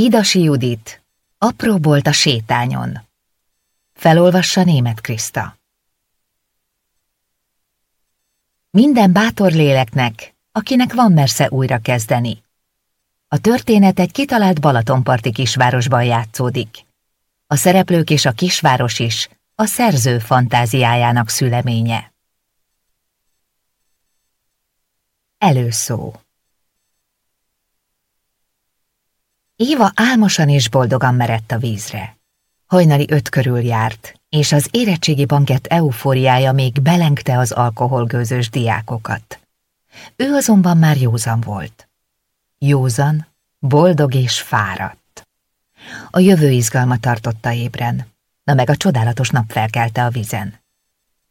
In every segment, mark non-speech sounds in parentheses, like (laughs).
Hídasi Judit, apró bolt a sétányon. Felolvassa német Kriszta. Minden bátor léleknek, akinek van mersze újra kezdeni. A történet egy kitalált Balatonparti kisvárosban játszódik. A szereplők és a kisváros is a szerző fantáziájának szüleménye. Előszó Éva álmosan és boldogan merett a vízre. Hajnali öt körül járt, és az érettségi bankett eufóriája még belengte az alkoholgőzős diákokat. Ő azonban már józan volt. Józan, boldog és fáradt. A jövő izgalma tartotta ébren, na meg a csodálatos nap felkelte a vizen.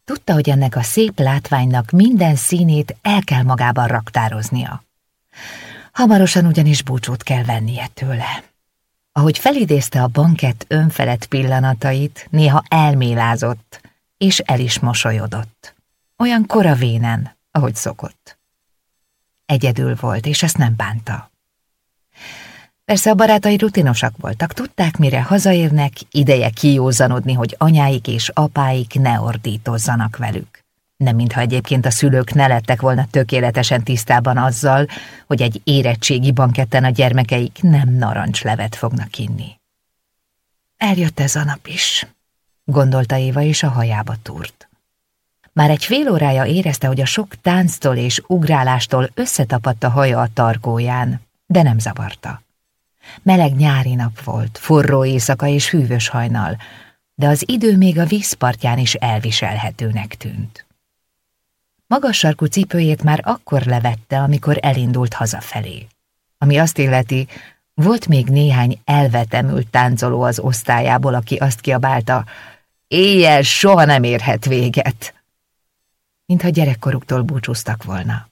Tudta, hogy ennek a szép látványnak minden színét el kell magában raktároznia. Hamarosan ugyanis búcsút kell vennie tőle. Ahogy felidézte a bankett önfelett pillanatait, néha elmélázott, és el is mosolyodott. Olyan koravénen, ahogy szokott. Egyedül volt, és ezt nem bánta. Persze a barátai rutinosak voltak, tudták, mire hazaérnek, ideje kijózanodni, hogy anyáik és apáik ne ordítozzanak velük. Nem mintha egyébként a szülők ne lettek volna tökéletesen tisztában azzal, hogy egy érettségi banketten a gyermekeik nem narancslevet fognak inni. Eljött ez a nap is, gondolta Éva, és a hajába túrt. Már egy fél órája érezte, hogy a sok tánctól és ugrálástól összetapadt a haja a tarkóján, de nem zavarta. Meleg nyári nap volt, forró éjszaka és hűvös hajnal, de az idő még a vízpartján is elviselhetőnek tűnt. Magas sarkú cipőjét már akkor levette, amikor elindult hazafelé. Ami azt illeti, volt még néhány elvetemült táncoló az osztályából, aki azt kiabálta, éjjel soha nem érhet véget. Mintha gyerekkoruktól búcsúztak volna.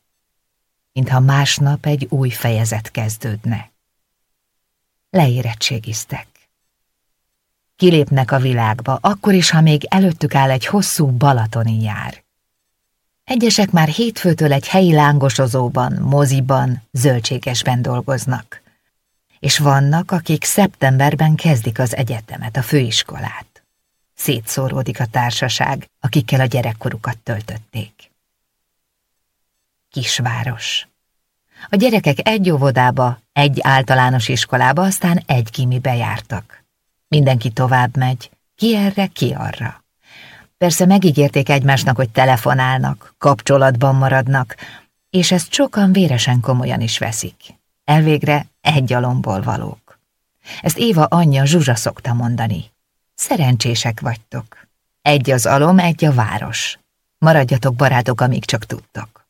Mintha másnap egy új fejezet kezdődne. Leérettségiztek. Kilépnek a világba, akkor is, ha még előttük áll egy hosszú balatoni nyár. Egyesek már hétfőtől egy helyi lángosozóban, moziban, zöldségesben dolgoznak. És vannak, akik szeptemberben kezdik az egyetemet, a főiskolát. Szétszóródik a társaság, akikkel a gyerekkorukat töltötték. Kisváros. A gyerekek egy óvodába, egy általános iskolába, aztán egy gimibe jártak. Mindenki tovább megy, ki erre, ki arra. Persze megígérték egymásnak, hogy telefonálnak, kapcsolatban maradnak, és ezt sokan véresen komolyan is veszik. Elvégre egy alomból valók. Ezt Éva anyja Zsuzsa szokta mondani. Szerencsések vagytok. Egy az alom, egy a város. Maradjatok barátok, amíg csak tudtok.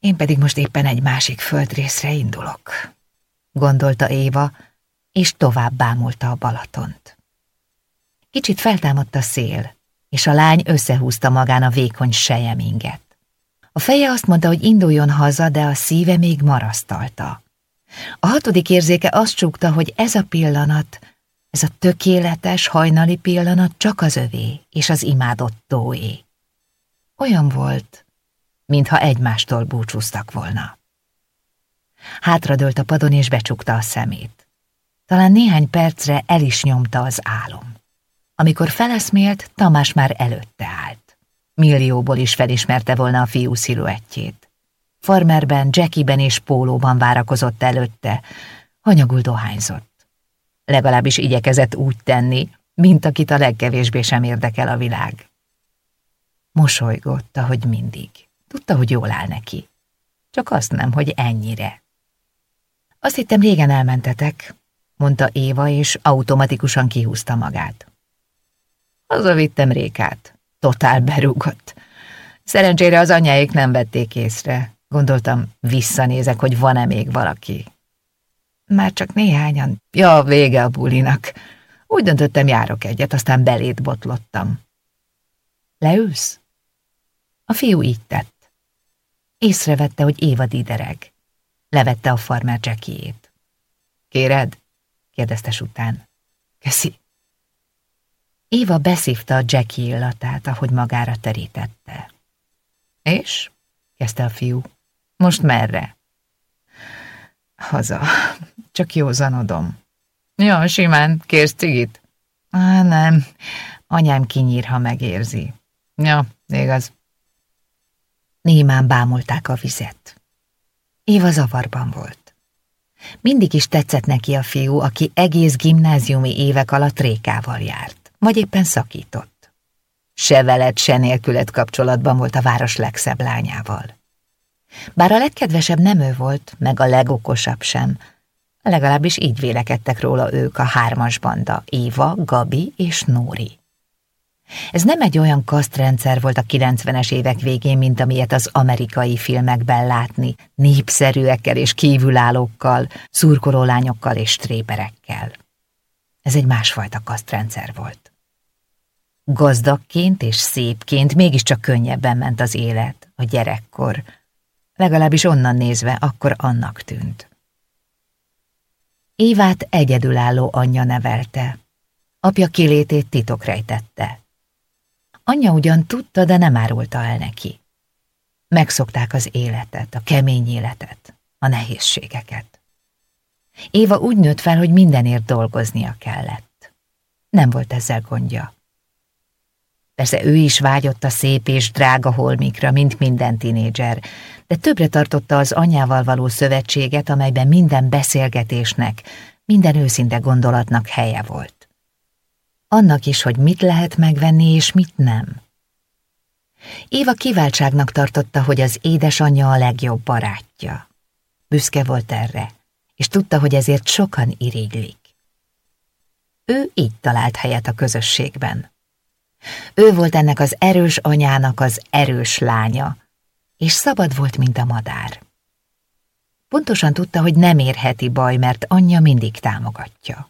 Én pedig most éppen egy másik földrészre indulok, gondolta Éva, és tovább bámulta a Balatont. Kicsit feltámadt a szél, és a lány összehúzta magán a vékony sejeminget. A feje azt mondta, hogy induljon haza, de a szíve még marasztalta. A hatodik érzéke azt csukta, hogy ez a pillanat, ez a tökéletes hajnali pillanat csak az övé és az imádott tóé. Olyan volt, mintha egymástól búcsúztak volna. Hátradőlt a padon és becsukta a szemét. Talán néhány percre el is nyomta az álom. Amikor feleszmélt, Tamás már előtte állt. Millióból is felismerte volna a fiú sziluettjét. Farmerben, Jackiben és pólóban várakozott előtte, hanyagul dohányzott. Legalábbis igyekezett úgy tenni, mint akit a legkevésbé sem érdekel a világ. Mosolygott, ahogy mindig. Tudta, hogy jól áll neki. Csak azt nem, hogy ennyire. Azt hittem, régen elmentetek, mondta Éva, és automatikusan kihúzta magát. Hazavittem Rékát. Totál berúgott. Szerencsére az anyáik nem vették észre. Gondoltam, visszanézek, hogy van-e még valaki. Már csak néhányan. Ja, vége a bulinak. Úgy döntöttem, járok egyet, aztán belét botlottam. Leülsz? A fiú így tett. Észrevette, hogy Éva didereg. Levette a farmer Jackie-ét. Kéred? kérdeztes után. Köszi. Éva beszívta a Jackie illatát, ahogy magára terítette. És? kezdte a fiú. Most merre? Haza. csak józanodom. Ja, simán, kérsz cigit? Á, nem, anyám kinyír, ha megérzi. Ja, igaz. Némán bámulták a vizet. Éva zavarban volt. Mindig is tetszett neki a fiú, aki egész gimnáziumi évek alatt rékával járt, vagy éppen szakított. Se veled, se nélkület kapcsolatban volt a város legszebb lányával. Bár a legkedvesebb nem ő volt, meg a legokosabb sem, legalábbis így vélekedtek róla ők a hármas banda, Éva, Gabi és Nóri. Ez nem egy olyan kasztrendszer volt a 90-es évek végén, mint amilyet az amerikai filmekben látni, népszerűekkel és kívülállókkal, szurkoló lányokkal és tréberekkel. Ez egy másfajta kasztrendszer volt. Gazdagként és szépként mégiscsak könnyebben ment az élet, a gyerekkor, legalábbis onnan nézve akkor annak tűnt. Évát egyedülálló anyja nevelte. Apja kilétét titok rejtette. Anyja ugyan tudta, de nem árulta el neki. Megszokták az életet, a kemény életet, a nehézségeket. Éva úgy nőtt fel, hogy mindenért dolgoznia kellett. Nem volt ezzel gondja. Persze ő is vágyott a szép és drága holmikra, mint minden tinédzser, de többre tartotta az anyával való szövetséget, amelyben minden beszélgetésnek, minden őszinte gondolatnak helye volt. Annak is, hogy mit lehet megvenni és mit nem. Éva kiváltságnak tartotta, hogy az édesanyja a legjobb barátja. Büszke volt erre, és tudta, hogy ezért sokan irigylik. Ő így talált helyet a közösségben. Ő volt ennek az erős anyának az erős lánya, és szabad volt, mint a madár. Pontosan tudta, hogy nem érheti baj, mert anyja mindig támogatja.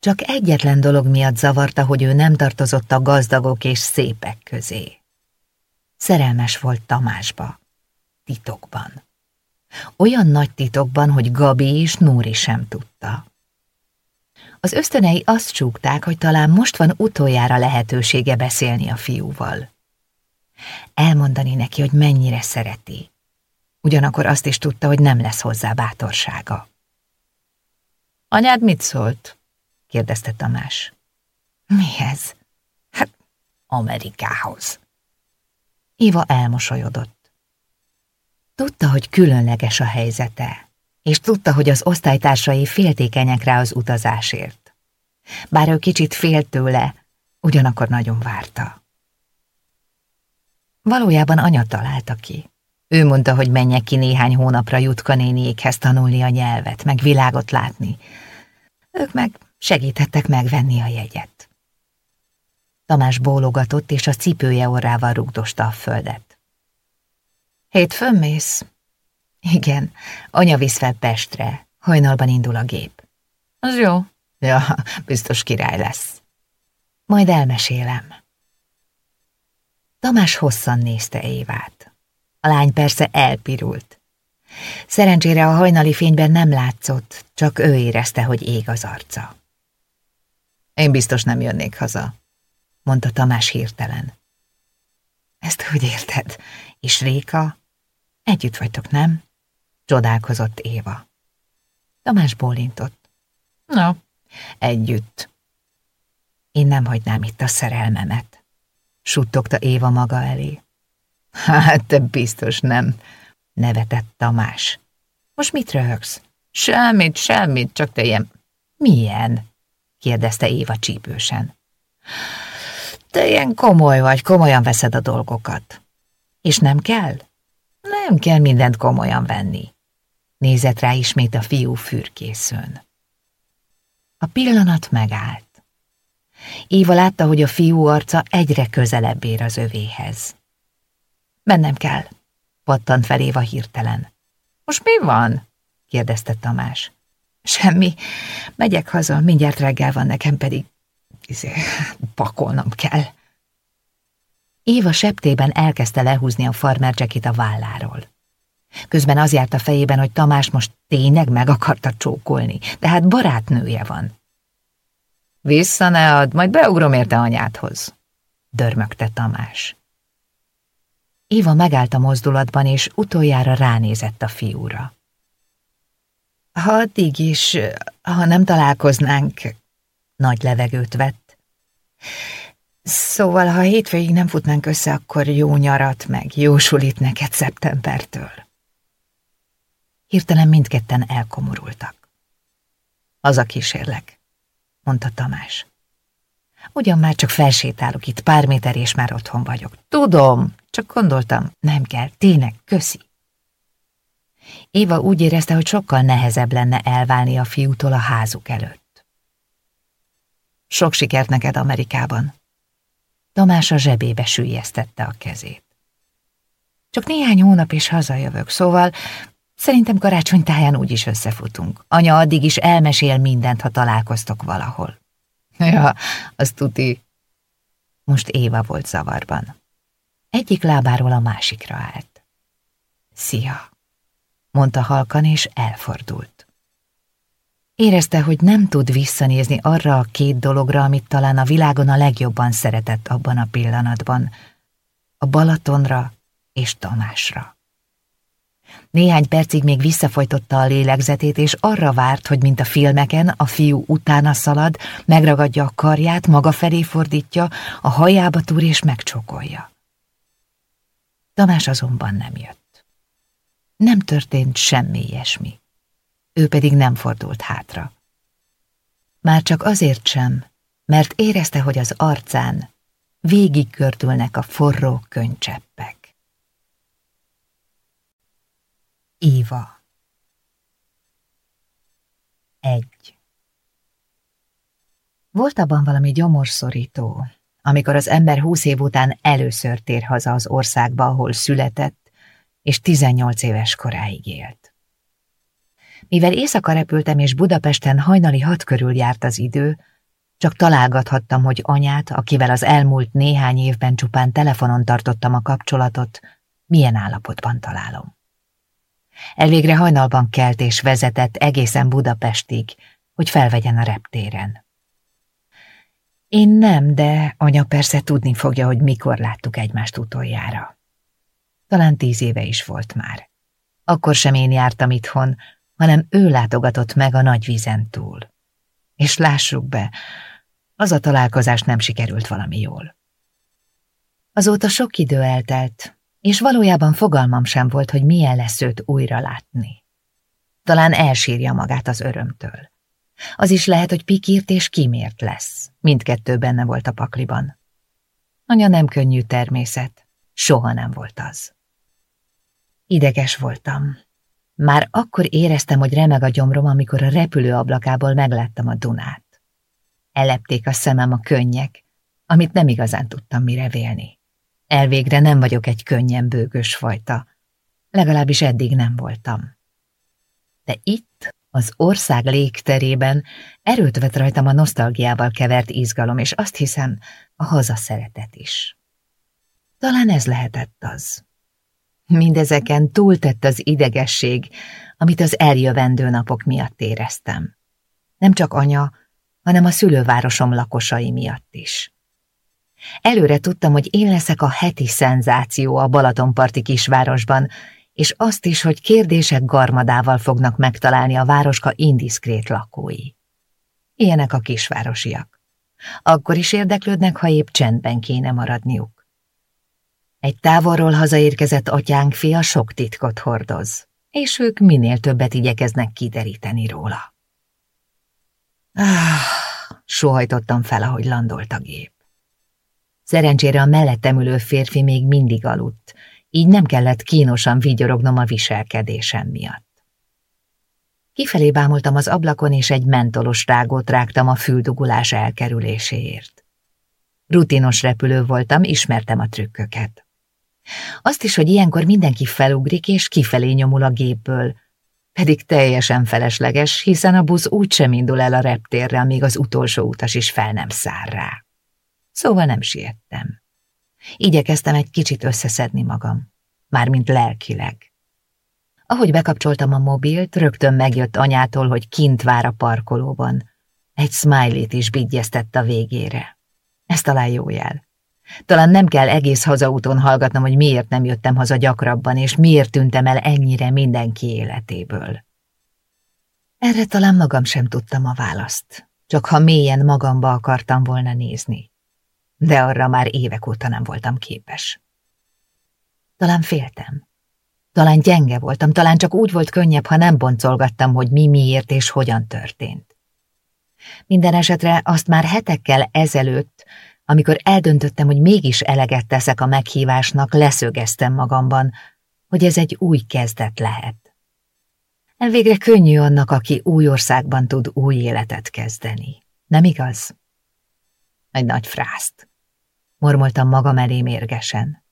Csak egyetlen dolog miatt zavarta, hogy ő nem tartozott a gazdagok és szépek közé. Szerelmes volt Tamásba, titokban. Olyan nagy titokban, hogy Gabi és Nóri sem tudta. Az ösztönei azt csúgták, hogy talán most van utoljára lehetősége beszélni a fiúval. Elmondani neki, hogy mennyire szereti. Ugyanakkor azt is tudta, hogy nem lesz hozzá bátorsága. Anyád mit szólt? kérdezte Tamás. Mihez? Hát, Amerikához. Éva elmosolyodott. Tudta, hogy különleges a helyzete, és tudta, hogy az osztálytársai féltékenyek rá az utazásért. Bár ő kicsit félt tőle, ugyanakkor nagyon várta. Valójában anya találta ki. Ő mondta, hogy menjek ki néhány hónapra Jutka néniékhez tanulni a nyelvet, meg világot látni. Ők meg segítettek megvenni a jegyet. Tamás bólogatott, és a cipője orrával rugdosta a földet. Hétfőn mész? Igen, anya visz fel Pestre, hajnalban indul a gép. Az jó. Ja, biztos király lesz. Majd elmesélem. Tamás hosszan nézte Évát. A lány persze elpirult. Szerencsére a hajnali fényben nem látszott, csak ő érezte, hogy ég az arca. Én biztos nem jönnék haza, mondta Tamás hirtelen. Ezt hogy érted? És Réka? Együtt vagytok, nem? Csodálkozott Éva. Tamás bólintott. Na, együtt. Én nem hagynám itt a szerelmemet, suttogta Éva maga elé. Hát, te biztos nem, nevetett Tamás. Most mit röhögsz? Semmit, semmit, csak te ilyen... Milyen? kérdezte Éva csípősen. Te ilyen komoly vagy, komolyan veszed a dolgokat. És nem kell? Nem kell mindent komolyan venni. Nézett rá ismét a fiú fürkészőn. A pillanat megállt. Éva látta, hogy a fiú arca egyre közelebb ér az övéhez. Mennem kell, pattant fel Éva hirtelen. Most mi van? kérdezte Tamás. Semmi. Megyek haza, mindjárt reggel van nekem pedig. Izé, pakolnom kell. Éva septében elkezdte lehúzni a farmer a válláról. Közben az járt a fejében, hogy Tamás most tényleg meg akarta csókolni, de hát barátnője van. Vissza ne add, majd beugrom érte anyádhoz, dörmögte Tamás. Éva megállt a mozdulatban, és utoljára ránézett a fiúra. Ha addig is, ha nem találkoznánk, nagy levegőt vett. Szóval, ha hétfőig nem futnánk össze, akkor jó nyarat meg, jó sulit neked szeptembertől. Hirtelen mindketten elkomorultak. Az a kísérlek, mondta Tamás. Ugyan már csak felsétálok itt pár méter, és már otthon vagyok. Tudom, csak gondoltam, nem kell, tényleg, köszi. Éva úgy érezte, hogy sokkal nehezebb lenne elválni a fiútól a házuk előtt. Sok sikert neked Amerikában. Tamás a zsebébe sűjesztette a kezét. Csak néhány hónap és hazajövök, szóval szerintem karácsony táján úgyis összefutunk. Anya addig is elmesél mindent, ha találkoztok valahol. (laughs) Ja, azt tuti. Most Éva volt zavarban. Egyik lábáról a másikra állt. Szia, mondta halkan, és elfordult. Érezte, hogy nem tud visszanézni arra a két dologra, amit talán a világon a legjobban szeretett abban a pillanatban, a Balatonra és Tamásra. Néhány percig még visszafojtotta a lélegzetét, és arra várt, hogy mint a filmeken, a fiú utána szalad, megragadja a karját, maga felé fordítja, a hajába túr és megcsókolja. Tamás azonban nem jött. Nem történt semmi ilyesmi. Ő pedig nem fordult hátra. Már csak azért sem, mert érezte, hogy az arcán végigkördülnek a forró könycseppek. Éva Egy Volt abban valami gyomorszorító, amikor az ember húsz év után először tér haza az országba, ahol született, és 18 éves koráig élt. Mivel éjszaka repültem, és Budapesten hajnali hat körül járt az idő, csak találgathattam, hogy anyát, akivel az elmúlt néhány évben csupán telefonon tartottam a kapcsolatot, milyen állapotban találom. Elvégre hajnalban kelt és vezetett egészen Budapestig, hogy felvegyen a reptéren. Én nem, de anya persze tudni fogja, hogy mikor láttuk egymást utoljára. Talán tíz éve is volt már. Akkor sem én jártam itthon, hanem ő látogatott meg a nagy vízen túl. És lássuk be, az a találkozás nem sikerült valami jól. Azóta sok idő eltelt, és valójában fogalmam sem volt, hogy milyen lesz őt újra látni. Talán elsírja magát az örömtől. Az is lehet, hogy pikírt és kimért lesz. Mindkettő benne volt a pakliban. Anya nem könnyű természet, soha nem volt az. Ideges voltam. Már akkor éreztem, hogy remeg a gyomrom, amikor a repülő ablakából megláttam a Dunát. Elepték a szemem a könnyek, amit nem igazán tudtam mire vélni. Elvégre nem vagyok egy könnyen bőgös fajta. Legalábbis eddig nem voltam. De itt, az ország légterében erőt vett rajtam a nosztalgiával kevert izgalom, és azt hiszem, a hazaszeretet is. Talán ez lehetett az. Mindezeken túltett az idegesség, amit az eljövendő napok miatt éreztem. Nem csak anya, hanem a szülővárosom lakosai miatt is. Előre tudtam, hogy én leszek a heti szenzáció a Balatonparti kisvárosban, és azt is, hogy kérdések garmadával fognak megtalálni a városka indiszkrét lakói. Ilyenek a kisvárosiak. Akkor is érdeklődnek, ha épp csendben kéne maradniuk. Egy távolról hazaérkezett atyánk fia sok titkot hordoz, és ők minél többet igyekeznek kideríteni róla. Ah, sohajtottam fel, ahogy landolt a gép. Szerencsére a mellettem ülő férfi még mindig aludt, így nem kellett kínosan vigyorognom a viselkedésem miatt. Kifelé bámultam az ablakon, és egy mentolos rágót rágtam a füldugulás elkerüléséért. Rutinos repülő voltam, ismertem a trükköket. Azt is, hogy ilyenkor mindenki felugrik és kifelé nyomul a gépből, pedig teljesen felesleges, hiszen a busz úgysem indul el a reptérre, amíg az utolsó utas is fel nem szár rá szóval nem siettem. Igyekeztem egy kicsit összeszedni magam, mármint lelkileg. Ahogy bekapcsoltam a mobilt, rögtön megjött anyától, hogy kint vár a parkolóban. Egy smiley-t is bigyeztett a végére. Ez talán jó jel. Talán nem kell egész hazaúton hallgatnom, hogy miért nem jöttem haza gyakrabban, és miért tűntem el ennyire mindenki életéből. Erre talán magam sem tudtam a választ, csak ha mélyen magamba akartam volna nézni. De arra már évek óta nem voltam képes. Talán féltem. Talán gyenge voltam, talán csak úgy volt könnyebb, ha nem boncolgattam, hogy mi miért és hogyan történt. Minden esetre azt már hetekkel ezelőtt, amikor eldöntöttem, hogy mégis eleget teszek a meghívásnak, leszögeztem magamban, hogy ez egy új kezdet lehet. Elvégre könnyű annak, aki új országban tud új életet kezdeni. Nem igaz? Egy nagy frászt. Mormoltam magam elé mérgesen.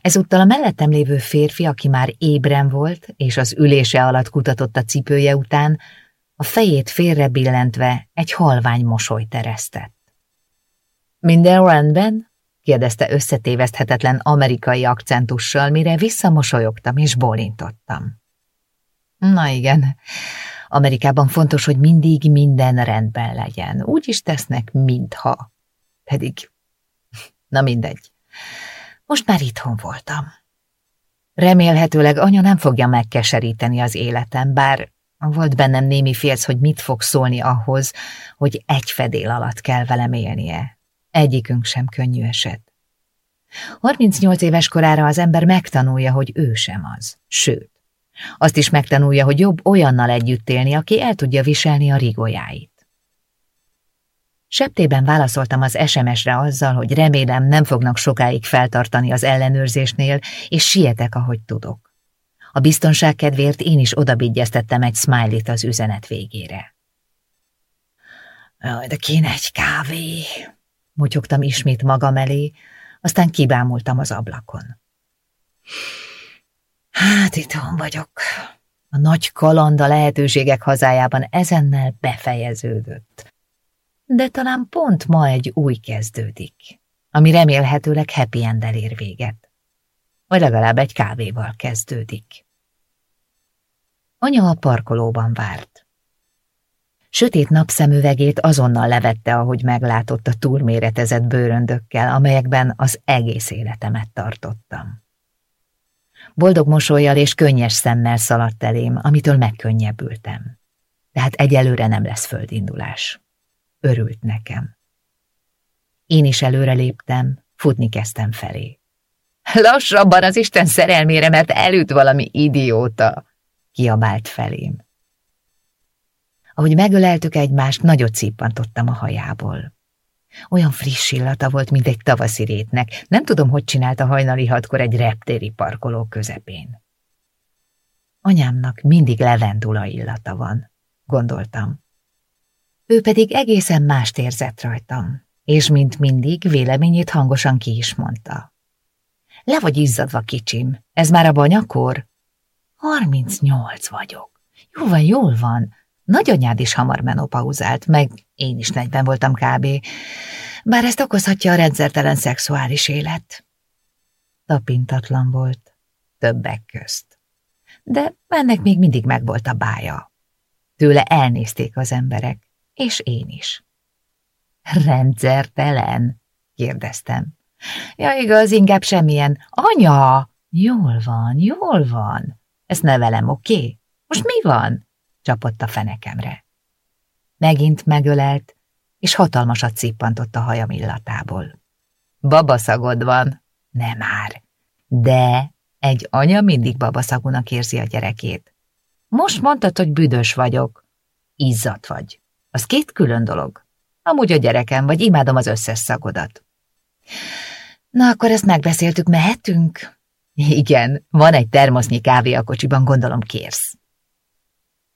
Ezúttal a mellettem lévő férfi, aki már ébren volt, és az ülése alatt kutatott a cipője után, a fejét félre billentve egy halvány mosoly teresztett. Minden rendben? kérdezte összetéveszthetetlen amerikai akcentussal, mire visszamosolyogtam és bólintottam. Na igen, Amerikában fontos, hogy mindig minden rendben legyen. Úgy is tesznek, mintha. Pedig, na mindegy. Most már itthon voltam. Remélhetőleg anya nem fogja megkeseríteni az életem, bár volt bennem némi félsz, hogy mit fog szólni ahhoz, hogy egy fedél alatt kell velem élnie. Egyikünk sem könnyű eset. 38 éves korára az ember megtanulja, hogy ő sem az. Sőt, azt is megtanulja, hogy jobb olyannal együtt élni, aki el tudja viselni a rigójáit. Septében válaszoltam az SMS-re azzal, hogy remélem nem fognak sokáig feltartani az ellenőrzésnél, és sietek, ahogy tudok. A biztonság kedvéért én is odabigyeztettem egy smiley az üzenet végére. De kéne egy kávé, motyogtam ismét magam elé, aztán kibámultam az ablakon. Hát itthon vagyok. A nagy kalanda lehetőségek hazájában ezennel befejeződött de talán pont ma egy új kezdődik, ami remélhetőleg happy end ér véget. Vagy legalább egy kávéval kezdődik. Anya a parkolóban várt. Sötét napszemüvegét azonnal levette, ahogy meglátott a túlméretezett bőröndökkel, amelyekben az egész életemet tartottam. Boldog mosolyjal és könnyes szemmel szaladt elém, amitől megkönnyebbültem. Tehát egyelőre nem lesz földindulás örült nekem. Én is előre léptem, futni kezdtem felé. Lassabban az Isten szerelmére, mert elüt valami idióta, kiabált felém. Ahogy megöleltük egymást, nagyot cippantottam a hajából. Olyan friss illata volt, mint egy tavaszi rétnek. Nem tudom, hogy csinálta hajnali hatkor egy reptéri parkoló közepén. Anyámnak mindig levendula illata van, gondoltam. Ő pedig egészen mást érzett rajtam, és mint mindig véleményét hangosan ki is mondta. Le vagy izzadva, kicsim, ez már a banyakor? Harmincnyolc vagyok. Jó van, jól van. Nagyanyád is hamar menopauzált, meg én is negyben voltam kb. Bár ezt okozhatja a rendszertelen szexuális élet. Tapintatlan volt, többek közt. De ennek még mindig megvolt a bája. Tőle elnézték az emberek, és én is. Rendszertelen? kérdeztem. Ja, igaz, inkább semmilyen. Anya! Jól van, jól van. Ezt nevelem, oké? Okay? Most mi van? csapott a fenekemre. Megint megölelt, és hatalmasat cippantott a hajam illatából. Babaszagod van. Nem már. De egy anya mindig babaszagúnak érzi a gyerekét. Most mondtad, hogy büdös vagyok. Izzat vagy. Az két külön dolog. Amúgy a gyerekem, vagy imádom az összes szagodat. Na, akkor ezt megbeszéltük, mehetünk? Igen, van egy termosznyi kávé a kocsiban, gondolom kérsz.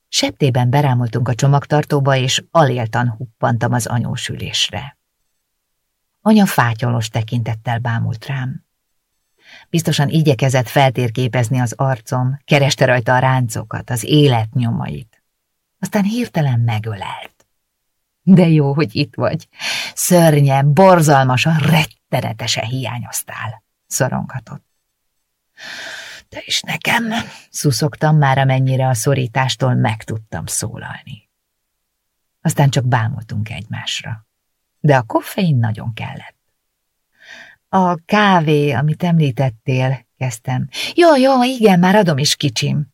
Septében berámoltunk a csomagtartóba, és aléltan huppantam az anyósülésre. Anya fátyolos tekintettel bámult rám. Biztosan igyekezett feltérképezni az arcom, kereste rajta a ráncokat, az életnyomait. Aztán hirtelen megölelt. De jó, hogy itt vagy. Szörnyen, borzalmasan, rettenetesen hiányoztál, szoronghatott. Te is nekem, szuszogtam már, amennyire a szorítástól meg tudtam szólalni. Aztán csak bámultunk egymásra. De a koffein nagyon kellett. A kávé, amit említettél, kezdtem. Jó, jó, igen, már adom is kicsim.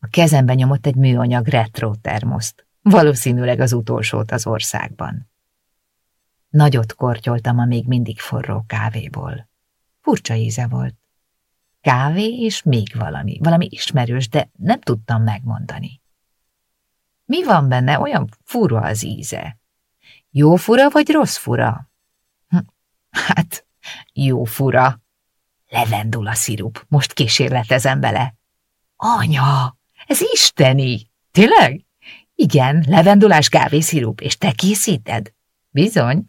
A kezembe nyomott egy műanyag retro termoszt, valószínűleg az utolsót az országban. Nagyot kortyoltam a még mindig forró kávéból. Furcsa íze volt. Kávé és még valami, valami ismerős, de nem tudtam megmondani. Mi van benne, olyan fura az íze? Jó fura vagy rossz fura? Hm, hát, jó fura. Levendula szirup, most kísérletezem bele. Anya, ez isteni! Tényleg? Igen, levendulás kávészirup, és te készíted? Bizony.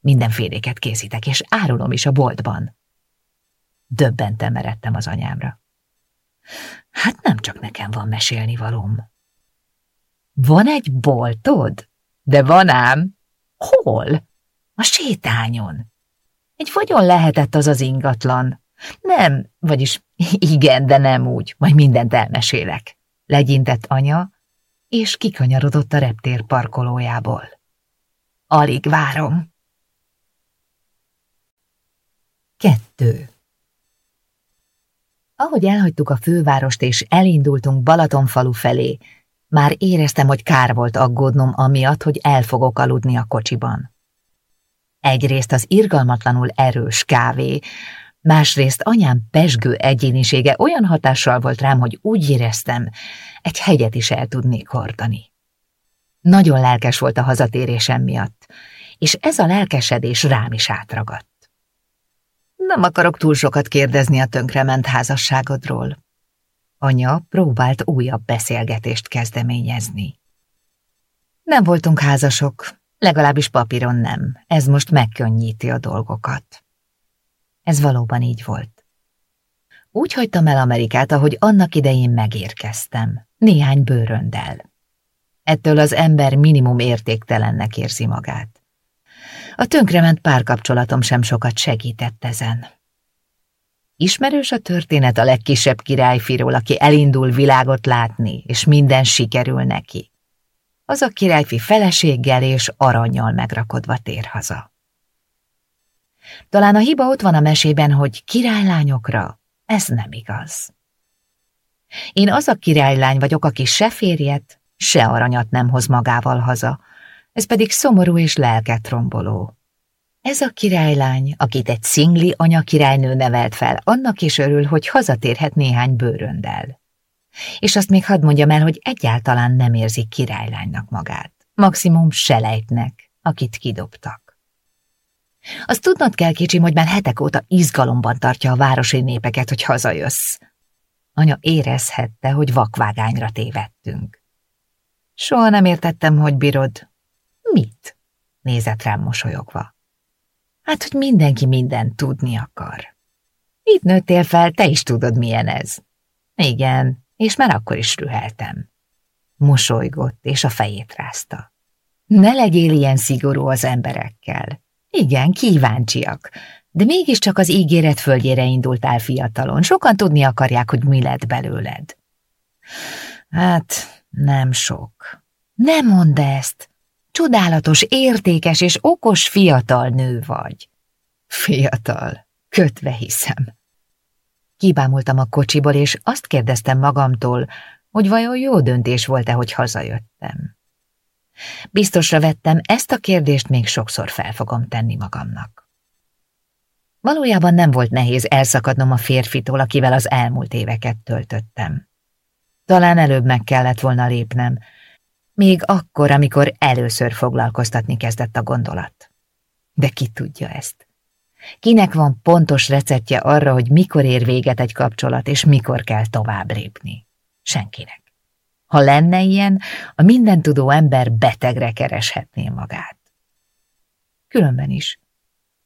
Mindenféléket készítek, és árulom is a boltban. Döbbenten meredtem az anyámra. Hát nem csak nekem van mesélni valóm. Van egy boltod? De van ám. Hol? A sétányon. Egy vagyon lehetett az az ingatlan. Nem, vagyis (laughs) igen, de nem úgy, majd mindent elmesélek. Legyintett anya, és kikanyarodott a reptér parkolójából. Alig várom. Kettő. Ahogy elhagytuk a fővárost és elindultunk Balatonfalu felé, már éreztem, hogy kár volt aggódnom amiatt, hogy el fogok aludni a kocsiban. Egyrészt az irgalmatlanul erős kávé, másrészt anyám pesgő egyénisége olyan hatással volt rám, hogy úgy éreztem, egy hegyet is el tudnék hordani. Nagyon lelkes volt a hazatérésem miatt, és ez a lelkesedés rám is átragadt. Nem akarok túl sokat kérdezni a tönkrement házasságodról. Anya próbált újabb beszélgetést kezdeményezni. Nem voltunk házasok, legalábbis papíron nem. Ez most megkönnyíti a dolgokat. Ez valóban így volt. Úgy hagytam el Amerikát, ahogy annak idején megérkeztem, néhány bőröndel. Ettől az ember minimum értéktelennek érzi magát. A tönkrement párkapcsolatom sem sokat segített ezen. Ismerős a történet a legkisebb királyfiról, aki elindul világot látni, és minden sikerül neki. Az a királyfi feleséggel és aranyjal megrakodva tér haza. Talán a hiba ott van a mesében, hogy királylányokra ez nem igaz. Én az a királylány vagyok, aki se férjet, se aranyat nem hoz magával haza, ez pedig szomorú és lelket romboló. Ez a királylány, akit egy szingli anya királynő nevelt fel, annak is örül, hogy hazatérhet néhány bőröndel. És azt még hadd mondjam el, hogy egyáltalán nem érzik királylánynak magát. Maximum selejtnek, akit kidobtak. Azt tudnod kell, kicsim, hogy már hetek óta izgalomban tartja a városi népeket, hogy hazajössz. Anya érezhette, hogy vakvágányra tévedtünk. Soha nem értettem, hogy bírod. Mit? Nézett rám mosolyogva. Hát, hogy mindenki mindent tudni akar. Itt nőttél fel, te is tudod, milyen ez. Igen, és már akkor is rüheltem. Mosolygott, és a fejét rázta. Ne legyél ilyen szigorú az emberekkel. Igen, kíváncsiak, de mégiscsak az ígéret földjére indultál fiatalon. Sokan tudni akarják, hogy mi lett belőled. Hát, nem sok. Nem mondd ezt. Csodálatos, értékes és okos fiatal nő vagy. Fiatal, kötve hiszem. Kibámultam a kocsiból, és azt kérdeztem magamtól, hogy vajon jó döntés volt-e, hogy hazajöttem. Biztosra vettem, ezt a kérdést még sokszor fel fogom tenni magamnak. Valójában nem volt nehéz elszakadnom a férfitól, akivel az elmúlt éveket töltöttem. Talán előbb meg kellett volna lépnem, még akkor, amikor először foglalkoztatni kezdett a gondolat. De ki tudja ezt? Kinek van pontos receptje arra, hogy mikor ér véget egy kapcsolat, és mikor kell tovább lépni? Senkinek. Ha lenne ilyen, a mindentudó ember betegre kereshetné magát. Különben is.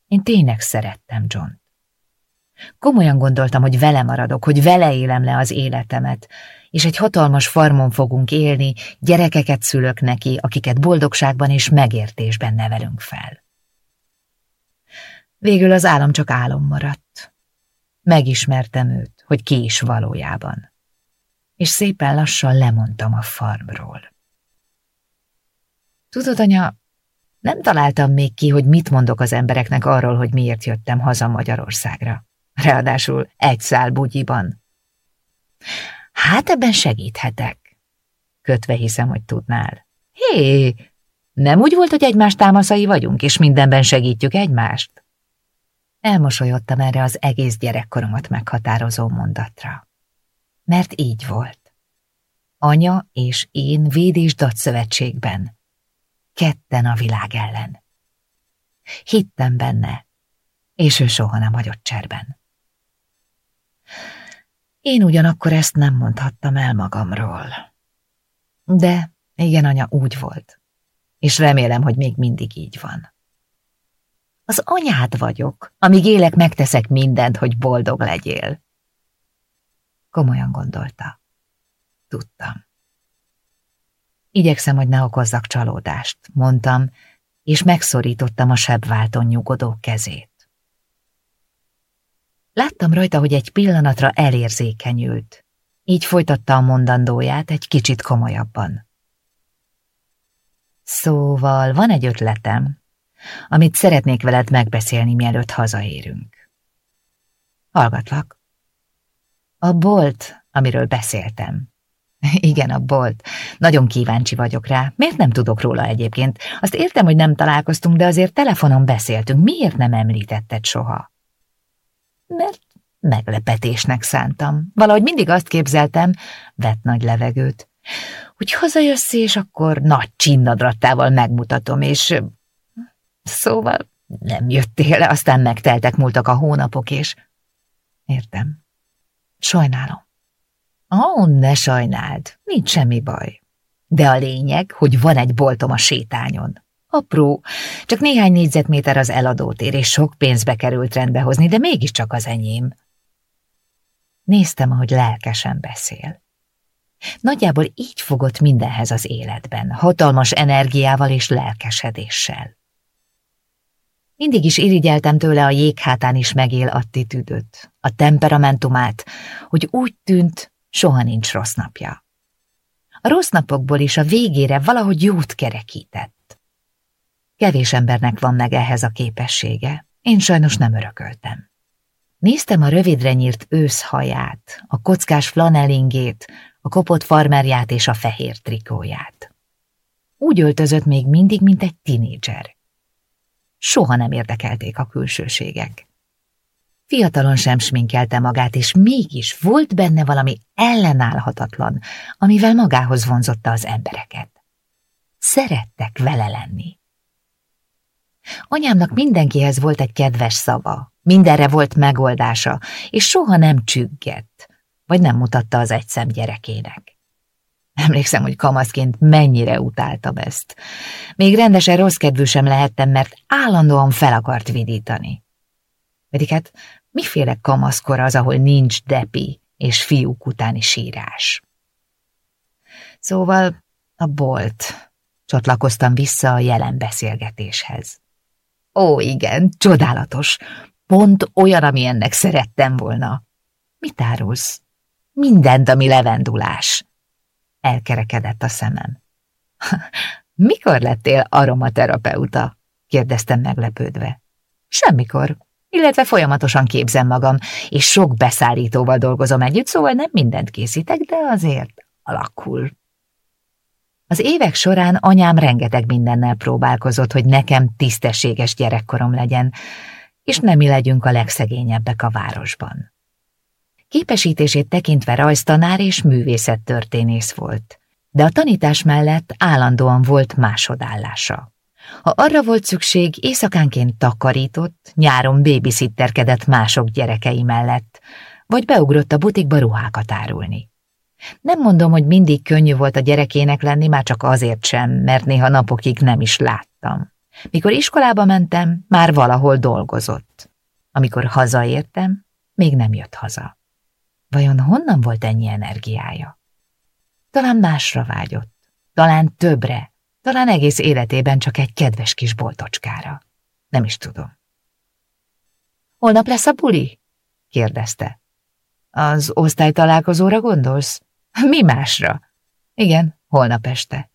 Én tényleg szerettem john -t. Komolyan gondoltam, hogy vele maradok, hogy vele élem le az életemet, és egy hatalmas farmon fogunk élni, gyerekeket szülök neki, akiket boldogságban és megértésben nevelünk fel. Végül az álom csak álom maradt. Megismertem őt, hogy ki is valójában. És szépen lassan lemondtam a farmról. Tudod, anya, nem találtam még ki, hogy mit mondok az embereknek arról, hogy miért jöttem haza Magyarországra. Ráadásul egy szál bugyiban. Hát ebben segíthetek. Kötve hiszem, hogy tudnál. Hé, nem úgy volt, hogy egymás támaszai vagyunk, és mindenben segítjük egymást? Elmosolyodtam erre az egész gyerekkoromat meghatározó mondatra. Mert így volt. Anya és én védés szövetségben. Ketten a világ ellen. Hittem benne, és ő soha nem hagyott cserben. Én ugyanakkor ezt nem mondhattam el magamról. De igen, anya, úgy volt. És remélem, hogy még mindig így van. Az anyád vagyok, amíg élek, megteszek mindent, hogy boldog legyél. Komolyan gondolta. Tudtam. Igyekszem, hogy ne okozzak csalódást, mondtam, és megszorítottam a sebválton nyugodó kezét. Láttam rajta, hogy egy pillanatra elérzékenyült, így folytatta a mondandóját egy kicsit komolyabban. Szóval van egy ötletem, amit szeretnék veled megbeszélni, mielőtt hazaérünk. Hallgatlak. A bolt, amiről beszéltem. (laughs) Igen, a bolt. Nagyon kíváncsi vagyok rá. Miért nem tudok róla egyébként? Azt értem, hogy nem találkoztunk, de azért telefonon beszéltünk. Miért nem említetted soha? Mert meglepetésnek szántam. Valahogy mindig azt képzeltem, vett nagy levegőt, hogy hazajössz, és akkor nagy csinnadrattával megmutatom, és... Szóval nem jöttél, aztán megteltek múltak a hónapok, és... Értem. Sajnálom. Ó, oh, ne sajnáld, nincs semmi baj. De a lényeg, hogy van egy boltom a sétányon. Apró, csak néhány négyzetméter az eladótér, és sok pénzbe került rendbehozni, de mégiscsak az enyém. Néztem, ahogy lelkesen beszél. Nagyjából így fogott mindenhez az életben, hatalmas energiával és lelkesedéssel. Mindig is irigyeltem tőle a jéghátán is megél attitűdöt, a temperamentumát, hogy úgy tűnt, soha nincs rossz napja. A rossz napokból is a végére valahogy jót kerekített. Kevés embernek van meg ehhez a képessége, én sajnos nem örököltem. Néztem a rövidre nyírt őszhaját, a kockás flanelingét, a kopott farmerját és a fehér trikóját. Úgy öltözött még mindig, mint egy tinédzser. Soha nem érdekelték a külsőségek. Fiatalon sem sminkelte magát, és mégis volt benne valami ellenállhatatlan, amivel magához vonzotta az embereket. Szerettek vele lenni. Anyámnak mindenkihez volt egy kedves szava, mindenre volt megoldása, és soha nem csüggett, vagy nem mutatta az egyszem gyerekének. Emlékszem, hogy kamaszként mennyire utáltam ezt. Még rendesen rossz kedvű sem lehettem, mert állandóan fel akart vidítani. Pedig hát miféle kamaszkor az, ahol nincs depi és fiúk utáni sírás? Szóval a bolt. Csatlakoztam vissza a jelen beszélgetéshez. Ó, igen, csodálatos. Pont olyan, ami ennek szerettem volna. Mit árulsz? Mindent, ami levendulás. Elkerekedett a szemem. (laughs) Mikor lettél aromaterapeuta? kérdeztem meglepődve. Semmikor, illetve folyamatosan képzem magam, és sok beszállítóval dolgozom együtt, szóval nem mindent készítek, de azért alakul. Az évek során anyám rengeteg mindennel próbálkozott, hogy nekem tisztességes gyerekkorom legyen, és nem mi legyünk a legszegényebbek a városban. Képesítését tekintve rajztanár és művészettörténész volt, de a tanítás mellett állandóan volt másodállása. Ha arra volt szükség, éjszakánként takarított, nyáron babysitterkedett mások gyerekei mellett, vagy beugrott a butikba ruhákat árulni. Nem mondom, hogy mindig könnyű volt a gyerekének lenni, már csak azért sem, mert néha napokig nem is láttam. Mikor iskolába mentem, már valahol dolgozott. Amikor hazaértem, még nem jött haza. Vajon honnan volt ennyi energiája? Talán másra vágyott, talán többre, talán egész életében csak egy kedves kis boltocskára. Nem is tudom. Holnap lesz a buli? kérdezte. Az osztálytalálkozóra gondolsz? Mi másra? Igen, holnap este.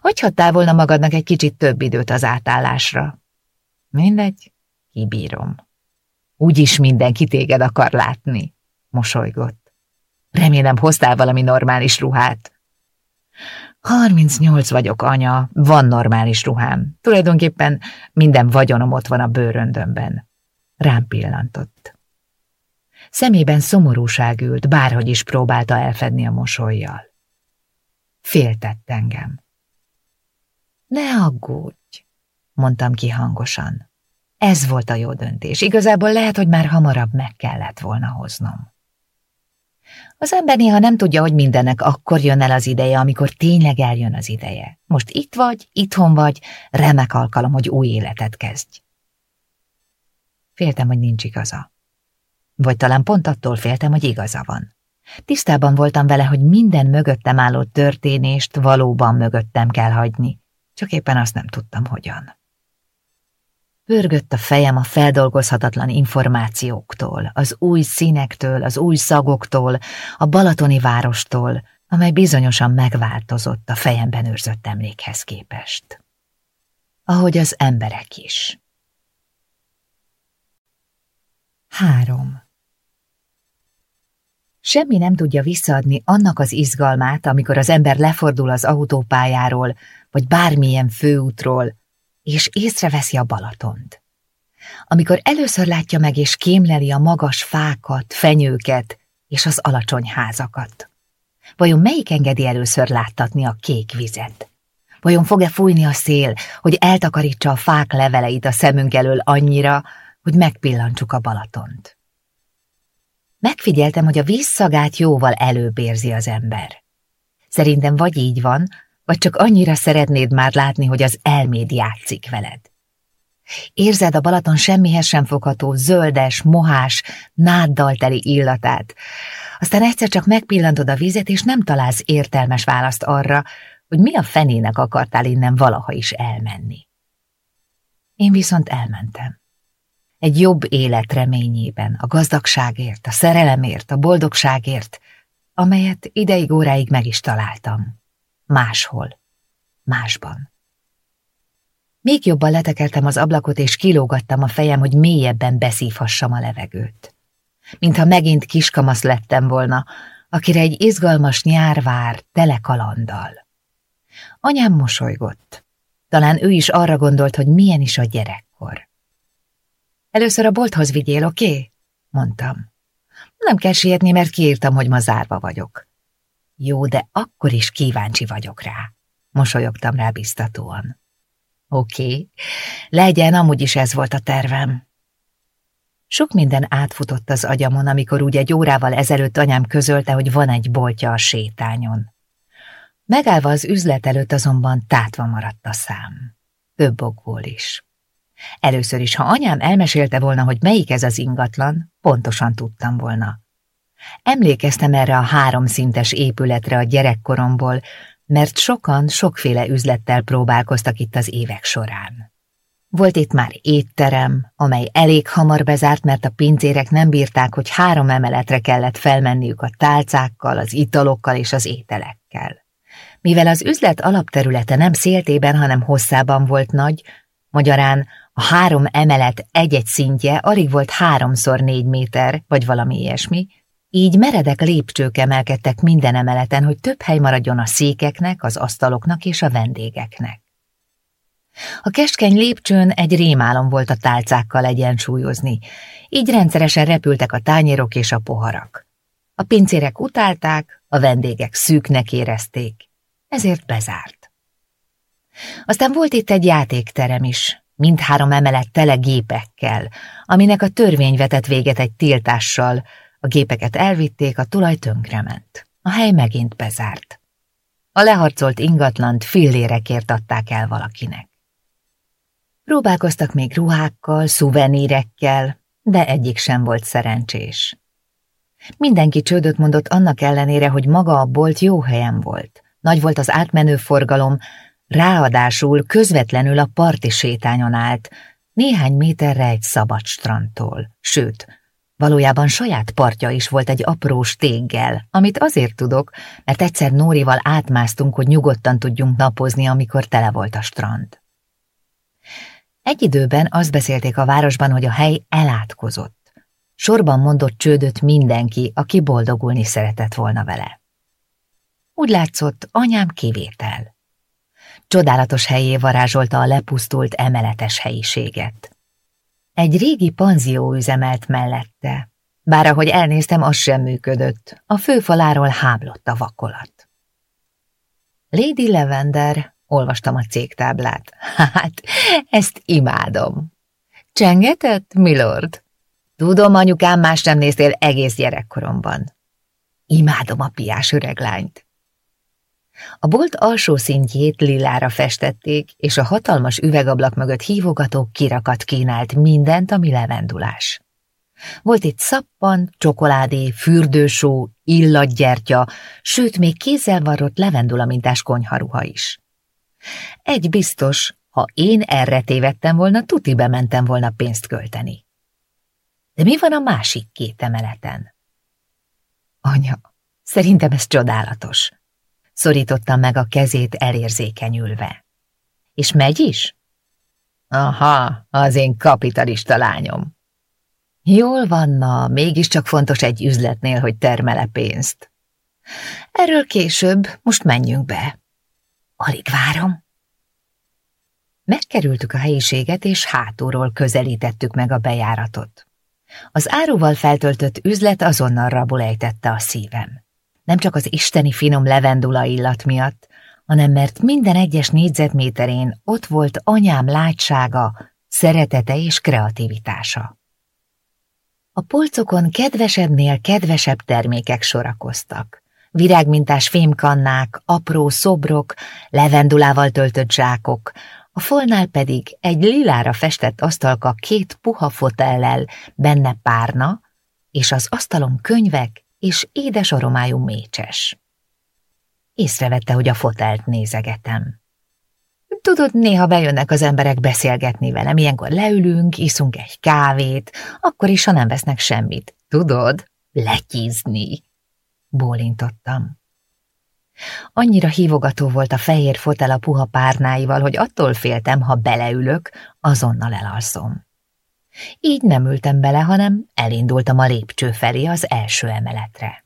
Hogy hagytál volna magadnak egy kicsit több időt az átállásra? Mindegy, kibírom. Úgyis mindenki téged akar látni, mosolygott. Remélem hoztál valami normális ruhát. 38 vagyok, anya, van normális ruhám. Tulajdonképpen minden vagyonom ott van a bőröndömben. Rám pillantott. Szemében szomorúság ült, bárhogy is próbálta elfedni a mosolyjal. Féltett engem. Ne aggódj, mondtam ki hangosan. Ez volt a jó döntés. Igazából lehet, hogy már hamarabb meg kellett volna hoznom. Az ember néha nem tudja, hogy mindennek akkor jön el az ideje, amikor tényleg eljön az ideje. Most itt vagy, itthon vagy, remek alkalom, hogy új életet kezdj. Féltem, hogy nincs igaza. Vagy talán pont attól féltem, hogy igaza van. Tisztában voltam vele, hogy minden mögöttem álló történést valóban mögöttem kell hagyni, csak éppen azt nem tudtam, hogyan. Pörgött a fejem a feldolgozhatatlan információktól, az új színektől, az új szagoktól, a balatoni várostól, amely bizonyosan megváltozott a fejemben őrzött emlékhez képest. Ahogy az emberek is. Három. Semmi nem tudja visszaadni annak az izgalmát, amikor az ember lefordul az autópályáról, vagy bármilyen főútról, és észreveszi a Balatont. Amikor először látja meg és kémleli a magas fákat, fenyőket és az alacsony házakat. Vajon melyik engedi először láttatni a kék vizet? Vajon fog-e fújni a szél, hogy eltakarítsa a fák leveleit a szemünk elől annyira, hogy megpillantsuk a Balatont? Megfigyeltem, hogy a vízszagát jóval előbb érzi az ember. Szerintem vagy így van, vagy csak annyira szeretnéd már látni, hogy az elméd játszik veled. Érzed a Balaton semmihez sem fogható, zöldes, mohás, náddal teli illatát. Aztán egyszer csak megpillantod a vizet, és nem találsz értelmes választ arra, hogy mi a fenének akartál innen valaha is elmenni. Én viszont elmentem. Egy jobb élet reményében, a gazdagságért, a szerelemért, a boldogságért, amelyet ideig óráig meg is találtam. Máshol. Másban. Még jobban letekertem az ablakot, és kilógattam a fejem, hogy mélyebben beszívhassam a levegőt. Mintha megint kiskamasz lettem volna, akire egy izgalmas nyár vár tele kalanddal. Anyám mosolygott. Talán ő is arra gondolt, hogy milyen is a gyerekkor. Először a bolthoz vigyél, oké? Okay? mondtam. Nem kell sietni, mert kiírtam, hogy ma zárva vagyok. Jó, de akkor is kíváncsi vagyok rá. Mosolyogtam rá biztatóan. Oké, legyen, amúgy is ez volt a tervem. Sok minden átfutott az agyamon, amikor úgy egy órával ezelőtt anyám közölte, hogy van egy boltja a sétányon. Megállva az üzlet előtt azonban tátva maradt a szám. Több okból is. Először is, ha anyám elmesélte volna, hogy melyik ez az ingatlan, pontosan tudtam volna. Emlékeztem erre a háromszintes épületre a gyerekkoromból, mert sokan sokféle üzlettel próbálkoztak itt az évek során. Volt itt már étterem, amely elég hamar bezárt, mert a pincérek nem bírták, hogy három emeletre kellett felmenniük a tálcákkal, az italokkal és az ételekkel. Mivel az üzlet alapterülete nem széltében, hanem hosszában volt nagy, magyarán a három emelet egy-egy szintje alig volt háromszor négy méter, vagy valami ilyesmi, így meredek lépcsők emelkedtek minden emeleten, hogy több hely maradjon a székeknek, az asztaloknak és a vendégeknek. A keskeny lépcsőn egy rémálom volt a tálcákkal egyensúlyozni, így rendszeresen repültek a tányérok és a poharak. A pincérek utálták, a vendégek szűknek érezték, ezért bezárt. Aztán volt itt egy játékterem is, mindhárom emelet tele gépekkel, aminek a törvény vetett véget egy tiltással, a gépeket elvitték, a tulaj tönkrement. A hely megint bezárt. A leharcolt ingatlant fillérekért adták el valakinek. Próbálkoztak még ruhákkal, szuvenírekkel, de egyik sem volt szerencsés. Mindenki csődöt mondott annak ellenére, hogy maga a bolt jó helyen volt. Nagy volt az átmenő forgalom, ráadásul közvetlenül a parti sétányon állt, néhány méterre egy szabad strandtól, sőt, Valójában saját partja is volt egy apró stéggel, amit azért tudok, mert egyszer Nórival átmásztunk, hogy nyugodtan tudjunk napozni, amikor tele volt a strand. Egy időben azt beszélték a városban, hogy a hely elátkozott. Sorban mondott csődöt mindenki, aki boldogulni szeretett volna vele. Úgy látszott, anyám kivétel. Csodálatos helyé varázsolta a lepusztult emeletes helyiséget. Egy régi panzió üzemelt mellette, bár ahogy elnéztem, az sem működött, a főfaláról háblott a vakolat. Lady Lavender, olvastam a cégtáblát. (laughs) Hát, ezt imádom. Csengetett, milord? Tudom, anyukám, más nem néztél egész gyerekkoromban. Imádom a piás öreglányt. A bolt alsó szintjét lilára festették, és a hatalmas üvegablak mögött hívogató kirakat kínált mindent, ami levendulás. Volt itt szappan, csokoládé, fürdősó, illatgyertya, sőt, még kézzel varrott levendulamintás konyharuha is. Egy biztos, ha én erre tévedtem volna, tuti bementem volna pénzt költeni. De mi van a másik két emeleten? Anya, szerintem ez csodálatos. Szorítottam meg a kezét elérzékenyülve. És megy is? Aha, az én kapitalista lányom. Jól vanna, mégiscsak fontos egy üzletnél, hogy termele pénzt. Erről később, most menjünk be. Alig várom. Megkerültük a helyiséget, és hátulról közelítettük meg a bejáratot. Az áruval feltöltött üzlet azonnal rabul ejtette a szívem. Nem csak az isteni finom levendula illat miatt, hanem mert minden egyes négyzetméterén ott volt anyám látsága, szeretete és kreativitása. A polcokon kedvesebbnél kedvesebb termékek sorakoztak. Virágmintás fémkannák, apró szobrok, levendulával töltött zsákok, a folnál pedig egy lilára festett asztalka két puha fotellel, benne párna, és az asztalon könyvek és édes aromájú mécses. Észrevette, hogy a fotelt nézegetem. Tudod, néha bejönnek az emberek beszélgetni velem, ilyenkor leülünk, iszunk egy kávét, akkor is, ha nem vesznek semmit. Tudod, lekizni. Bólintottam. Annyira hívogató volt a fehér fotel a puha párnáival, hogy attól féltem, ha beleülök, azonnal elalszom. Így nem ültem bele, hanem elindultam a lépcső felé az első emeletre.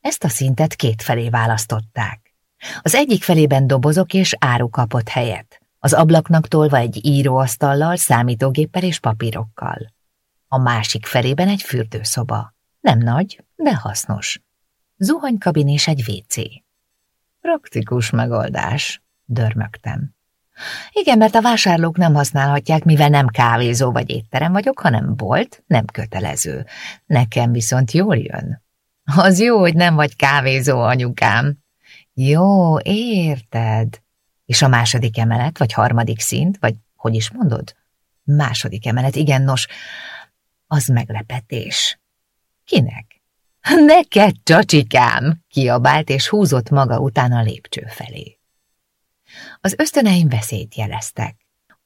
Ezt a szintet két felé választották. Az egyik felében dobozok és áru kapott helyet, az ablaknak tolva egy íróasztallal, számítógéppel és papírokkal. A másik felében egy fürdőszoba. Nem nagy, de hasznos zuhanykabin és egy WC. Praktikus megoldás, dörmögtem. Igen, mert a vásárlók nem használhatják, mivel nem kávézó vagy étterem vagyok, hanem bolt, nem kötelező. Nekem viszont jól jön. Az jó, hogy nem vagy kávézó, anyukám. Jó, érted. És a második emelet, vagy harmadik szint, vagy hogy is mondod? Második emelet, igen, nos, az meglepetés. Kinek? Neked, csacsikám! kiabált és húzott maga után a lépcső felé. Az ösztöneim veszélyt jeleztek.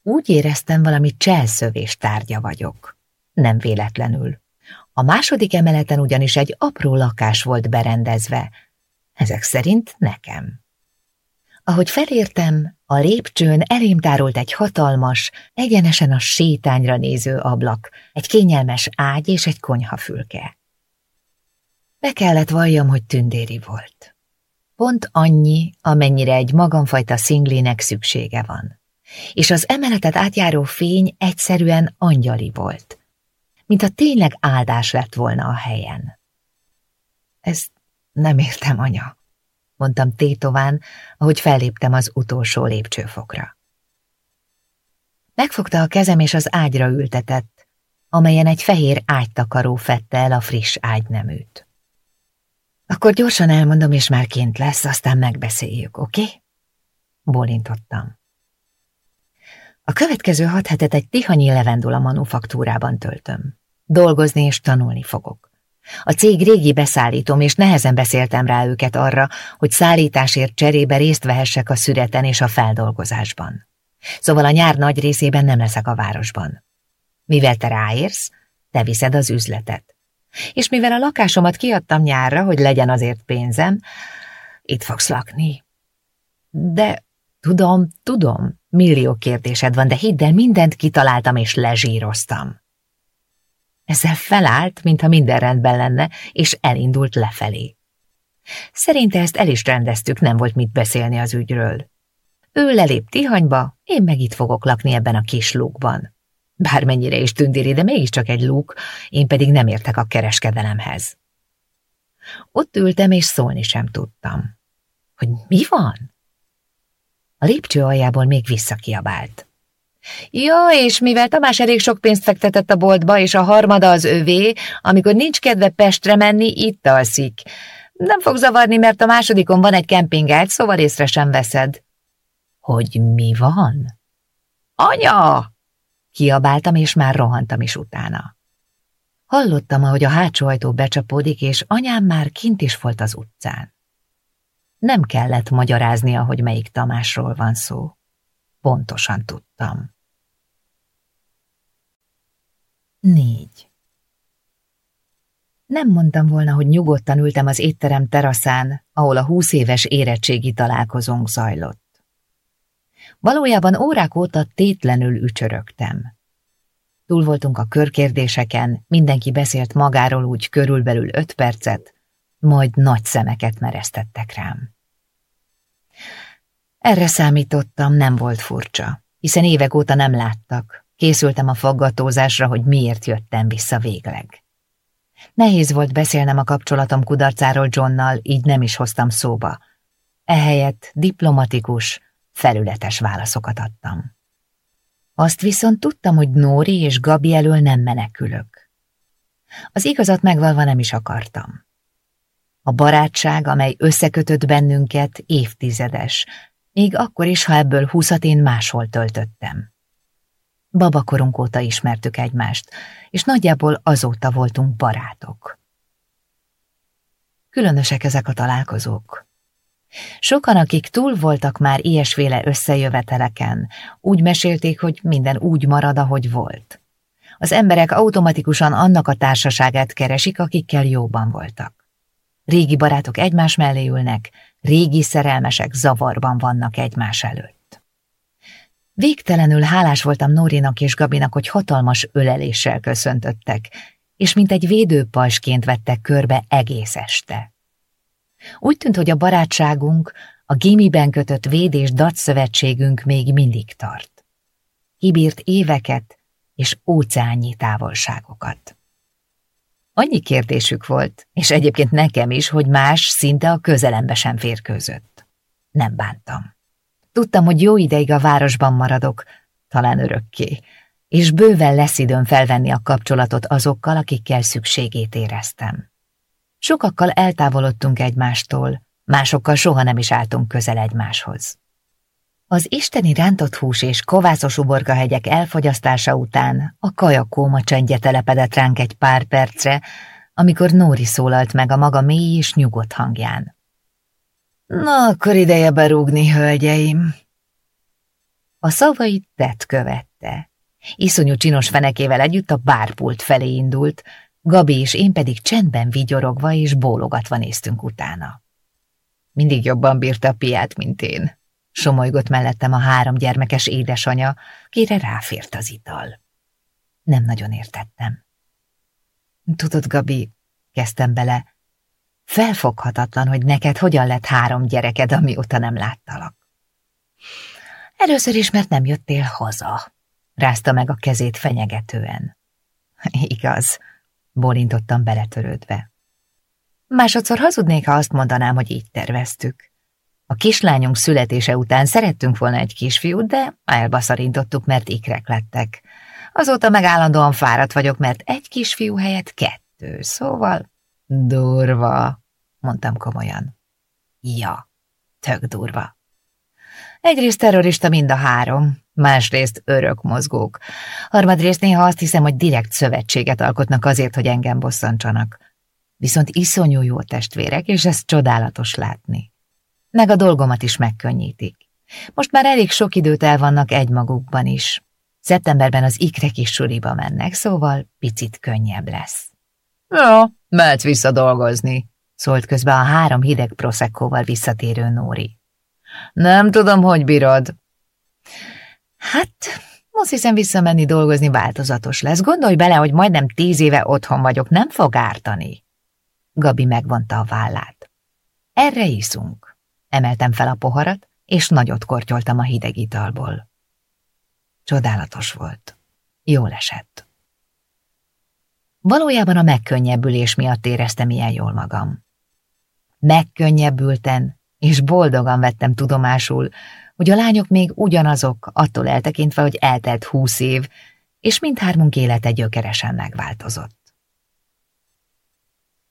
Úgy éreztem, valami cselszövés tárgya vagyok. Nem véletlenül. A második emeleten ugyanis egy apró lakás volt berendezve, ezek szerint nekem. Ahogy felértem, a lépcsőn elém tárolt egy hatalmas, egyenesen a sétányra néző ablak, egy kényelmes ágy és egy konyhafülke. Be kellett valljam, hogy tündéri volt. Pont annyi, amennyire egy magamfajta szinglinek szüksége van. És az emeletet átjáró fény egyszerűen angyali volt, mintha tényleg áldás lett volna a helyen. Ezt nem értem, anya, mondtam tétován, ahogy felléptem az utolsó lépcsőfokra. Megfogta a kezem és az ágyra ültetett, amelyen egy fehér ágytakaró fette el a friss ágyneműt. Akkor gyorsan elmondom, és már kint lesz, aztán megbeszéljük, oké? Okay? Bólintottam. A következő hat hetet egy tihanyi levendula manufaktúrában töltöm. Dolgozni és tanulni fogok. A cég régi beszállítom, és nehezen beszéltem rá őket arra, hogy szállításért cserébe részt vehessek a szüreten és a feldolgozásban. Szóval a nyár nagy részében nem leszek a városban. Mivel te ráérsz, te viszed az üzletet és mivel a lakásomat kiadtam nyárra, hogy legyen azért pénzem, itt fogsz lakni. De tudom, tudom, millió kérdésed van, de hidd el, mindent kitaláltam és lezsíroztam. Ezzel felállt, mintha minden rendben lenne, és elindult lefelé. Szerinte ezt el is rendeztük, nem volt mit beszélni az ügyről. Ő lelép Tihanyba, én meg itt fogok lakni ebben a kis lúkban. Bármennyire is tündéri, de mégiscsak egy lúk, én pedig nem értek a kereskedelemhez. Ott ültem, és szólni sem tudtam. Hogy mi van? A lépcső aljából még visszakiabált. Ja, és mivel Tamás elég sok pénzt fektetett a boltba, és a harmada az övé, amikor nincs kedve Pestre menni, itt alszik. Nem fog zavarni, mert a másodikon van egy kempingágy, szóval észre sem veszed. Hogy mi van? Anya! Kiabáltam, és már rohantam is utána. Hallottam, ahogy a hátsó ajtó becsapódik, és anyám már kint is volt az utcán. Nem kellett magyaráznia, hogy melyik Tamásról van szó. Pontosan tudtam. Négy. Nem mondtam volna, hogy nyugodtan ültem az étterem teraszán, ahol a húsz éves érettségi találkozónk zajlott. Valójában órák óta tétlenül ücsörögtem. Túl voltunk a körkérdéseken, mindenki beszélt magáról úgy körülbelül öt percet, majd nagy szemeket mereztettek rám. Erre számítottam, nem volt furcsa, hiszen évek óta nem láttak. Készültem a faggatózásra, hogy miért jöttem vissza végleg. Nehéz volt beszélnem a kapcsolatom kudarcáról Johnnal, így nem is hoztam szóba. Ehelyett diplomatikus, felületes válaszokat adtam. Azt viszont tudtam, hogy Nóri és Gabi elől nem menekülök. Az igazat megvalva nem is akartam. A barátság, amely összekötött bennünket, évtizedes, még akkor is, ha ebből húszat én máshol töltöttem. Babakorunk óta ismertük egymást, és nagyjából azóta voltunk barátok. Különösek ezek a találkozók. Sokan, akik túl voltak már ilyesféle összejöveteleken, úgy mesélték, hogy minden úgy marad, ahogy volt. Az emberek automatikusan annak a társaságát keresik, akikkel jóban voltak. Régi barátok egymás mellé ülnek, régi szerelmesek zavarban vannak egymás előtt. Végtelenül hálás voltam Nórinak és Gabinak, hogy hatalmas öleléssel köszöntöttek, és mint egy védőpajsként vettek körbe egész este. Úgy tűnt, hogy a barátságunk, a gimiben kötött véd- és datszövetségünk még mindig tart. Kibírt éveket és óceánnyi távolságokat. Annyi kérdésük volt, és egyébként nekem is, hogy más szinte a közelembe sem férkőzött. Nem bántam. Tudtam, hogy jó ideig a városban maradok, talán örökké, és bőven lesz időm felvenni a kapcsolatot azokkal, akikkel szükségét éreztem. Sokakkal eltávolodtunk egymástól, másokkal soha nem is álltunk közel egymáshoz. Az isteni rántott hús és kovászos uborkahegyek elfogyasztása után a kajakóma csendje telepedett ránk egy pár percre, amikor Nóri szólalt meg a maga mély és nyugodt hangján. Na, akkor ideje berúgni, hölgyeim! A szavait tett követte. Iszonyú csinos fenekével együtt a bárpult felé indult, Gabi és én pedig csendben vigyorogva és bólogatva néztünk utána. Mindig jobban bírta a piát, mint én. Somolygott mellettem a három gyermekes édesanya, kire ráfért az ital. Nem nagyon értettem. Tudod, Gabi, kezdtem bele, felfoghatatlan, hogy neked hogyan lett három gyereked, amióta nem láttalak. Először is, mert nem jöttél haza, rázta meg a kezét fenyegetően. Igaz, Bólintottam beletörődve. Másodszor hazudnék, ha azt mondanám, hogy így terveztük. A kislányunk születése után szerettünk volna egy kisfiút, de elbaszarintottuk, mert ikrek lettek. Azóta meg állandóan fáradt vagyok, mert egy kisfiú helyett kettő, szóval durva, mondtam komolyan. Ja, tök durva. Egyrészt terrorista mind a három, másrészt örök mozgók. Harmadrészt néha azt hiszem, hogy direkt szövetséget alkotnak azért, hogy engem bosszantsanak. Viszont iszonyú jó testvérek, és ez csodálatos látni. Meg a dolgomat is megkönnyítik. Most már elég sok időt elvannak egymagukban is. Szeptemberben az ikrek is suriba mennek, szóval picit könnyebb lesz. Ja, mehet vissza dolgozni, szólt közben a három hideg proszekkóval visszatérő Nóri. Nem tudom, hogy bírod. Hát, Most hiszem visszamenni dolgozni változatos lesz. Gondolj bele, hogy majdnem tíz éve otthon vagyok, nem fog ártani. Gabi megvonta a vállát. Erre iszunk. Emeltem fel a poharat, és nagyot kortyoltam a hideg italból. Csodálatos volt. Jól esett. Valójában a megkönnyebbülés miatt éreztem ilyen jól magam. Megkönnyebbülten és boldogan vettem tudomásul, hogy a lányok még ugyanazok, attól eltekintve, hogy eltelt húsz év, és mindhármunk élete gyökeresen megváltozott.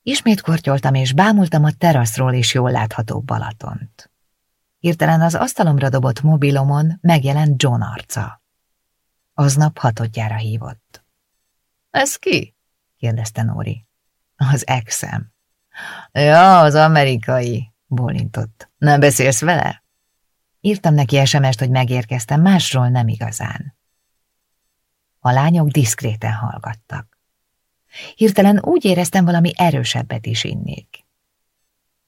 Ismét kortyoltam, és bámultam a teraszról is jól látható Balatont. Hirtelen az asztalomra dobott mobilomon megjelent John arca. Aznap hatodjára hívott. – Ez ki? – kérdezte Nóri. – Az exem. – Ja, az amerikai – bólintott. – Nem beszélsz vele? Írtam neki sms hogy megérkeztem, másról nem igazán. A lányok diszkréten hallgattak. Hirtelen úgy éreztem, valami erősebbet is innék.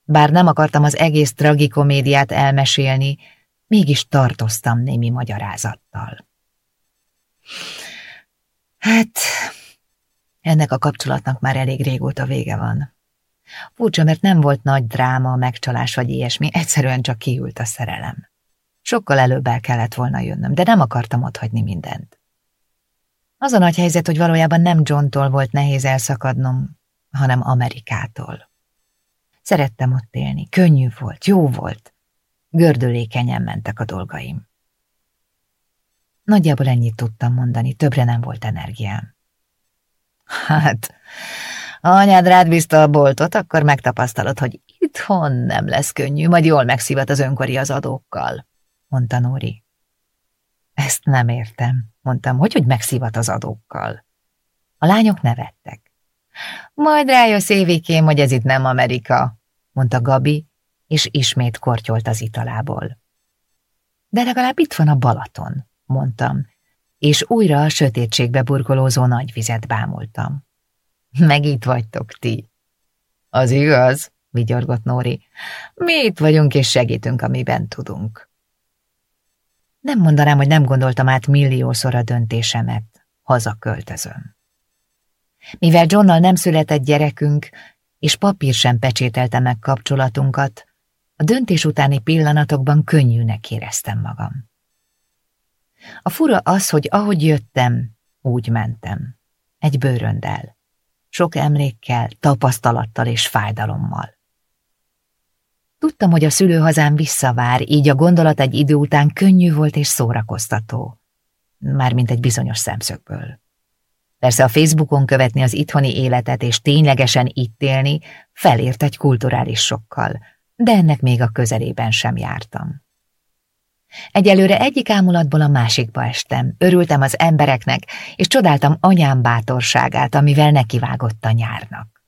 Bár nem akartam az egész tragikomédiát elmesélni, mégis tartoztam némi magyarázattal. Hát, ennek a kapcsolatnak már elég régóta vége van. Furcsa, mert nem volt nagy dráma, megcsalás vagy ilyesmi, egyszerűen csak kiült a szerelem. Sokkal előbb el kellett volna jönnöm, de nem akartam otthagyni mindent. Az a nagy helyzet, hogy valójában nem Johntól volt nehéz elszakadnom, hanem Amerikától. Szerettem ott élni, könnyű volt, jó volt. Gördülékenyen mentek a dolgaim. Nagyjából ennyit tudtam mondani, többre nem volt energiám. Hát, ha anyád rád bízta a boltot, akkor megtapasztalod, hogy itthon nem lesz könnyű, majd jól megszivat az önkori az adókkal mondta Nóri. Ezt nem értem, mondtam, hogy, hogy megszivat az adókkal. A lányok nevettek. Majd rájössz évikém, hogy ez itt nem Amerika, mondta Gabi, és ismét kortyolt az italából. De legalább itt van a Balaton, mondtam, és újra a sötétségbe burkolózó nagy vizet bámultam. Meg itt vagytok ti. Az igaz, vigyorgott Nóri. Mi itt vagyunk és segítünk, amiben tudunk. Nem mondanám, hogy nem gondoltam át milliószor a döntésemet. Hazaköltözöm. Mivel Johnnal nem született gyerekünk, és papír sem pecsételte meg kapcsolatunkat, a döntés utáni pillanatokban könnyűnek éreztem magam. A fura az, hogy ahogy jöttem, úgy mentem. Egy bőröndel. Sok emlékkel, tapasztalattal és fájdalommal. Tudtam, hogy a szülőhazám visszavár, így a gondolat egy idő után könnyű volt és szórakoztató. Mármint egy bizonyos szemszögből. Persze a Facebookon követni az itthoni életet és ténylegesen itt élni felért egy kulturális sokkal, de ennek még a közelében sem jártam. Egyelőre egyik ámulatból a másikba estem, örültem az embereknek, és csodáltam anyám bátorságát, amivel nekivágott a nyárnak.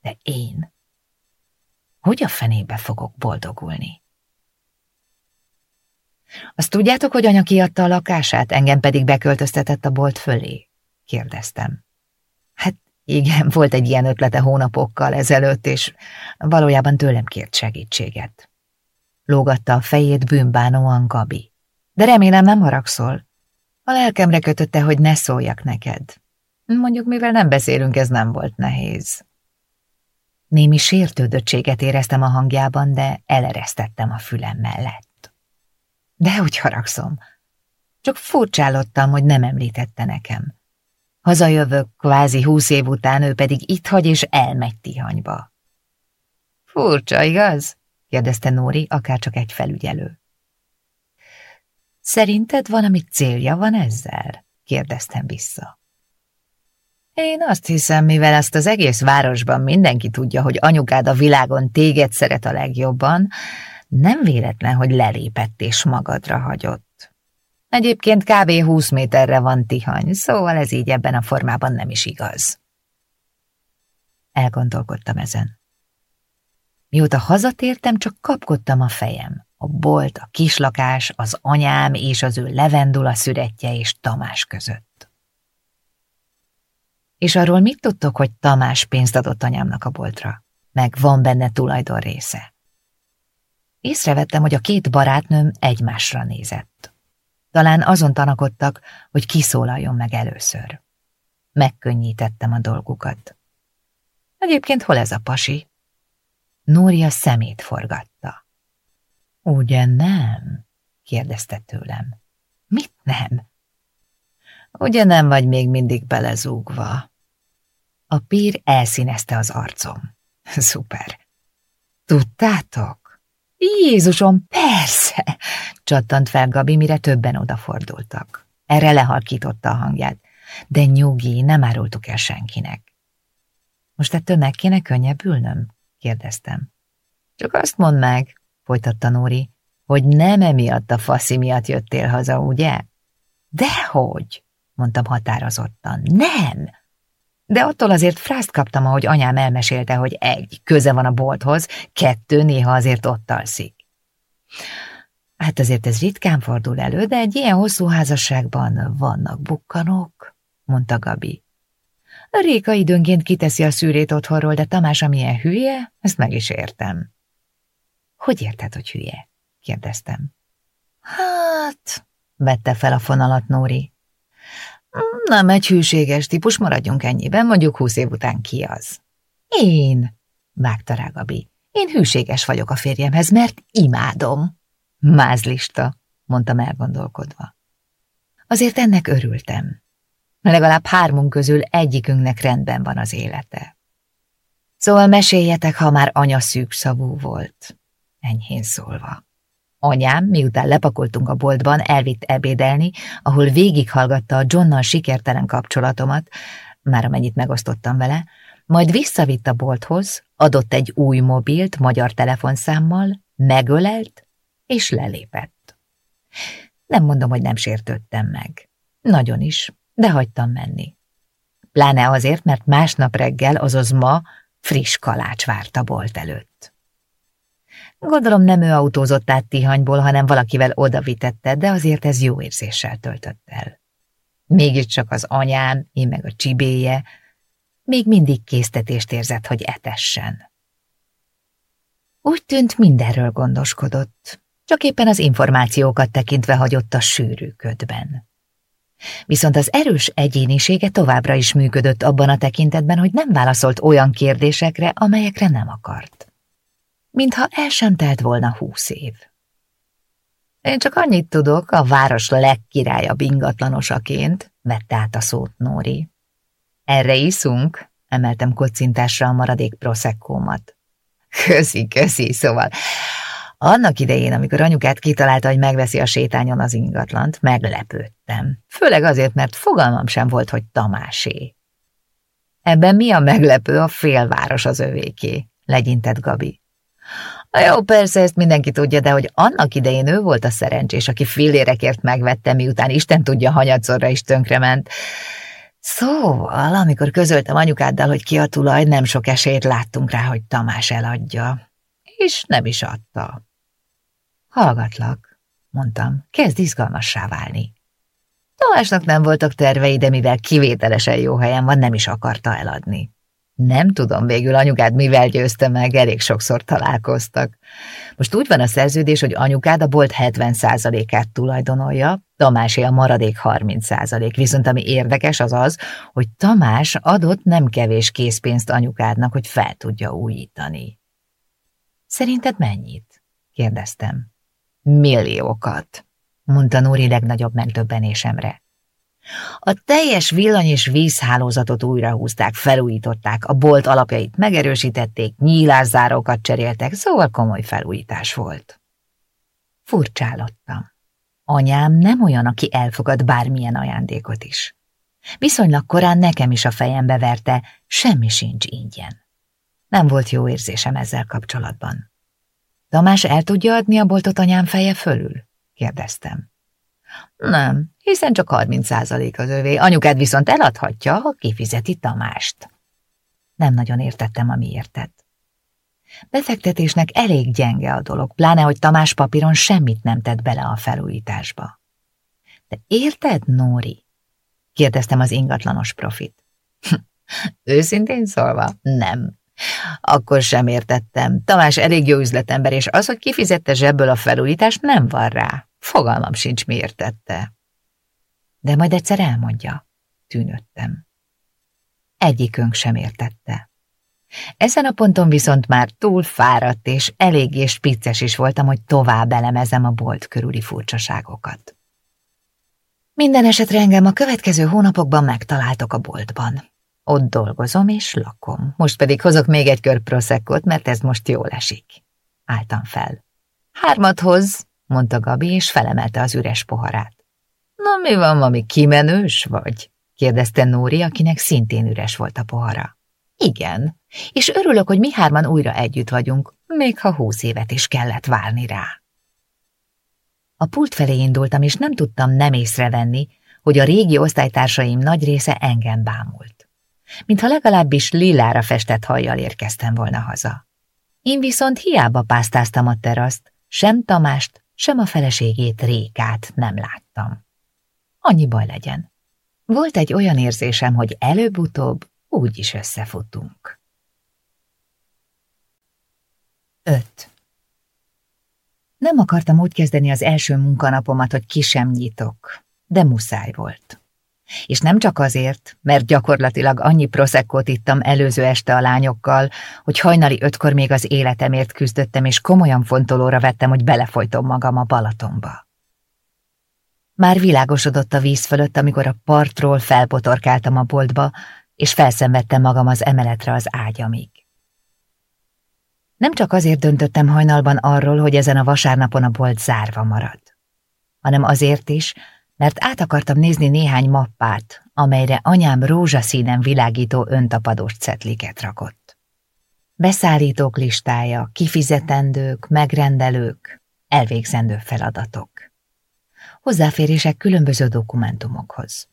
De én hogy a fenébe fogok boldogulni? Azt tudjátok, hogy anya kiadta a lakását, engem pedig beköltöztetett a bolt fölé? kérdeztem. Hát igen, (laughs) volt egy ilyen ötlete hónapokkal ezelőtt, és valójában tőlem kért segítséget. Lógatta a fejét bűnbánóan Gabi. De remélem nem haragszol. A lelkemre kötötte, hogy ne szóljak neked. Mondjuk, mivel nem beszélünk, ez nem volt nehéz. Némi sértődöttséget éreztem a hangjában, de eleresztettem a fülem mellett. De úgy haragszom. Csak furcsálottam, hogy nem említette nekem. Hazajövök kvázi húsz év után, ő pedig itt hagy és elmegy Tihanyba. Furcsa, igaz? kérdezte Nóri, akárcsak egy felügyelő. Szerinted valami célja van ezzel? kérdeztem vissza. Én azt hiszem, mivel ezt az egész városban mindenki tudja, hogy anyukád a világon téged szeret a legjobban, nem véletlen, hogy lelépett és magadra hagyott. Egyébként kb. 20 méterre van Tihany, szóval ez így ebben a formában nem is igaz. Elgondolkodtam ezen. Mióta hazatértem, csak kapkodtam a fejem. A bolt, a kislakás, az anyám és az ő levendula szüretje és Tamás között. És arról mit tudtok, hogy Tamás pénzt adott anyámnak a boltra? Meg van benne tulajdon része. Észrevettem, hogy a két barátnőm egymásra nézett. Talán azon tanakodtak, hogy kiszólaljon meg először. Megkönnyítettem a dolgukat. Egyébként hol ez a pasi? Nória szemét forgatta. Ugye nem? kérdezte tőlem. Mit nem? Ugye nem vagy még mindig belezúgva? A pír elszínezte az arcom. (laughs) Szuper. Tudtátok? Jézusom, persze! csattant fel Gabi, mire többen odafordultak. Erre lehalkította a hangját. De nyugi, nem árultuk el senkinek. Most ettől meg kéne könnyebbülnöm? kérdeztem. Csak azt mondd meg, folytatta Nóri, hogy nem emiatt a faszi miatt jöttél haza, ugye? Dehogy, mondtam határozottan. Nem! De attól azért frászt kaptam, ahogy anyám elmesélte, hogy egy, köze van a bolthoz, kettő, néha azért ott alszik. Hát azért ez ritkán fordul elő, de egy ilyen hosszú házasságban vannak bukkanók, mondta Gabi. Réka időnként kiteszi a szűrét otthonról, de Tamás amilyen hülye, ezt meg is értem. Hogy érted, hogy hülye? kérdeztem. Hát, vette fel a fonalat Nóri. Nem egy hűséges típus, maradjunk ennyiben, mondjuk húsz év után ki az. Én, vágta rá Gabi. Én hűséges vagyok a férjemhez, mert imádom. Mázlista, mondtam elgondolkodva. Azért ennek örültem. Legalább hármunk közül egyikünknek rendben van az élete. Szóval meséljetek, ha már anya szűkszavú volt, enyhén szólva. Anyám, miután lepakoltunk a boltban, elvitt ebédelni, ahol végighallgatta a Johnnal sikertelen kapcsolatomat, már amennyit megosztottam vele, majd visszavitt a bolthoz, adott egy új mobilt magyar telefonszámmal, megölelt és lelépett. Nem mondom, hogy nem sértődtem meg. Nagyon is, de hagytam menni. Pláne azért, mert másnap reggel, azaz ma friss kalács várt a bolt előtt. Gondolom nem ő autózott át Tihanyból, hanem valakivel odavitette, de azért ez jó érzéssel töltött el. Mégiscsak az anyám, én meg a csibéje, még mindig késztetést érzett, hogy etessen. Úgy tűnt, mindenről gondoskodott, csak éppen az információkat tekintve hagyott a sűrű ködben. Viszont az erős egyénisége továbbra is működött abban a tekintetben, hogy nem válaszolt olyan kérdésekre, amelyekre nem akart. Mintha el sem telt volna húsz év. Én csak annyit tudok, a város legkirályabb ingatlanosaként, vette át a szót Nóri. Erre iszunk? Emeltem kocintásra a maradék proszekkómat. Köszi, köszi, szóval annak idején, amikor anyukát kitalálta, hogy megveszi a sétányon az ingatlant, meglepődtem. Főleg azért, mert fogalmam sem volt, hogy Tamásé. Ebben mi a meglepő, a félváros az övéké, legyintett Gabi. A jó, persze, ezt mindenki tudja, de hogy annak idején ő volt a szerencsés, aki fillérekért megvette, miután Isten tudja, hanyatszorra is tönkrement. Szóval, amikor közöltem anyukáddal, hogy ki a tulaj, nem sok esélyt láttunk rá, hogy Tamás eladja. És nem is adta. Hallgatlak, mondtam, kezd izgalmassá válni. Tamásnak nem voltak tervei, de mivel kivételesen jó helyen van, nem is akarta eladni. Nem tudom végül anyukád mivel győzte meg, elég sokszor találkoztak. Most úgy van a szerződés, hogy anyukád a bolt 70%-át tulajdonolja, Tamásé a maradék 30%, viszont ami érdekes az az, hogy Tamás adott nem kevés készpénzt anyukádnak, hogy fel tudja újítani. Szerinted mennyit? kérdeztem. Milliókat, mondta Nóri legnagyobb megdöbbenésemre. A teljes villany és vízhálózatot újrahúzták, felújították, a bolt alapjait megerősítették, nyílászárókat cseréltek, szóval komoly felújítás volt. Furcsálottam. Anyám nem olyan, aki elfogad bármilyen ajándékot is. Viszonylag korán nekem is a fejembe verte, semmi sincs ingyen. Nem volt jó érzésem ezzel kapcsolatban. Tamás el tudja adni a boltot anyám feje fölül? kérdeztem. Nem, hiszen csak 30 százalék az övé, anyukád viszont eladhatja, ha kifizeti Tamást. Nem nagyon értettem, ami értett. Befektetésnek elég gyenge a dolog, pláne, hogy Tamás papíron semmit nem tett bele a felújításba. De érted, Nóri? kérdeztem az ingatlanos profit. Őszintén szólva, nem. Akkor sem értettem. Tamás elég jó üzletember, és az, hogy kifizette zsebből a felújítást, nem van rá. Fogalmam sincs, miért tette. De majd egyszer elmondja, tűnöttem. Egyikünk sem értette. Ezen a ponton viszont már túl fáradt és eléggé spicces is voltam, hogy tovább elemezem a bolt körüli furcsaságokat. Minden esetre engem a következő hónapokban megtaláltok a boltban. Ott dolgozom és lakom. Most pedig hozok még egy kör proszekkot, mert ez most jól esik. Álltam fel. Hármat hoz, mondta Gabi, és felemelte az üres poharát. Na mi van, mami, kimenős vagy? kérdezte Nóri, akinek szintén üres volt a pohara. Igen, és örülök, hogy mi hárman újra együtt vagyunk, még ha húsz évet is kellett várni rá. A pult felé indultam, és nem tudtam nem észrevenni, hogy a régi osztálytársaim nagy része engem bámult. Mintha legalábbis lilára festett hajjal érkeztem volna haza. Én viszont hiába pásztáztam a teraszt, sem Tamást, sem a feleségét Rékát nem láttam. Annyi baj legyen. Volt egy olyan érzésem, hogy előbb-utóbb úgy is összefutunk. 5. Nem akartam úgy kezdeni az első munkanapomat, hogy ki sem nyitok, de muszáj volt. És nem csak azért, mert gyakorlatilag annyi proszekkót ittam előző este a lányokkal, hogy hajnali ötkor még az életemért küzdöttem, és komolyan fontolóra vettem, hogy belefolytom magam a Balatonba. Már világosodott a víz fölött, amikor a partról felpotorkáltam a boltba, és felszenvedtem magam az emeletre az ágyamig. Nem csak azért döntöttem hajnalban arról, hogy ezen a vasárnapon a bolt zárva marad, hanem azért is, mert át akartam nézni néhány mappát, amelyre anyám rózsaszínen világító öntapadós cetliket rakott. Beszállítók listája, kifizetendők, megrendelők, elvégzendő feladatok. Hozzáférések különböző dokumentumokhoz.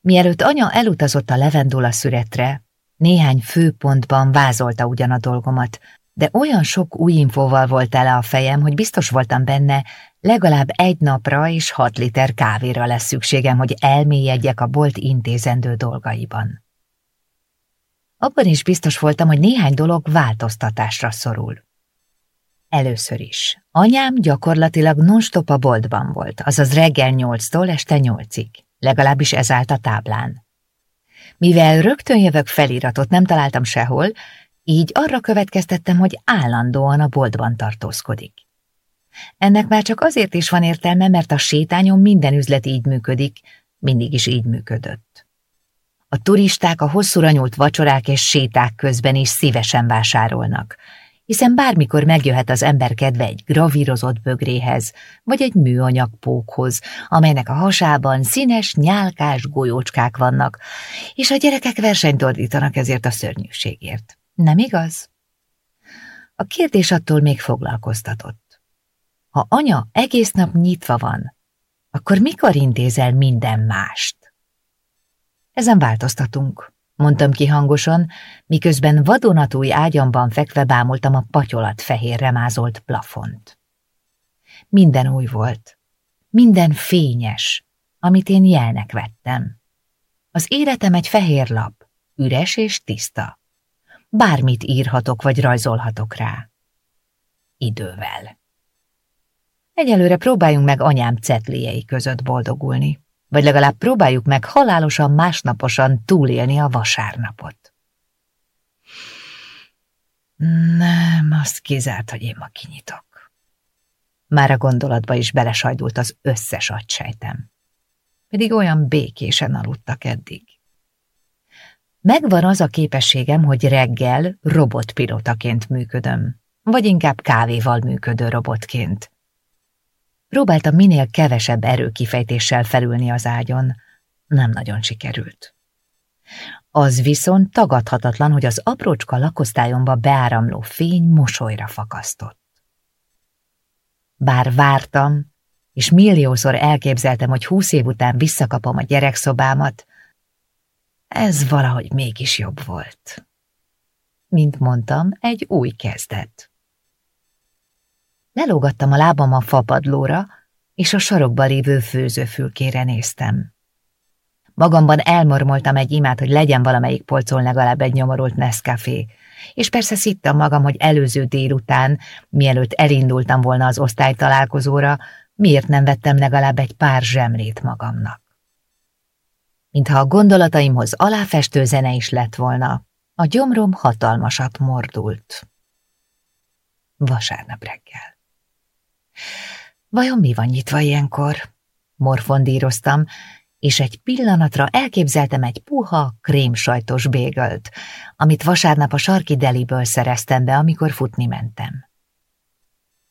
Mielőtt anya elutazott a levendula szüretre, néhány főpontban vázolta ugyan a dolgomat, de olyan sok új infóval volt tele a fejem, hogy biztos voltam benne, legalább egy napra és hat liter kávéra lesz szükségem, hogy elmélyedjek a bolt intézendő dolgaiban. Abban is biztos voltam, hogy néhány dolog változtatásra szorul. Először is. Anyám gyakorlatilag non-stop a boltban volt, azaz reggel nyolctól este nyolcig. Legalábbis ez állt a táblán. Mivel rögtön jövök feliratot nem találtam sehol, így arra következtettem, hogy állandóan a boltban tartózkodik. Ennek már csak azért is van értelme, mert a sétányon minden üzlet így működik, mindig is így működött. A turisták a hosszúra nyúlt vacsorák és séták közben is szívesen vásárolnak, hiszen bármikor megjöhet az ember kedve egy gravírozott bögréhez, vagy egy műanyag pókhoz, amelynek a hasában színes, nyálkás golyócskák vannak, és a gyerekek versenyt ordítanak ezért a szörnyűségért. Nem igaz? A kérdés attól még foglalkoztatott. Ha anya egész nap nyitva van, akkor mikor intézel minden mást? Ezen változtatunk, mondtam ki hangosan, miközben vadonatúj ágyamban fekve bámultam a patyolat fehérre mázolt plafont. Minden új volt, minden fényes, amit én jelnek vettem. Az életem egy fehér lap, üres és tiszta. Bármit írhatok vagy rajzolhatok rá. Idővel. Egyelőre próbáljunk meg anyám cetliei között boldogulni vagy legalább próbáljuk meg halálosan másnaposan túlélni a vasárnapot. Nem, azt kizárt, hogy én ma kinyitok. Már a gondolatba is belesajdult az összes agysejtem. Pedig olyan békésen aludtak eddig. Megvan az a képességem, hogy reggel robotpilotaként működöm, vagy inkább kávéval működő robotként. Próbáltam minél kevesebb erőkifejtéssel felülni az ágyon. Nem nagyon sikerült. Az viszont tagadhatatlan, hogy az aprócska lakosztályomba beáramló fény mosolyra fakasztott. Bár vártam, és milliószor elképzeltem, hogy húsz év után visszakapom a gyerekszobámat, ez valahogy mégis jobb volt. Mint mondtam, egy új kezdet. Lelógattam a lábam a fapadlóra, és a sarokba lévő főzőfülkére néztem. Magamban elmormoltam egy imát, hogy legyen valamelyik polcon legalább egy nyomorult Nescafé, és persze szittem magam, hogy előző délután, mielőtt elindultam volna az osztálytalálkozóra, miért nem vettem legalább egy pár zsemlét magamnak. Mintha a gondolataimhoz aláfestő zene is lett volna, a gyomrom hatalmasat mordult. Vasárnap reggel. Vajon mi van nyitva ilyenkor? Morfondíroztam, és egy pillanatra elképzeltem egy puha, krémsajtos bégölt, amit vasárnap a sarki deliből szereztem be, amikor futni mentem.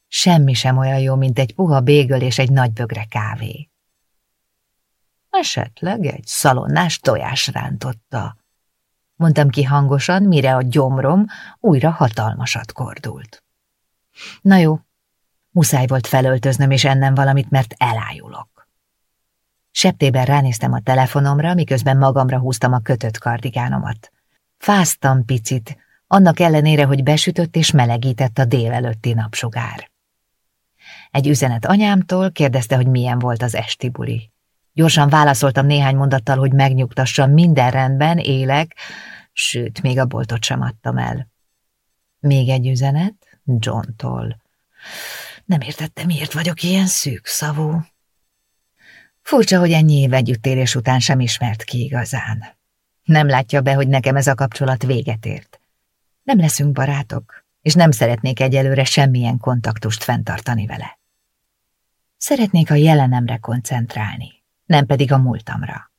Semmi sem olyan jó, mint egy puha bégöl és egy nagy bögre kávé. Esetleg egy szalonnás tojás rántotta. Mondtam ki hangosan, mire a gyomrom újra hatalmasat kordult. Na jó, muszáj volt felöltöznöm és ennem valamit, mert elájulok. Septében ránéztem a telefonomra, miközben magamra húztam a kötött kardigánomat. Fáztam picit, annak ellenére, hogy besütött és melegített a délelőtti napsugár. Egy üzenet anyámtól kérdezte, hogy milyen volt az esti buli. Gyorsan válaszoltam néhány mondattal, hogy megnyugtassam, minden rendben, élek, sőt, még a boltot sem adtam el. Még egy üzenet John-tól. Nem értettem, miért vagyok ilyen szűk szavú. Furcsa, hogy ennyi év együttélés után sem ismert ki igazán. Nem látja be, hogy nekem ez a kapcsolat véget ért. Nem leszünk barátok, és nem szeretnék egyelőre semmilyen kontaktust fenntartani vele. Szeretnék a jelenemre koncentrálni, nem pedig a múltamra.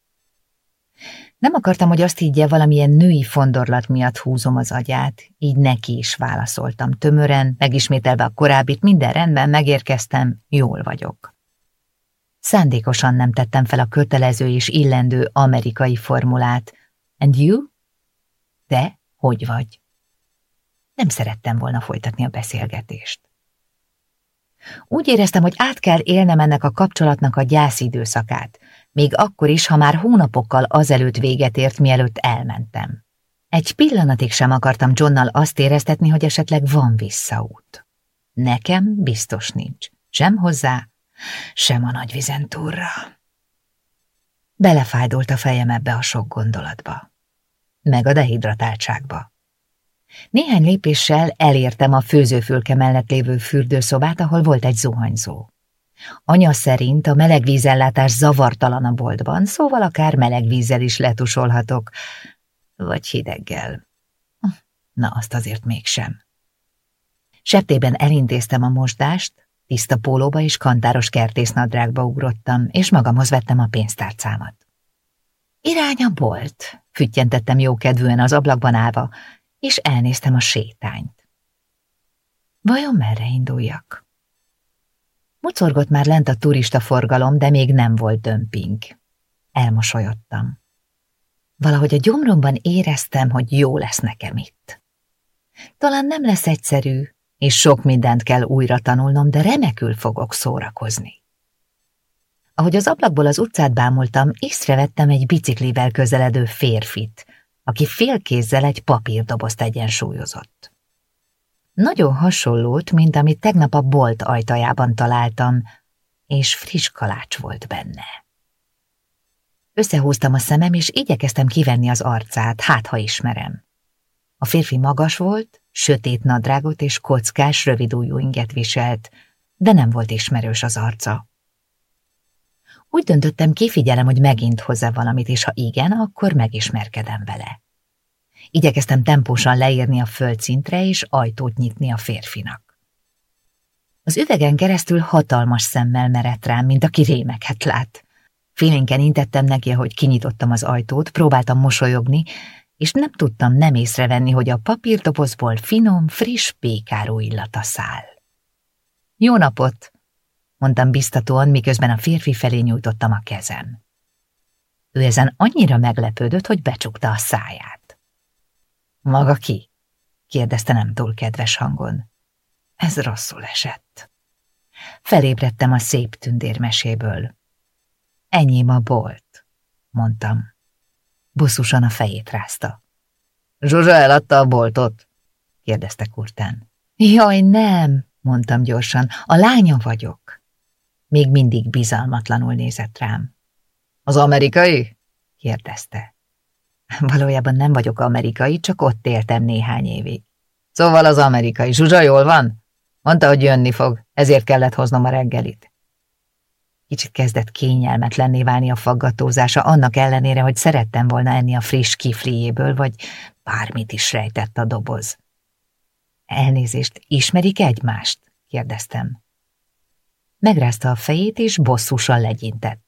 Nem akartam, hogy azt higgye, valamilyen női fondorlat miatt húzom az agyát, így neki is válaszoltam tömören, megismételve a korábbit, minden rendben, megérkeztem, jól vagyok. Szándékosan nem tettem fel a kötelező és illendő amerikai formulát. And you? Te hogy vagy? Nem szerettem volna folytatni a beszélgetést. Úgy éreztem, hogy át kell élnem ennek a kapcsolatnak a gyászidőszakát, még akkor is, ha már hónapokkal azelőtt véget ért, mielőtt elmentem. Egy pillanatig sem akartam Johnnal azt éreztetni, hogy esetleg van visszaút. Nekem biztos nincs. Sem hozzá, sem a nagy vizentúrra. Belefájdult a fejem ebbe a sok gondolatba. Meg a dehidratáltságba. Néhány lépéssel elértem a főzőfülke mellett lévő fürdőszobát, ahol volt egy zuhanyzó. Anya szerint a melegvízellátás zavartalan a boltban, szóval akár melegvízzel is letusolhatok, vagy hideggel. Na, azt azért mégsem. Septében elintéztem a mosdást, tiszta pólóba és kantáros kertésznadrágba ugrottam, és magamhoz vettem a pénztárcámat. Irány a bolt, füttyentettem jókedvűen az ablakban állva, és elnéztem a sétányt. Vajon merre induljak? Mocorgott már lent a turista forgalom, de még nem volt dömping. Elmosolyodtam. Valahogy a gyomromban éreztem, hogy jó lesz nekem itt. Talán nem lesz egyszerű, és sok mindent kell újra tanulnom, de remekül fogok szórakozni. Ahogy az ablakból az utcát bámultam, észrevettem egy biciklivel közeledő férfit, aki félkézzel egy papírdobozt egyensúlyozott. Nagyon hasonlót, mint amit tegnap a bolt ajtajában találtam, és friss kalács volt benne. Összehúztam a szemem, és igyekeztem kivenni az arcát, hát ha ismerem. A férfi magas volt, sötét nadrágot és kockás, rövidújú inget viselt, de nem volt ismerős az arca. Úgy döntöttem, kifigyelem, hogy megint hozzá valamit, és ha igen, akkor megismerkedem vele. Igyekeztem tempósan leírni a földszintre, és ajtót nyitni a férfinak. Az üvegen keresztül hatalmas szemmel merett rám, mint aki rémeket lát. Félénken intettem neki, hogy kinyitottam az ajtót, próbáltam mosolyogni, és nem tudtam nem észrevenni, hogy a papírdobozból finom, friss pékáró illata száll. Jó napot! mondtam biztatóan, miközben a férfi felé nyújtottam a kezem. Ő ezen annyira meglepődött, hogy becsukta a száját. Maga ki? kérdezte nem túl kedves hangon. Ez rosszul esett. Felébredtem a szép tündérmeséből. Enyém a bolt, mondtam. Bosszusan a fejét rázta. Zsuzsa eladta a boltot? kérdezte Kurtán. Jaj, nem, mondtam gyorsan, a lánya vagyok. Még mindig bizalmatlanul nézett rám. Az amerikai? kérdezte. Valójában nem vagyok amerikai, csak ott éltem néhány évig. Szóval az amerikai. Zsuzsa jól van? Mondta, hogy jönni fog, ezért kellett hoznom a reggelit. Kicsit kezdett kényelmetlenné válni a faggatózása, annak ellenére, hogy szerettem volna enni a friss kifliéből, vagy bármit is rejtett a doboz. Elnézést, ismerik egymást? kérdeztem. Megrázta a fejét, és bosszusan legyintett.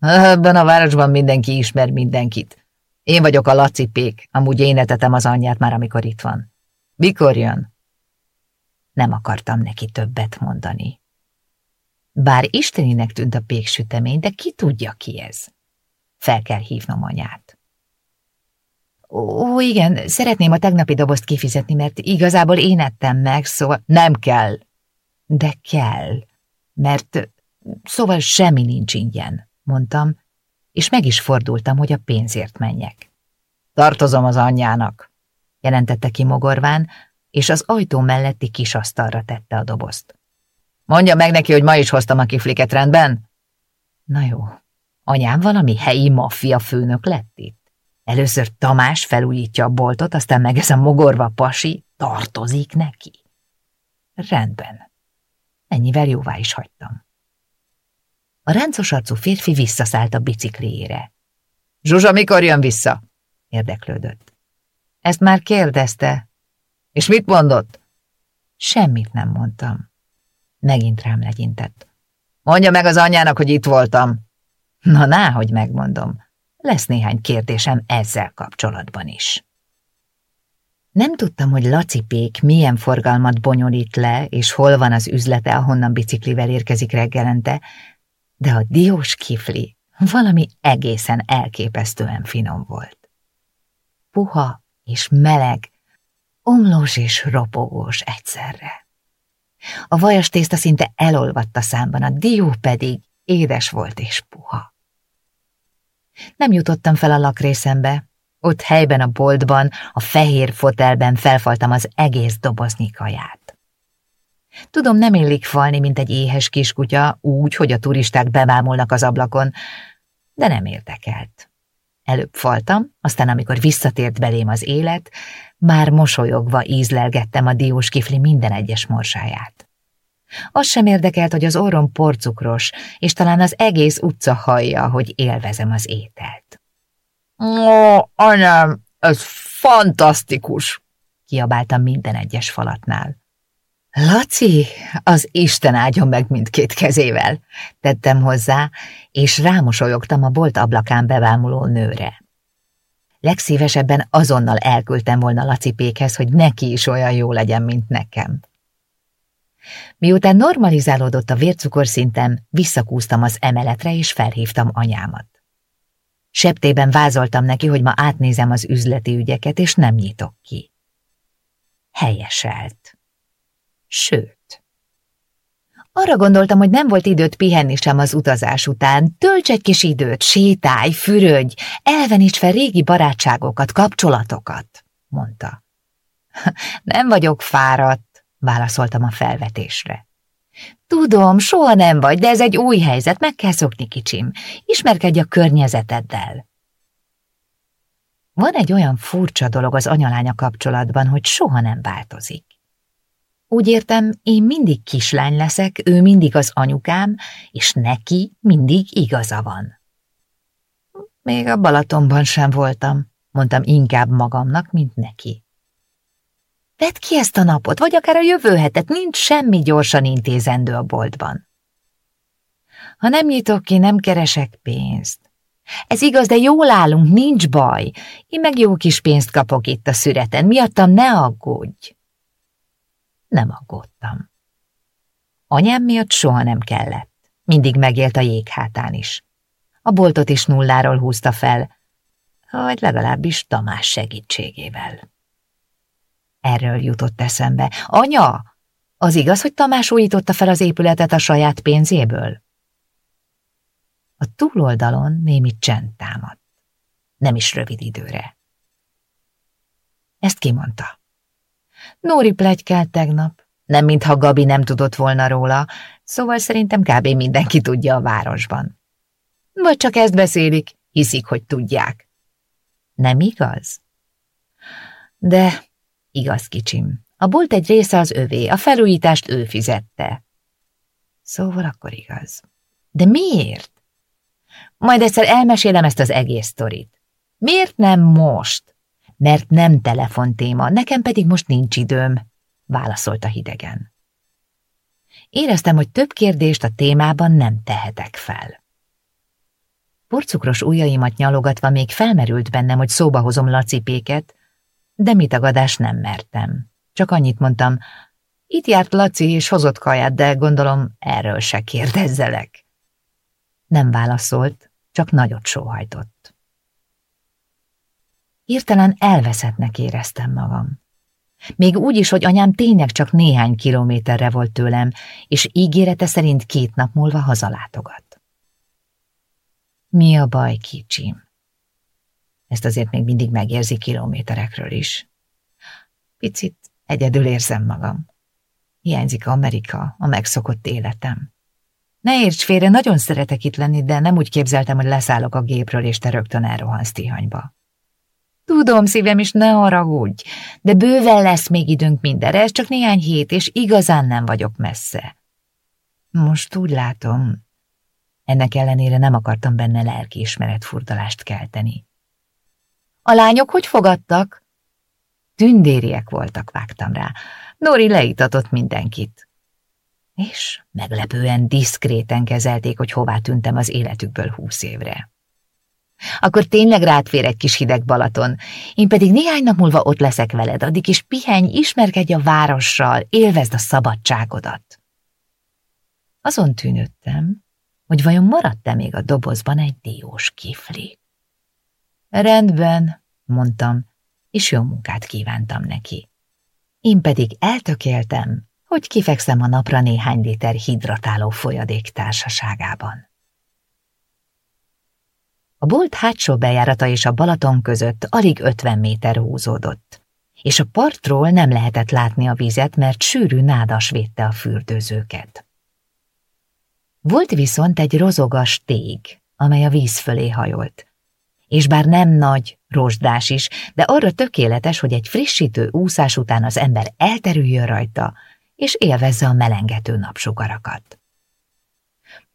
Ebben a városban mindenki ismer mindenkit. Én vagyok a Laci Pék, amúgy én etetem az anyját már, amikor itt van. Mikor jön? Nem akartam neki többet mondani. Bár isteninek tűnt a péksütemény, de ki tudja ki ez? Fel kell hívnom anyát. Ó, igen, szeretném a tegnapi dobozt kifizetni, mert igazából én ettem meg, szóval nem kell. De kell, mert szóval semmi nincs ingyen, mondtam, és meg is fordultam, hogy a pénzért menjek. Tartozom az anyjának, jelentette ki mogorván, és az ajtó melletti kis asztalra tette a dobozt. Mondja meg neki, hogy ma is hoztam a kifliket rendben? Na jó, anyám valami helyi maffia főnök lett itt. Először Tamás felújítja a boltot, aztán meg ez a mogorva pasi tartozik neki. Rendben. Ennyivel jóvá is hagytam. A ráncos arcú férfi visszaszállt a bicikliére. Zsuzsa mikor jön vissza? érdeklődött. Ezt már kérdezte. És mit mondott? Semmit nem mondtam. Megint rám legyintett. Mondja meg az anyjának, hogy itt voltam. Na, náhogy megmondom. Lesz néhány kérdésem ezzel kapcsolatban is. Nem tudtam, hogy Laci Pék milyen forgalmat bonyolít le, és hol van az üzlete, ahonnan biciklivel érkezik reggelente, de a diós kifli valami egészen elképesztően finom volt. Puha és meleg, omlós és ropogós egyszerre. A vajas tészta szinte elolvadt a számban, a dió pedig édes volt és puha. Nem jutottam fel a lakrészembe, ott helyben a boltban, a fehér fotelben felfaltam az egész doboznyi kaját. Tudom, nem illik falni, mint egy éhes kiskutya, úgy, hogy a turisták bevámolnak az ablakon, de nem érdekelt. Előbb faltam, aztán amikor visszatért belém az élet, már mosolyogva ízlelgettem a diós kifli minden egyes morsáját. Az sem érdekelt, hogy az orrom porcukros, és talán az egész utca hallja, hogy élvezem az ételt. Ó, anyám, ez fantasztikus! kiabáltam minden egyes falatnál. Laci, az Isten áldjon meg mindkét kezével, tettem hozzá, és rámosolyogtam a bolt ablakán bevámuló nőre. Legszívesebben azonnal elküldtem volna Laci Pékhez, hogy neki is olyan jó legyen, mint nekem. Miután normalizálódott a vércukorszintem, visszakúztam az emeletre, és felhívtam anyámat. Septében vázoltam neki, hogy ma átnézem az üzleti ügyeket, és nem nyitok ki. Helyeselt. Sőt. Arra gondoltam, hogy nem volt időt pihenni sem az utazás után. Tölts egy kis időt, sétálj, fürödj, elveníts fel régi barátságokat, kapcsolatokat, mondta. (laughs) Nem vagyok fáradt, válaszoltam a felvetésre. Tudom, soha nem vagy, de ez egy új helyzet, meg kell szokni, kicsim. Ismerkedj a környezeteddel. Van egy olyan furcsa dolog az anyalánya kapcsolatban, hogy soha nem változik. Úgy értem, én mindig kislány leszek, ő mindig az anyukám, és neki mindig igaza van. Még a Balatonban sem voltam, mondtam inkább magamnak, mint neki. Vedd ki ezt a napot, vagy akár a jövő hetet, nincs semmi gyorsan intézendő a boltban. Ha nem nyitok ki, nem keresek pénzt. Ez igaz, de jól állunk, nincs baj. Én meg jó kis pénzt kapok itt a szüreten, miattam ne aggódj. Nem aggódtam. Anyám miatt soha nem kellett. Mindig megélt a jéghátán is. A boltot is nulláról húzta fel, vagy legalábbis Tamás segítségével. Erről jutott eszembe. Anya, az igaz, hogy Tamás újította fel az épületet a saját pénzéből? A túloldalon némi csend támadt. Nem is rövid időre. Ezt kimondta. Nóri plegykelt tegnap, nem mintha Gabi nem tudott volna róla, szóval szerintem kb. mindenki tudja a városban. Vagy csak ezt beszélik, hiszik, hogy tudják. Nem igaz? De igaz, kicsim. A bolt egy része az övé, a felújítást ő fizette. Szóval akkor igaz. De miért? Majd egyszer elmesélem ezt az egész sztorit. Miért nem most? Mert nem telefontéma, nekem pedig most nincs időm, válaszolta hidegen. Éreztem, hogy több kérdést a témában nem tehetek fel. Porcukros ujjaimat nyalogatva még felmerült bennem, hogy szóba hozom lacipéket, de mit tagadás nem mertem. Csak annyit mondtam, itt járt Laci és hozott kaját, de gondolom erről se kérdezzelek. Nem válaszolt, csak nagyot sóhajtott. Hirtelen elveszettnek éreztem magam. Még úgy is, hogy anyám tényleg csak néhány kilométerre volt tőlem, és ígérete szerint két nap múlva hazalátogat. Mi a baj, kicsim? Ezt azért még mindig megérzi kilométerekről is. Picit egyedül érzem magam. Hiányzik Amerika, a megszokott életem. Ne érts félre, nagyon szeretek itt lenni, de nem úgy képzeltem, hogy leszállok a gépről, és te rögtön elrohansz Tihanyba. Tudom, szívem is, ne haragudj, de bőven lesz még időnk mindenre, ez csak néhány hét, és igazán nem vagyok messze. Most úgy látom, ennek ellenére nem akartam benne lelkiismeret furdalást kelteni. A lányok hogy fogadtak? Tündériek voltak, vágtam rá. Nori leítatott mindenkit. És meglepően diszkréten kezelték, hogy hová tűntem az életükből húsz évre. Akkor tényleg rátfér egy kis hideg Balaton, én pedig néhány nap múlva ott leszek veled, addig is pihenj, ismerkedj a várossal, élvezd a szabadságodat. Azon tűnődtem, hogy vajon maradt-e még a dobozban egy diós kifli. Rendben, mondtam, és jó munkát kívántam neki. Én pedig eltökéltem, hogy kifekszem a napra néhány liter hidratáló folyadék társaságában. A bolt hátsó bejárata és a Balaton között alig 50 méter húzódott, és a partról nem lehetett látni a vizet, mert sűrű nádas védte a fürdőzőket. Volt viszont egy rozogas tég, amely a víz fölé hajolt, és bár nem nagy, rozsdás is, de arra tökéletes, hogy egy frissítő úszás után az ember elterüljön rajta, és élvezze a melengető napsugarakat.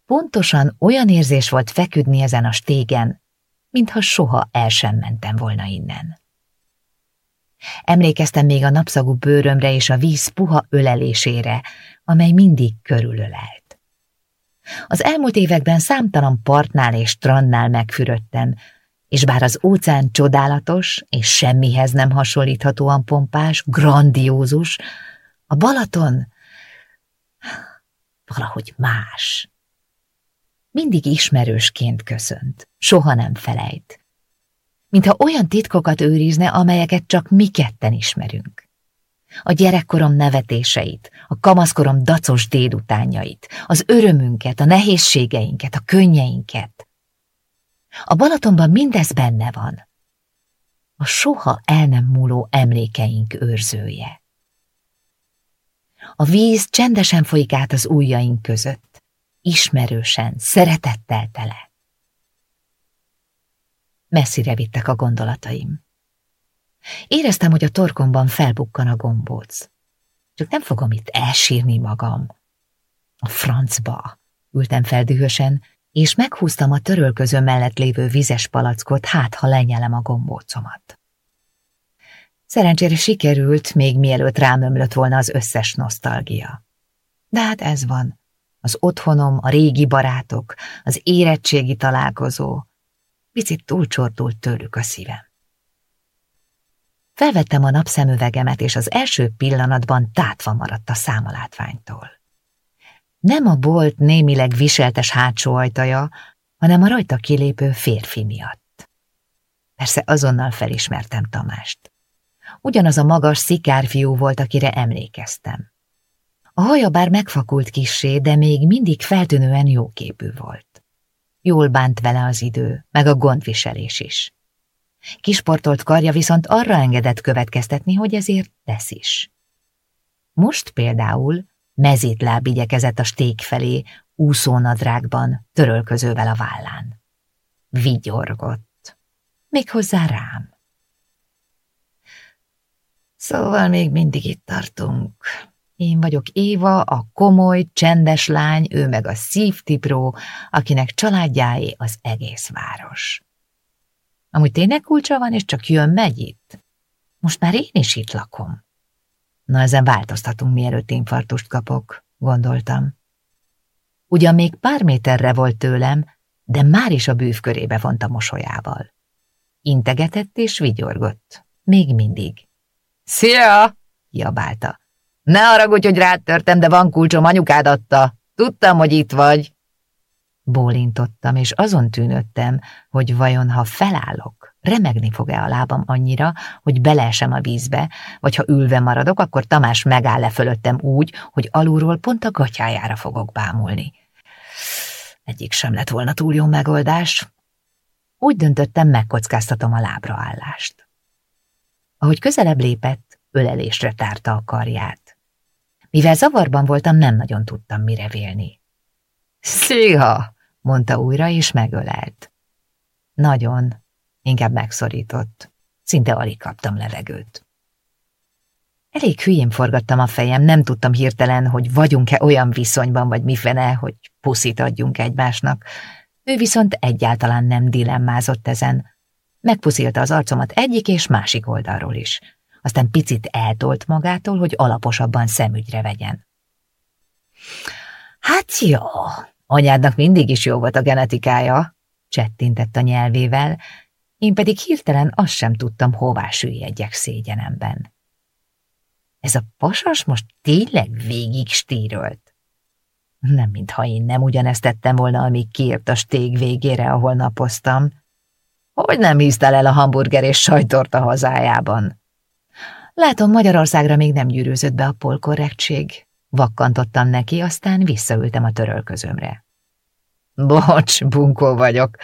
Pontosan olyan érzés volt feküdni ezen a stégen, mintha soha el sem mentem volna innen. Emlékeztem még a napszagú bőrömre és a víz puha ölelésére, amely mindig körülölelt. Az elmúlt években számtalan partnál és strandnál megfürödtem, és bár az óceán csodálatos és semmihez nem hasonlíthatóan pompás, grandiózus, a Balaton (sighs) valahogy más. Mindig ismerősként köszönt, soha nem felejt. Mintha olyan titkokat őrizne, amelyeket csak mi ketten ismerünk. A gyerekkorom nevetéseit, a kamaszkorom dacos délutánjait, az örömünket, a nehézségeinket, a könnyeinket. A Balatonban mindez benne van. A soha el nem múló emlékeink őrzője. A víz csendesen folyik át az ujjaink között, ismerősen, szeretettel tele. Messzire vittek a gondolataim. Éreztem, hogy a torkomban felbukkan a gombóc. Csak nem fogom itt elsírni magam. A francba! Ültem fel dühösen, és meghúztam a törölköző mellett lévő vizes palackot, hát ha lenyelem a gombócomat. Szerencsére sikerült, még mielőtt rám ömlött volna az összes nosztalgia. De hát ez van. Az otthonom, a régi barátok, az érettségi találkozó. Picit túlcsordult tőlük a szívem. Felvettem a napszemüvegemet, és az első pillanatban tátva maradt a számalátványtól. Nem a bolt némileg viseltes hátsó ajtaja, hanem a rajta kilépő férfi miatt. Persze azonnal felismertem Tamást. Ugyanaz a magas szikárfiú volt, akire emlékeztem. A haja bár megfakult kissé, de még mindig feltűnően jóképű volt. Jól bánt vele az idő, meg a gondviselés is. Kisportolt karja viszont arra engedett következtetni, hogy ezért tesz is. Most például mezítláb igyekezett a sték felé, úszónadrágban, törölközővel a vállán. Vigyorgott. Méghozzá rám. Szóval még mindig itt tartunk. Én vagyok Éva, a komoly, csendes lány, ő meg a szívtipró, akinek családjáé az egész város. Amúgy tényleg kulcsa van, és csak jön-megy itt? Most már én is itt lakom. Na, ezen változtatunk, mielőtt infartust kapok, gondoltam. Ugyan még pár méterre volt tőlem, de már is a bűv körébe a mosolyával. Integetett és vigyorgott. Még mindig. Szia! jabálta. Ne haragudj, hogy rád törtem, de van kulcsom, anyukád adta. Tudtam, hogy itt vagy. Bólintottam, és azon tűnöttem, hogy vajon ha felállok, remegni fog-e a lábam annyira, hogy beleesem a vízbe, vagy ha ülve maradok, akkor Tamás megáll le fölöttem úgy, hogy alulról pont a gatyájára fogok bámulni. Egyik sem lett volna túl jó megoldás. Úgy döntöttem, megkockáztatom a lábraállást. Ahogy közelebb lépett, ölelésre tárta a karját. Mivel zavarban voltam, nem nagyon tudtam mire vélni. Szia! mondta újra, és megölelt. Nagyon, inkább megszorított. Szinte alig kaptam levegőt. Elég hülyén forgattam a fejem, nem tudtam hirtelen, hogy vagyunk-e olyan viszonyban, vagy mifene, hogy puszit adjunk egymásnak. Ő viszont egyáltalán nem dilemmázott ezen. Megpuszilta az arcomat egyik és másik oldalról is. Aztán picit eltolt magától, hogy alaposabban szemügyre vegyen. Hát jó, anyádnak mindig is jó volt a genetikája, csettintett a nyelvével, én pedig hirtelen azt sem tudtam, hová süllyedjek szégyenemben. Ez a pasas most tényleg végig stírölt. Nem, mintha én nem ugyanezt tettem volna, amíg kiért a stég végére, ahol napoztam. Hogy nem hisztel el a hamburger és sajtort a hazájában? Látom, Magyarországra még nem gyűrűzött be a polkorrektség. Vakkantottam neki, aztán visszaültem a törölközömre. Bocs, bunkó vagyok.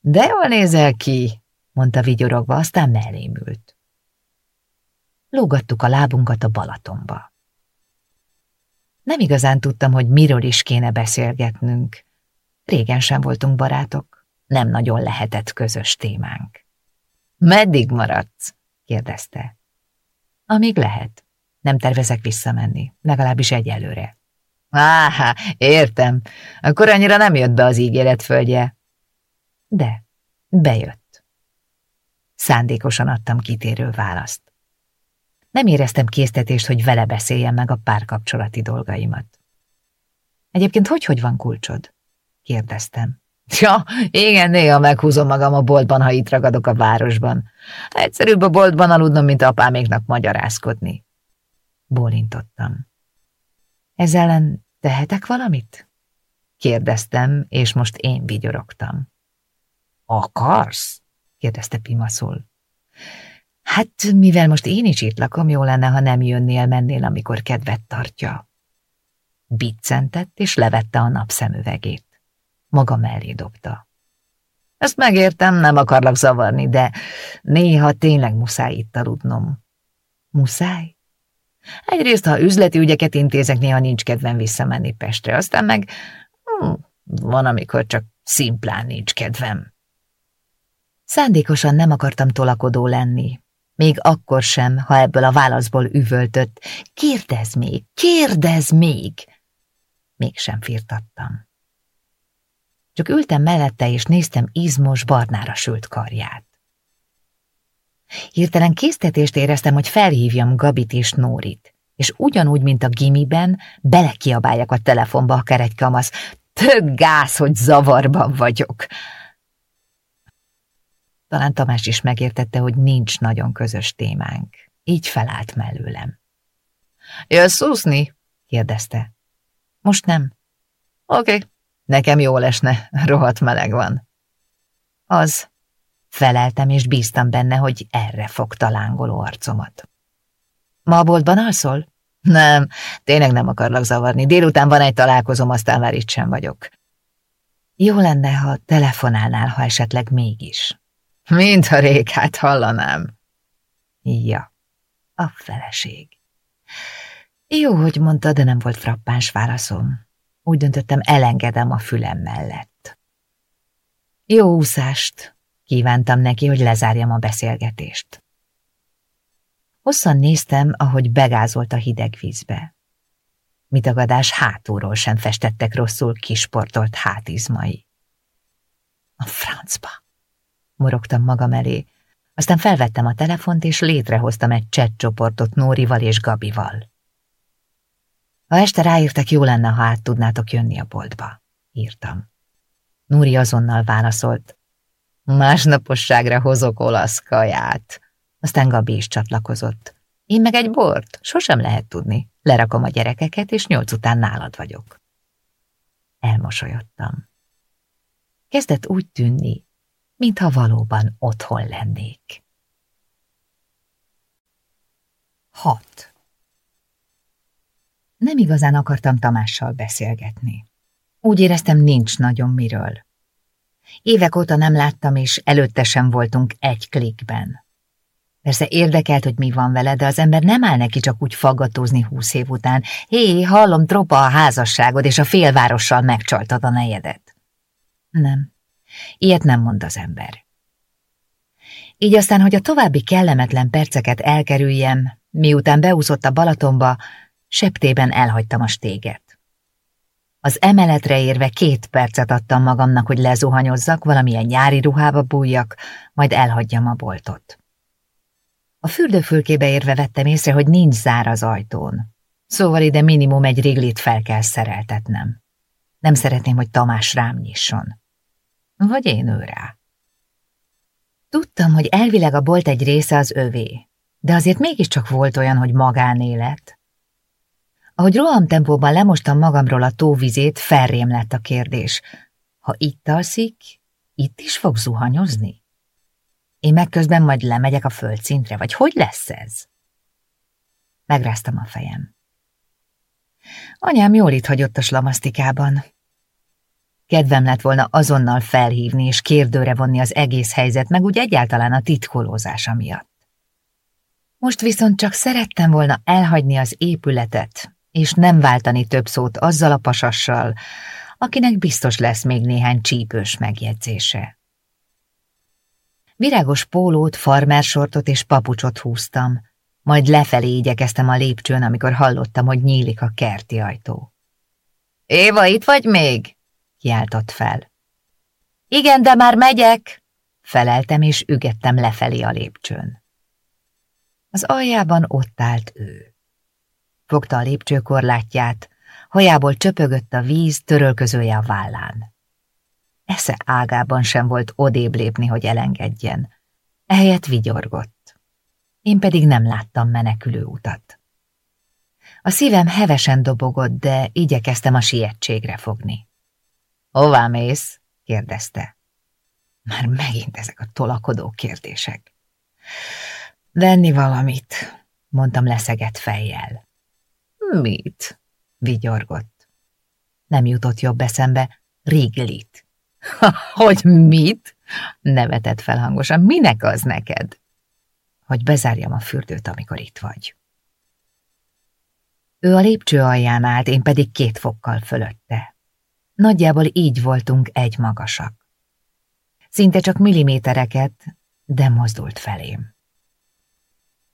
De jól nézel ki, mondta vigyorogva, aztán mellém ült. Lógattuk a lábunkat a Balatonba. Nem igazán tudtam, hogy miről is kéne beszélgetnünk. Régen sem voltunk barátok, nem nagyon lehetett közös témánk. Meddig maradsz? kérdezte. Amíg lehet. Nem tervezek visszamenni, legalábbis egyelőre. Áhá, értem. Akkor annyira nem jött be az ígéret földje. De, bejött. Szándékosan adtam kitérő választ. Nem éreztem késztetést, hogy vele beszéljem meg a párkapcsolati dolgaimat. Egyébként hogy-hogy van kulcsod? kérdeztem. Ja, igen, néha meghúzom magam a boltban, ha itt ragadok a városban. Egyszerűbb a boltban aludnom, mint apáméknak magyarázkodni. Bólintottam. Ez ellen tehetek valamit? Kérdeztem, és most én vigyorogtam. Akarsz? kérdezte Pimaszul. Hát, mivel most én is itt lakom, jó lenne, ha nem jönnél, mennél, amikor kedvet tartja. Biccentett, és levette a napszemüvegét. Maga mellé dobta. Ezt megértem, nem akarlak zavarni, de néha tényleg muszáj itt aludnom. Muszáj? Egyrészt, ha üzleti ügyeket intézek, néha nincs kedvem visszamenni Pestre, aztán meg hm, van, amikor csak szimplán nincs kedvem. Szándékosan nem akartam tolakodó lenni, még akkor sem, ha ebből a válaszból üvöltött. Kérdez még, kérdez még! Mégsem firtattam. Csak ültem mellette, és néztem izmos, barnára sült karját. Hirtelen késztetést éreztem, hogy felhívjam Gabit és Nórit, és ugyanúgy, mint a gimiben, belekiabáljak a telefonba a keregykamasz. Tök gáz, hogy zavarban vagyok. Talán Tamás is megértette, hogy nincs nagyon közös témánk. Így felállt mellőlem. Jössz úszni? kérdezte. Most nem. Oké, okay. Nekem jó lesne, (laughs) rohadt meleg van. Az. Feleltem, és bíztam benne, hogy erre fog talángoló arcomat. Ma a boltban alszol? Nem, tényleg nem akarlak zavarni. Délután van egy találkozom, aztán már itt sem vagyok. Jó lenne, ha telefonálnál, ha esetleg mégis. Mint a rékát hallanám. Ja, a feleség. Jó, hogy mondta, de nem volt frappáns válaszom. Úgy döntöttem, elengedem a fülem mellett. Jó úszást, Kívántam neki, hogy lezárjam a beszélgetést. Hosszan néztem, ahogy begázolt a hideg vízbe. Mitagadás hátulról sem festettek rosszul kisportolt hátizmai. A francba! morogtam magam elé, aztán felvettem a telefont, és létrehoztam egy chat csoportot Nórival és Gabival. Ha este ráírtak, jó lenne, ha át tudnátok jönni a boltba, írtam. Núri azonnal válaszolt. Másnaposságra hozok olasz kaját. Aztán Gabi is csatlakozott. Én meg egy bort, sosem lehet tudni. Lerakom a gyerekeket, és nyolc után nálad vagyok. Elmosolyodtam. Kezdett úgy tűnni, mintha valóban otthon lennék. 6. Nem igazán akartam Tamással beszélgetni. Úgy éreztem, nincs nagyon miről. Évek óta nem láttam, és előtte sem voltunk egy klikben. Persze érdekelt, hogy mi van vele, de az ember nem áll neki csak úgy faggatózni húsz év után. Hé, hallom, tropa a házasságod, és a félvárossal megcsaltad a nejedet. Nem, ilyet nem mond az ember. Így aztán, hogy a további kellemetlen perceket elkerüljem, miután beúszott a Balatonba, septében elhagytam a stéget. Az emeletre érve két percet adtam magamnak, hogy lezuhanyozzak, valamilyen nyári ruhába bújjak, majd elhagyjam a boltot. A fürdőfülkébe érve vettem észre, hogy nincs zár az ajtón. Szóval ide minimum egy riglit fel kell szereltetnem. Nem szeretném, hogy Tamás rám nyisson. Vagy én ő rá. Tudtam, hogy elvileg a bolt egy része az övé, de azért mégiscsak volt olyan, hogy magánélet, ahogy rohamtempóban lemostam magamról a tóvizét, felrém lett a kérdés. Ha itt alszik, itt is fog zuhanyozni? Én megközben majd lemegyek a földszintre, vagy hogy lesz ez? Megráztam a fejem. Anyám jól itt hagyott a slamasztikában. Kedvem lett volna azonnal felhívni és kérdőre vonni az egész helyzet, meg úgy egyáltalán a titkolózása miatt. Most viszont csak szerettem volna elhagyni az épületet, és nem váltani több szót azzal a pasassal, akinek biztos lesz még néhány csípős megjegyzése. Virágos pólót, farmersortot és papucsot húztam, majd lefelé igyekeztem a lépcsőn, amikor hallottam, hogy nyílik a kerti ajtó. – Éva, itt vagy még? – kiáltott fel. – Igen, de már megyek! – feleltem, és ügettem lefelé a lépcsőn. Az aljában ott állt ő. Fogta a lépcsőkorlátját, hajából csöpögött a víz, törölközője a vállán. Esze ágában sem volt odébb lépni, hogy elengedjen. Ehelyett vigyorgott. Én pedig nem láttam menekülő utat. A szívem hevesen dobogott, de igyekeztem a sietségre fogni. Hová mész? kérdezte. Már megint ezek a tolakodó kérdések. Venni valamit, mondtam leszegett fejjel. Mit? vigyorgott. Nem jutott jobb eszembe, Riglit. (laughs) Hogy mit? nevetett fel hangosan. Minek az neked? Hogy bezárjam a fürdőt, amikor itt vagy. Ő a lépcső alján állt, én pedig két fokkal fölötte. Nagyjából így voltunk egy magasak. Szinte csak millimétereket, de mozdult felém.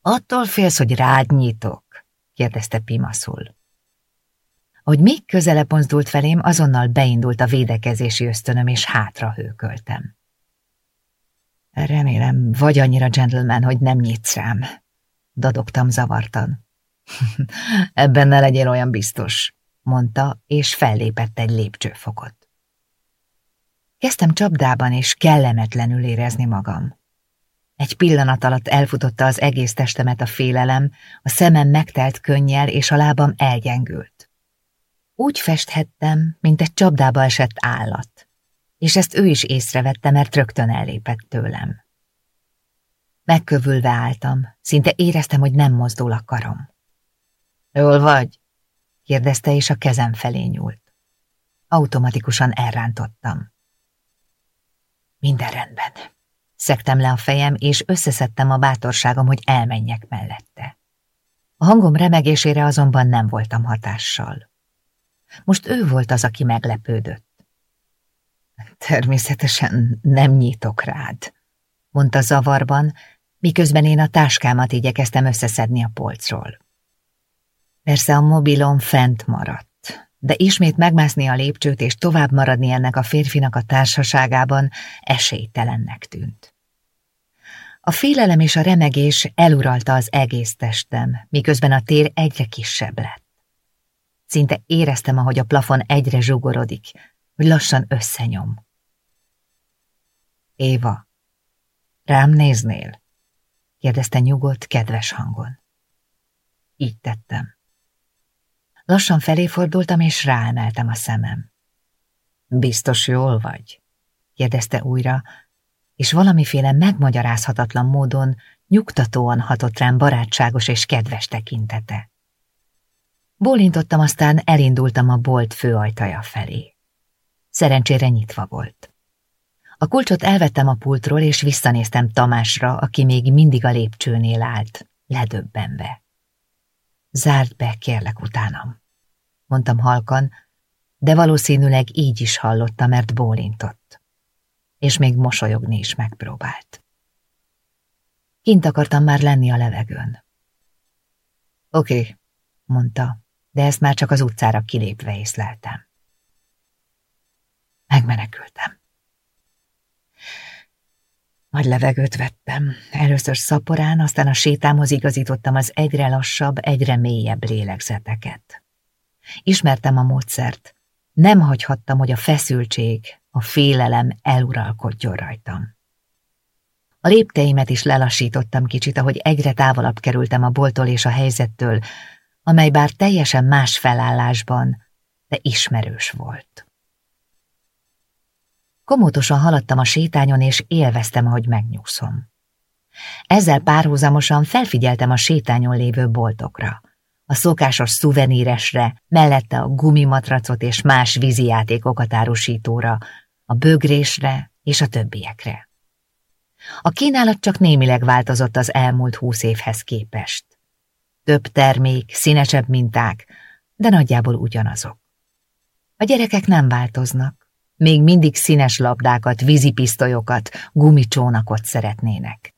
Attól félsz, hogy rád nyitok, kérdezte Pimaszul. Ahogy még közelebb mozdult felém, azonnal beindult a védekezési ösztönöm, és hátra hőköltem. Remélem, vagy annyira gentleman, hogy nem nyitsz rám, dadogtam zavartan. (laughs) Ebben ne legyél olyan biztos, mondta, és fellépett egy lépcsőfokot. Kezdtem csapdában, és kellemetlenül érezni magam. Egy pillanat alatt elfutotta az egész testemet a félelem, a szemem megtelt könnyel, és a lábam elgyengült. Úgy festhettem, mint egy csapdába esett állat, és ezt ő is észrevette, mert rögtön ellépett tőlem. Megkövülve álltam, szinte éreztem, hogy nem mozdul a karom. Jól vagy? kérdezte, és a kezem felé nyúlt. Automatikusan elrántottam. Minden rendben. Szektem le a fejem, és összeszedtem a bátorságom, hogy elmenjek mellette. A hangom remegésére azonban nem voltam hatással. Most ő volt az, aki meglepődött. Természetesen nem nyitok rád, mondta zavarban, miközben én a táskámat igyekeztem összeszedni a polcról. Persze a mobilom fent maradt, de ismét megmászni a lépcsőt és tovább maradni ennek a férfinak a társaságában esélytelennek tűnt. A félelem és a remegés eluralta az egész testem, miközben a tér egyre kisebb lett. Szinte éreztem, ahogy a plafon egyre zsugorodik, hogy lassan összenyom. Éva, rám néznél? kérdezte nyugodt, kedves hangon. Így tettem. Lassan felé fordultam, és ráemeltem a szemem. Biztos jól vagy? kérdezte újra, és valamiféle megmagyarázhatatlan módon nyugtatóan hatott rám barátságos és kedves tekintete. Bólintottam, aztán elindultam a bolt főajtaja felé. Szerencsére nyitva volt. A kulcsot elvettem a pultról, és visszanéztem Tamásra, aki még mindig a lépcsőnél állt, ledöbbenve. Zárd be, kérlek utánam, mondtam halkan, de valószínűleg így is hallotta, mert bólintott. És még mosolyogni is megpróbált. Kint akartam már lenni a levegőn. Oké, okay, mondta, de ezt már csak az utcára kilépve észleltem. Megmenekültem. Nagy levegőt vettem. Először szaporán, aztán a sétámhoz igazítottam az egyre lassabb, egyre mélyebb lélegzeteket. Ismertem a módszert. Nem hagyhattam, hogy a feszültség, a félelem eluralkodjon rajtam. A lépteimet is lelassítottam kicsit, ahogy egyre távolabb kerültem a boltól és a helyzettől, amely bár teljesen más felállásban, de ismerős volt. Komótosan haladtam a sétányon, és élveztem, ahogy megnyugszom. Ezzel párhuzamosan felfigyeltem a sétányon lévő boltokra. A szokásos szuveníresre, mellette a gumimatracot és más vízijátékokat árusítóra, a bögrésre és a többiekre. A kínálat csak némileg változott az elmúlt húsz évhez képest. Több termék, színesebb minták, de nagyjából ugyanazok. A gyerekek nem változnak, még mindig színes labdákat, vízipisztolyokat, gumicsónakot szeretnének.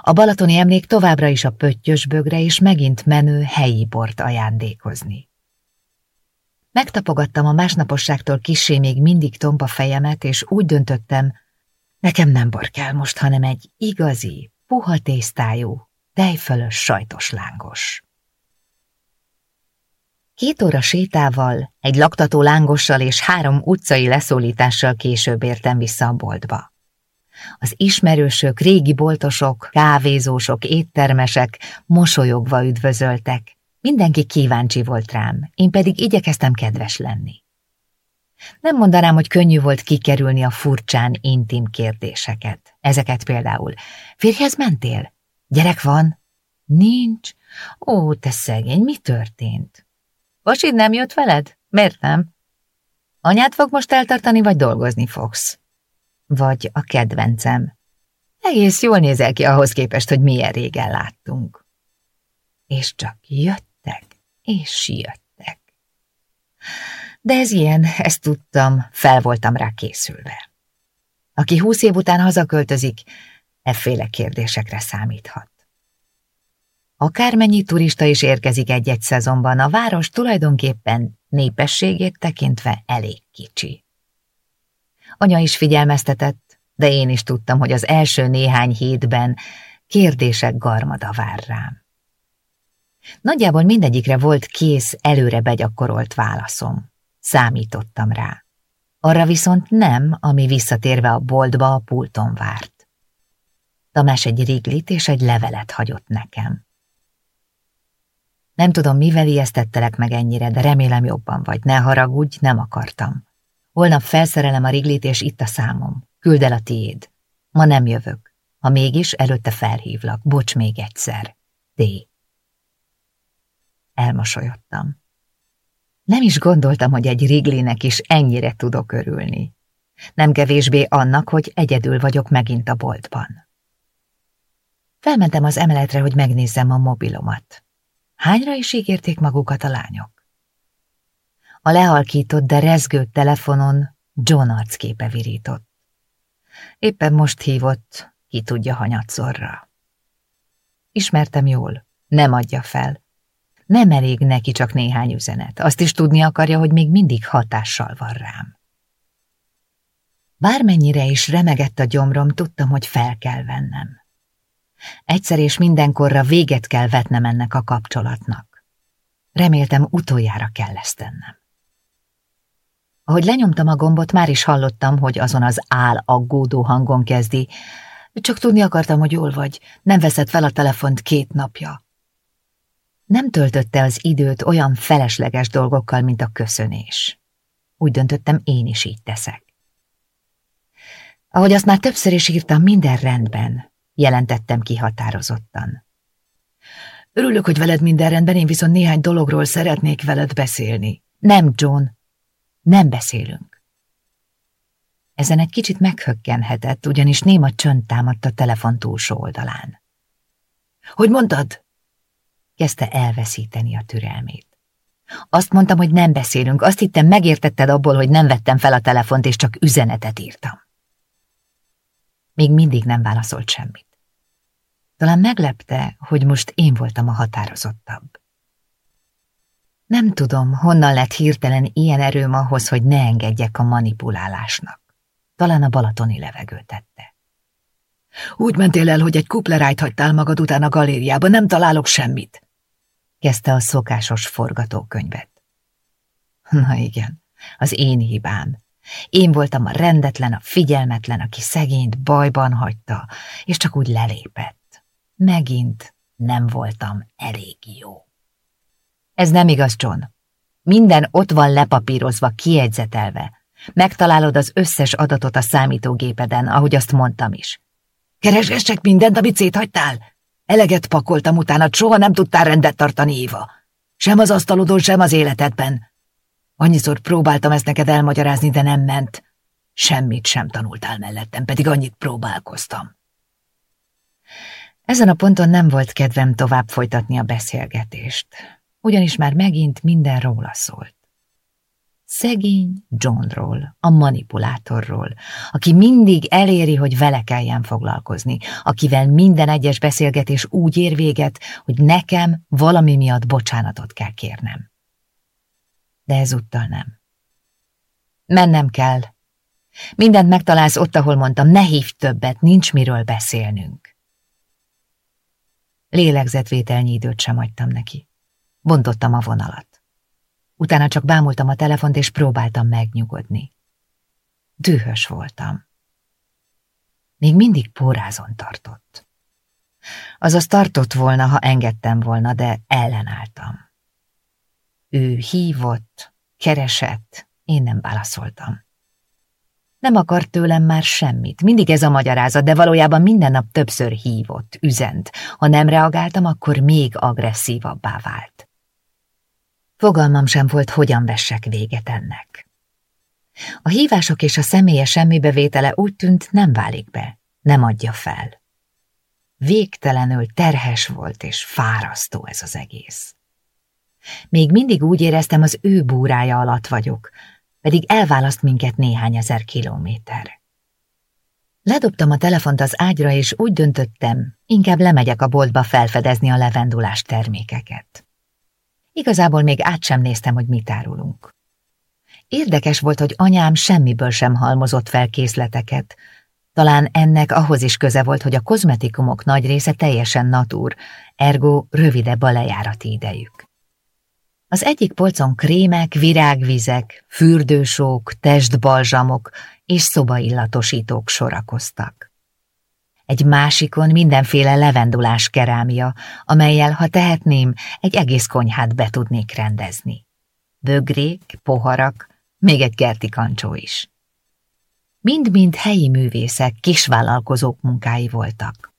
A balatoni emlék továbbra is a pöttyös bögre és megint menő helyi bort ajándékozni. Megtapogattam a másnaposságtól kisé még mindig tompa fejemet, és úgy döntöttem, nekem nem bor kell most, hanem egy igazi, puha tésztájú, tejfölös sajtos lángos. Két óra sétával, egy laktató lángossal és három utcai leszólítással később értem vissza a boltba. Az ismerősök, régi boltosok, kávézósok, éttermesek mosolyogva üdvözöltek. Mindenki kíváncsi volt rám, én pedig igyekeztem kedves lenni. Nem mondanám, hogy könnyű volt kikerülni a furcsán intim kérdéseket. Ezeket például. Férjhez mentél? Gyerek van? Nincs. Ó, te szegény, mi történt? Vasid nem jött veled? Miért nem? Anyát fog most eltartani, vagy dolgozni fogsz? Vagy a kedvencem. Egész jól nézel ki ahhoz képest, hogy milyen régen láttunk. És csak jöttek, és jöttek. De ez ilyen, ezt tudtam, fel voltam rá készülve. Aki húsz év után hazaköltözik, efféle kérdésekre számíthat. Akármennyi turista is érkezik egy-egy szezonban, a város tulajdonképpen népességét tekintve elég kicsi. Anya is figyelmeztetett, de én is tudtam, hogy az első néhány hétben kérdések garmada vár rám. Nagyjából mindegyikre volt kész, előre begyakorolt válaszom. Számítottam rá. Arra viszont nem, ami visszatérve a boltba a pulton várt. Tamás egy riglit és egy levelet hagyott nekem. Nem tudom, mivel ijesztettelek meg ennyire, de remélem jobban vagy. Ne haragudj, nem akartam. Holnap felszerelem a riglit, és itt a számom. Küld el a tiéd. Ma nem jövök. Ha mégis, előtte felhívlak. Bocs még egyszer. D. Elmosolyodtam. Nem is gondoltam, hogy egy riglinek is ennyire tudok örülni. Nem kevésbé annak, hogy egyedül vagyok megint a boltban. Felmentem az emeletre, hogy megnézzem a mobilomat. Hányra is ígérték magukat a lányok? A lehalkított, de rezgő telefonon John arcképe virított. Éppen most hívott, ki tudja hanyatszorra. Ismertem jól, nem adja fel. Nem elég neki csak néhány üzenet, azt is tudni akarja, hogy még mindig hatással van rám. Bármennyire is remegett a gyomrom, tudtam, hogy fel kell vennem. Egyszer és mindenkorra véget kell vetnem ennek a kapcsolatnak. Reméltem, utoljára kell ezt tennem. Ahogy lenyomtam a gombot, már is hallottam, hogy azon az áll aggódó hangon kezdi. Csak tudni akartam, hogy jól vagy. Nem veszed fel a telefont két napja. Nem töltötte az időt olyan felesleges dolgokkal, mint a köszönés. Úgy döntöttem, én is így teszek. Ahogy azt már többször is írtam, minden rendben, jelentettem ki határozottan. Örülök, hogy veled minden rendben, én viszont néhány dologról szeretnék veled beszélni. Nem, John, nem beszélünk. Ezen egy kicsit meghökkenhetett, ugyanis néma csönd támadt a telefon túlsó oldalán. Hogy mondtad? Kezdte elveszíteni a türelmét. Azt mondtam, hogy nem beszélünk, azt hittem megértetted abból, hogy nem vettem fel a telefont, és csak üzenetet írtam. Még mindig nem válaszolt semmit. Talán meglepte, hogy most én voltam a határozottabb. Nem tudom, honnan lett hirtelen ilyen erőm ahhoz, hogy ne engedjek a manipulálásnak. Talán a balatoni levegő tette. Úgy mentél el, hogy egy kuplerájt hagytál magad után a galériában, nem találok semmit. Kezdte a szokásos forgatókönyvet. Na igen, az én hibám. Én voltam a rendetlen, a figyelmetlen, aki szegényt bajban hagyta, és csak úgy lelépett. Megint nem voltam elég jó. Ez nem igaz, John. Minden ott van lepapírozva, kiegyzetelve. Megtalálod az összes adatot a számítógépeden, ahogy azt mondtam is. Keresgessek mindent, amit széthagytál? Eleget pakoltam utána, soha nem tudtál rendet tartani, Éva. Sem az asztalodon, sem az életedben. Annyiszor próbáltam ezt neked elmagyarázni, de nem ment. Semmit sem tanultál mellettem, pedig annyit próbálkoztam. Ezen a ponton nem volt kedvem tovább folytatni a beszélgetést, ugyanis már megint minden róla szólt. Szegény Johnról, a manipulátorról, aki mindig eléri, hogy vele kelljen foglalkozni, akivel minden egyes beszélgetés úgy ér véget, hogy nekem valami miatt bocsánatot kell kérnem de ezúttal nem. Mennem kell. Mindent megtalálsz ott, ahol mondtam, ne hívj többet, nincs miről beszélnünk. Lélegzetvételnyi időt sem hagytam neki. Bontottam a vonalat. Utána csak bámultam a telefont, és próbáltam megnyugodni. Dühös voltam. Még mindig pórázon tartott. Azaz tartott volna, ha engedtem volna, de ellenálltam. Ő hívott, keresett, én nem válaszoltam. Nem akart tőlem már semmit, mindig ez a magyarázat, de valójában minden nap többször hívott, üzent. Ha nem reagáltam, akkor még agresszívabbá vált. Fogalmam sem volt, hogyan vessek véget ennek. A hívások és a személyes semmibevétele úgy tűnt, nem válik be, nem adja fel. Végtelenül terhes volt és fárasztó ez az egész. Még mindig úgy éreztem, az ő búrája alatt vagyok, pedig elválaszt minket néhány ezer kilométer. Ledobtam a telefont az ágyra, és úgy döntöttem, inkább lemegyek a boltba felfedezni a levendulás termékeket. Igazából még át sem néztem, hogy mit árulunk. Érdekes volt, hogy anyám semmiből sem halmozott fel készleteket. Talán ennek ahhoz is köze volt, hogy a kozmetikumok nagy része teljesen natúr, ergo rövidebb a lejárati idejük. Az egyik polcon krémek, virágvizek, fürdősók, testbalzsamok és szobaillatosítók sorakoztak. Egy másikon mindenféle levendulás kerámia, amelyel, ha tehetném, egy egész konyhát be tudnék rendezni. Bögrék, poharak, még egy kerti kancsó is. Mind-mind helyi művészek, kisvállalkozók munkái voltak.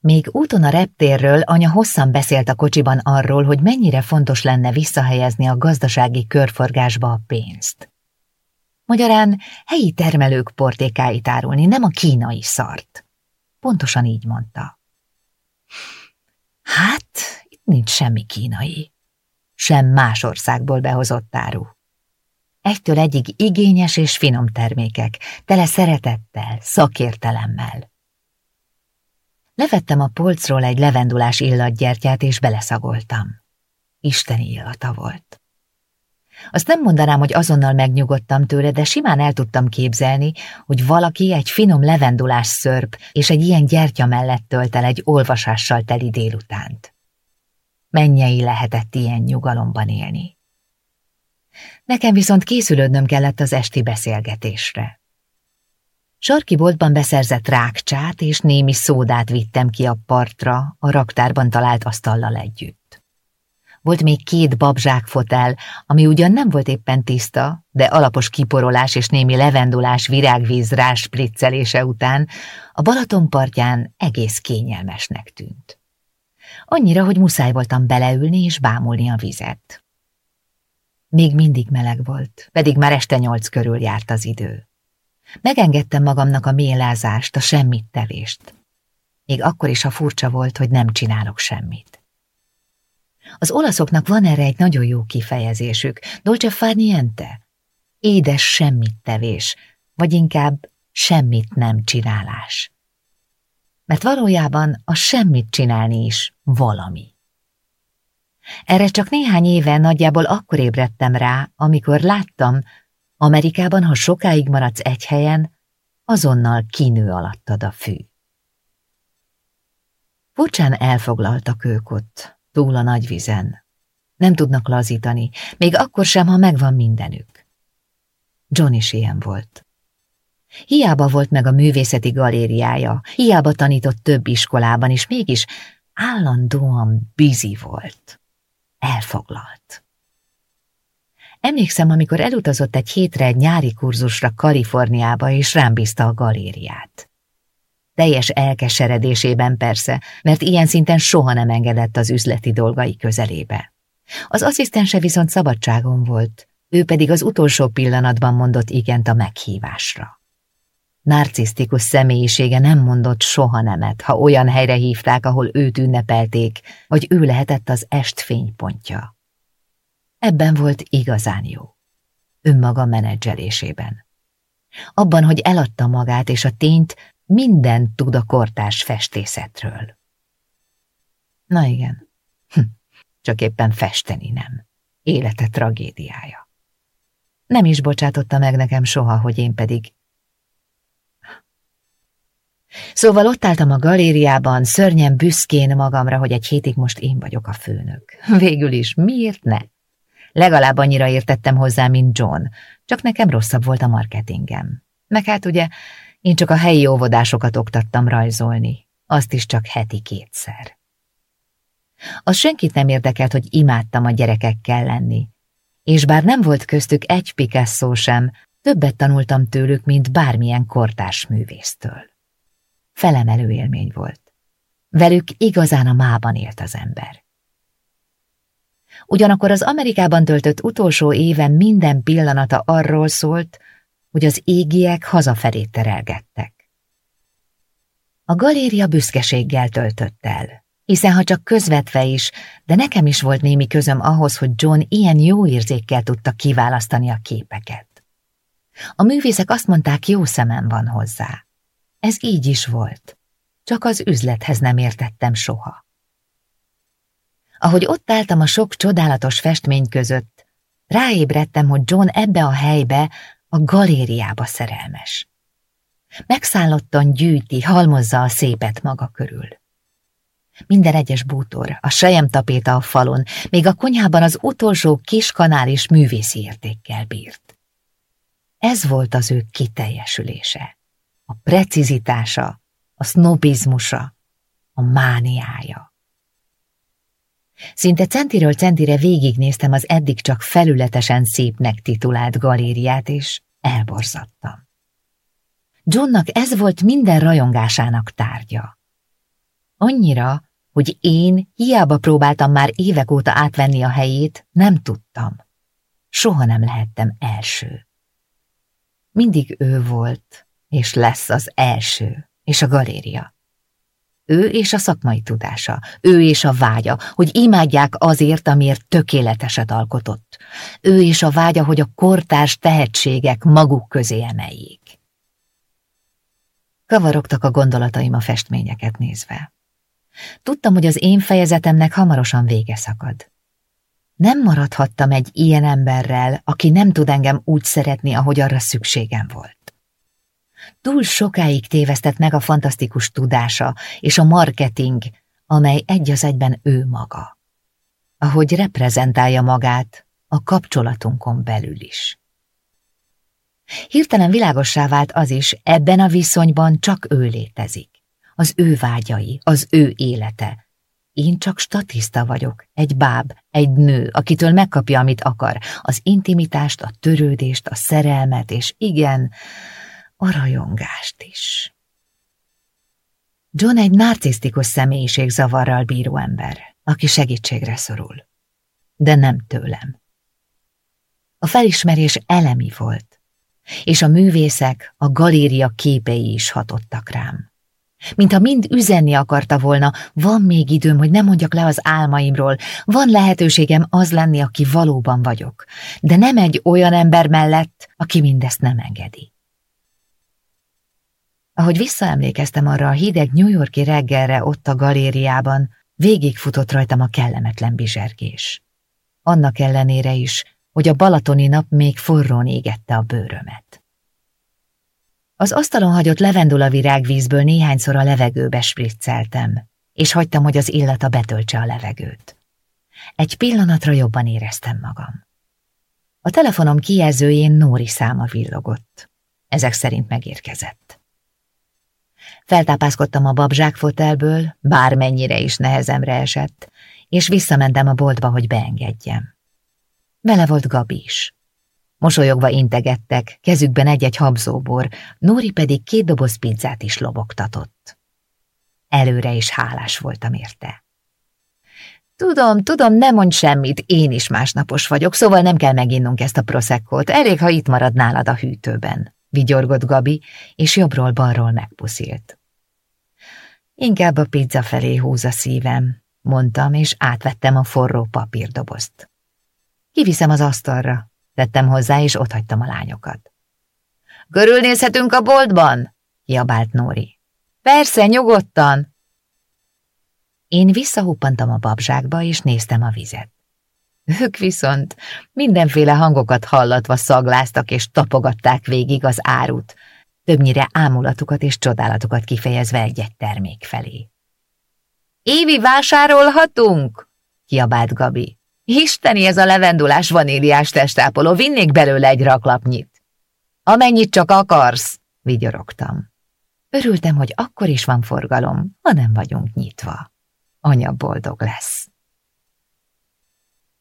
Még úton a reptérről anya hosszan beszélt a kocsiban arról, hogy mennyire fontos lenne visszahelyezni a gazdasági körforgásba a pénzt. Magyarán helyi termelők portékáit árulni, nem a kínai szart. Pontosan így mondta. Hát, itt nincs semmi kínai. Sem más országból behozott áru. Egytől egyig igényes és finom termékek, tele szeretettel, szakértelemmel. Levettem a polcról egy levendulás illatgyertyát, és beleszagoltam. Isteni illata volt. Azt nem mondanám, hogy azonnal megnyugodtam tőle, de simán el tudtam képzelni, hogy valaki egy finom levendulás szörp és egy ilyen gyertya mellett tölt el egy olvasással teli délutánt. Mennyei lehetett ilyen nyugalomban élni. Nekem viszont készülődnöm kellett az esti beszélgetésre. Sarki boltban beszerzett rákcsát és némi szódát vittem ki a partra, a raktárban talált asztallal együtt. Volt még két babzsákfotel, ami ugyan nem volt éppen tiszta, de alapos kiporolás és némi levendulás virágvíz ráspriccelése után a Balaton partján egész kényelmesnek tűnt. Annyira, hogy muszáj voltam beleülni és bámulni a vizet. Még mindig meleg volt, pedig már este nyolc körül járt az idő. Megengedtem magamnak a mélázást, a semmit tevést. Még akkor is, ha furcsa volt, hogy nem csinálok semmit. Az olaszoknak van erre egy nagyon jó kifejezésük, dolce far niente, édes semmit tevés, vagy inkább semmit nem csinálás. Mert valójában a semmit csinálni is valami. Erre csak néhány éve nagyjából akkor ébredtem rá, amikor láttam, Amerikában, ha sokáig maradsz egy helyen, azonnal kinő alattad a fű. Furcsán elfoglaltak ők ott, túl a nagy vizen. Nem tudnak lazítani, még akkor sem, ha megvan mindenük. John is ilyen volt. Hiába volt meg a művészeti galériája, hiába tanított több iskolában, és mégis állandóan bizi volt. Elfoglalt. Emlékszem, amikor elutazott egy hétre egy nyári kurzusra Kaliforniába, és rám bízta a galériát. Teljes elkeseredésében persze, mert ilyen szinten soha nem engedett az üzleti dolgai közelébe. Az asszisztense viszont szabadságon volt, ő pedig az utolsó pillanatban mondott igent a meghívásra. Narcisztikus személyisége nem mondott soha nemet, ha olyan helyre hívták, ahol őt ünnepelték, vagy ő lehetett az est fénypontja. Ebben volt igazán jó. Önmaga menedzselésében. Abban, hogy eladta magát és a tényt, minden tud a kortárs festészetről. Na igen, hm, csak éppen festeni nem. Élete tragédiája. Nem is bocsátotta meg nekem soha, hogy én pedig... Szóval ott álltam a galériában, szörnyen büszkén magamra, hogy egy hétig most én vagyok a főnök. Végül is miért ne? Legalább annyira értettem hozzá, mint John, csak nekem rosszabb volt a marketingem. Meg hát ugye, én csak a helyi óvodásokat oktattam rajzolni, azt is csak heti kétszer. Az senkit nem érdekelt, hogy imádtam a gyerekekkel lenni, és bár nem volt köztük egy Picasso sem, többet tanultam tőlük, mint bármilyen kortárs művésztől. Felemelő élmény volt. Velük igazán a mában élt az ember. Ugyanakkor az Amerikában töltött utolsó éven minden pillanata arról szólt, hogy az égiek hazafelé terelgettek. A galéria büszkeséggel töltött el, hiszen ha csak közvetve is, de nekem is volt némi közöm ahhoz, hogy John ilyen jó érzékkel tudta kiválasztani a képeket. A művészek azt mondták, jó szemem van hozzá. Ez így is volt, csak az üzlethez nem értettem soha. Ahogy ott álltam a sok csodálatos festmény között, ráébredtem, hogy John ebbe a helybe, a galériába szerelmes. Megszállottan gyűjti, halmozza a szépet maga körül. Minden egyes bútor, a sejem tapéta a falon, még a konyhában az utolsó kis kanál is művészi értékkel bírt. Ez volt az ő kiteljesülése, a precizitása, a sznobizmusa, a mániája. Szinte centiről centire végignéztem az eddig csak felületesen szépnek titulált galériát, és elborzadtam. Johnnak ez volt minden rajongásának tárgya. Annyira, hogy én hiába próbáltam már évek óta átvenni a helyét, nem tudtam. Soha nem lehettem első. Mindig ő volt, és lesz az első, és a galéria. Ő és a szakmai tudása, ő és a vágya, hogy imádják azért, amiért tökéleteset alkotott. Ő és a vágya, hogy a kortárs tehetségek maguk közé emeljék. Kavarogtak a gondolataim a festményeket nézve. Tudtam, hogy az én fejezetemnek hamarosan vége szakad. Nem maradhattam egy ilyen emberrel, aki nem tud engem úgy szeretni, ahogy arra szükségem volt. Túl sokáig tévesztett meg a fantasztikus tudása és a marketing, amely egy az egyben ő maga. Ahogy reprezentálja magát a kapcsolatunkon belül is. Hirtelen világossá vált az is, ebben a viszonyban csak ő létezik. Az ő vágyai, az ő élete. Én csak statiszta vagyok, egy báb, egy nő, akitől megkapja, amit akar. Az intimitást, a törődést, a szerelmet, és igen, a rajongást is. John egy narcisztikus személyiségzavarral bíró ember, aki segítségre szorul. De nem tőlem. A felismerés elemi volt, és a művészek, a galéria képei is hatottak rám. Mintha mind üzenni akarta volna, van még időm, hogy nem mondjak le az álmaimról, van lehetőségem az lenni, aki valóban vagyok, de nem egy olyan ember mellett, aki mindezt nem engedi. Ahogy visszaemlékeztem arra a hideg New Yorki reggelre ott a galériában, végigfutott rajtam a kellemetlen bizsergés. Annak ellenére is, hogy a balatoni nap még forrón égette a bőrömet. Az asztalon hagyott levendula virágvízből néhányszor a levegőbe spricceltem, és hagytam, hogy az illata betöltse a levegőt. Egy pillanatra jobban éreztem magam. A telefonom kijelzőjén Nóri száma villogott. Ezek szerint megérkezett. Feltápászkodtam a babzsák fotelből, bármennyire is nehezemre esett, és visszamentem a boltba, hogy beengedjem. Vele volt Gabi is. Mosolyogva integettek, kezükben egy-egy habzóbor, Nóri pedig két doboz pizzát is lobogtatott. Előre is hálás voltam érte. Tudom, tudom, ne mondj semmit, én is másnapos vagyok, szóval nem kell meginnunk ezt a proszekkót, elég, ha itt marad nálad a hűtőben, vigyorgott Gabi, és jobbról-balról megpuszilt. Inkább a pizza felé húz a szívem, mondtam, és átvettem a forró papírdobozt. Kiviszem az asztalra, tettem hozzá, és otthagytam a lányokat. Körülnézhetünk a boltban? kiabált Nóri. Persze, nyugodtan! Én visszahuppantam a babzsákba, és néztem a vizet. Ők viszont mindenféle hangokat hallatva szagláztak és tapogatták végig az árut, többnyire ámulatukat és csodálatukat kifejezve egy-egy termék felé. Évi, vásárolhatunk? kiabált Gabi. Isteni ez a levendulás vaníliás testápoló, vinnék belőle egy raklapnyit. Amennyit csak akarsz, vigyorogtam. Örültem, hogy akkor is van forgalom, ha nem vagyunk nyitva. Anya boldog lesz.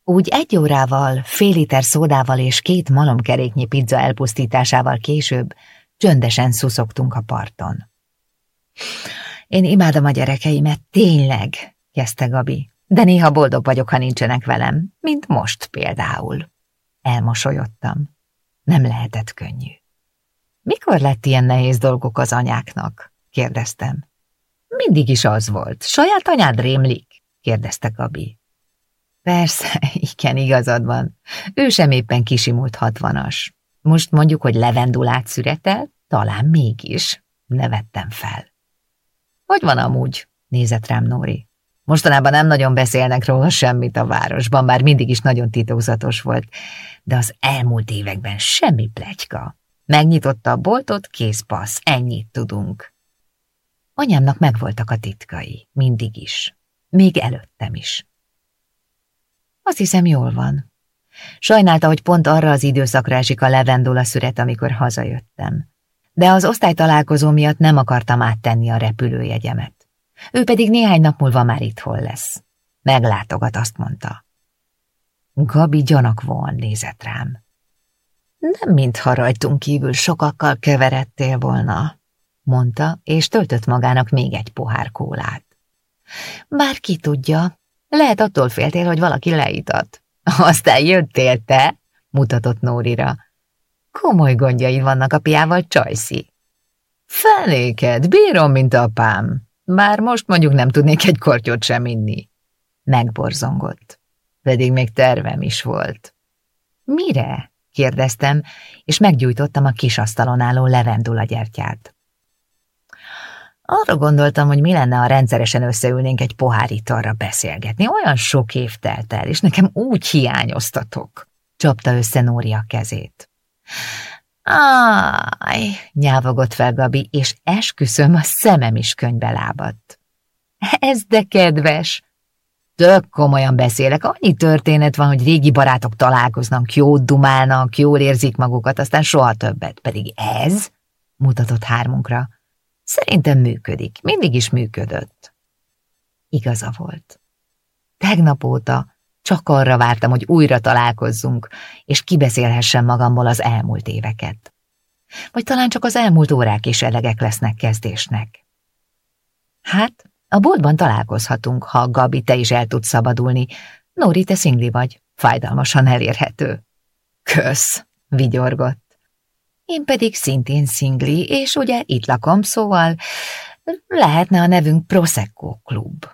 Úgy egy órával, fél liter szódával és két malomkeréknyi pizza elpusztításával később csöndesen szuszogtunk a parton. Én imádom a gyerekeimet, tényleg, kezdte Gabi, de néha boldog vagyok, ha nincsenek velem, mint most például. Elmosolyodtam. Nem lehetett könnyű. Mikor lett ilyen nehéz dolgok az anyáknak? kérdeztem. Mindig is az volt. Saját anyád rémlik? kérdezte Gabi. Persze, (laughs) igen, igazad van. Ő sem éppen kisimult hatvanas. Most mondjuk, hogy levendulát szüretel? Talán mégis. Nevettem fel. Hogy van amúgy? nézett rám Nóri. Mostanában nem nagyon beszélnek róla semmit a városban, már mindig is nagyon titokzatos volt, de az elmúlt években semmi plegyka. Megnyitotta a boltot, kész passz, ennyit tudunk. Anyámnak megvoltak a titkai, mindig is. Még előttem is. Azt hiszem, jól van. Sajnálta, hogy pont arra az időszakra esik a levendula szüret, amikor hazajöttem. De az osztálytalálkozó miatt nem akartam áttenni a repülőjegyemet. Ő pedig néhány nap múlva már itthon lesz. Meglátogat, azt mondta. Gabi gyanakvóan nézett rám. Nem mintha rajtunk kívül sokakkal keveredtél volna, mondta, és töltött magának még egy pohár kólát. Bár ki tudja, lehet attól féltél, hogy valaki leítat. (laughs) Aztán jöttél te, mutatott Nórira. Komoly gondjai vannak piával, Csajszi. Feléked, bírom, mint apám. Bár most mondjuk nem tudnék egy kortyot sem inni. Megborzongott. Pedig még tervem is volt. Mire? kérdeztem, és meggyújtottam a kis asztalon álló levendula gyertyát. Arra gondoltam, hogy mi lenne, ha rendszeresen összeülnénk egy pohár italra beszélgetni. Olyan sok év telt el, és nekem úgy hiányoztatok. Csapta össze Nóri a kezét. Áj, nyávogott fel Gabi, és esküszöm, a szemem is könyvbe lábadt. Ez de kedves! Tök komolyan beszélek, annyi történet van, hogy régi barátok találkoznak, jót dumálnak, jól érzik magukat, aztán soha többet. Pedig ez, mutatott hármunkra, szerintem működik, mindig is működött. Igaza volt. Tegnap óta csak arra vártam, hogy újra találkozzunk, és kibeszélhessem magamból az elmúlt éveket. Vagy talán csak az elmúlt órák is elegek lesznek kezdésnek. Hát, a boltban találkozhatunk, ha Gabi, te is el tudsz szabadulni. Nóri, te szingli vagy, fájdalmasan elérhető. Kösz, vigyorgott. Én pedig szintén szingli, és ugye itt lakom, szóval lehetne a nevünk Prosecco Klub.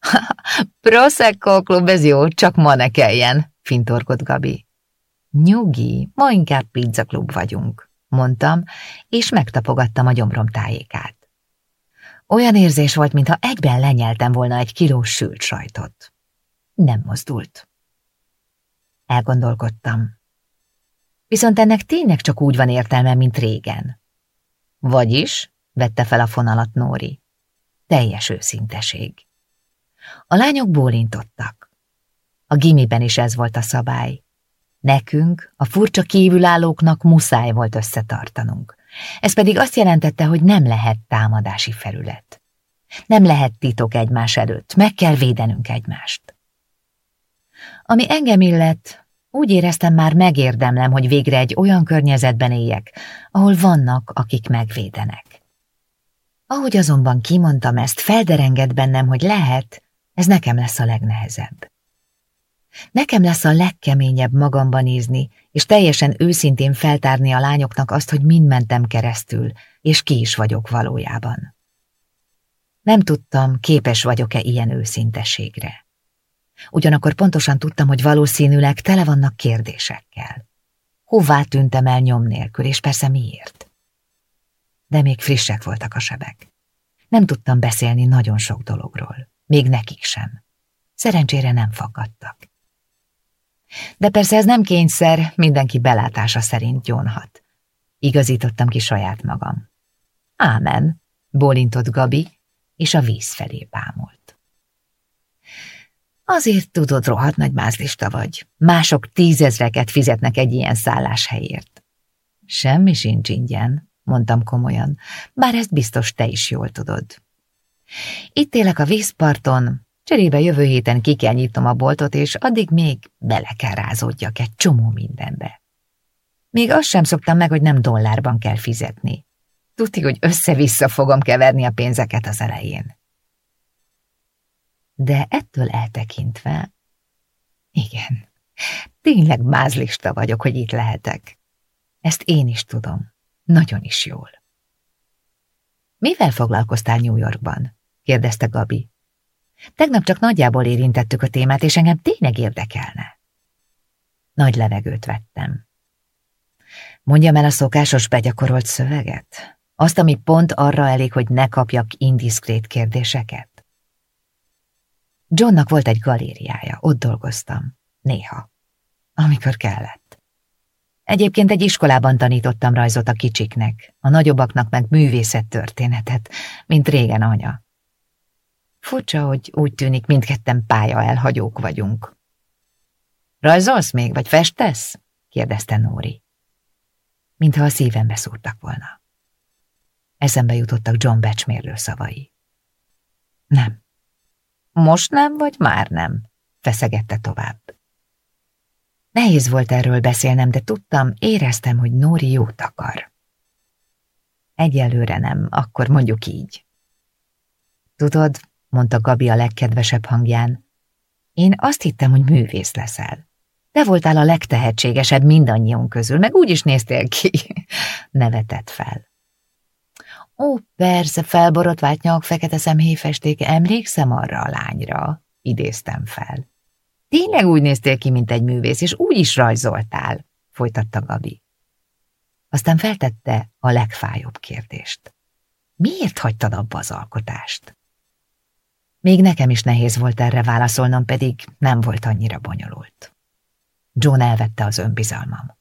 (laughs) Prosecco Klub, ez jó, csak ma ne kelljen, fintorgott Gabi. Nyugi, ma inkább pizza klub vagyunk, mondtam, és megtapogattam a gyomrom tájékát. Olyan érzés volt, mintha egyben lenyeltem volna egy kilós sült sajtot. Nem mozdult. Elgondolkodtam. Viszont ennek tényleg csak úgy van értelme, mint régen. Vagyis, vette fel a fonalat Nóri. Teljes őszinteség. A lányok bólintottak. A gimiben is ez volt a szabály. Nekünk, a furcsa kívülállóknak muszáj volt összetartanunk. Ez pedig azt jelentette, hogy nem lehet támadási felület. Nem lehet titok egymás előtt, meg kell védenünk egymást. Ami engem illet, úgy éreztem már megérdemlem, hogy végre egy olyan környezetben éljek, ahol vannak, akik megvédenek. Ahogy azonban kimondtam ezt, felderenged bennem, hogy lehet, ez nekem lesz a legnehezebb. Nekem lesz a legkeményebb magamban nézni, és teljesen őszintén feltárni a lányoknak azt, hogy mind mentem keresztül, és ki is vagyok valójában. Nem tudtam, képes vagyok-e ilyen őszintességre. Ugyanakkor pontosan tudtam, hogy valószínűleg tele vannak kérdésekkel. Hová tűntem el nyom nélkül, és persze miért? De még frissek voltak a sebek. Nem tudtam beszélni nagyon sok dologról, még nekik sem. Szerencsére nem fakadtak. De persze ez nem kényszer, mindenki belátása szerint gyónhat. Igazítottam ki saját magam. Ámen, bólintott Gabi, és a víz felé bámult. Azért tudod, rohadt nagy mázlista vagy. Mások tízezreket fizetnek egy ilyen szálláshelyért. Semmi sincs ingyen, mondtam komolyan, bár ezt biztos te is jól tudod. Itt élek a vízparton, Cserébe jövő héten ki kell nyitnom a boltot, és addig még bele kell rázódjak egy csomó mindenbe. Még azt sem szoktam meg, hogy nem dollárban kell fizetni. Tudti, hogy össze-vissza fogom keverni a pénzeket az elején. De ettől eltekintve, igen, tényleg mázlista vagyok, hogy itt lehetek. Ezt én is tudom, nagyon is jól. Mivel foglalkoztál New Yorkban? kérdezte Gabi. Tegnap csak nagyjából érintettük a témát, és engem tényleg érdekelne. Nagy levegőt vettem. Mondjam el a szokásos begyakorolt szöveget? Azt, ami pont arra elég, hogy ne kapjak indiszkrét kérdéseket? Johnnak volt egy galériája, ott dolgoztam. Néha. Amikor kellett. Egyébként egy iskolában tanítottam rajzot a kicsiknek, a nagyobbaknak meg művészet történetet, mint régen anya. Furcsa, hogy úgy tűnik, mindketten pálya elhagyók vagyunk. Rajzolsz még, vagy festesz? kérdezte Nóri. Mintha a szívembe szúrtak volna. Eszembe jutottak John Becsmérlő szavai. Nem. Most nem, vagy már nem? feszegette tovább. Nehéz volt erről beszélnem, de tudtam, éreztem, hogy Nóri jót akar. Egyelőre nem, akkor mondjuk így. Tudod, mondta Gabi a legkedvesebb hangján. Én azt hittem, hogy művész leszel. Te voltál a legtehetségesebb mindannyiunk közül, meg úgy is néztél ki. (laughs) Nevetett fel. Ó, persze, felborotvált nyak, fekete szemhéjfesték, emlékszem arra a lányra, idéztem fel. Tényleg úgy néztél ki, mint egy művész, és úgy is rajzoltál, folytatta Gabi. Aztán feltette a legfájóbb kérdést. Miért hagytad abba az alkotást? Még nekem is nehéz volt erre válaszolnom, pedig nem volt annyira bonyolult. John elvette az önbizalmam.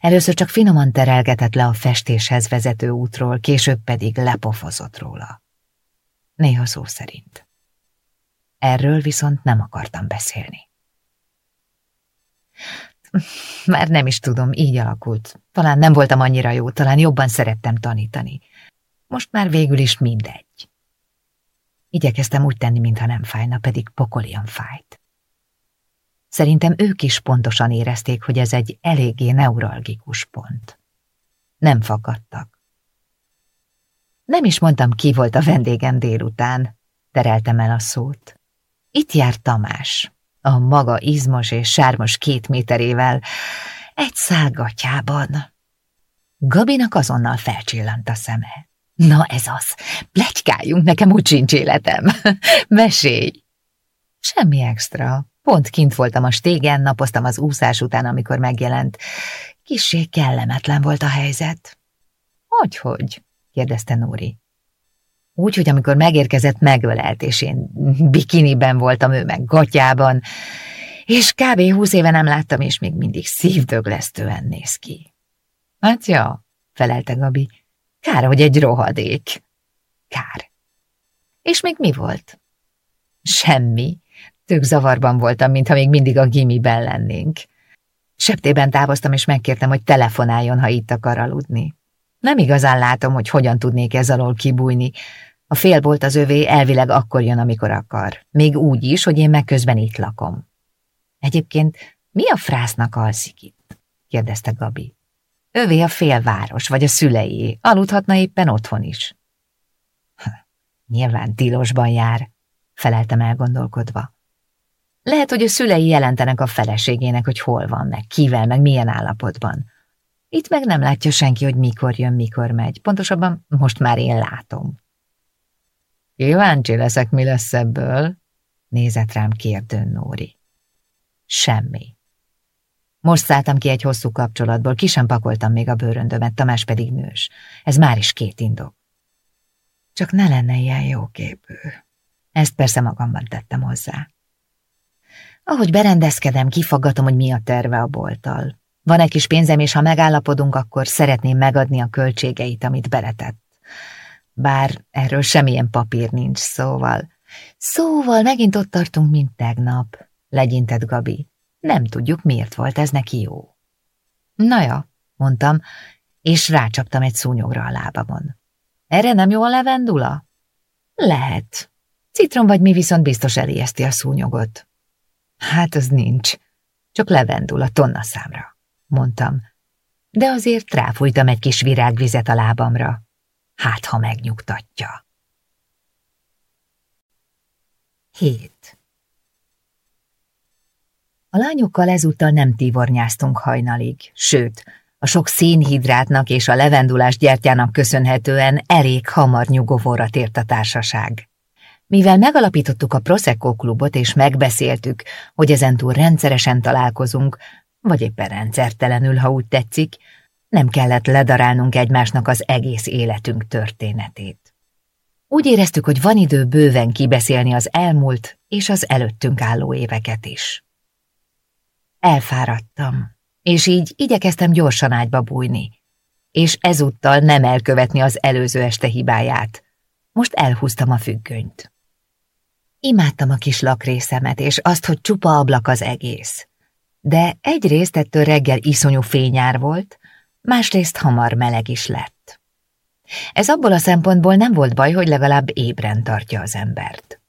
Először csak finoman terelgetett le a festéshez vezető útról, később pedig lepofozott róla. Néha szó szerint. Erről viszont nem akartam beszélni. Már nem is tudom, így alakult. Talán nem voltam annyira jó, talán jobban szerettem tanítani. Most már végül is mindegy. Igyekeztem úgy tenni, mintha nem fájna, pedig pokolian fájt. Szerintem ők is pontosan érezték, hogy ez egy eléggé neuralgikus pont. Nem fakadtak. Nem is mondtam, ki volt a vendégem délután, tereltem el a szót. Itt járt Tamás, a maga izmos és sármos két méterével, egy szálgatyában. Gabinak azonnal felcsillant a szeme. Na ez az, plegykáljunk, nekem úgy sincs életem. (laughs) Mesélj! Semmi extra. Pont kint voltam a stégen, napoztam az úszás után, amikor megjelent. Kissé kellemetlen volt a helyzet. Hogy-hogy? kérdezte Nóri. Úgy, hogy amikor megérkezett, megölelt, és én bikiniben voltam, ő meg gatyában, és kb. húsz éve nem láttam, és még mindig szívdöglesztően néz ki. Hát ja, felelte Gabi, kár, hogy egy rohadék. Kár. És még mi volt? Semmi. Tök zavarban voltam, mintha még mindig a gimiben lennénk. Septében távoztam, és megkértem, hogy telefonáljon, ha itt akar aludni. Nem igazán látom, hogy hogyan tudnék ez alól kibújni. A félbolt az övé elvileg akkor jön, amikor akar. Még úgy is, hogy én meg közben itt lakom. Egyébként mi a frásznak alszik itt? kérdezte Gabi. Övé a félváros, vagy a szülei. Aludhatna éppen otthon is. Nyilván tilosban jár, feleltem elgondolkodva. Lehet, hogy a szülei jelentenek a feleségének, hogy hol van, meg kivel, meg milyen állapotban. Itt meg nem látja senki, hogy mikor jön, mikor megy. Pontosabban most már én látom. Kíváncsi leszek, mi lesz ebből, nézett rám kérdőn Nóri. Semmi. Most szálltam ki egy hosszú kapcsolatból, ki sem pakoltam még a bőröndömet, Tamás pedig nős. Ez már is két indok. Csak ne lenne ilyen jóképű. Ezt persze magamban tettem hozzá. Ahogy berendezkedem, kifaggatom, hogy mi a terve a bolttal. Van egy kis pénzem, és ha megállapodunk, akkor szeretném megadni a költségeit, amit beletett. Bár erről semmilyen papír nincs, szóval... Szóval megint ott tartunk, mint tegnap, legyintett Gabi. Nem tudjuk, miért volt ez neki jó. Naja, mondtam, és rácsaptam egy szúnyogra a lábamon. Erre nem jó a levendula? Lehet. Citrom vagy mi viszont biztos elijeszti a szúnyogot. Hát az nincs, csak levendula tonna számra, mondtam. De azért ráfújtam egy kis virágvizet a lábamra. Hát, ha megnyugtatja. 7. A lányokkal ezúttal nem tivornyáztunk hajnalig, sőt, a sok szénhidrátnak és a levendulás gyertyának köszönhetően elég hamar nyugovóra tért a társaság. Mivel megalapítottuk a Prosecco klubot és megbeszéltük, hogy ezentúl rendszeresen találkozunk, vagy éppen rendszertelenül, ha úgy tetszik, nem kellett ledarálnunk egymásnak az egész életünk történetét. Úgy éreztük, hogy van idő bőven kibeszélni az elmúlt és az előttünk álló éveket is. Elfáradtam, és így igyekeztem gyorsan ágyba bújni, és ezúttal nem elkövetni az előző este hibáját. Most elhúztam a függönyt. Imádtam a kis lakrészemet, és azt, hogy csupa ablak az egész. De egyrészt ettől reggel iszonyú fényár volt, másrészt hamar meleg is lett. Ez abból a szempontból nem volt baj, hogy legalább ébren tartja az embert.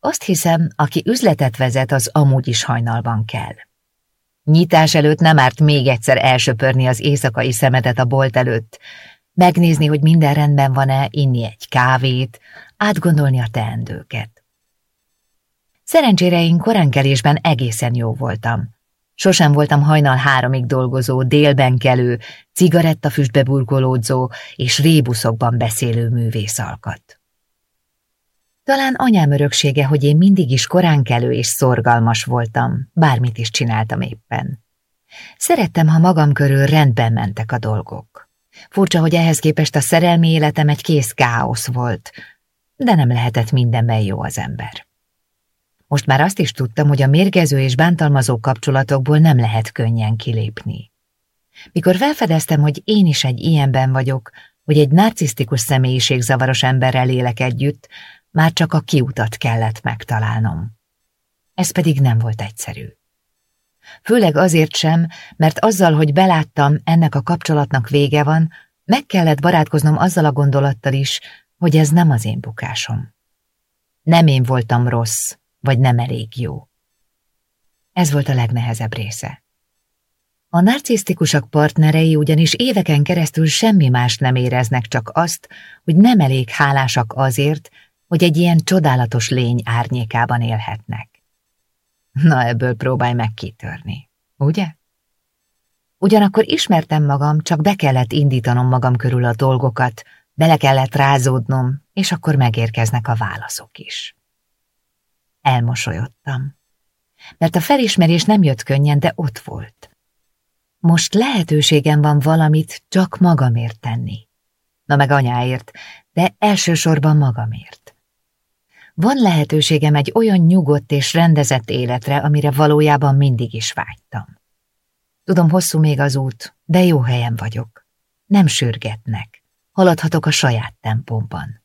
Azt hiszem, aki üzletet vezet, az amúgy is hajnalban kell. Nyitás előtt nem árt még egyszer elsöpörni az éjszakai szemetet a bolt előtt, megnézni, hogy minden rendben van-e, inni egy kávét, átgondolni a teendőket. Szerencsére én koránkelésben egészen jó voltam. Sosem voltam hajnal háromig dolgozó, délben kelő, cigarettafüstbe burkolódzó és rébuszokban beszélő művészalkat. Talán anyám öröksége, hogy én mindig is koránkelő és szorgalmas voltam, bármit is csináltam éppen. Szerettem, ha magam körül rendben mentek a dolgok. Furcsa, hogy ehhez képest a szerelmi életem egy kész káosz volt, de nem lehetett mindenben jó az ember. Most már azt is tudtam, hogy a mérgező és bántalmazó kapcsolatokból nem lehet könnyen kilépni. Mikor felfedeztem, hogy én is egy ilyenben vagyok, hogy egy narcisztikus személyiségzavaros emberrel élek együtt, már csak a kiutat kellett megtalálnom. Ez pedig nem volt egyszerű. Főleg azért sem, mert azzal, hogy beláttam, ennek a kapcsolatnak vége van, meg kellett barátkoznom azzal a gondolattal is, hogy ez nem az én bukásom. Nem én voltam rossz, vagy nem elég jó. Ez volt a legnehezebb része. A narcisztikusak partnerei ugyanis éveken keresztül semmi más nem éreznek, csak azt, hogy nem elég hálásak azért, hogy egy ilyen csodálatos lény árnyékában élhetnek. Na ebből próbálj meg kitörni, ugye? Ugyanakkor ismertem magam, csak be kellett indítanom magam körül a dolgokat, bele kellett rázódnom, és akkor megérkeznek a válaszok is. Elmosolyodtam, mert a felismerés nem jött könnyen, de ott volt. Most lehetőségem van valamit csak magamért tenni. Na meg anyáért, de elsősorban magamért. Van lehetőségem egy olyan nyugodt és rendezett életre, amire valójában mindig is vágytam. Tudom, hosszú még az út, de jó helyen vagyok. Nem sürgetnek. Haladhatok a saját tempomban.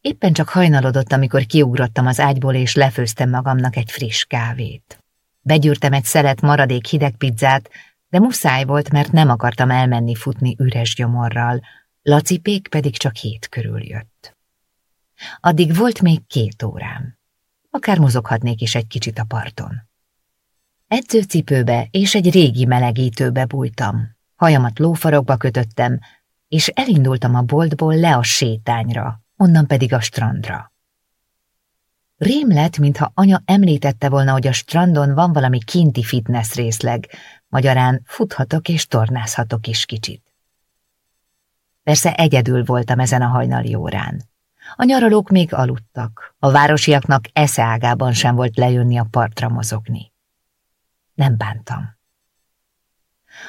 Éppen csak hajnalodott, amikor kiugrottam az ágyból, és lefőztem magamnak egy friss kávét. Begyűrtem egy szelet maradék hideg pizzát, de muszáj volt, mert nem akartam elmenni futni üres gyomorral, Laci Pék pedig csak hét körül jött. Addig volt még két órám. Akár mozoghatnék is egy kicsit a parton. Edzőcipőbe és egy régi melegítőbe bújtam. Hajamat lófarokba kötöttem, és elindultam a boltból le a sétányra, onnan pedig a strandra. Rém lett, mintha anya említette volna, hogy a strandon van valami kinti fitness részleg, magyarán futhatok és tornázhatok is kicsit. Persze egyedül voltam ezen a hajnali órán. A nyaralók még aludtak, a városiaknak eszeágában sem volt lejönni a partra mozogni. Nem bántam.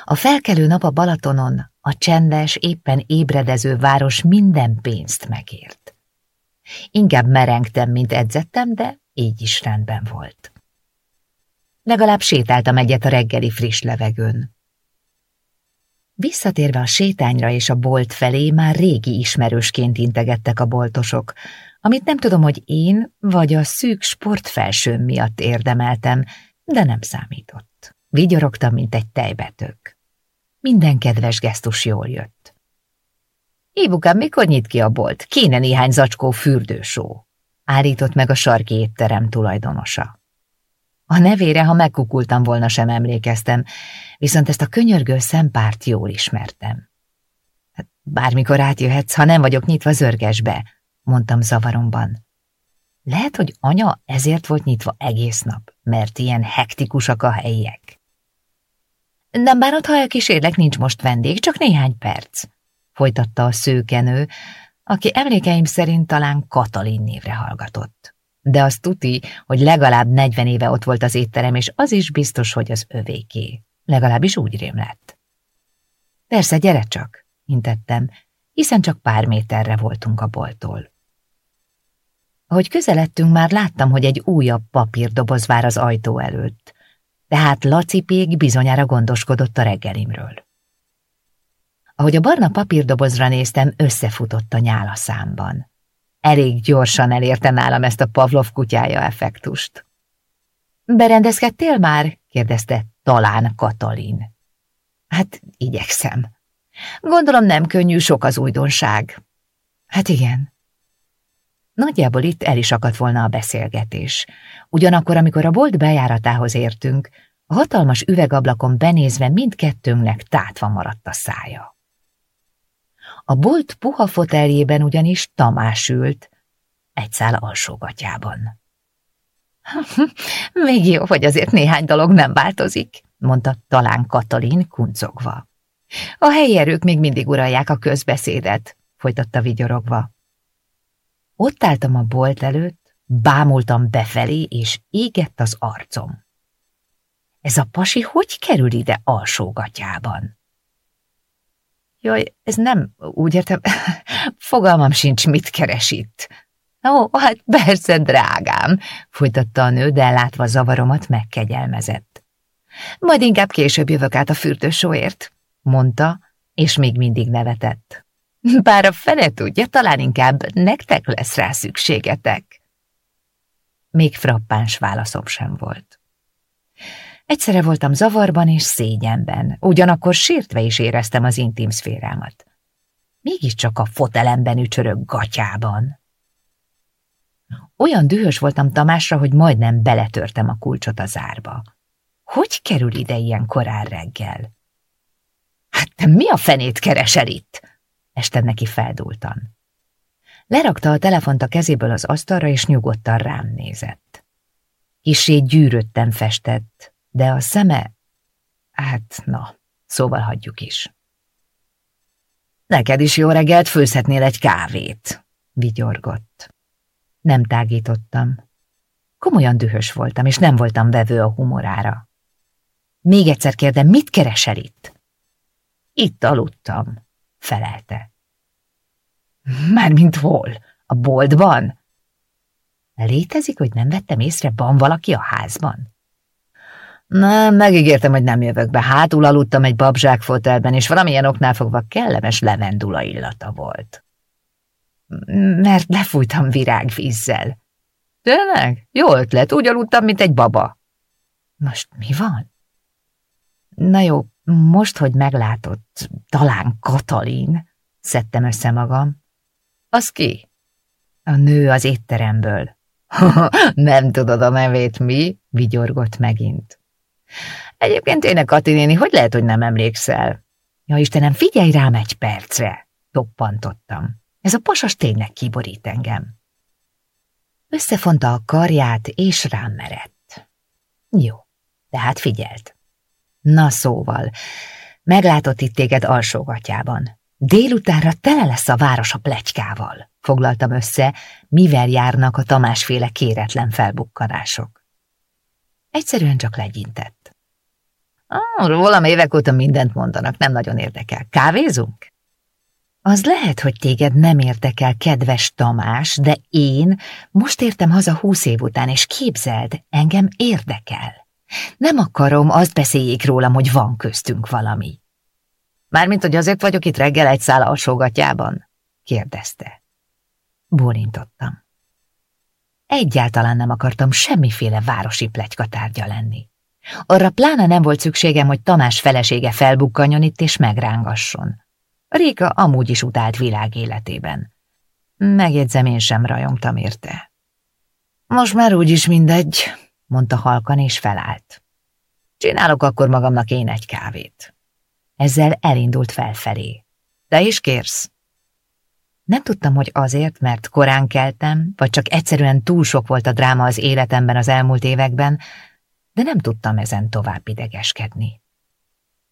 A felkelő nap a Balatonon, a csendes, éppen ébredező város minden pénzt megért. Inkább merengtem, mint edzettem, de így is rendben volt. Legalább sétáltam egyet a reggeli friss levegőn. Visszatérve a sétányra és a bolt felé már régi ismerősként integettek a boltosok, amit nem tudom, hogy én vagy a szűk sportfelsőm miatt érdemeltem, de nem számított. Vigyorogtam, mint egy tejbetök. Minden kedves gesztus jól jött. Évukám, mikor nyit ki a bolt? Kéne néhány zacskó fürdősó. Állított meg a sarki étterem tulajdonosa. A nevére, ha megkukultam volna, sem emlékeztem, viszont ezt a könyörgő szempárt jól ismertem. Hát, bármikor átjöhetsz, ha nem vagyok nyitva zörgesbe, mondtam zavaromban. Lehet, hogy anya ezért volt nyitva egész nap, mert ilyen hektikusak a helyiek. Nem bánod, ha elkísérlek, nincs most vendég, csak néhány perc, folytatta a szőkenő, aki emlékeim szerint talán Katalin névre hallgatott. De azt tuti, hogy legalább negyven éve ott volt az étterem, és az is biztos, hogy az övéké. Legalábbis úgy rém lett. Persze, gyere csak, intettem, hiszen csak pár méterre voltunk a boltól. Ahogy közeledtünk, már láttam, hogy egy újabb papírdoboz vár az ajtó előtt, tehát Laci Pég bizonyára gondoskodott a reggelimről. Ahogy a barna papírdobozra néztem, összefutott a nyála számban. Elég gyorsan elérte nálam ezt a Pavlov kutyája effektust. Berendezkedtél már? kérdezte talán Katalin. Hát, igyekszem. Gondolom nem könnyű, sok az újdonság. Hát igen, Nagyjából itt el is akadt volna a beszélgetés. Ugyanakkor, amikor a bolt bejáratához értünk, a hatalmas üvegablakon benézve mindkettőnknek tátva maradt a szája. A bolt puha foteljében ugyanis Tamás ült, egy szál alsógatjában. (laughs) Még jó, hogy azért néhány dolog nem változik, mondta talán Katalin kuncogva. A helyi erők még mindig uralják a közbeszédet, folytatta vigyorogva. Ott álltam a bolt előtt, bámultam befelé, és égett az arcom. Ez a pasi hogy kerül ide alsógatyában? Jaj, ez nem, úgy értem, (laughs) fogalmam sincs, mit keres itt. Ó, hát persze, drágám, folytatta a nő, de látva zavaromat megkegyelmezett. Majd inkább később jövök át a fürdősóért, mondta, és még mindig nevetett. Bár a fele tudja, talán inkább nektek lesz rá szükségetek. Még frappáns válaszom sem volt. Egyszerre voltam zavarban és szégyenben, ugyanakkor sértve is éreztem az intim szférámat. Mégiscsak a fotelemben ücsörök gatyában. Olyan dühös voltam Tamásra, hogy majdnem beletörtem a kulcsot a zárba. Hogy kerül ide ilyen korán reggel? Hát te mi a fenét keresel itt? Estem neki feldultan. Lerakta a telefont a kezéből az asztalra, és nyugodtan rám nézett. Kissé gyűrötten festett, de a szeme... Hát, na, szóval hagyjuk is. Neked is jó reggelt, főzhetnél egy kávét, vigyorgott. Nem tágítottam. Komolyan dühös voltam, és nem voltam vevő a humorára. Még egyszer kérdem, mit keresel itt? Itt aludtam, felelte. Mármint hol? A boltban? Létezik, hogy nem vettem észre, van valaki a házban? Nem, megígértem, hogy nem jövök be. Hátul aludtam egy babzsák fotelben, és valamilyen oknál fogva kellemes levendula illata volt. Mert lefújtam virágvízzel. Tényleg? Jó ötlet, úgy aludtam, mint egy baba. Most mi van? Na jó, most, hogy meglátott, talán Katalin, szedtem össze magam. Az ki? A nő az étteremből. (laughs) Nem tudod a nevét, mi? Vigyorgott megint. Egyébként tényleg, Kati néni, hogy lehet, hogy nem emlékszel? Ja, Istenem, figyelj rám egy percre! Toppantottam. Ez a pasas tényleg kiborít engem. Összefonta a karját, és rám merett. Jó, tehát figyelt. Na szóval, meglátott itt téged alsógatjában. Délutánra tele lesz a város a plegykával, foglaltam össze, mivel járnak a Tamásféle kéretlen felbukkanások. Egyszerűen csak legyintett. Ah, rólam évek óta mindent mondanak, nem nagyon érdekel. Kávézunk? Az lehet, hogy téged nem érdekel, kedves Tamás, de én most értem haza húsz év után, és képzeld, engem érdekel. Nem akarom, azt beszéljék rólam, hogy van köztünk valami. Mármint, hogy azért vagyok itt reggel egy szál alsógatjában? kérdezte. Bólintottam. Egyáltalán nem akartam semmiféle városi tárgya lenni. Arra pláne nem volt szükségem, hogy Tamás felesége felbukkanjon itt és megrángasson. Réka amúgy is utált világ életében. Megjegyzem, én sem rajongtam érte. Most már úgyis mindegy, mondta halkan és felállt. Csinálok akkor magamnak én egy kávét. Ezzel elindult felfelé. De is kérsz? Nem tudtam, hogy azért, mert korán keltem, vagy csak egyszerűen túl sok volt a dráma az életemben az elmúlt években, de nem tudtam ezen tovább idegeskedni.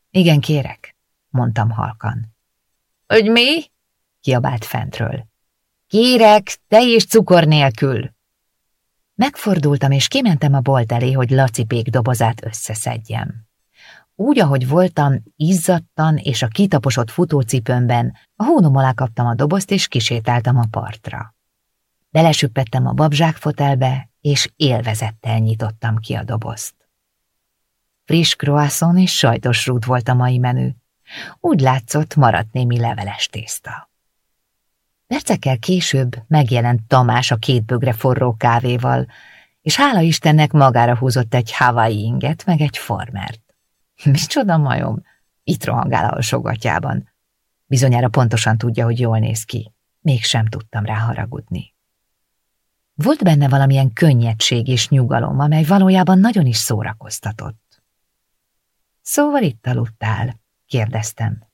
Igen, kérek, mondtam halkan. Hogy mi? kiabált fentről. Kérek, te és cukor nélkül. Megfordultam, és kimentem a bolt elé, hogy Laci pék dobozát összeszedjem. Úgy, ahogy voltam, izzadtan és a kitaposott futócipőmben, a hónom alá kaptam a dobozt, és kisétáltam a partra. Belesüppettem a babzsákfotelbe, és élvezettel nyitottam ki a dobozt. Friss croissant és sajtos rút volt a mai menü. Úgy látszott, maradt némi leveles tészta. Percekkel később megjelent Tamás a két bögre forró kávéval, és hála Istennek magára húzott egy Hawaii inget, meg egy farmert. (laughs) Micsoda majom? Itt rohangál alsógatjában. Bizonyára pontosan tudja, hogy jól néz ki. Mégsem tudtam rá haragudni. Volt benne valamilyen könnyedség és nyugalom, amely valójában nagyon is szórakoztatott. Szóval itt aludtál? kérdeztem.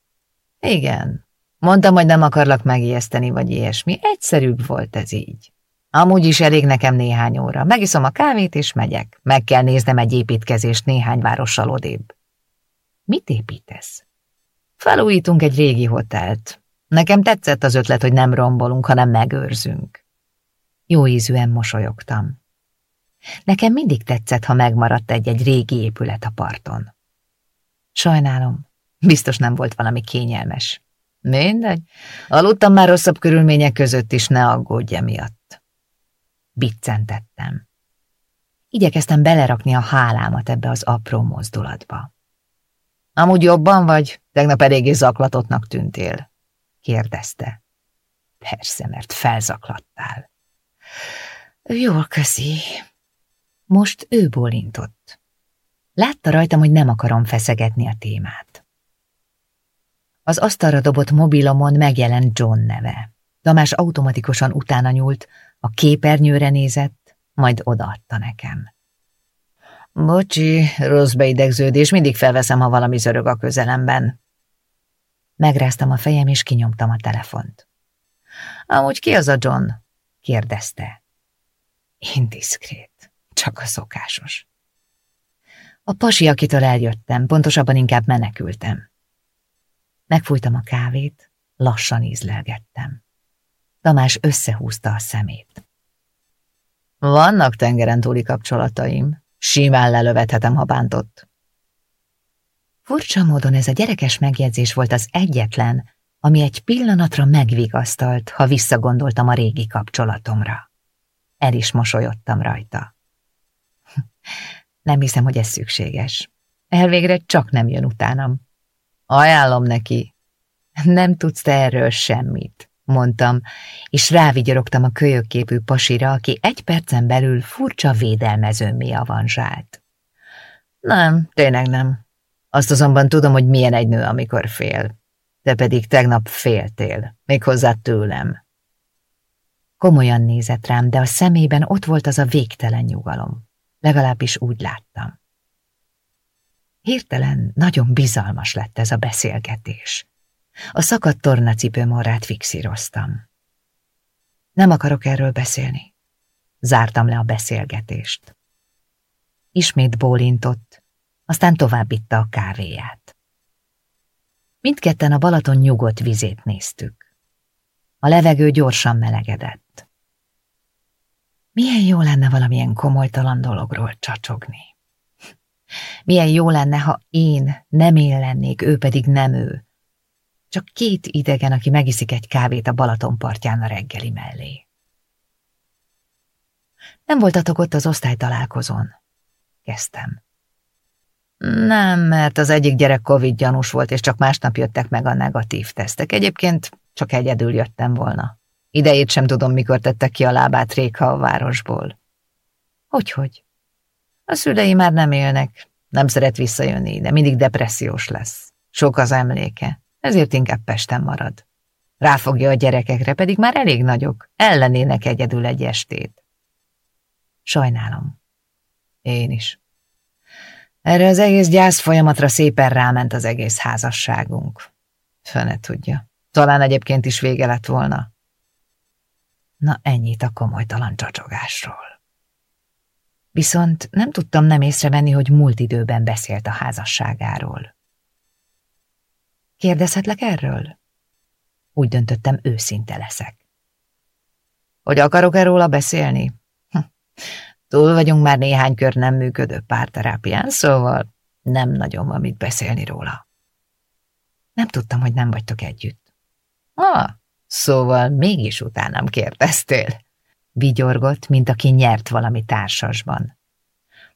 Igen. Mondtam, hogy nem akarlak megijeszteni, vagy ilyesmi. Egyszerűbb volt ez így. Amúgy is elég nekem néhány óra. Megiszom a kávét, és megyek. Meg kell néznem egy építkezést néhány várossal odébb. Mit építesz? Felújítunk egy régi hotelt. Nekem tetszett az ötlet, hogy nem rombolunk, hanem megőrzünk. Jó ízűen mosolyogtam. Nekem mindig tetszett, ha megmaradt egy-egy régi épület a parton. Sajnálom, biztos nem volt valami kényelmes. Mindegy, aludtam már rosszabb körülmények között is, ne aggódj miatt. Biccentettem. Igyekeztem belerakni a hálámat ebbe az apró mozdulatba. Amúgy jobban vagy? Tegnap eléggé zaklatottnak tűntél? kérdezte. Persze, mert felzaklattál. Jól köszi. Most ő bólintott. Látta rajtam, hogy nem akarom feszegetni a témát. Az asztalra dobott mobilomon megjelent John neve. Tamás automatikusan utána nyúlt, a képernyőre nézett, majd odaadta nekem. Bocsi, rossz beidegződés, mindig felveszem, ha valami zörög a közelemben. Megráztam a fejem, és kinyomtam a telefont. Amúgy ki az a John? kérdezte. Indiszkrét, csak a szokásos. A pasi, akitől eljöttem, pontosabban inkább menekültem. Megfújtam a kávét, lassan ízlelgettem. Tamás összehúzta a szemét. Vannak tengeren túli kapcsolataim, simán lelövethetem, ha bántott. Furcsa módon ez a gyerekes megjegyzés volt az egyetlen, ami egy pillanatra megvigasztalt, ha visszagondoltam a régi kapcsolatomra. El is mosolyodtam rajta. (laughs) Nem hiszem, hogy ez szükséges. Elvégre csak nem jön utánam. Ajánlom neki. Nem tudsz te erről semmit, mondtam, és rávigyorogtam a kölyökképű pasira, aki egy percen belül furcsa védelmezőmmé avanzsált. Nem, tényleg nem. Azt azonban tudom, hogy milyen egy nő, amikor fél. Te pedig tegnap féltél, méghozzá tőlem. Komolyan nézett rám, de a szemében ott volt az a végtelen nyugalom. Legalábbis úgy láttam. Hirtelen nagyon bizalmas lett ez a beszélgetés. A szakadt tornacipőm orrát fixíroztam. Nem akarok erről beszélni. Zártam le a beszélgetést. Ismét bólintott, aztán továbbitta a kávéját. Mindketten a Balaton nyugodt vizét néztük. A levegő gyorsan melegedett. Milyen jó lenne valamilyen komolytalan dologról csacsogni. Milyen jó lenne, ha én nem én lennék, ő pedig nem ő. Csak két idegen, aki megiszik egy kávét a Balaton partján a reggeli mellé. Nem voltatok ott az osztálytalálkozón? Kezdtem. Nem, mert az egyik gyerek Covid gyanús volt, és csak másnap jöttek meg a negatív tesztek. Egyébként csak egyedül jöttem volna. Idejét sem tudom, mikor tette ki a lábát Réka a városból. Hogyhogy? A szülei már nem élnek, nem szeret visszajönni de mindig depressziós lesz. Sok az emléke, ezért inkább Pesten marad. Ráfogja a gyerekekre, pedig már elég nagyok, ellenének egyedül egy estét. Sajnálom. Én is. Erre az egész gyász folyamatra szépen ráment az egész házasságunk. Fene tudja. Talán egyébként is vége lett volna. Na ennyit a komolytalan csacsogásról. Viszont nem tudtam nem észrevenni, hogy múlt időben beszélt a házasságáról. Kérdezhetlek erről? Úgy döntöttem, őszinte leszek. Hogy akarok-e róla beszélni? Hm. Túl vagyunk már néhány kör nem működő párterápián, szóval nem nagyon van mit beszélni róla. Nem tudtam, hogy nem vagytok együtt. Ah, szóval mégis utánam kérdeztél. Vigyorgott, mint aki nyert valami társasban.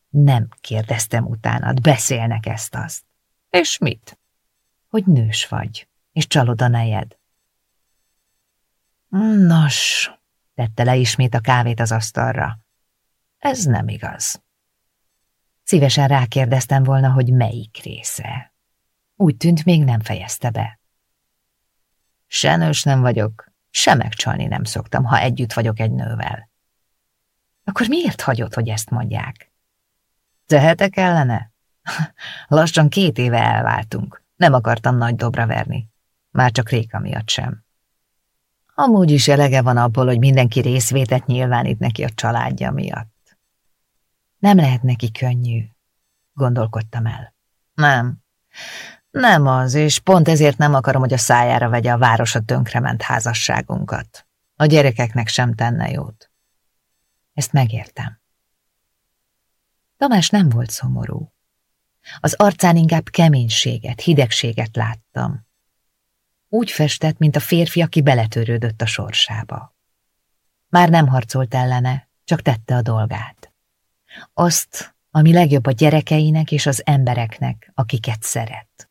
Nem kérdeztem utánad, beszélnek ezt-azt. És mit? Hogy nős vagy, és csalod a nejed. Nos, tette le ismét a kávét az asztalra. Ez nem igaz. Szívesen rákérdeztem volna, hogy melyik része. Úgy tűnt, még nem fejezte be. Se nős nem vagyok, se megcsalni nem szoktam, ha együtt vagyok egy nővel. Akkor miért hagyod, hogy ezt mondják? Tehetek ellene? (laughs) Lassan két éve elváltunk. Nem akartam nagy dobra verni. Már csak Réka miatt sem. Amúgy is elege van abból, hogy mindenki részvétet nyilvánít neki a családja miatt. Nem lehet neki könnyű, gondolkodtam el. Nem, nem az, és pont ezért nem akarom, hogy a szájára vegye a városa tönkrement házasságunkat. A gyerekeknek sem tenne jót. Ezt megértem. Tamás nem volt szomorú. Az arcán inkább keménységet, hidegséget láttam. Úgy festett, mint a férfi, aki beletörődött a sorsába. Már nem harcolt ellene, csak tette a dolgát. Azt, ami legjobb a gyerekeinek és az embereknek, akiket szeret.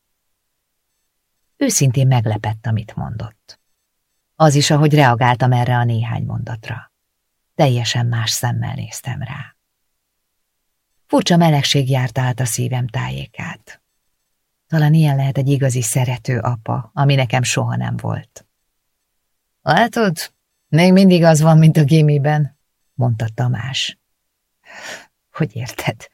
Őszintén meglepett, amit mondott. Az is, ahogy reagáltam erre a néhány mondatra. Teljesen más szemmel néztem rá. Furcsa melegség járta át a szívem tájékát. Talán ilyen lehet egy igazi szerető apa, ami nekem soha nem volt. Látod, még mindig az van, mint a gimiben, mondta Tamás. Hogy érted?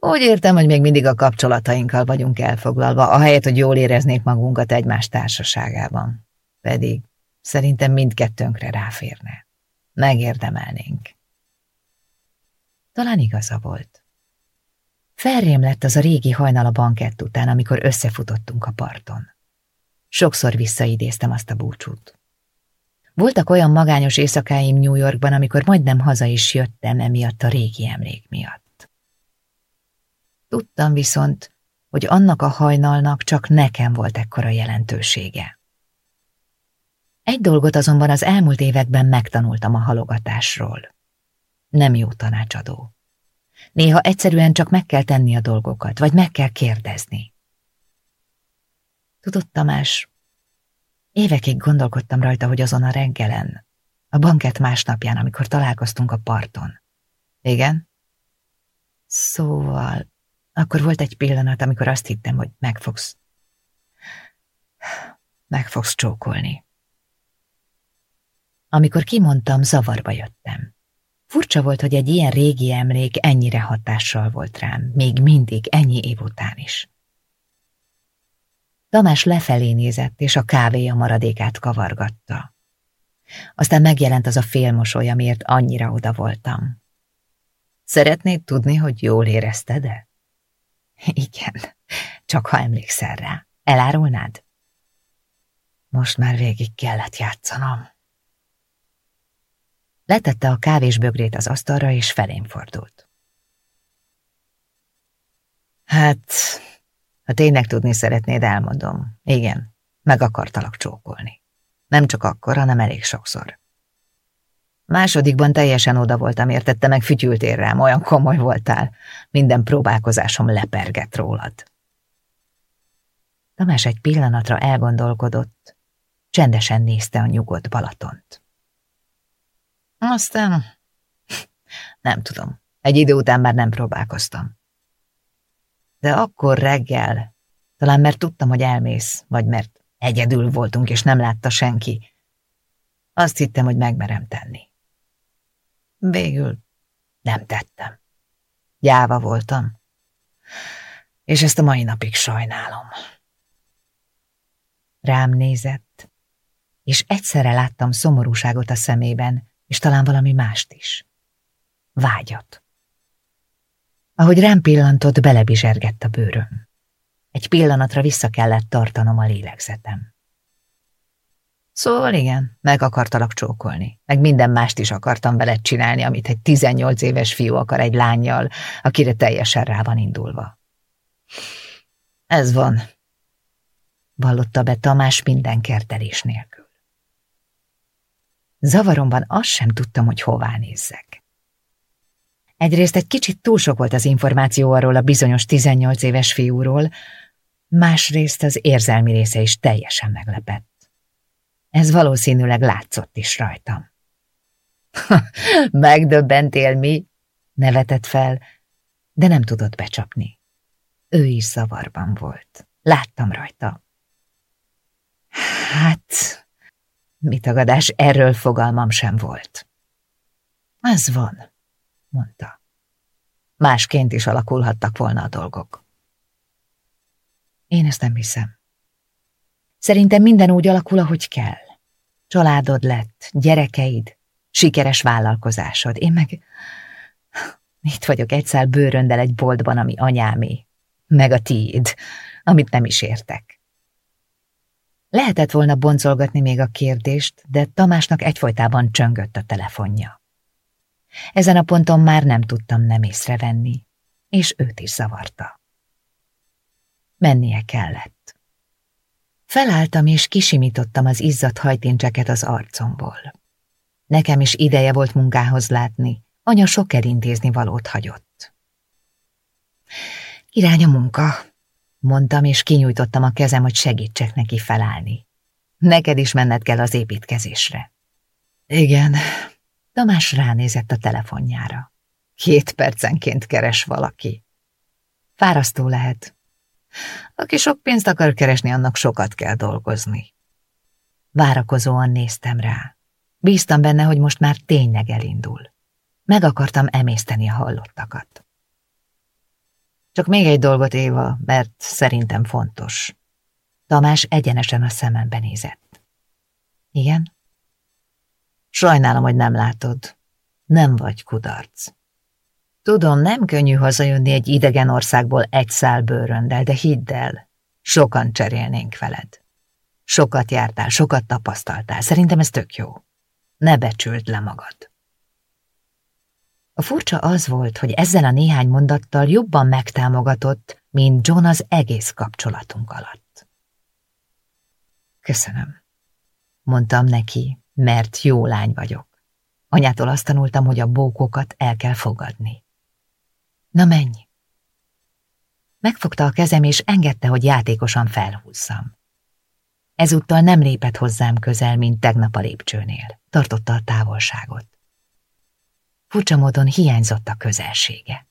Úgy értem, hogy még mindig a kapcsolatainkkal vagyunk elfoglalva, ahelyett, hogy jól éreznék magunkat egymás társaságában. Pedig szerintem mindkettőnkre ráférne. Megérdemelnénk. Talán igaza volt. Felrém lett az a régi hajnal a bankett után, amikor összefutottunk a parton. Sokszor visszaidéztem azt a búcsút. Voltak olyan magányos éjszakáim New Yorkban, amikor majdnem haza is jöttem emiatt a régi emlék miatt. Tudtam viszont, hogy annak a hajnalnak csak nekem volt ekkora jelentősége. Egy dolgot azonban az elmúlt években megtanultam a halogatásról. Nem jó tanácsadó. Néha egyszerűen csak meg kell tenni a dolgokat, vagy meg kell kérdezni. Tudod, Tamás, évekig gondolkodtam rajta, hogy azon a reggelen, a banket másnapján, amikor találkoztunk a parton. Igen? Szóval, akkor volt egy pillanat, amikor azt hittem, hogy meg fogsz... meg fogsz csókolni. Amikor kimondtam, zavarba jöttem. Furcsa volt, hogy egy ilyen régi emlék ennyire hatással volt rám, még mindig ennyi év után is. Tamás lefelé nézett, és a kávéja maradékát kavargatta. Aztán megjelent az a félmosoly, amiért annyira oda voltam. Szeretnéd tudni, hogy jól érezted-e? (laughs) Igen, csak ha emlékszel rá. Elárulnád? Most már végig kellett játszanom. Letette a kávésbögrét az asztalra, és felém fordult. Hát, ha tényleg tudni szeretnéd, elmondom. Igen, meg akartalak csókolni. Nem csak akkor, hanem elég sokszor. Másodikban teljesen oda voltam, értette meg fütyültél rám, olyan komoly voltál. Minden próbálkozásom lepergett rólad. Tamás egy pillanatra elgondolkodott, csendesen nézte a nyugodt Balatont. Aztán nem tudom. Egy idő után már nem próbálkoztam. De akkor reggel, talán mert tudtam, hogy elmész, vagy mert egyedül voltunk, és nem látta senki, azt hittem, hogy megmerem tenni. Végül nem tettem. Gyáva voltam. És ezt a mai napig sajnálom. Rám nézett, és egyszerre láttam szomorúságot a szemében, és talán valami mást is. Vágyat. Ahogy rám pillantott, belebizsergett a bőröm. Egy pillanatra vissza kellett tartanom a lélegzetem. Szóval igen, meg akartalak csókolni, meg minden mást is akartam veled csinálni, amit egy 18 éves fiú akar egy lányjal, akire teljesen rá van indulva. Ez van, vallotta be Tamás minden kertelés nélkül. Zavaromban azt sem tudtam, hogy hová nézzek. Egyrészt egy kicsit túl sok volt az információ arról a bizonyos 18 éves fiúról, másrészt az érzelmi része is teljesen meglepett. Ez valószínűleg látszott is rajtam. (laughs) Megdöbbentél mi? nevetett fel, de nem tudott becsapni. Ő is zavarban volt. Láttam rajta. Hát, mi tagadás, erről fogalmam sem volt. Ez van, mondta. Másként is alakulhattak volna a dolgok. Én ezt nem hiszem. Szerintem minden úgy alakul, ahogy kell. Családod lett, gyerekeid, sikeres vállalkozásod. Én meg... Itt vagyok egy szál bőröndel egy boltban, ami anyámé, meg a tiéd, amit nem is értek. Lehetett volna boncolgatni még a kérdést, de Tamásnak egyfolytában csöngött a telefonja. Ezen a ponton már nem tudtam nem észrevenni, és őt is zavarta. Mennie kellett. Felálltam és kisimítottam az izzadt hajtincseket az arcomból. Nekem is ideje volt munkához látni, anya sok elintézni valót hagyott. Irány a munka, mondtam, és kinyújtottam a kezem, hogy segítsek neki felállni. Neked is menned kell az építkezésre. Igen. Tamás ránézett a telefonjára. Két percenként keres valaki. Fárasztó lehet. Aki sok pénzt akar keresni, annak sokat kell dolgozni. Várakozóan néztem rá. Bíztam benne, hogy most már tényleg elindul. Meg akartam emészteni a hallottakat. Csak még egy dolgot, Éva, mert szerintem fontos. Tamás egyenesen a szemembe nézett. Igen? Sajnálom, hogy nem látod. Nem vagy kudarc. Tudom, nem könnyű hazajönni egy idegen országból egy szál bőröndel, de hidd el, sokan cserélnénk veled. Sokat jártál, sokat tapasztaltál, szerintem ez tök jó. Ne becsüld le magad. A furcsa az volt, hogy ezzel a néhány mondattal jobban megtámogatott, mint John az egész kapcsolatunk alatt. Köszönöm, mondtam neki, mert jó lány vagyok. Anyától azt tanultam, hogy a bókokat el kell fogadni. Na menj! Megfogta a kezem, és engedte, hogy játékosan felhúzzam. Ezúttal nem lépett hozzám közel, mint tegnap a lépcsőnél. Tartotta a távolságot. Furcsa módon hiányzott a közelsége.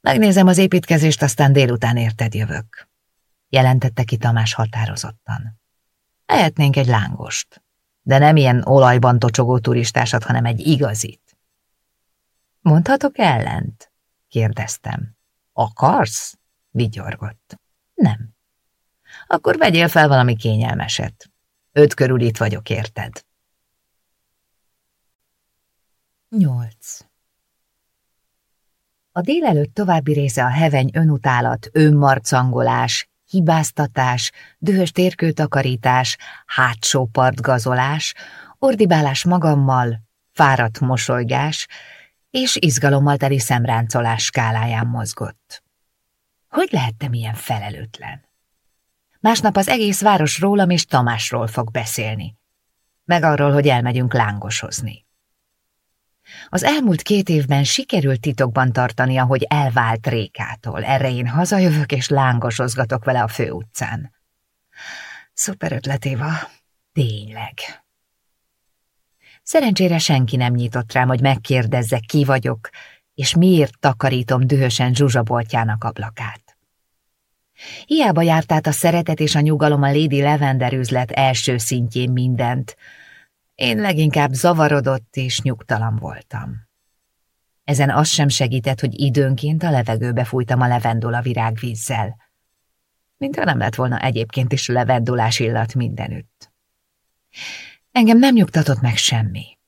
Megnézem az építkezést, aztán délután érted jövök, jelentette ki Tamás határozottan. Ehetnénk egy lángost, de nem ilyen olajban tocsogó turistásat, hanem egy igazit. Mondhatok ellent? kérdeztem. Akarsz? vigyorgott. Nem. Akkor vegyél fel valami kényelmeset. Öt körül itt vagyok, érted? 8. A délelőtt további része a heveny önutálat, önmarcangolás, hibáztatás, dühös térkőtakarítás, hátsó partgazolás, ordibálás magammal, fáradt mosolygás és izgalommal teli szemráncolás skáláján mozgott. Hogy lehettem ilyen felelőtlen? Másnap az egész város rólam és Tamásról fog beszélni, meg arról, hogy elmegyünk lángosozni. Az elmúlt két évben sikerült titokban tartania, hogy elvált Rékától. Erre én hazajövök és lángosozgatok vele a főutcán. Szuper ötlet, Éva. Tényleg. Szerencsére senki nem nyitott rám, hogy megkérdezze, ki vagyok, és miért takarítom dühösen zsuzsaboltjának ablakát. Hiába járt át a szeretet és a nyugalom a Lady Lavender üzlet első szintjén mindent, én leginkább zavarodott és nyugtalan voltam. Ezen az sem segített, hogy időnként a levegőbe fújtam a levendula virágvízzel, mintha nem lett volna egyébként is levendulás illat mindenütt. Engem nem nyugtatott meg semmi.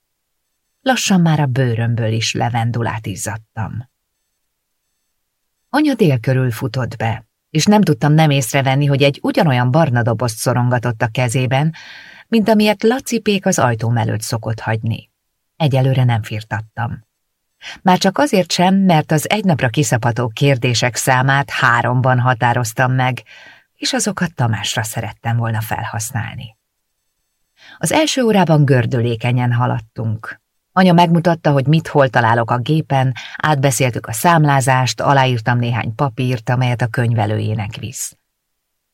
Lassan már a bőrömből is levendulát izzadtam. Anya dél körül futott be, és nem tudtam nem észrevenni, hogy egy ugyanolyan barna dobozt szorongatott a kezében, mint amilyet Lacipék az ajtóm előtt szokott hagyni. Egyelőre nem firtattam. Már csak azért sem, mert az egy napra kiszapató kérdések számát háromban határoztam meg, és azokat Tamásra szerettem volna felhasználni. Az első órában gördülékenyen haladtunk. Anya megmutatta, hogy mit hol találok a gépen, átbeszéltük a számlázást, aláírtam néhány papírt, amelyet a könyvelőjének visz.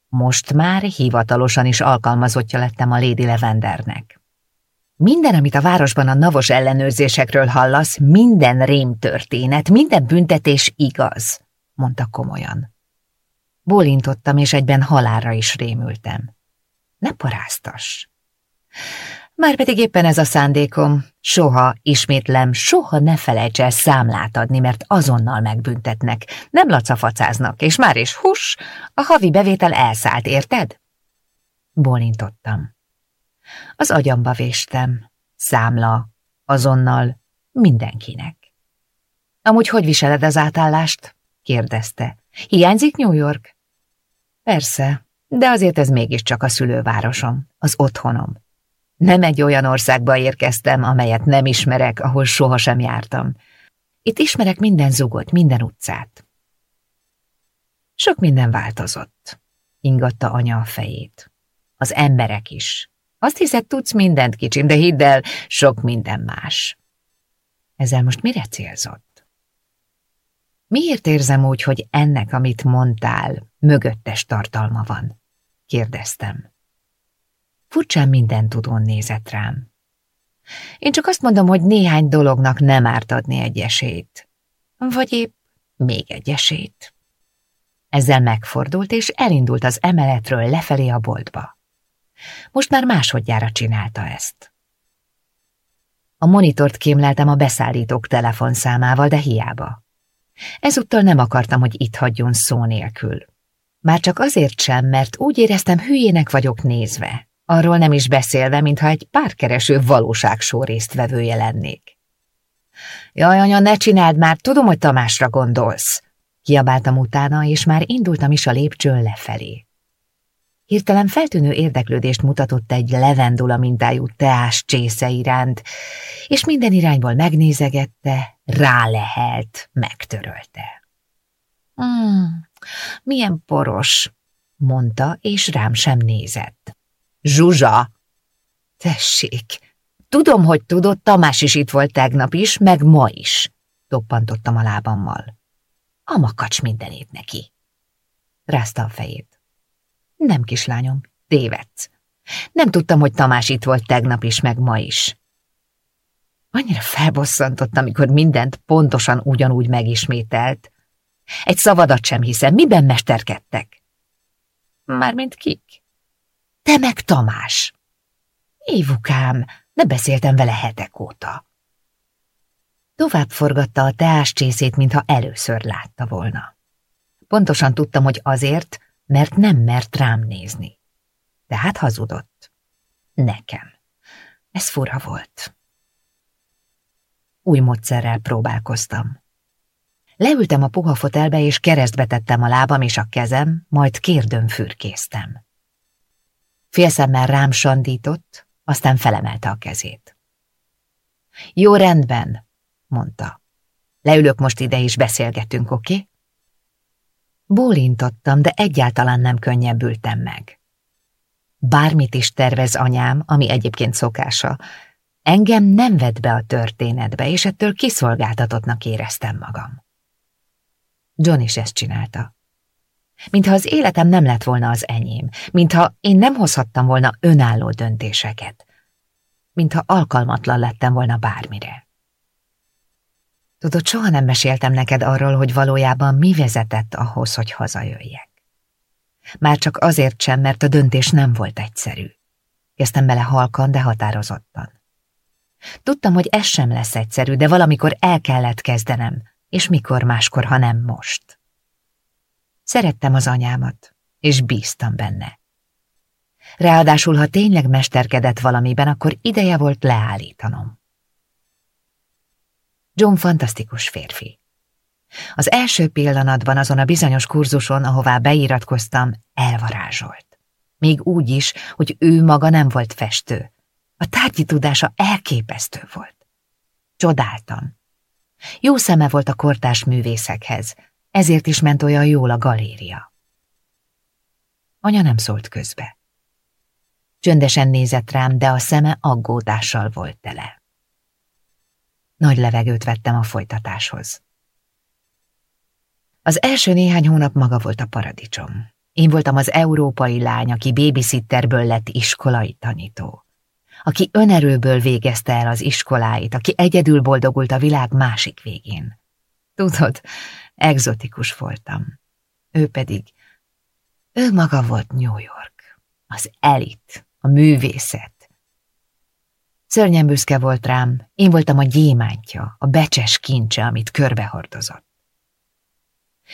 Most már hivatalosan is alkalmazottja lettem a Lady Levendernek. Minden, amit a városban a navos ellenőrzésekről hallasz, minden rém történet, minden büntetés igaz, mondta komolyan. Bólintottam, és egyben halálra is rémültem. Ne paráztas. Márpedig éppen ez a szándékom. Soha, ismétlem, soha ne felejts el számlát adni, mert azonnal megbüntetnek. Nem lacafacáznak, és már is hús, a havi bevétel elszállt, érted? Bólintottam. Az agyamba véstem. Számla, azonnal, mindenkinek. Amúgy hogy viseled az átállást? kérdezte. Hiányzik New York? Persze, de azért ez mégiscsak a szülővárosom, az otthonom. Nem egy olyan országba érkeztem, amelyet nem ismerek, ahol sohasem jártam. Itt ismerek minden zugot, minden utcát. Sok minden változott. ingatta anya a fejét. Az emberek is. Azt hiszed, tudsz mindent, kicsim, de hidd el, sok minden más. Ezzel most mire célzott? Miért érzem úgy, hogy ennek, amit mondtál, mögöttes tartalma van? kérdeztem. Furcsán minden tudón nézett rám. Én csak azt mondom, hogy néhány dolognak nem árt adni egy esélyt. Vagy épp még egy esélyt. Ezzel megfordult, és elindult az emeletről lefelé a boltba. Most már másodjára csinálta ezt. A monitort kémleltem a beszállítók telefonszámával, de hiába. Ezúttal nem akartam, hogy itt hagyjon szó nélkül. Már csak azért sem, mert úgy éreztem, hülyének vagyok nézve. Arról nem is beszélve, mintha egy párkereső valóságsó résztvevője lennék. Jaj, anya, ne csináld már, tudom, hogy Tamásra gondolsz. Kiabáltam utána, és már indultam is a lépcsőn lefelé. Hirtelen feltűnő érdeklődést mutatott egy levendula mintájú teás csésze iránt, és minden irányból megnézegette, rálehelt, megtörölte. Hmm, milyen poros, mondta, és rám sem nézett. Zsuzsa! Tessék, tudom, hogy tudod, Tamás is itt volt tegnap is, meg ma is, toppantottam a lábammal. A makacs mindenét neki. Rázta a fejét. Nem, kislányom, tévedsz. Nem tudtam, hogy Tamás itt volt tegnap is, meg ma is. Annyira felbosszantott, amikor mindent pontosan ugyanúgy megismételt. Egy szavadat sem hiszem, miben mesterkedtek? Mármint kik? Te meg Tamás. Évukám, ne beszéltem vele hetek óta. Tovább forgatta a teáscsészét, mintha először látta volna. Pontosan tudtam, hogy azért, mert nem mert rám nézni. Tehát hazudott. Nekem. Ez fura volt. Új módszerrel próbálkoztam. Leültem a puha fotelbe, és keresztbe tettem a lábam és a kezem, majd kérdőn fürkésztem. Félszemmel rám sandított, aztán felemelte a kezét. Jó rendben, mondta. Leülök most ide és beszélgetünk, oké? Okay? Bólintottam, de egyáltalán nem könnyebbültem meg. Bármit is tervez anyám, ami egyébként szokása, engem nem vett be a történetbe, és ettől kiszolgáltatottnak éreztem magam. John is ezt csinálta. Mintha az életem nem lett volna az enyém, mintha én nem hozhattam volna önálló döntéseket, mintha alkalmatlan lettem volna bármire. Tudod, soha nem meséltem neked arról, hogy valójában mi vezetett ahhoz, hogy hazajöjjek. Már csak azért sem, mert a döntés nem volt egyszerű. Kezdtem bele halkan, de határozottan. Tudtam, hogy ez sem lesz egyszerű, de valamikor el kellett kezdenem, és mikor máskor, ha nem most. Szerettem az anyámat, és bíztam benne. Ráadásul, ha tényleg mesterkedett valamiben, akkor ideje volt leállítanom. John fantasztikus férfi. Az első pillanatban azon a bizonyos kurzuson, ahová beiratkoztam, elvarázsolt. Még úgy is, hogy ő maga nem volt festő. A tárgyi tudása elképesztő volt. Csodáltam. Jó szeme volt a kortás művészekhez, ezért is ment olyan jól a galéria. Anya nem szólt közbe. Csöndesen nézett rám, de a szeme aggódással volt tele. Nagy levegőt vettem a folytatáshoz. Az első néhány hónap maga volt a paradicsom. Én voltam az európai lány, aki babysitterből lett iskolai tanító. Aki önerőből végezte el az iskoláit, aki egyedül boldogult a világ másik végén. Tudod, egzotikus voltam. Ő pedig, ő maga volt New York, az elit, a művészet, Szörnyen büszke volt rám, én voltam a gyémántja, a becses kincse, amit körbehordozott.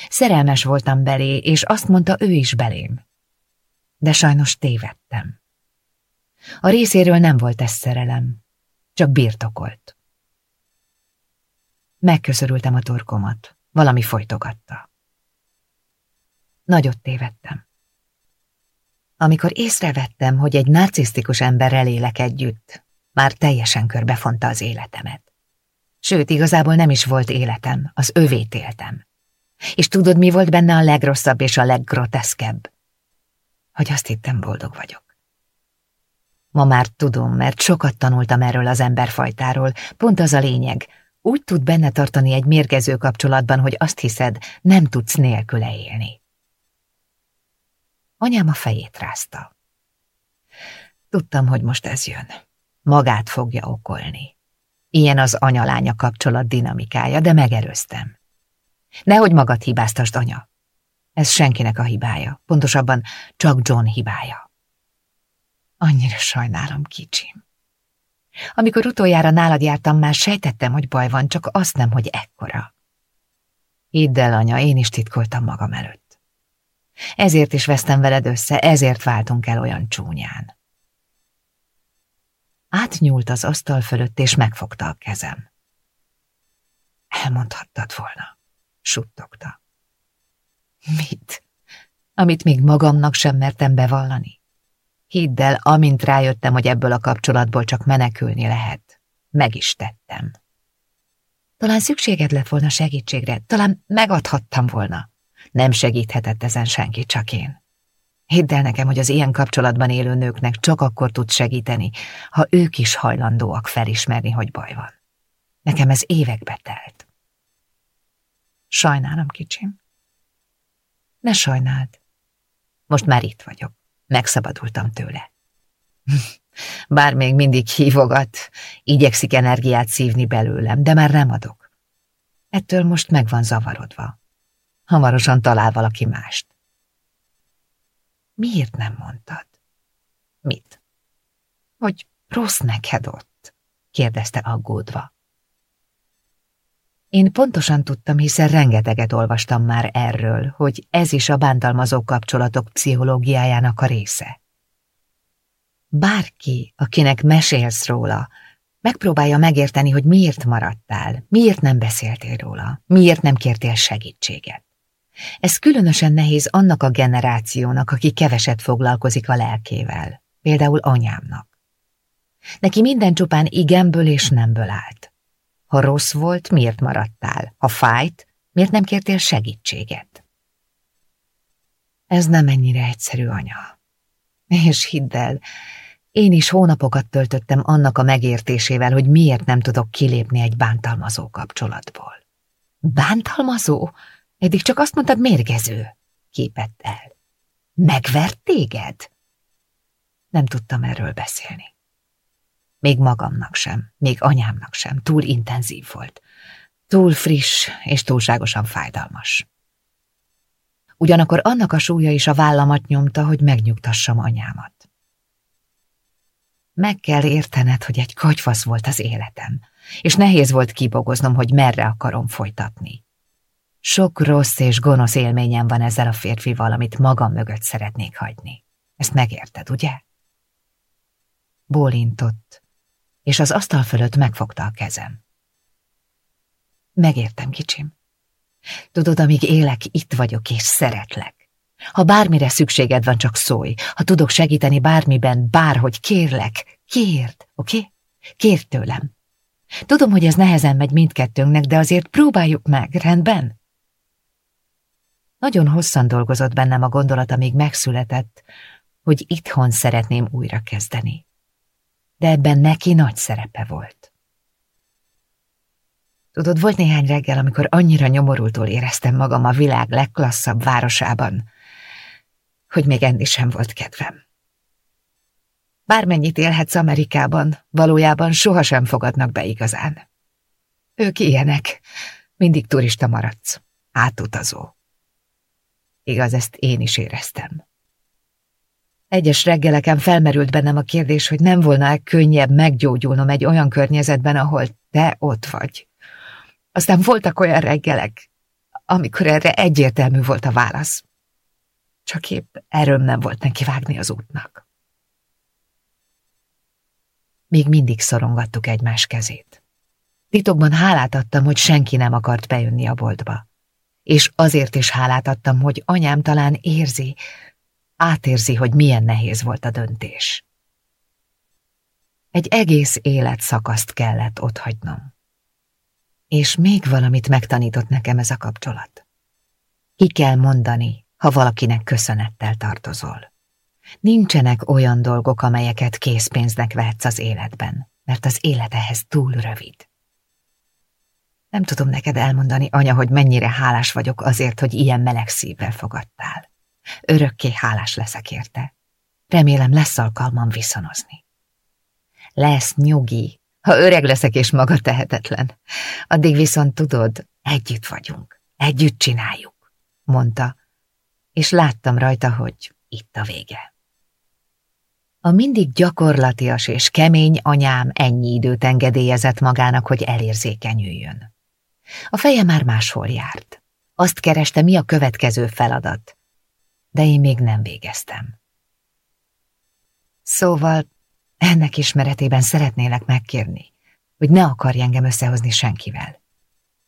Szerelmes voltam belé, és azt mondta ő is belém. De sajnos tévedtem. A részéről nem volt ez szerelem, csak birtokolt. Megköszörültem a torkomat, valami folytogatta. Nagyot tévedtem. Amikor észrevettem, hogy egy narcisztikus emberrel élek együtt, már teljesen körbefonta az életemet. Sőt, igazából nem is volt életem, az övét éltem. És tudod, mi volt benne a legrosszabb és a leggroteszkebb? hogy azt hittem boldog vagyok. Ma már tudom, mert sokat tanultam erről az emberfajtáról, pont az a lényeg, úgy tud benne tartani egy mérgező kapcsolatban, hogy azt hiszed, nem tudsz nélküle élni. Anyám a fejét rázta. Tudtam, hogy most ez jön. Magát fogja okolni. Ilyen az anya-lánya kapcsolat dinamikája, de megerőztem. Nehogy magad hibáztasd, anya. Ez senkinek a hibája, pontosabban csak John hibája. Annyira sajnálom, kicsim. Amikor utoljára nálad jártam, már sejtettem, hogy baj van, csak azt nem, hogy ekkora. Hidd el, anya, én is titkoltam magam előtt. Ezért is vesztem veled össze, ezért váltunk el olyan csúnyán. Átnyúlt az asztal fölött, és megfogta a kezem. Elmondhattad volna, suttogta. Mit? Amit még magamnak sem mertem bevallani? Hidd el, amint rájöttem, hogy ebből a kapcsolatból csak menekülni lehet. Meg is tettem. Talán szükséged lett volna segítségre, talán megadhattam volna. Nem segíthetett ezen senki, csak én. Hidd el nekem, hogy az ilyen kapcsolatban élő nőknek csak akkor tud segíteni, ha ők is hajlandóak felismerni, hogy baj van. Nekem ez évekbe telt. Sajnálom, kicsim. Ne sajnáld. Most már itt vagyok. Megszabadultam tőle. (laughs) Bár még mindig hívogat, igyekszik energiát szívni belőlem, de már nem adok. Ettől most meg van zavarodva. Hamarosan talál valaki mást. Miért nem mondtad? Mit? Hogy rossz neked ott? kérdezte aggódva. Én pontosan tudtam, hiszen rengeteget olvastam már erről, hogy ez is a bántalmazó kapcsolatok pszichológiájának a része. Bárki, akinek mesélsz róla, megpróbálja megérteni, hogy miért maradtál, miért nem beszéltél róla, miért nem kértél segítséget. Ez különösen nehéz annak a generációnak, aki keveset foglalkozik a lelkével, például anyámnak. Neki minden csupán igenből és nemből állt. Ha rossz volt, miért maradtál? Ha fájt, miért nem kértél segítséget? Ez nem ennyire egyszerű, anya. És hidd el, én is hónapokat töltöttem annak a megértésével, hogy miért nem tudok kilépni egy bántalmazó kapcsolatból. Bántalmazó? Eddig csak azt mondtad mérgező. Képett el. Megvert téged? Nem tudtam erről beszélni. Még magamnak sem, még anyámnak sem, túl intenzív volt. Túl friss és túlságosan fájdalmas. Ugyanakkor annak a súlya is a vállamat nyomta, hogy megnyugtassam anyámat. Meg kell értened, hogy egy kagyfasz volt az életem, és nehéz volt kibogoznom, hogy merre akarom folytatni. Sok rossz és gonosz élményem van ezzel a férfival, amit magam mögött szeretnék hagyni. Ezt megérted, ugye? Bólintott, és az asztal fölött megfogta a kezem. Megértem, kicsim. Tudod, amíg élek, itt vagyok és szeretlek. Ha bármire szükséged van, csak szólj. Ha tudok segíteni bármiben, bárhogy kérlek, kérd, oké? Okay? Kérd tőlem. Tudom, hogy ez nehezen megy mindkettőnknek, de azért próbáljuk meg, rendben? Nagyon hosszan dolgozott bennem a gondolat, amíg megszületett, hogy itthon szeretném újra kezdeni de ebben neki nagy szerepe volt. Tudod, volt néhány reggel, amikor annyira nyomorultól éreztem magam a világ legklasszabb városában, hogy még enni sem volt kedvem. Bármennyit élhetsz Amerikában, valójában sohasem fogadnak be igazán. Ők ilyenek, mindig turista maradsz, átutazó. Igaz, ezt én is éreztem. Egyes reggeleken felmerült bennem a kérdés, hogy nem volna-e könnyebb meggyógyulnom egy olyan környezetben, ahol te ott vagy. Aztán voltak olyan reggelek, amikor erre egyértelmű volt a válasz. Csak épp erőm nem volt neki vágni az útnak. Még mindig szorongattuk egymás kezét. Titokban hálát adtam, hogy senki nem akart bejönni a boltba. És azért is hálát adtam, hogy anyám talán érzi, átérzi, hogy milyen nehéz volt a döntés. Egy egész életszakaszt kellett otthagynom. És még valamit megtanított nekem ez a kapcsolat. Ki kell mondani, ha valakinek köszönettel tartozol. Nincsenek olyan dolgok, amelyeket készpénznek vehetsz az életben, mert az élet ehhez túl rövid. Nem tudom neked elmondani, anya, hogy mennyire hálás vagyok azért, hogy ilyen meleg szívvel fogadtál. Örökké hálás leszek érte. Remélem lesz alkalmam viszonozni. Lesz nyugi, ha öreg leszek és maga tehetetlen. Addig viszont tudod, együtt vagyunk, együtt csináljuk, mondta, és láttam rajta, hogy itt a vége. A mindig gyakorlatias és kemény anyám ennyi időt engedélyezett magának, hogy elérzékenyüljön. A feje már máshol járt. Azt kereste, mi a következő feladat, de én még nem végeztem. Szóval ennek ismeretében szeretnélek megkérni, hogy ne akarj engem összehozni senkivel.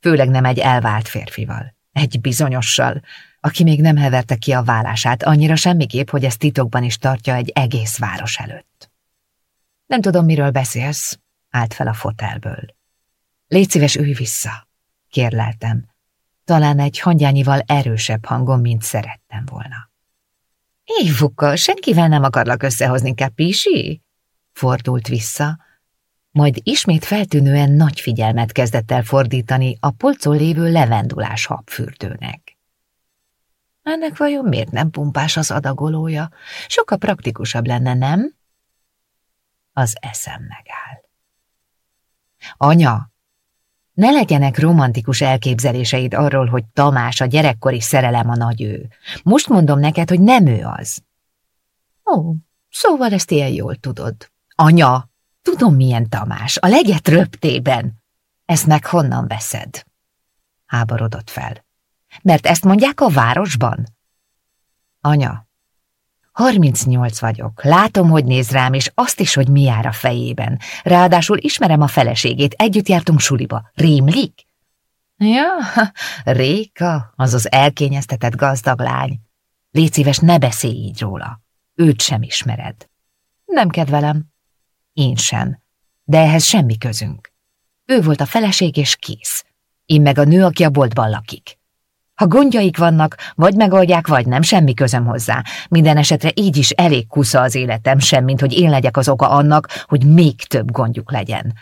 Főleg nem egy elvált férfival, egy bizonyossal, aki még nem heverte ki a vállását, annyira semmiképp, hogy ezt titokban is tartja egy egész város előtt. Nem tudom, miről beszélsz, állt fel a fotelből. Légy szíves, ülj vissza, kérleltem. Talán egy hangyányival erősebb hangon, mint szerettem volna. Évuka, senkivel nem akarlak összehozni, Kapisi? Fordult vissza, majd ismét feltűnően nagy figyelmet kezdett el fordítani a polcon lévő levendulás habfürdőnek. Ennek vajon miért nem pumpás az adagolója? Sokkal praktikusabb lenne, nem? Az eszem megáll. Anya, ne legyenek romantikus elképzeléseid arról, hogy Tamás a gyerekkori szerelem a nagy ő. Most mondom neked, hogy nem ő az. Ó, szóval ezt ilyen jól tudod. Anya, tudom milyen Tamás, a leget röptében. Ezt meg honnan veszed? Háborodott fel. Mert ezt mondják a városban? Anya, 38 vagyok, látom, hogy néz rám, és azt is, hogy mi jár a fejében. Ráadásul ismerem a feleségét, együtt jártunk suliba. Rémlik? Ja, (laughs) Réka, az az elkényeztetett gazdag lány. Légy szíves, ne beszélj így róla. Őt sem ismered. Nem kedvelem. Én sem. De ehhez semmi közünk. Ő volt a feleség, és kész. Én meg a nő, aki a boltban lakik. Ha gondjaik vannak, vagy megoldják, vagy nem, semmi közöm hozzá. Minden esetre így is elég kusza az életem, semmint, hogy én legyek az oka annak, hogy még több gondjuk legyen.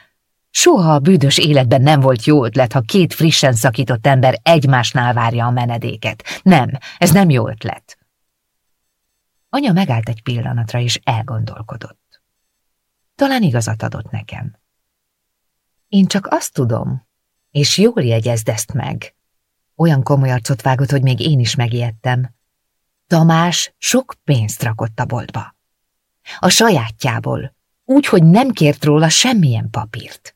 Soha a bűdös életben nem volt jó ötlet, ha két frissen szakított ember egymásnál várja a menedéket. Nem, ez nem jó ötlet. Anya megállt egy pillanatra, és elgondolkodott. Talán igazat adott nekem. Én csak azt tudom, és jól jegyezd ezt meg, olyan komoly arcot vágott, hogy még én is megijedtem. Tamás sok pénzt rakott a boltba. A sajátjából, úgy, hogy nem kért róla semmilyen papírt.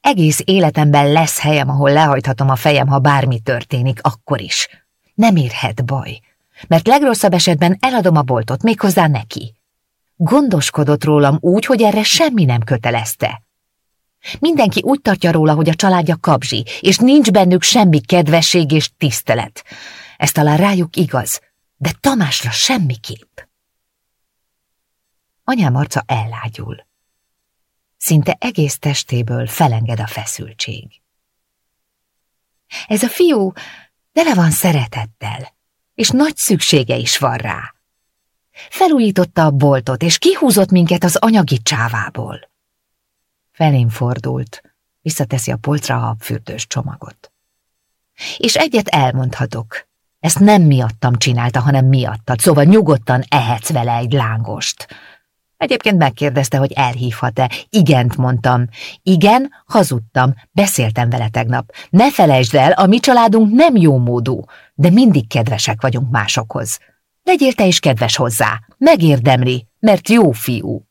Egész életemben lesz helyem, ahol lehajthatom a fejem, ha bármi történik, akkor is. Nem érhet baj, mert legrosszabb esetben eladom a boltot, méghozzá neki. Gondoskodott rólam úgy, hogy erre semmi nem kötelezte. Mindenki úgy tartja róla, hogy a családja kabzsi, és nincs bennük semmi kedvesség és tisztelet. Ez talán rájuk igaz, de Tamásra semmiképp. Anyám arca ellágyul. Szinte egész testéből felenged a feszültség. Ez a fiú tele van szeretettel, és nagy szüksége is van rá. Felújította a boltot, és kihúzott minket az anyagi csávából. Felém fordult, visszateszi a polcra a habfürdős csomagot. És egyet elmondhatok. Ezt nem miattam csinálta, hanem miattad, szóval nyugodtan ehetsz vele egy lángost. Egyébként megkérdezte, hogy elhívhat-e. Igent mondtam. Igen, hazudtam, beszéltem vele tegnap. Ne felejtsd el, a mi családunk nem jó módú, de mindig kedvesek vagyunk másokhoz. Legyél te is kedves hozzá, megérdemli, mert jó fiú.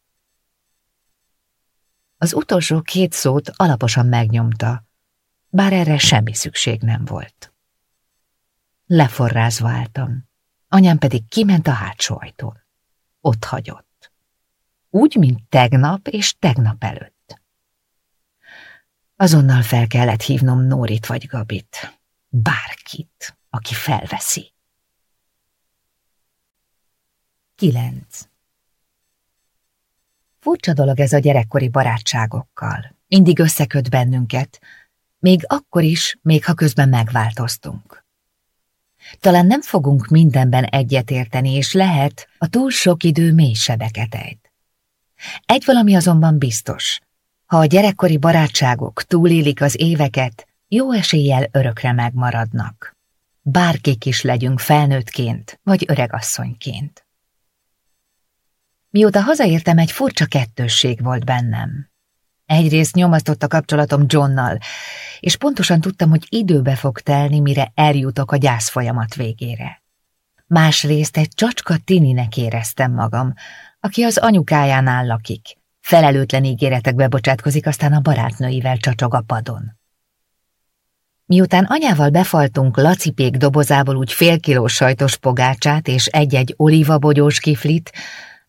Az utolsó két szót alaposan megnyomta, bár erre semmi szükség nem volt. Leforrázva álltam, anyám pedig kiment a hátsó ajtón. Ott hagyott. Úgy, mint tegnap és tegnap előtt. Azonnal fel kellett hívnom Nórit vagy Gabit. Bárkit, aki felveszi. 9. Furcsa dolog ez a gyerekkori barátságokkal. Mindig összeköt bennünket, még akkor is, még ha közben megváltoztunk. Talán nem fogunk mindenben egyetérteni, és lehet, a túl sok idő mély sebeket ejt. Egy valami azonban biztos. Ha a gyerekkori barátságok túlélik az éveket, jó eséllyel örökre megmaradnak. Bárkik is legyünk felnőttként vagy öregasszonyként. Mióta hazaértem, egy furcsa kettősség volt bennem. Egyrészt nyomasztott a kapcsolatom Johnnal, és pontosan tudtam, hogy időbe fog telni, mire eljutok a gyász folyamat végére. Másrészt egy csacska tininek éreztem magam, aki az anyukájánál lakik. Felelőtlen ígéretekbe bocsátkozik, aztán a barátnőivel csacsog a padon. Miután anyával befaltunk lacipék dobozából úgy félkilós sajtos pogácsát és egy-egy olívabogyós kiflit,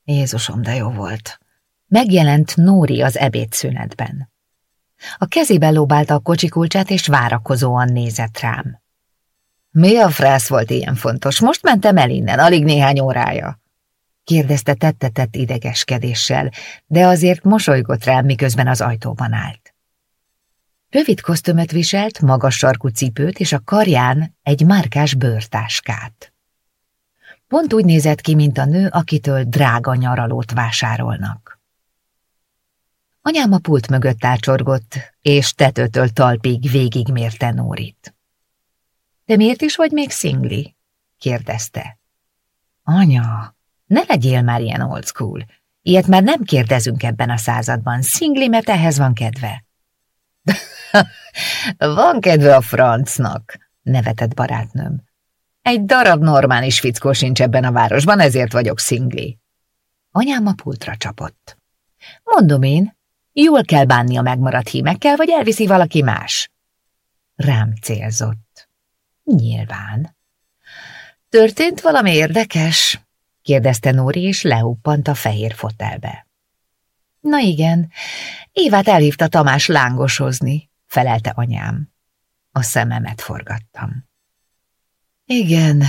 Jézusom, de jó volt. Megjelent Nóri az ebédszünetben. A kezébe lóbálta a kocsikulcsát, és várakozóan nézett rám. Mi a frász volt ilyen fontos? Most mentem el innen, alig néhány órája. Kérdezte tettetett idegeskedéssel, de azért mosolygott rám, miközben az ajtóban állt. Rövid kosztömöt viselt, magas sarkú cipőt, és a karján egy márkás bőrtáskát. Pont úgy nézett ki, mint a nő, akitől drága nyaralót vásárolnak. Anyám a pult mögött ácsorgott, és tetőtől talpig végigmérte Nórit. – De miért is vagy még szingli? – kérdezte. – Anya, ne legyél már ilyen old school. Ilyet már nem kérdezünk ebben a században. Szingli, mert ehhez van kedve. (laughs) – Van kedve a francnak – nevetett barátnőm. Egy darab normális fickó sincs ebben a városban, ezért vagyok szingli. Anyám a pultra csapott. Mondom én, jól kell bánni a megmaradt hímekkel, vagy elviszi valaki más? Rám célzott. Nyilván. Történt valami érdekes? kérdezte Nóri, és lehuppant a fehér fotelbe. Na igen, Évát elhívta Tamás lángosozni, felelte anyám. A szememet forgattam. Igen,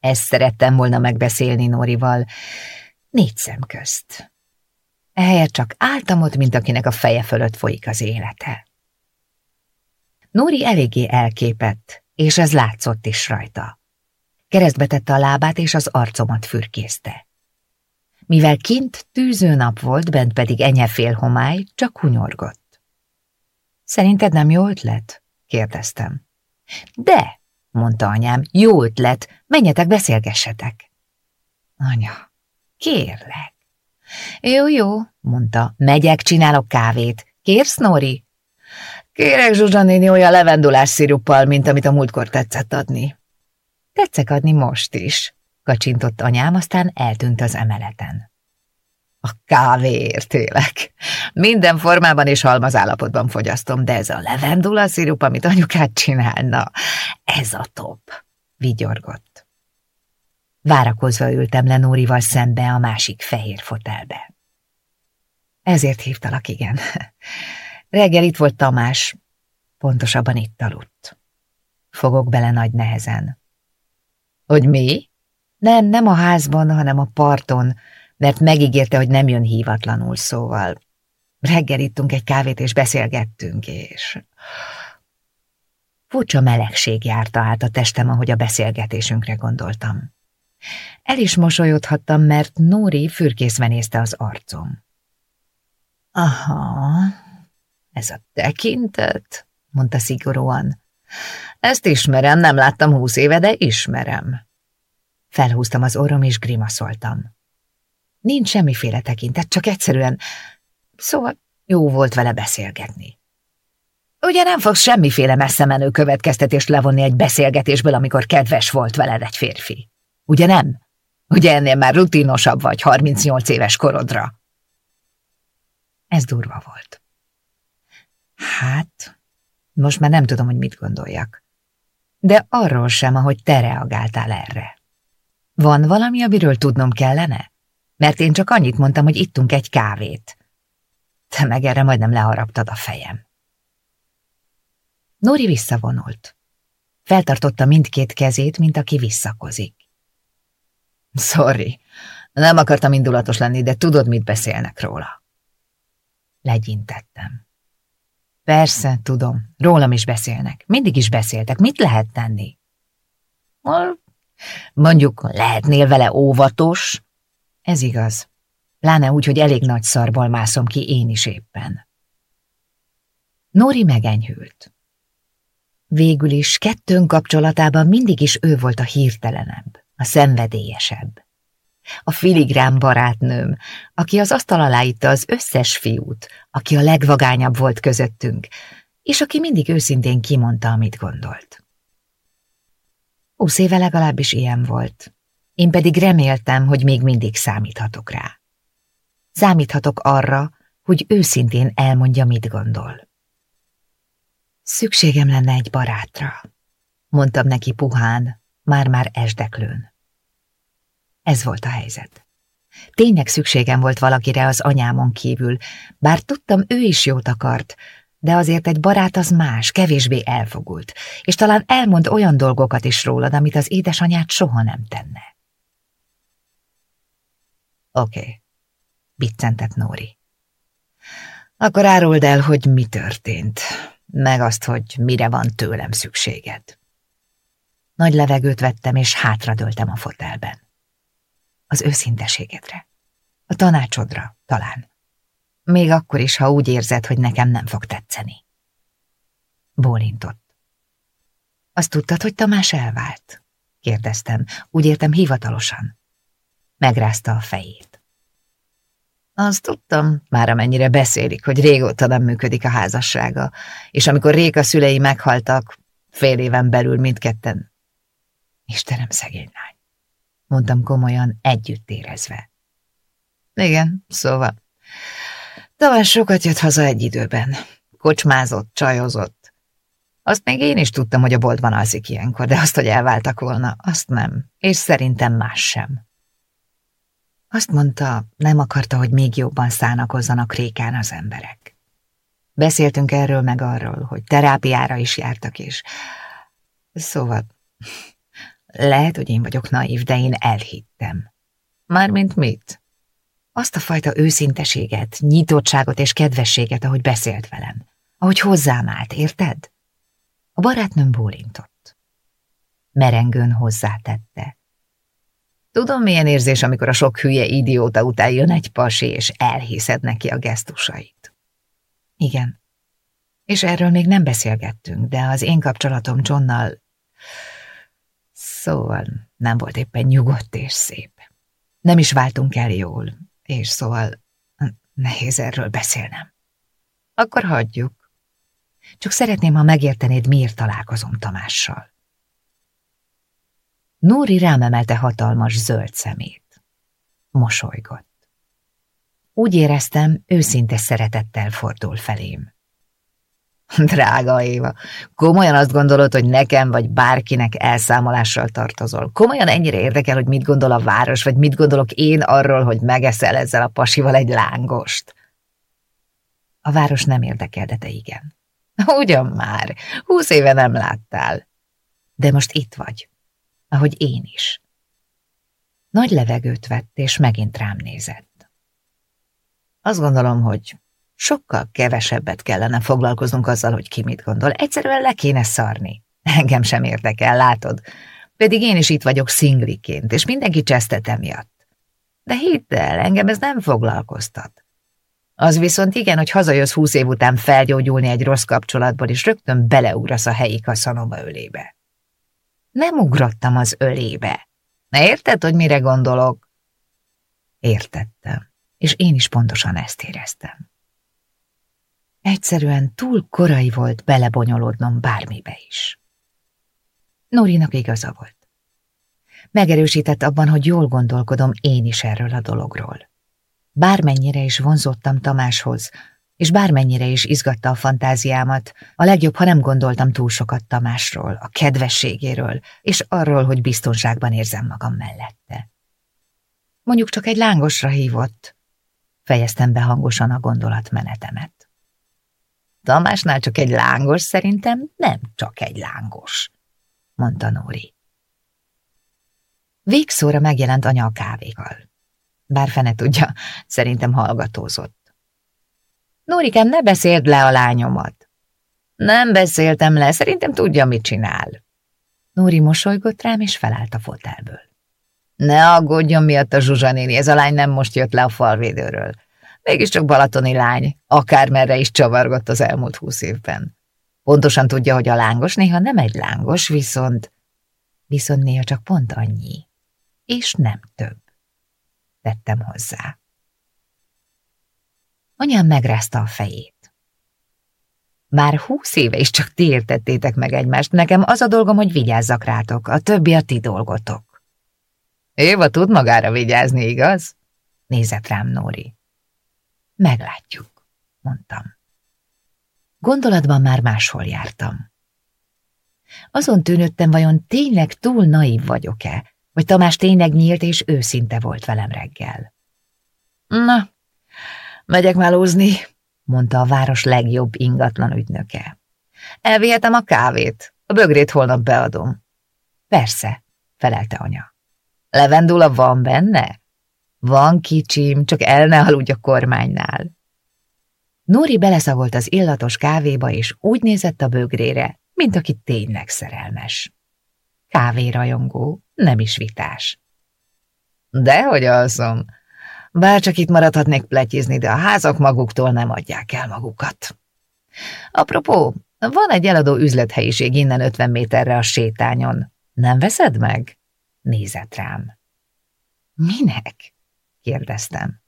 ezt szerettem volna megbeszélni Norival, négy szem közt. Ehelyett csak álltam ott, mint akinek a feje fölött folyik az élete. Nóri eléggé elképett, és ez látszott is rajta. Keresztbe tette a lábát, és az arcomat fürkészte. Mivel kint tűző nap volt, bent pedig enyefél homály, csak hunyorgott. Szerinted nem jó ötlet? kérdeztem. De, mondta anyám, jó ötlet, menjetek, beszélgessetek. Anya, kérlek. Jó, jó, mondta, megyek, csinálok kávét. Kérsz, Nori? Kérek, Zsuzsa néni, olyan levendulás sziruppal, mint amit a múltkor tetszett adni. Tetszek adni most is, kacsintott anyám, aztán eltűnt az emeleten. A kávéért élek. Minden formában és halmazállapotban fogyasztom, de ez a levendula szirup, amit anyukát csinálna, ez a top, vigyorgott. Várakozva ültem le Nórival szembe a másik fehér fotelbe. Ezért hívtalak, igen. Reggel itt volt Tamás, pontosabban itt aludt. Fogok bele nagy nehezen. Hogy mi? Nem, nem a házban, hanem a parton, mert megígérte, hogy nem jön hívatlanul, szóval. Reggel ittunk egy kávét, és beszélgettünk, és... Furcsa melegség járta át a testem, ahogy a beszélgetésünkre gondoltam. El is mosolyodhattam, mert Nóri fürkészve nézte az arcom. Aha, ez a tekintet, mondta szigorúan. Ezt ismerem, nem láttam húsz éve, de ismerem. Felhúztam az orrom, és grimaszoltam. Nincs semmiféle tekintet, csak egyszerűen... Szóval jó volt vele beszélgetni. Ugye nem fogsz semmiféle messze menő következtetést levonni egy beszélgetésből, amikor kedves volt veled egy férfi. Ugye nem? Ugye ennél már rutinosabb vagy 38 éves korodra? Ez durva volt. Hát, most már nem tudom, hogy mit gondoljak. De arról sem, ahogy te reagáltál erre. Van valami, amiről tudnom kellene? Mert én csak annyit mondtam, hogy ittunk egy kávét. Te meg erre majdnem leharaptad a fejem. Nóri visszavonult. Feltartotta mindkét kezét, mint aki visszakozik. Sorry, nem akartam indulatos lenni, de tudod, mit beszélnek róla. Legyintettem. Persze, tudom, rólam is beszélnek. Mindig is beszéltek. Mit lehet tenni? Mondjuk lehetnél vele óvatos? Ez igaz. Pláne úgy, hogy elég nagy szarból mászom ki én is éppen. Nóri megenyhült. Végül is kettőnk kapcsolatában mindig is ő volt a hirtelenebb, a szenvedélyesebb. A filigrán barátnőm, aki az asztal alá itta az összes fiút, aki a legvagányabb volt közöttünk, és aki mindig őszintén kimondta, amit gondolt. Húsz éve legalábbis ilyen volt. Én pedig reméltem, hogy még mindig számíthatok rá. Számíthatok arra, hogy őszintén elmondja, mit gondol. Szükségem lenne egy barátra, mondtam neki puhán, már-már esdeklőn. Ez volt a helyzet. Tényleg szükségem volt valakire az anyámon kívül, bár tudtam, ő is jót akart, de azért egy barát az más, kevésbé elfogult, és talán elmond olyan dolgokat is rólad, amit az édesanyát soha nem tenne. Oké, okay. biccentett Nóri. Akkor áruld el, hogy mi történt, meg azt, hogy mire van tőlem szükséged. Nagy levegőt vettem, és hátradőltem a fotelben. Az őszinteségedre. A tanácsodra, talán. Még akkor is, ha úgy érzed, hogy nekem nem fog tetszeni. Bólintott. Azt tudtad, hogy Tamás elvált? Kérdeztem. Úgy értem hivatalosan. Megrázta a fejét. Azt tudtam, már amennyire beszélik, hogy régóta nem működik a házassága, és amikor Réka szülei meghaltak, fél éven belül mindketten. Istenem, szegény lány, mondtam komolyan, együtt érezve. Igen, szóval Tamás sokat jött haza egy időben. Kocsmázott, csajozott. Azt még én is tudtam, hogy a boltban alszik ilyenkor, de azt, hogy elváltak volna, azt nem, és szerintem más sem. Azt mondta, nem akarta, hogy még jobban szánakozzanak rékán az emberek. Beszéltünk erről meg arról, hogy terápiára is jártak is. Szóval, lehet, hogy én vagyok naív, de én elhittem. Mármint mit? Azt a fajta őszinteséget, nyitottságot és kedvességet, ahogy beszélt velem. Ahogy hozzám állt, érted? A barátnőm bólintott. Merengőn hozzátette. Tudom, milyen érzés, amikor a sok hülye idióta után jön egy pasi, és elhiszed neki a gesztusait. Igen. És erről még nem beszélgettünk, de az én kapcsolatom Johnnal... Szóval nem volt éppen nyugodt és szép. Nem is váltunk el jól, és szóval nehéz erről beszélnem. Akkor hagyjuk. Csak szeretném, ha megértenéd, miért találkozom Tamással. Nóri rámemelte hatalmas zöld szemét. Mosolygott. Úgy éreztem, őszinte szeretettel fordul felém. Drága Éva, komolyan azt gondolod, hogy nekem vagy bárkinek elszámolással tartozol? Komolyan ennyire érdekel, hogy mit gondol a város, vagy mit gondolok én arról, hogy megeszel ezzel a pasival egy lángost? A város nem érdekel, de te igen. Ugyan már, húsz éve nem láttál. De most itt vagy, ahogy én is. Nagy levegőt vett, és megint rám nézett. Azt gondolom, hogy Sokkal kevesebbet kellene foglalkoznunk azzal, hogy ki mit gondol. Egyszerűen le kéne szarni. Engem sem érdekel, látod. Pedig én is itt vagyok szingliként, és mindenki csesztet emiatt. De hidd el, engem ez nem foglalkoztat. Az viszont igen, hogy hazajössz húsz év után felgyógyulni egy rossz kapcsolatból, és rögtön beleugrasz a helyi kaszanoma ölébe. Nem ugrottam az ölébe. Érted, hogy mire gondolok? Értettem, és én is pontosan ezt éreztem. Egyszerűen túl korai volt belebonyolódnom bármibe is. Norinak igaza volt. Megerősített abban, hogy jól gondolkodom én is erről a dologról. Bármennyire is vonzottam Tamáshoz, és bármennyire is izgatta a fantáziámat, a legjobb, ha nem gondoltam túl sokat Tamásról, a kedvességéről, és arról, hogy biztonságban érzem magam mellette. Mondjuk csak egy lángosra hívott, fejeztem be hangosan a gondolatmenetemet. Tamásnál csak egy lángos, szerintem nem csak egy lángos, mondta Nóri. Végszóra megjelent anya a kávéval. Bár fene tudja, szerintem hallgatózott. Nórikám, ne beszéld le a lányomat. Nem beszéltem le, szerintem tudja, mit csinál. Nóri mosolygott rám, és felállt a fotelből. Ne aggódjon miatt a Zsuzsa néni, ez a lány nem most jött le a falvédőről. Mégiscsak balatoni lány, akármerre is csavargott az elmúlt húsz évben. Pontosan tudja, hogy a lángos néha nem egy lángos, viszont... Viszont néha csak pont annyi. És nem több. Tettem hozzá. Anyám megrázta a fejét. Már húsz éve is csak ti értettétek meg egymást, nekem az a dolgom, hogy vigyázzak rátok, a többi a ti dolgotok. Éva tud magára vigyázni, igaz? Nézett rám Nóri. Meglátjuk, mondtam. Gondolatban már máshol jártam. Azon tűnöttem, vajon tényleg túl naív vagyok-e, vagy Tamás tényleg nyílt és őszinte volt velem reggel. Na, megyek melózni, mondta a város legjobb ingatlan ügynöke. Elvihetem a kávét, a bögrét holnap beadom. Persze, felelte anya. Levendula van benne? Van kicsim, csak el ne aludj a kormánynál. Nóri beleszagolt az illatos kávéba, és úgy nézett a bögrére, mint aki tényleg szerelmes. Kávérajongó, nem is vitás. Dehogy alszom. Bárcsak itt maradhatnék pletyizni, de a házak maguktól nem adják el magukat. Apropó, van egy eladó üzlethelyiség innen 50 méterre a sétányon. Nem veszed meg? Nézett rám. Minek? kérdeztem.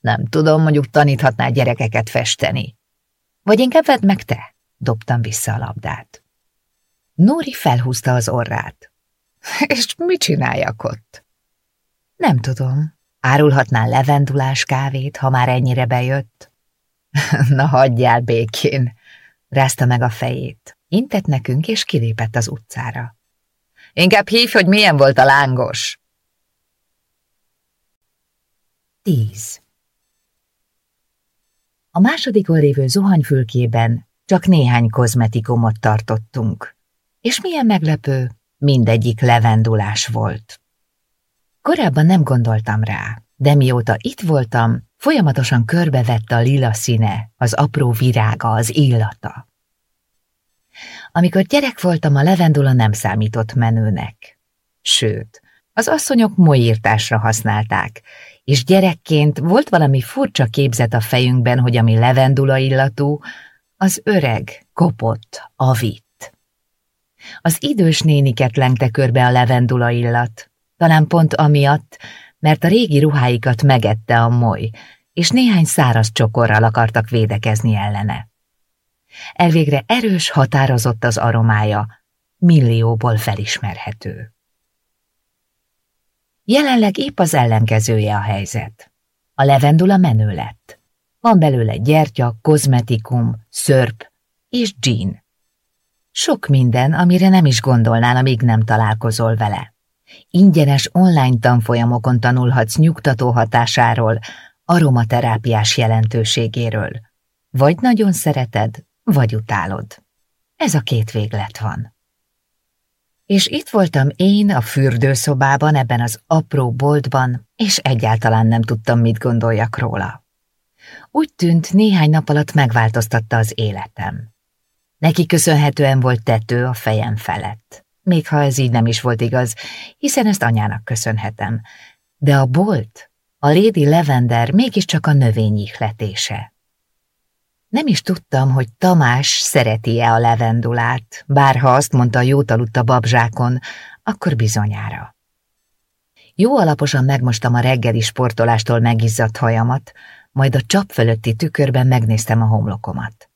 Nem tudom, mondjuk taníthatná gyerekeket festeni. Vagy inkább vedd meg te, dobtam vissza a labdát. Nóri felhúzta az orrát. (laughs) És mit csináljak ott? Nem tudom. Árulhatnál levendulás kávét, ha már ennyire bejött? (laughs) Na, hagyjál békén, rázta meg a fejét. Intett nekünk, és kilépett az utcára. Inkább hívj, hogy milyen volt a lángos. Tíz. A másodikon lévő zuhanyfülkében csak néhány kozmetikumot tartottunk. És milyen meglepő, mindegyik levendulás volt. Korábban nem gondoltam rá, de mióta itt voltam, folyamatosan körbevette a lila színe, az apró virága, az illata. Amikor gyerek voltam, a levendula nem számított menőnek. Sőt, az asszonyok molyírtásra használták, és gyerekként volt valami furcsa képzet a fejünkben, hogy ami levendula illatú, az öreg, kopott, avit. Az idős néniket lengte körbe a levendula illat, talán pont amiatt, mert a régi ruháikat megette a moly, és néhány száraz csokorral akartak védekezni ellene. Elvégre erős, határozott az aromája, millióból felismerhető. Jelenleg épp az ellenkezője a helyzet. A levendula menő lett. Van belőle gyertya, kozmetikum, szörp és gin. Sok minden, amire nem is gondolnál, amíg nem találkozol vele. Ingyenes online tanfolyamokon tanulhatsz nyugtató hatásáról, aromaterápiás jelentőségéről. Vagy nagyon szereted, vagy utálod. Ez a két véglet van. És itt voltam én a fürdőszobában, ebben az apró boltban, és egyáltalán nem tudtam, mit gondoljak róla. Úgy tűnt, néhány nap alatt megváltoztatta az életem. Neki köszönhetően volt tető a fejem felett. Még ha ez így nem is volt igaz, hiszen ezt anyának köszönhetem. De a bolt, a Lady Lavender mégiscsak a növény ihletése. Nem is tudtam, hogy Tamás szereti-e a levendulát, bár ha azt mondta, jót aludt a babzsákon, akkor bizonyára. Jó alaposan megmostam a reggeli sportolástól megizzadt hajamat, majd a csap fölötti tükörben megnéztem a homlokomat.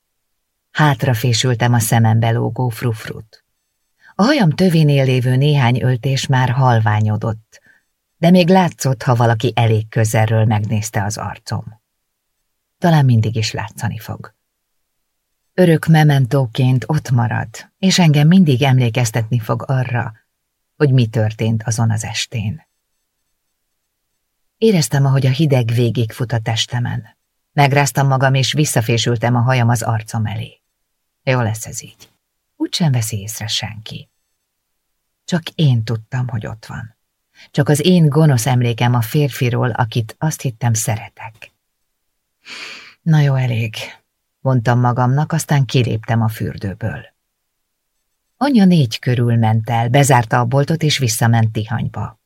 Hátrafésültem a szemembe lógó frufrut. A hajam tövénél lévő néhány öltés már halványodott, de még látszott, ha valaki elég közelről megnézte az arcom talán mindig is látszani fog. Örök mementóként ott marad, és engem mindig emlékeztetni fog arra, hogy mi történt azon az estén. Éreztem, ahogy a hideg végigfut a testemen. Megráztam magam, és visszafésültem a hajam az arcom elé. Jó lesz ez így. Úgy sem veszi észre senki. Csak én tudtam, hogy ott van. Csak az én gonosz emlékem a férfiról, akit azt hittem szeretek. Na jó, elég, mondtam magamnak, aztán kiléptem a fürdőből. Anya négy körül ment el, bezárta a boltot és visszament Tihanyba.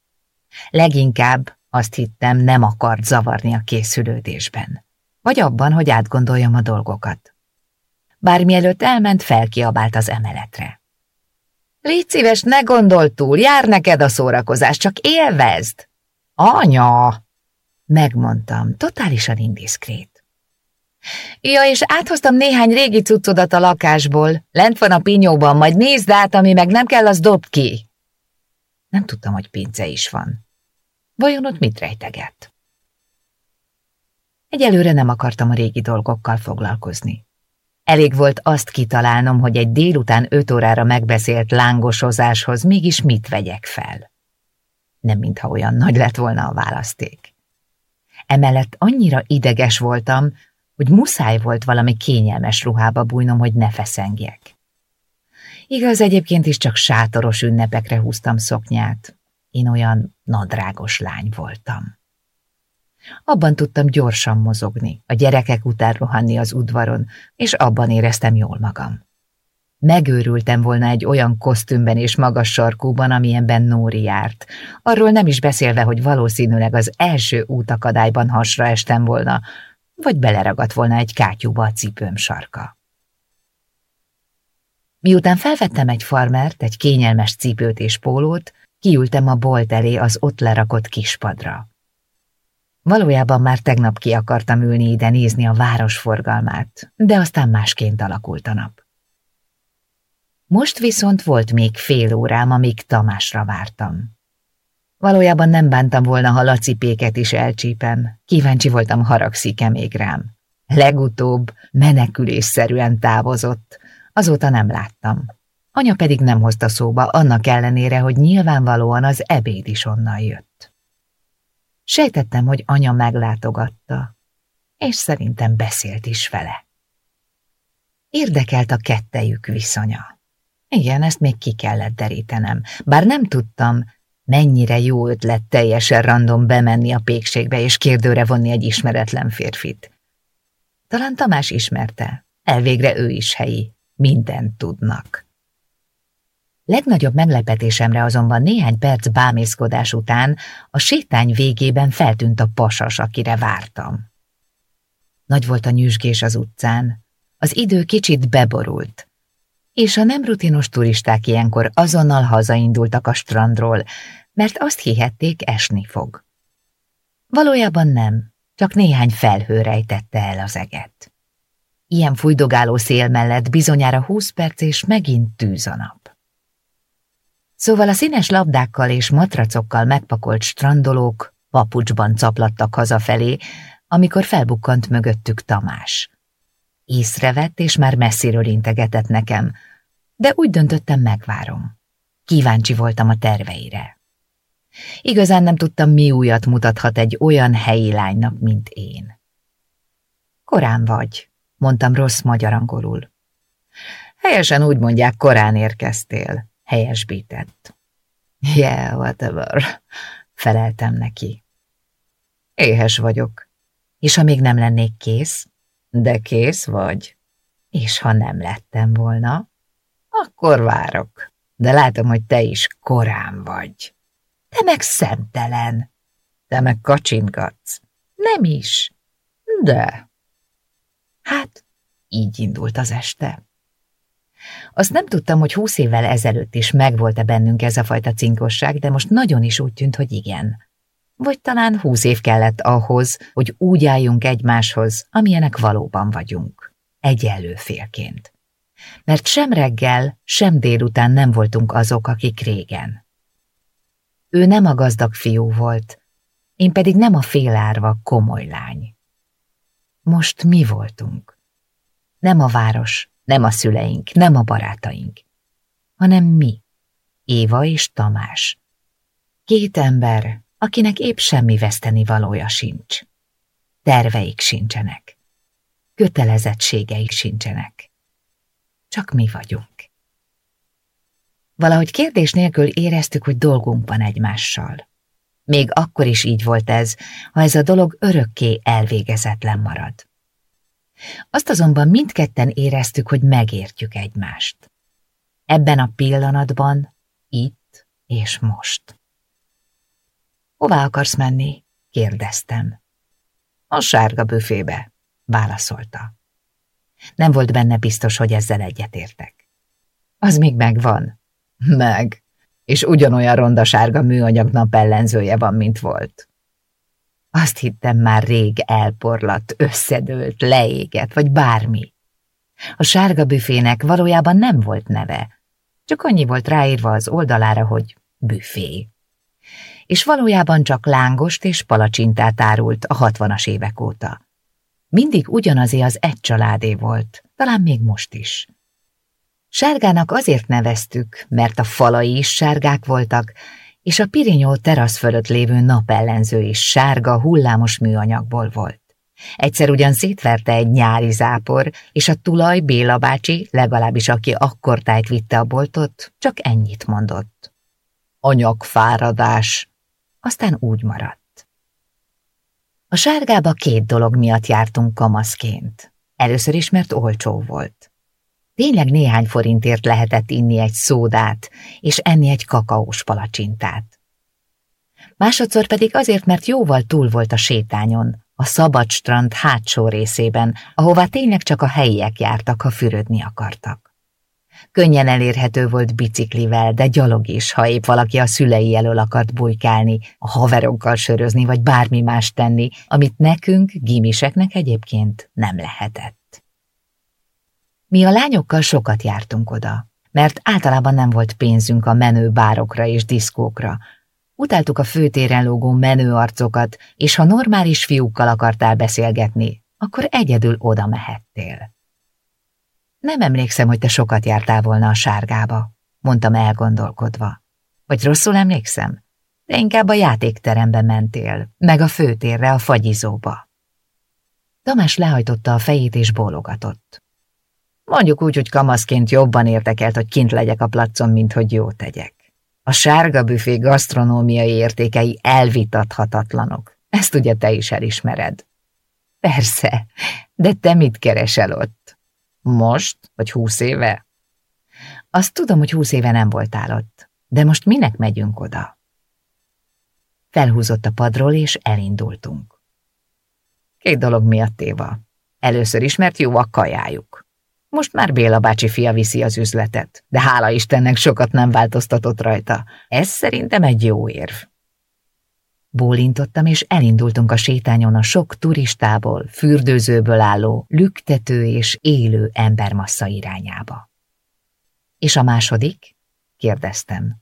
Leginkább azt hittem, nem akart zavarni a készülődésben, vagy abban, hogy átgondoljam a dolgokat. Bár mielőtt elment, felkiabált az emeletre. Légy szíves, ne gondold túl, jár neked a szórakozás, csak élvezd! Anya! Megmondtam, totálisan indiszkrét. Ja, és áthoztam néhány régi cuccodat a lakásból. Lent van a pinyóban, majd nézd át, ami meg nem kell, az dob ki. Nem tudtam, hogy pince is van. Vajon ott mit rejteget? Egyelőre nem akartam a régi dolgokkal foglalkozni. Elég volt azt kitalálnom, hogy egy délután öt órára megbeszélt lángosozáshoz mégis mit vegyek fel. Nem mintha olyan nagy lett volna a választék. Emellett annyira ideges voltam, hogy muszáj volt valami kényelmes ruhába bújnom, hogy ne feszengjek. Igaz, egyébként is csak sátoros ünnepekre húztam szoknyát. Én olyan nadrágos lány voltam. Abban tudtam gyorsan mozogni, a gyerekek után rohanni az udvaron, és abban éreztem jól magam. Megőrültem volna egy olyan kosztümben és magas sarkúban, amilyenben Nóri járt. Arról nem is beszélve, hogy valószínűleg az első útakadályban hasra estem volna, vagy beleragadt volna egy kátyúba a cipőm sarka. Miután felvettem egy farmert, egy kényelmes cipőt és pólót, kiültem a bolt elé az ott lerakott kispadra. Valójában már tegnap ki akartam ülni ide nézni a város forgalmát, de aztán másként alakult a nap. Most viszont volt még fél órám, amíg Tamásra vártam. Valójában nem bántam volna, ha lacipéket is elcsípem. Kíváncsi voltam, haragszik-e még rám. Legutóbb menekülésszerűen távozott. Azóta nem láttam. Anya pedig nem hozta szóba, annak ellenére, hogy nyilvánvalóan az ebéd is onnan jött. Sejtettem, hogy anya meglátogatta, és szerintem beszélt is vele. Érdekelt a kettejük viszonya. Igen, ezt még ki kellett derítenem, bár nem tudtam, mennyire jó ötlet teljesen random bemenni a pékségbe és kérdőre vonni egy ismeretlen férfit. Talán Tamás ismerte, elvégre ő is helyi, mindent tudnak. Legnagyobb meglepetésemre azonban néhány perc bámészkodás után a sétány végében feltűnt a pasas, akire vártam. Nagy volt a nyüzsgés az utcán, az idő kicsit beborult, és a nem rutinos turisták ilyenkor azonnal hazaindultak a strandról, mert azt hihették, esni fog. Valójában nem, csak néhány felhő rejtette el az eget. Ilyen fújdogáló szél mellett bizonyára húsz perc és megint tűz a nap. Szóval a színes labdákkal és matracokkal megpakolt strandolók papucsban caplattak hazafelé, amikor felbukkant mögöttük Tamás. Észrevett, és már messziről integetett nekem, de úgy döntöttem, megvárom. Kíváncsi voltam a terveire. Igazán nem tudtam, mi újat mutathat egy olyan helyi lánynak, mint én. Korán vagy, mondtam rossz magyarangolul. Helyesen úgy mondják, korán érkeztél, helyesbített. Yeah, whatever, feleltem neki. Éhes vagyok. És ha még nem lennék kész? De kész vagy. És ha nem lettem volna? Akkor várok. De látom, hogy te is korán vagy. Te meg szemtelen. Te meg kacsingatsz. Nem is. De. Hát, így indult az este. Azt nem tudtam, hogy húsz évvel ezelőtt is megvolt-e bennünk ez a fajta cinkosság, de most nagyon is úgy tűnt, hogy igen. Vagy talán húsz év kellett ahhoz, hogy úgy álljunk egymáshoz, amilyenek valóban vagyunk. Egyenlő félként mert sem reggel, sem délután nem voltunk azok, akik régen. Ő nem a gazdag fiú volt, én pedig nem a félárva komoly lány. Most mi voltunk? Nem a város, nem a szüleink, nem a barátaink, hanem mi, Éva és Tamás. Két ember, akinek épp semmi veszteni valója sincs. Terveik sincsenek. Kötelezettségeik sincsenek csak mi vagyunk. Valahogy kérdés nélkül éreztük, hogy dolgunk van egymással. Még akkor is így volt ez, ha ez a dolog örökké elvégezetlen marad. Azt azonban mindketten éreztük, hogy megértjük egymást. Ebben a pillanatban, itt és most. Hová akarsz menni? kérdeztem. A sárga büfébe, válaszolta. Nem volt benne biztos, hogy ezzel egyetértek. Az még megvan. Meg. És ugyanolyan ronda sárga műanyag napellenzője van, mint volt. Azt hittem már rég elporlat, összedőlt, leégett, vagy bármi. A sárga büfének valójában nem volt neve, csak annyi volt ráírva az oldalára, hogy büfé. És valójában csak lángost és palacsintát árult a hatvanas évek óta. Mindig ugyanazé az egy családé volt, talán még most is. Sárgának azért neveztük, mert a falai is sárgák voltak, és a Pirinyó terasz fölött lévő napellenző is sárga, hullámos műanyagból volt. Egyszer ugyan szétverte egy nyári zápor, és a tulaj Béla bácsi, legalábbis aki akkor tájt vitte a boltot, csak ennyit mondott. Anyagfáradás. Aztán úgy maradt. A sárgába két dolog miatt jártunk kamaszként. Először is, mert olcsó volt. Tényleg néhány forintért lehetett inni egy szódát, és enni egy kakaós palacsintát. Másodszor pedig azért, mert jóval túl volt a sétányon, a szabad strand hátsó részében, ahová tényleg csak a helyiek jártak, ha fürödni akartak. Könnyen elérhető volt biciklivel, de gyalog is, ha épp valaki a szülei elől akart bujkálni, a haverokkal sörözni, vagy bármi más tenni, amit nekünk, gimiseknek egyébként nem lehetett. Mi a lányokkal sokat jártunk oda, mert általában nem volt pénzünk a menő bárokra és diszkókra, Utáltuk a főtéren lógó menő arcokat, és ha normális fiúkkal akartál beszélgetni, akkor egyedül oda mehettél. Nem emlékszem, hogy te sokat jártál volna a sárgába, mondtam elgondolkodva. Vagy rosszul emlékszem? De inkább a játékterembe mentél, meg a főtérre, a fagyizóba. Tamás lehajtotta a fejét és bólogatott. Mondjuk úgy, hogy kamaszként jobban értekelt, hogy kint legyek a placon, mint hogy jó tegyek. A sárga büfé gasztronómiai értékei elvitathatatlanok. Ezt ugye te is elismered. Persze, de te mit keresel ott? Most, vagy húsz éve? Azt tudom, hogy húsz éve nem voltál ott, de most minek megyünk oda? Felhúzott a padról, és elindultunk. Két dolog miatt Éva. Először is, mert jó a kajájuk. Most már Béla bácsi fia viszi az üzletet, de hála Istennek sokat nem változtatott rajta. Ez szerintem egy jó érv. Bólintottam, és elindultunk a sétányon a sok turistából, fürdőzőből álló, lüktető és élő embermassza irányába. És a második? kérdeztem.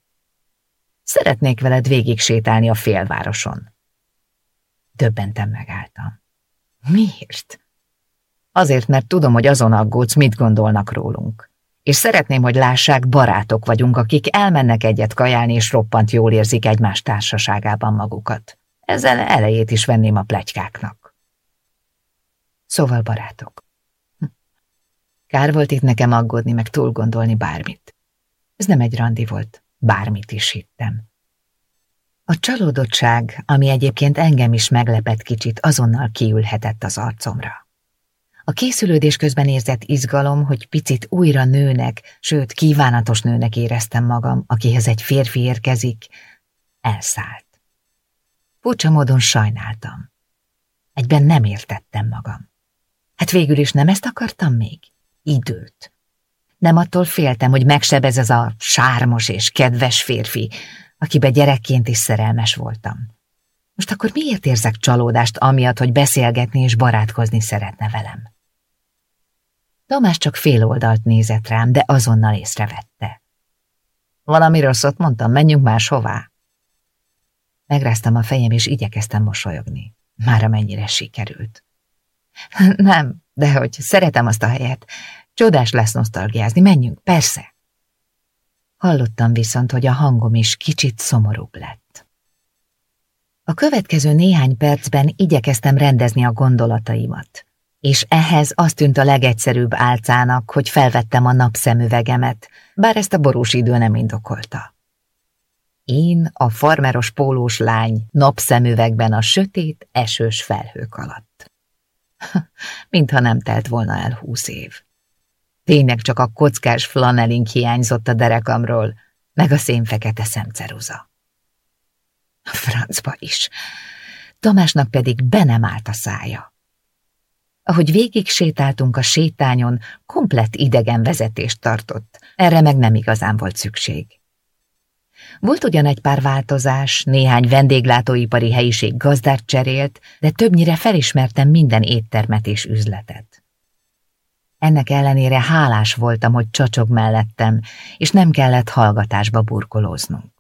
Szeretnék veled végig sétálni a félvároson. Döbbenten megálltam. Miért? Azért, mert tudom, hogy azon aggódsz, mit gondolnak rólunk. És szeretném, hogy lássák, barátok vagyunk, akik elmennek egyet kajálni, és roppant jól érzik egymás társaságában magukat. Ezzel elejét is venném a plegykáknak. Szóval barátok. Hm. Kár volt itt nekem aggódni, meg túl gondolni bármit. Ez nem egy randi volt, bármit is hittem. A csalódottság, ami egyébként engem is meglepett kicsit, azonnal kiülhetett az arcomra. A készülődés közben érzett izgalom, hogy picit újra nőnek, sőt, kívánatos nőnek éreztem magam, akihez egy férfi érkezik, elszállt. Furcsa módon sajnáltam. Egyben nem értettem magam. Hát végül is nem ezt akartam még? Időt. Nem attól féltem, hogy megsebez ez a sármos és kedves férfi, akibe gyerekként is szerelmes voltam. Most akkor miért érzek csalódást amiatt, hogy beszélgetni és barátkozni szeretne velem? Tamás csak fél oldalt nézett rám, de azonnal észrevette. Valami rosszat mondtam, menjünk máshová. Megráztam a fejem, és igyekeztem mosolyogni. Már amennyire sikerült. (laughs) Nem, de hogy szeretem azt a helyet. Csodás lesz nosztalgiázni, menjünk, persze. Hallottam viszont, hogy a hangom is kicsit szomorúbb lett. A következő néhány percben igyekeztem rendezni a gondolataimat és ehhez azt tűnt a legegyszerűbb álcának, hogy felvettem a napszemüvegemet, bár ezt a borús idő nem indokolta. Én, a farmeros pólós lány, napszemüvegben a sötét, esős felhők alatt. (laughs) Mintha nem telt volna el húsz év. Tényleg csak a kockás flanelink hiányzott a derekamról, meg a szénfekete szemceruza. A francba is. Tamásnak pedig be nem állt a szája. Ahogy végig sétáltunk a sétányon, komplett idegen vezetést tartott, erre meg nem igazán volt szükség. Volt ugyan egy pár változás, néhány vendéglátóipari helyiség gazdát cserélt, de többnyire felismertem minden éttermet és üzletet. Ennek ellenére hálás voltam, hogy csacsog mellettem, és nem kellett hallgatásba burkolóznunk.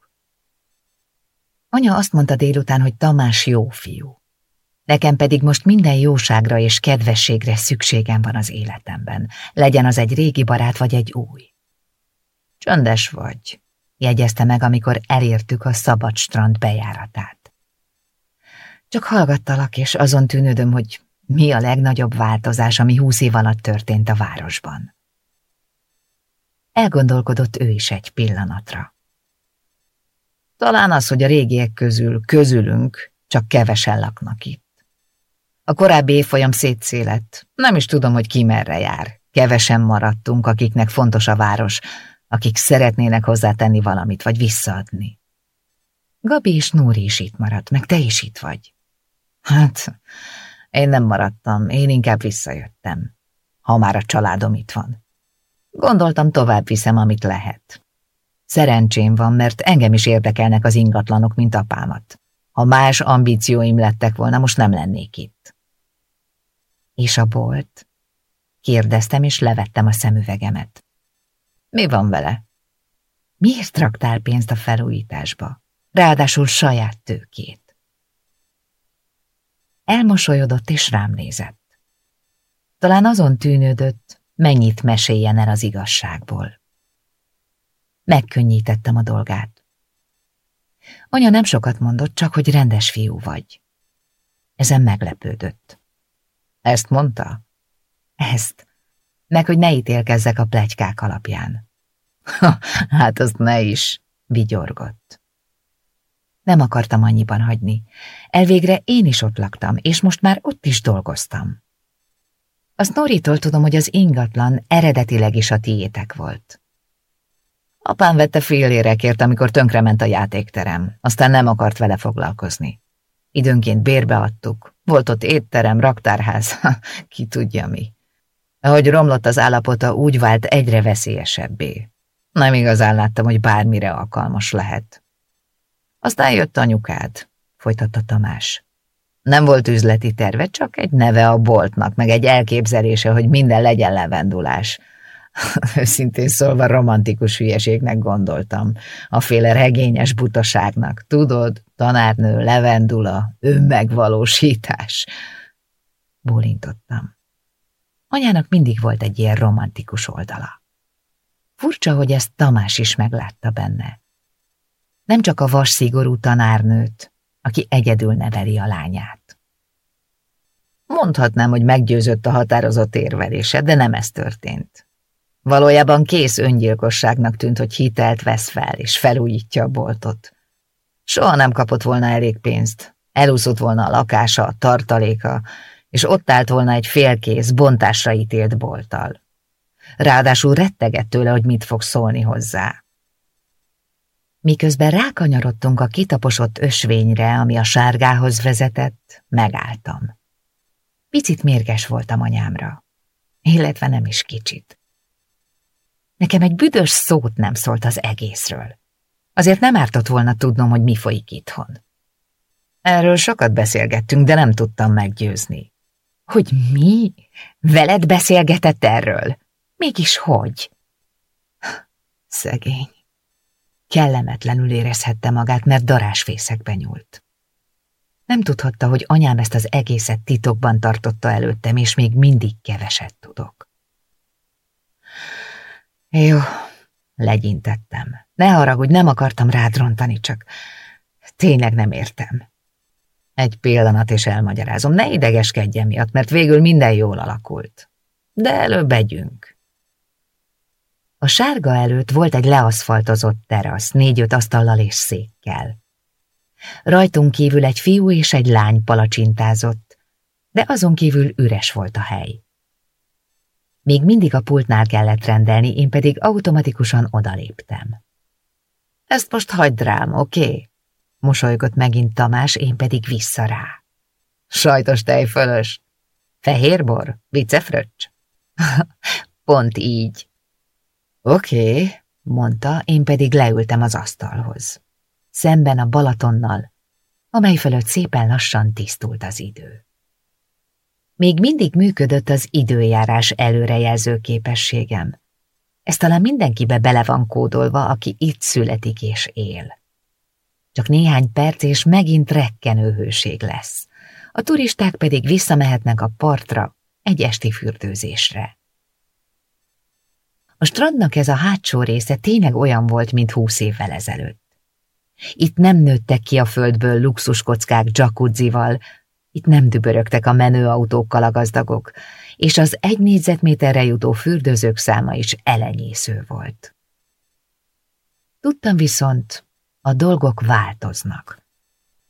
Anya azt mondta délután, hogy Tamás jó fiú. Nekem pedig most minden jóságra és kedvességre szükségem van az életemben, legyen az egy régi barát vagy egy új. Csöndes vagy, jegyezte meg, amikor elértük a szabad strand bejáratát. Csak hallgattalak, és azon tűnődöm, hogy mi a legnagyobb változás, ami húsz év alatt történt a városban. Elgondolkodott ő is egy pillanatra. Talán az, hogy a régiek közül, közülünk csak kevesen laknak itt. A korábbi évfolyam szétszélett. Nem is tudom, hogy ki merre jár. Kevesen maradtunk, akiknek fontos a város, akik szeretnének hozzátenni valamit, vagy visszaadni. Gabi és Nóri is itt maradt, meg te is itt vagy. Hát, én nem maradtam, én inkább visszajöttem, ha már a családom itt van. Gondoltam, tovább viszem, amit lehet. Szerencsém van, mert engem is érdekelnek az ingatlanok, mint apámat. Ha más ambícióim lettek volna, most nem lennék itt. És a bolt? Kérdeztem, és levettem a szemüvegemet. Mi van vele? Miért raktál pénzt a felújításba? Ráadásul saját tőkét. Elmosolyodott és rám nézett. Talán azon tűnődött, mennyit meséljen el az igazságból. Megkönnyítettem a dolgát. Anya nem sokat mondott, csak hogy rendes fiú vagy. Ezen meglepődött. Ezt mondta? Ezt. Meg, hogy ne ítélkezzek a plegykák alapján. Ha, hát azt ne is, vigyorgott. Nem akartam annyiban hagyni. Elvégre én is ott laktam, és most már ott is dolgoztam. Azt Noritól tudom, hogy az ingatlan eredetileg is a tiétek volt. Apám vette félérekért, amikor tönkrement a játékterem, aztán nem akart vele foglalkozni. Időnként bérbe adtuk, volt ott étterem, raktárház, (laughs) ki tudja mi. Ahogy romlott az állapota, úgy vált egyre veszélyesebbé. Nem igazán láttam, hogy bármire alkalmas lehet. Aztán jött anyukád, folytatta Tamás. Nem volt üzleti terve, csak egy neve a boltnak, meg egy elképzelése, hogy minden legyen levendulás. (laughs) Őszintén szólva romantikus hülyeségnek gondoltam, a féle regényes butaságnak. Tudod, tanárnő, levendula, önmegvalósítás. Bólintottam. Anyának mindig volt egy ilyen romantikus oldala. Furcsa, hogy ezt Tamás is meglátta benne. Nem csak a vas szigorú tanárnőt, aki egyedül neveli a lányát. Mondhatnám, hogy meggyőzött a határozott érvelése, de nem ez történt. Valójában kész öngyilkosságnak tűnt, hogy hitelt vesz fel, és felújítja a boltot. Soha nem kapott volna elég pénzt. Elúszott volna a lakása, a tartaléka, és ott állt volna egy félkész, bontásra ítélt bolttal. Ráadásul rettegett tőle, hogy mit fog szólni hozzá. Miközben rákanyarodtunk a kitaposott ösvényre, ami a sárgához vezetett, megálltam. Picit mérges voltam anyámra, illetve nem is kicsit. Nekem egy büdös szót nem szólt az egészről. Azért nem ártott volna tudnom, hogy mi folyik itthon. Erről sokat beszélgettünk, de nem tudtam meggyőzni. Hogy mi? Veled beszélgetett erről? Mégis hogy? (sighs) Szegény. Kellemetlenül érezhette magát, mert darásfészekbe nyúlt. Nem tudhatta, hogy anyám ezt az egészet titokban tartotta előttem, és még mindig keveset tudok. Jó, legyintettem. Ne haragudj, nem akartam rád rontani, csak tényleg nem értem. Egy pillanat, és elmagyarázom. Ne idegeskedjen miatt, mert végül minden jól alakult. De előbb együnk. A sárga előtt volt egy leaszfaltozott terasz, négy-öt asztallal és székkel. Rajtunk kívül egy fiú és egy lány palacsintázott, de azon kívül üres volt a hely. Még mindig a pultnál kellett rendelni, én pedig automatikusan odaléptem. Ezt most hagyd rám, oké? Okay? Mosolygott megint Tamás, én pedig vissza rá. Sajtos tejfölös. Fehérbor? Vicefröccs? (laughs) Pont így. Oké, okay, mondta, én pedig leültem az asztalhoz. Szemben a Balatonnal, amely fölött szépen lassan tisztult az idő. Még mindig működött az időjárás előrejelző képességem. Ez talán mindenkibe bele van kódolva, aki itt születik és él. Csak néhány perc, és megint rekkenő hőség lesz. A turisták pedig visszamehetnek a partra egy esti fürdőzésre. A strandnak ez a hátsó része tényleg olyan volt, mint húsz évvel ezelőtt. Itt nem nőttek ki a földből luxuskockák jacuzzival, itt nem dübörögtek a menőautókkal a gazdagok, és az egy négyzetméterre jutó fürdőzők száma is elenyésző volt. Tudtam viszont, a dolgok változnak.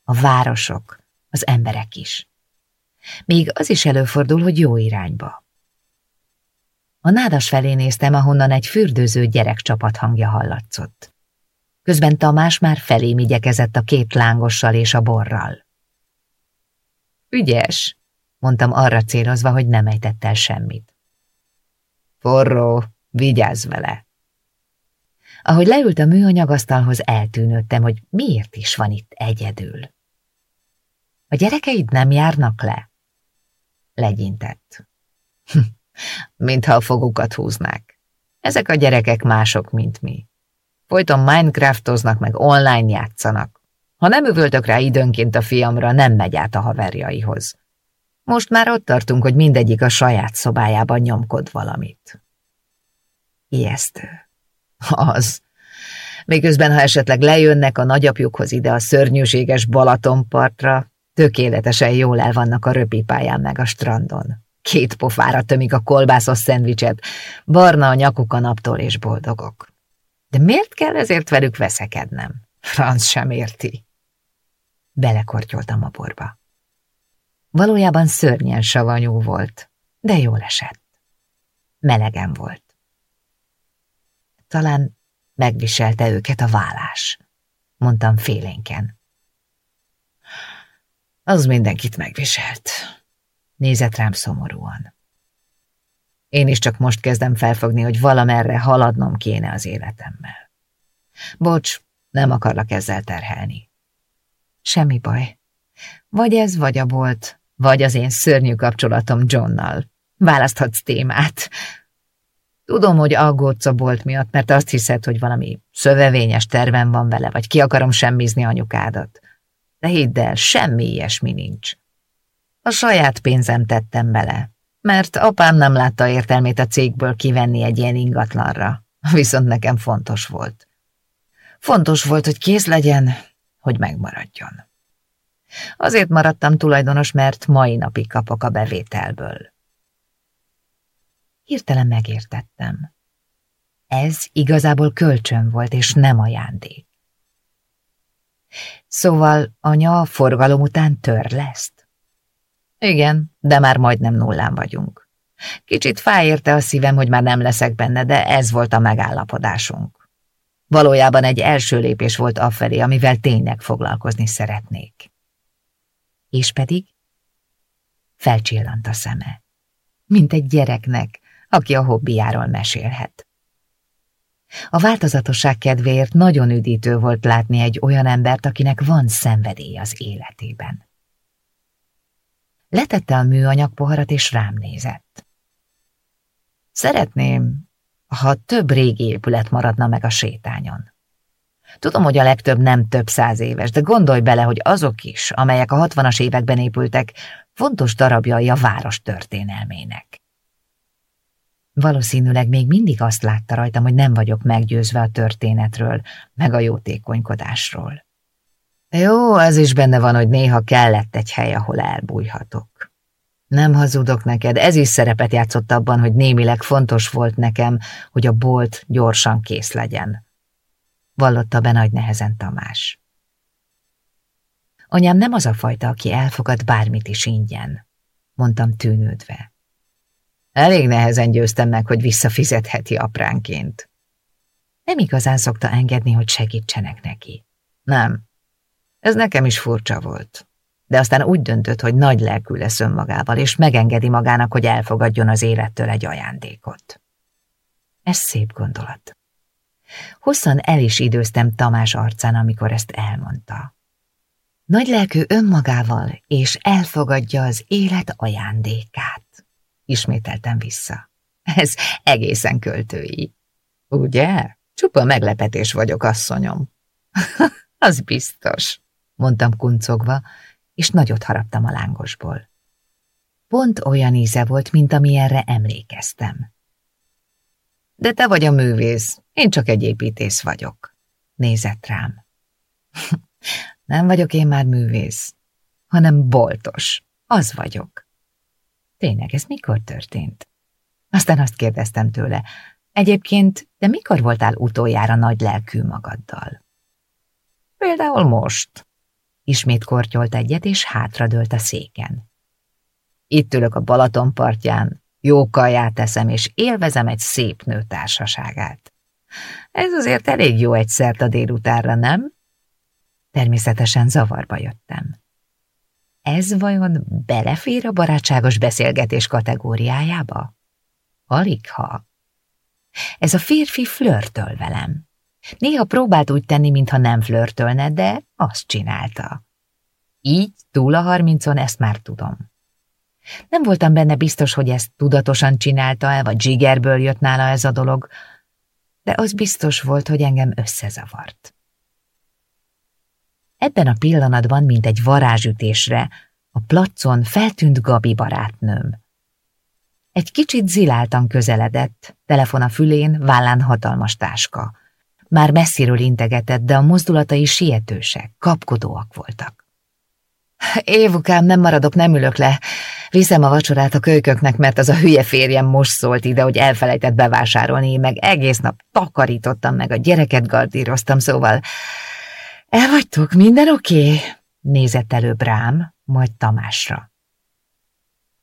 A városok, az emberek is. Még az is előfordul, hogy jó irányba. A nádas felé néztem, ahonnan egy fürdőző gyerekcsapat hangja hallatszott. Közben Tamás már felém igyekezett a két lángossal és a borral. Ügyes, mondtam arra célozva, hogy nem ejtett el semmit. Forró, vigyázz vele! Ahogy leült a műanyagasztalhoz, eltűnődtem, hogy miért is van itt egyedül. A gyerekeid nem járnak le? Legyintett. Hm, mintha a fogukat húznák. Ezek a gyerekek mások, mint mi. Folyton Minecraftoznak, meg online játszanak. Ha nem üvöltök rá időnként a fiamra, nem megy át a haverjaihoz. Most már ott tartunk, hogy mindegyik a saját szobájában nyomkod valamit. Ijesztő. Az. Miközben, ha esetleg lejönnek a nagyapjukhoz ide a szörnyűséges Balatonpartra, tökéletesen jól el vannak a röpipályán meg a strandon. Két pofára tömik a kolbászos szendvicset, barna a nyakuk a naptól és boldogok. De miért kell ezért velük veszekednem? Franz sem érti. Belekortyoltam a borba. Valójában szörnyen savanyú volt, de jól esett. Melegen volt. Talán megviselte őket a vállás, mondtam félénken. Az mindenkit megviselt. Nézett rám szomorúan. Én is csak most kezdem felfogni, hogy valamerre haladnom kéne az életemmel. Bocs, nem akarlak ezzel terhelni. Semmi baj. Vagy ez, vagy a bolt, vagy az én szörnyű kapcsolatom Johnnal. Választhatsz témát. Tudom, hogy aggódsz a bolt miatt, mert azt hiszed, hogy valami szövevényes tervem van vele, vagy ki akarom semmizni anyukádat. De hidd el, semmi ilyesmi nincs. A saját pénzem tettem bele, mert apám nem látta értelmét a cégből kivenni egy ilyen ingatlanra, viszont nekem fontos volt. Fontos volt, hogy kész legyen, hogy megmaradjon. Azért maradtam tulajdonos, mert mai napig kapok a bevételből. Hirtelen megértettem. Ez igazából kölcsön volt, és nem ajándék. Szóval anya a forgalom után lesz. Igen, de már majdnem nullán vagyunk. Kicsit fáj érte a szívem, hogy már nem leszek benne, de ez volt a megállapodásunk. Valójában egy első lépés volt afelé, amivel tényleg foglalkozni szeretnék. És pedig felcsillant a szeme, mint egy gyereknek, aki a hobbiáról mesélhet. A változatosság kedvéért nagyon üdítő volt látni egy olyan embert, akinek van szenvedély az életében. Letette a műanyag poharat és rám nézett. Szeretném, ha több régi épület maradna meg a sétányon. Tudom, hogy a legtöbb nem több száz éves, de gondolj bele, hogy azok is, amelyek a hatvanas években épültek, fontos darabjai a város történelmének. Valószínűleg még mindig azt látta rajtam, hogy nem vagyok meggyőzve a történetről, meg a jótékonykodásról. Jó, az is benne van, hogy néha kellett egy hely, ahol elbújhatok. Nem hazudok neked, ez is szerepet játszott abban, hogy némileg fontos volt nekem, hogy a bolt gyorsan kész legyen. Vallotta be nagy nehezen Tamás. Anyám nem az a fajta, aki elfogad bármit is ingyen, mondtam tűnődve. Elég nehezen győztem meg, hogy visszafizetheti apránként. Nem igazán szokta engedni, hogy segítsenek neki. Nem. Ez nekem is furcsa volt. De aztán úgy döntött, hogy nagy lelkű lesz önmagával, és megengedi magának, hogy elfogadjon az élettől egy ajándékot. Ez szép gondolat. Hosszan el is időztem Tamás arcán, amikor ezt elmondta. Nagy lelkű önmagával, és elfogadja az élet ajándékát. Ismételtem vissza. Ez egészen költői. Ugye? Csupa meglepetés vagyok, asszonyom. (laughs) az biztos, mondtam kuncogva, és nagyot haraptam a lángosból. Pont olyan íze volt, mint amilyenre emlékeztem. De te vagy a művész, én csak egy építész vagyok. Nézett rám. (laughs) Nem vagyok én már művész, hanem boltos. Az vagyok. Tényleg, ez mikor történt? Aztán azt kérdeztem tőle, egyébként, de mikor voltál utoljára nagy lelkű magaddal? Például most. Ismét kortyolt egyet, és hátradőlt a széken. Itt ülök a Balaton partján, jó kaját eszem, és élvezem egy szép nő társaságát. Ez azért elég jó egy a délutánra, nem? Természetesen zavarba jöttem. Ez vajon belefér a barátságos beszélgetés kategóriájába? Alig ha. Ez a férfi flörtöl velem. Néha próbált úgy tenni, mintha nem flörtölne, de azt csinálta. Így túl a harmincon ezt már tudom. Nem voltam benne biztos, hogy ezt tudatosan csinálta el, vagy zsigerből jött nála ez a dolog, de az biztos volt, hogy engem összezavart. Ebben a pillanatban, mint egy varázsütésre, a placon feltűnt Gabi barátnőm. Egy kicsit ziláltan közeledett, telefon a fülén, vállán hatalmas táska. Már messziről integetett, de a mozdulatai sietősek, kapkodóak voltak. Évukám, nem maradok, nem ülök le. Viszem a vacsorát a kölyköknek, mert az a hülye férjem most szólt ide, hogy elfelejtett bevásárolni, meg egész nap takarítottam, meg a gyereket gardíroztam, szóval... El vagytok, minden oké? Okay? Nézett előbb rám, majd Tamásra.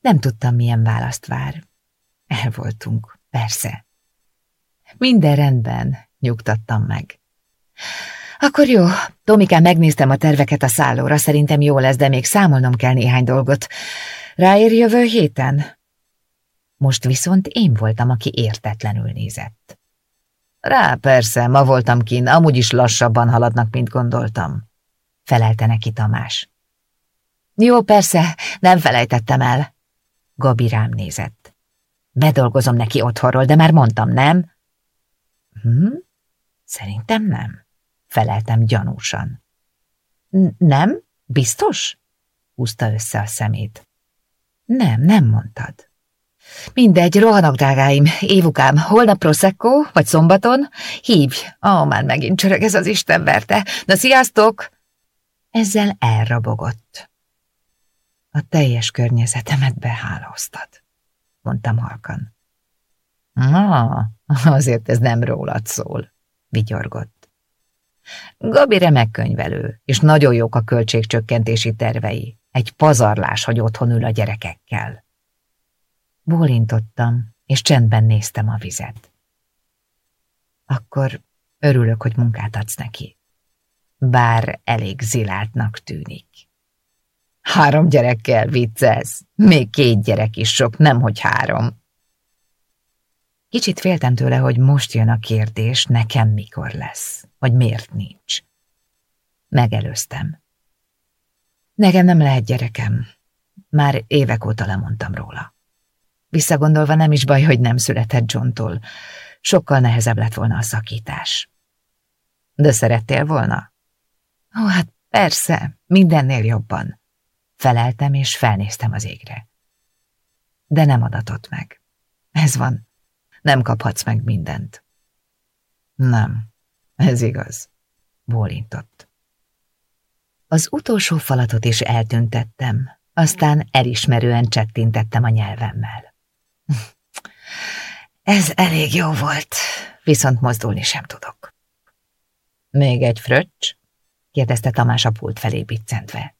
Nem tudtam, milyen választ vár. El voltunk, persze. Minden rendben, nyugtattam meg. Akkor jó, Tomikán megnéztem a terveket a szállóra, szerintem jó lesz, de még számolnom kell néhány dolgot. Ráér jövő héten? Most viszont én voltam, aki értetlenül nézett. Rá, persze, ma voltam kin, amúgy is lassabban haladnak, mint gondoltam. Felelte neki Tamás. Jó, persze, nem felejtettem el. Gabi rám nézett. Bedolgozom neki otthonról, de már mondtam, nem? Hm? Szerintem nem. Feleltem gyanúsan. Nem? Biztos? Húzta össze a szemét. Nem, nem mondtad. Mindegy, rohanok, drágáim, évukám, holnap Prosecco, vagy szombaton? Hívj! Ó, oh, már megint csörög ez az Isten verte. Na, sziasztok! Ezzel elrabogott. A teljes környezetemet behálóztad, mondtam halkan. Na, azért ez nem rólad szól, vigyorgott. Gabi remek könyvelő, és nagyon jók a költségcsökkentési tervei. Egy pazarlás, hogy otthon ül a gyerekekkel. Bólintottam, és csendben néztem a vizet. Akkor örülök, hogy munkát adsz neki. Bár elég ziláltnak tűnik. Három gyerekkel viccelsz. Még két gyerek is sok, nemhogy három. Kicsit féltem tőle, hogy most jön a kérdés, nekem mikor lesz, vagy miért nincs. Megelőztem. Nekem nem lehet gyerekem. Már évek óta lemondtam róla. Visszagondolva nem is baj, hogy nem született Johntól. Sokkal nehezebb lett volna a szakítás. De szerettél volna? Ó, hát persze, mindennél jobban. Feleltem és felnéztem az égre. De nem adatott meg. Ez van, nem kaphatsz meg mindent. Nem, ez igaz, bólintott. Az utolsó falatot is eltüntettem, aztán elismerően csettintettem a nyelvemmel. (laughs) Ez elég jó volt, viszont mozdulni sem tudok. Még egy fröccs? kérdezte Tamás a pult felé biccentve.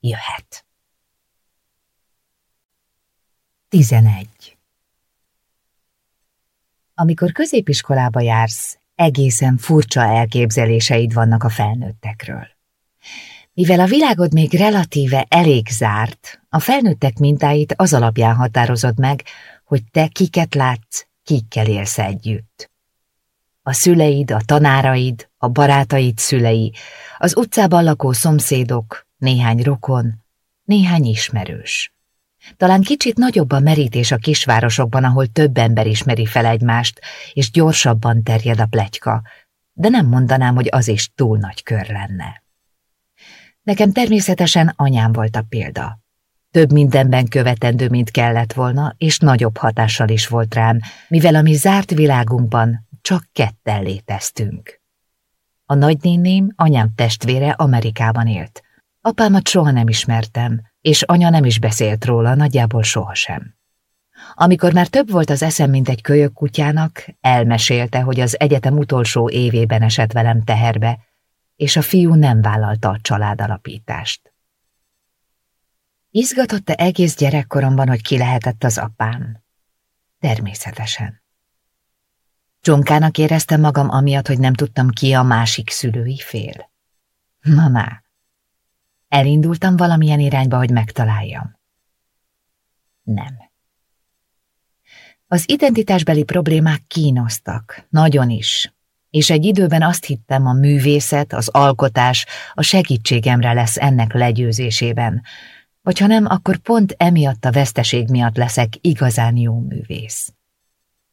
Jöhet. Tizenegy. Amikor középiskolába jársz, egészen furcsa elképzeléseid vannak a felnőttekről. Mivel a világod még relatíve elég zárt, a felnőttek mintáit az alapján határozod meg, hogy te kiket látsz, kikkel élsz együtt. A szüleid, a tanáraid, a barátaid szülei, az utcában lakó szomszédok, néhány rokon, néhány ismerős. Talán kicsit nagyobb a merítés a kisvárosokban, ahol több ember ismeri fel egymást, és gyorsabban terjed a plegyka, de nem mondanám, hogy az is túl nagy kör lenne. Nekem természetesen anyám volt a példa. Több mindenben követendő, mint kellett volna, és nagyobb hatással is volt rám, mivel a mi zárt világunkban csak ketten léteztünk. A nagynéném, anyám testvére Amerikában élt. Apámat soha nem ismertem, és anya nem is beszélt róla, nagyjából sohasem. Amikor már több volt az eszem, mint egy kölyök kutyának, elmesélte, hogy az egyetem utolsó évében esett velem teherbe, és a fiú nem vállalta a családalapítást. Izgatott-e egész gyerekkoromban, hogy ki lehetett az apám? Természetesen. Csonkának éreztem magam amiatt, hogy nem tudtam ki a másik szülői fél. Na, Elindultam valamilyen irányba, hogy megtaláljam. Nem. Az identitásbeli problémák kínoztak, nagyon is, és egy időben azt hittem, a művészet, az alkotás a segítségemre lesz ennek legyőzésében, vagy ha nem, akkor pont emiatt a veszteség miatt leszek igazán jó művész.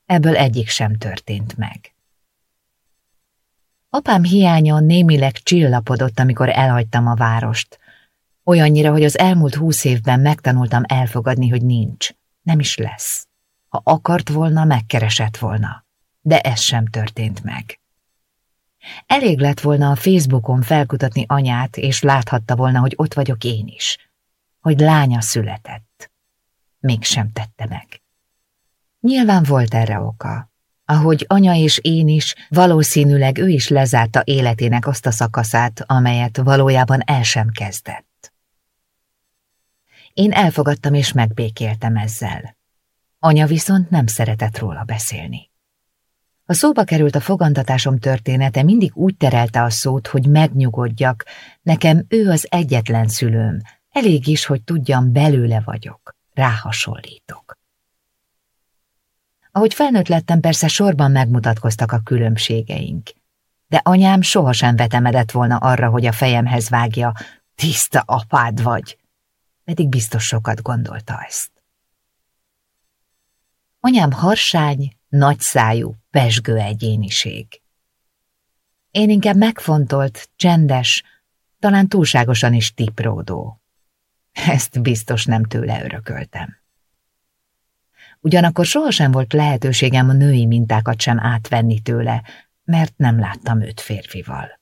Ebből egyik sem történt meg. Apám hiánya némileg csillapodott, amikor elhagytam a várost, Olyannyira, hogy az elmúlt húsz évben megtanultam elfogadni, hogy nincs. Nem is lesz. Ha akart volna, megkeresett volna. De ez sem történt meg. Elég lett volna a Facebookon felkutatni anyát, és láthatta volna, hogy ott vagyok én is. Hogy lánya született. Mégsem tette meg. Nyilván volt erre oka. Ahogy anya és én is, valószínűleg ő is lezárta életének azt a szakaszát, amelyet valójában el sem kezdett. Én elfogadtam és megbékéltem ezzel. Anya viszont nem szeretett róla beszélni. A szóba került a fogantatásom története, mindig úgy terelte a szót, hogy megnyugodjak, nekem ő az egyetlen szülőm, elég is, hogy tudjam, belőle vagyok, ráhasonlítok. Ahogy felnőtt lettem, persze sorban megmutatkoztak a különbségeink, de anyám sohasem vetemedett volna arra, hogy a fejemhez vágja, tiszta apád vagy, pedig biztos sokat gondolta ezt. Anyám harsány, nagyszájú, pesgő egyéniség. Én inkább megfontolt, csendes, talán túlságosan is tipródó. Ezt biztos nem tőle örököltem. Ugyanakkor sohasem volt lehetőségem a női mintákat sem átvenni tőle, mert nem láttam őt férfival.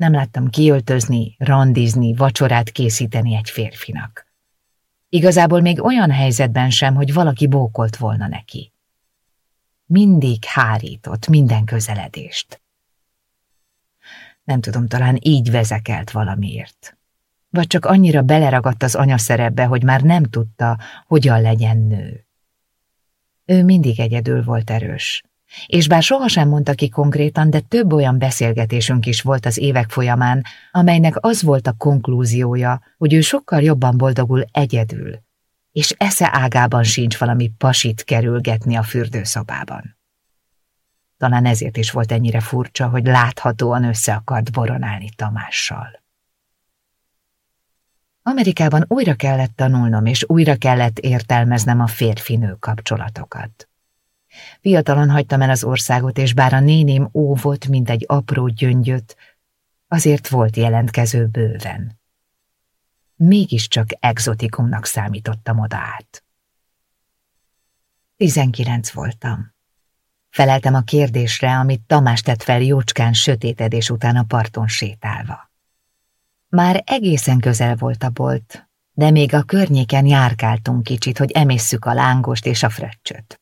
Nem láttam kiöltözni, randizni, vacsorát készíteni egy férfinak. Igazából még olyan helyzetben sem, hogy valaki bókolt volna neki. Mindig hárított minden közeledést. Nem tudom, talán így vezekelt valamiért. Vagy csak annyira beleragadt az anyaszerepbe, hogy már nem tudta, hogyan legyen nő. Ő mindig egyedül volt erős. És bár sohasem mondta ki konkrétan, de több olyan beszélgetésünk is volt az évek folyamán, amelynek az volt a konklúziója, hogy ő sokkal jobban boldogul egyedül, és esze ágában sincs valami pasit kerülgetni a fürdőszobában. Talán ezért is volt ennyire furcsa, hogy láthatóan össze akart boronálni Tamással. Amerikában újra kellett tanulnom, és újra kellett értelmeznem a férfinő kapcsolatokat. Fiatalon hagytam el az országot, és bár a néném óvott, mint egy apró gyöngyöt, azért volt jelentkező bőven. Mégiscsak exotikumnak számítottam oda át. Tizenkilenc voltam. Feleltem a kérdésre, amit Tamás tett fel jócskán sötétedés után a parton sétálva. Már egészen közel volt a bolt, de még a környéken járkáltunk kicsit, hogy emésszük a lángost és a fröccsöt.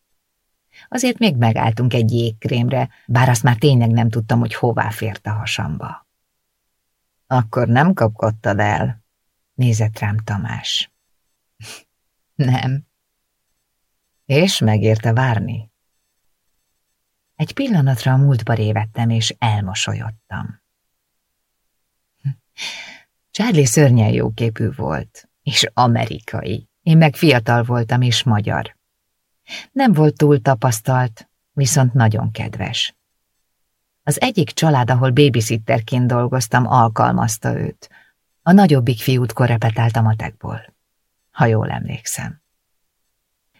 Azért még megálltunk egy jégkrémre, bár azt már tényleg nem tudtam, hogy hová fért a hasamba. Akkor nem kapkodtad el? Nézett rám Tamás. (laughs) nem. És megérte várni? Egy pillanatra a múltba révettem, és elmosolyodtam. (laughs) Charlie szörnyen jóképű volt, és amerikai. Én meg fiatal voltam, és magyar. Nem volt túl tapasztalt, viszont nagyon kedves. Az egyik család, ahol babysitterként dolgoztam, alkalmazta őt. A nagyobbik fiút korepetált a matekból, ha jól emlékszem.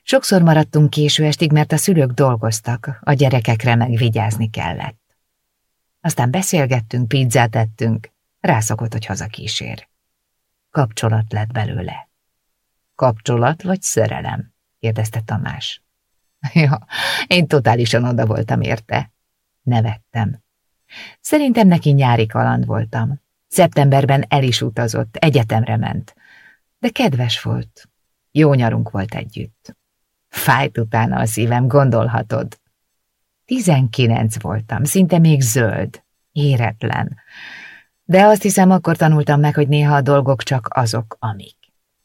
Sokszor maradtunk késő estig, mert a szülők dolgoztak, a gyerekekre meg vigyázni kellett. Aztán beszélgettünk, pizzát ettünk, rászokott, hogy hazakísér. Kapcsolat lett belőle. Kapcsolat vagy szerelem? Kérdezte Tamás. (laughs) Ja, én totálisan oda voltam érte. Nevettem. Szerintem neki nyári kaland voltam. Szeptemberben el is utazott, egyetemre ment. De kedves volt. Jó nyarunk volt együtt. Fájt utána a szívem, gondolhatod. Tizenkilenc voltam, szinte még zöld, éretlen. De azt hiszem, akkor tanultam meg, hogy néha a dolgok csak azok, amik.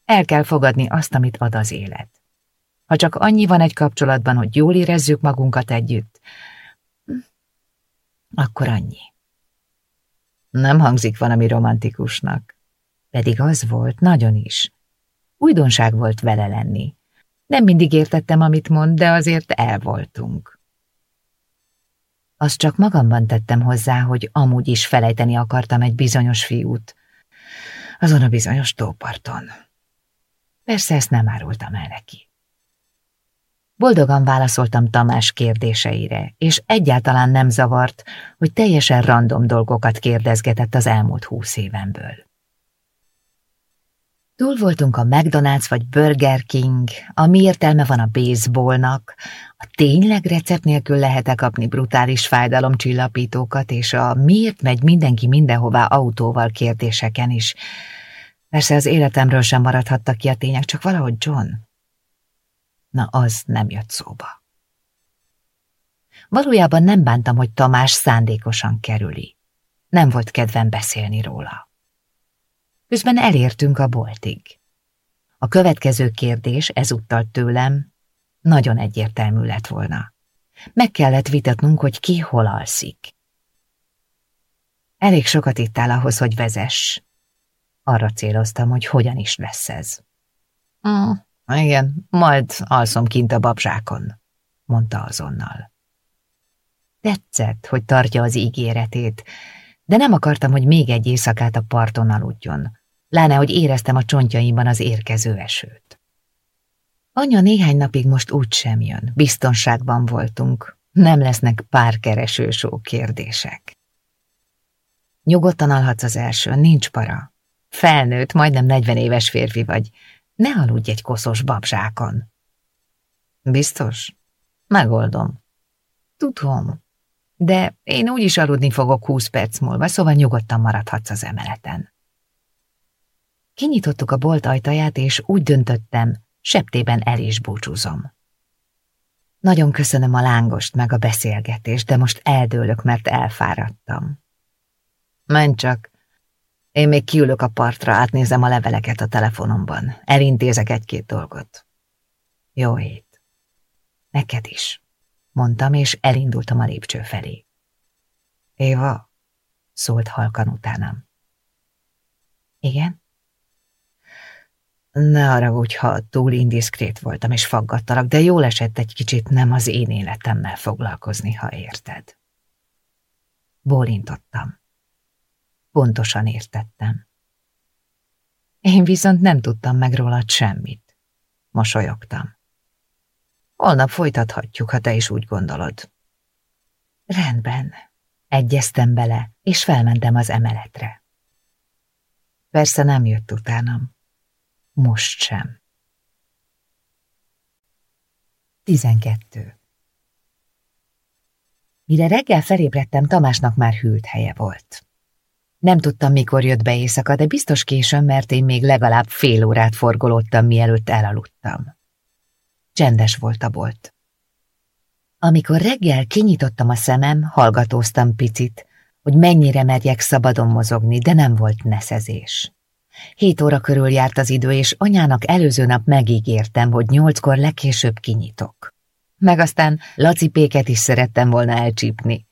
El kell fogadni azt, amit ad az élet. Ha csak annyi van egy kapcsolatban, hogy jól érezzük magunkat együtt, akkor annyi. Nem hangzik valami romantikusnak. Pedig az volt, nagyon is. Újdonság volt vele lenni. Nem mindig értettem, amit mond, de azért el voltunk. Azt csak magamban tettem hozzá, hogy amúgy is felejteni akartam egy bizonyos fiút. Azon a bizonyos tóparton. Persze ezt nem árultam el neki. Boldogan válaszoltam Tamás kérdéseire, és egyáltalán nem zavart, hogy teljesen random dolgokat kérdezgetett az elmúlt húsz évemből. Túl voltunk a McDonald's vagy Burger King, a mi értelme van a baseballnak, a tényleg recept nélkül lehet-e kapni brutális fájdalomcsillapítókat, és a miért megy mindenki mindenhová autóval kérdéseken is. Persze az életemről sem maradhattak ki a tények, csak valahogy John. Na az nem jött szóba. Valójában nem bántam, hogy Tamás szándékosan kerüli. Nem volt kedvem beszélni róla. Közben elértünk a boltig. A következő kérdés ezúttal tőlem nagyon egyértelmű lett volna. Meg kellett vitatnunk, hogy ki hol alszik. Elég sokat ittál ahhoz, hogy vezess. Arra céloztam, hogy hogyan is lesz ez. Mm, igen, majd alszom kint a babzsákon, mondta azonnal. Tetszett, hogy tartja az ígéretét, de nem akartam, hogy még egy éjszakát a parton aludjon, láne, hogy éreztem a csontjaimban az érkező esőt. Anya néhány napig most úgy sem jön, biztonságban voltunk, nem lesznek párkeresősó kérdések. Nyugodtan alhatsz az elsőn, nincs para. Felnőtt, majdnem negyven éves férfi vagy, ne aludj egy koszos babzsákon. Biztos? Megoldom. Tudom, de én úgyis aludni fogok húsz perc múlva, szóval nyugodtan maradhatsz az emeleten. Kinyitottuk a bolt ajtaját, és úgy döntöttem, septében el is búcsúzom. Nagyon köszönöm a lángost meg a beszélgetést, de most eldőlök, mert elfáradtam. Menj csak. Én még kiülök a partra, átnézem a leveleket a telefonomban. Elintézek egy-két dolgot. Jó hét. Neked is, mondtam, és elindultam a lépcső felé. Éva, szólt halkan utánam. Igen? Ne haragudj, ha túl indiszkrét voltam és faggattalak, de jól esett egy kicsit nem az én életemmel foglalkozni, ha érted. Bólintottam. Pontosan értettem. Én viszont nem tudtam meg rólad semmit. Mosolyogtam. Holnap folytathatjuk, ha te is úgy gondolod. Rendben. Egyeztem bele, és felmentem az emeletre. Persze nem jött utánam. Most sem. 12. Mire reggel felébredtem, Tamásnak már hűlt helye volt. Nem tudtam, mikor jött be éjszaka, de biztos későn, mert én még legalább fél órát forgolódtam, mielőtt elaludtam. Csendes volt a bolt. Amikor reggel kinyitottam a szemem, hallgatóztam picit, hogy mennyire merjek szabadon mozogni, de nem volt neszezés. Hét óra körül járt az idő, és anyának előző nap megígértem, hogy nyolckor legkésőbb kinyitok. meg aztán Laci péket is szerettem volna elcsípni.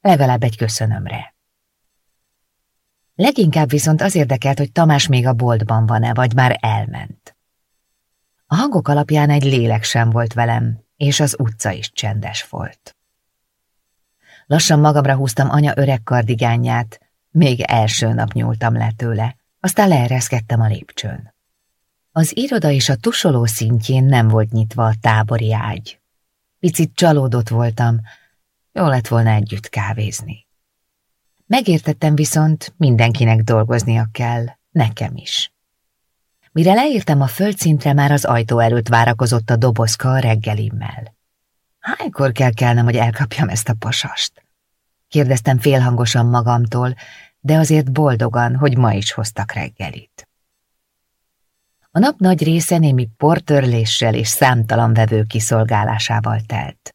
Legalább egy köszönömre. Leginkább viszont az érdekelt, hogy Tamás még a boltban van-e, vagy már elment. A hangok alapján egy lélek sem volt velem, és az utca is csendes volt. Lassan magamra húztam anya öreg kardigányát, még első nap nyúltam le tőle, aztán leereszkedtem a lépcsőn. Az iroda és a tusoló szintjén nem volt nyitva a tábori ágy. Picit csalódott voltam, jó lett volna együtt kávézni. Megértettem viszont, mindenkinek dolgoznia kell, nekem is. Mire leértem a földszintre, már az ajtó előtt várakozott a dobozka a reggelimmel. Hánykor kell kelnem, hogy elkapjam ezt a pasast? Kérdeztem félhangosan magamtól, de azért boldogan, hogy ma is hoztak reggelit. A nap nagy része némi portörléssel és számtalan vevő kiszolgálásával telt.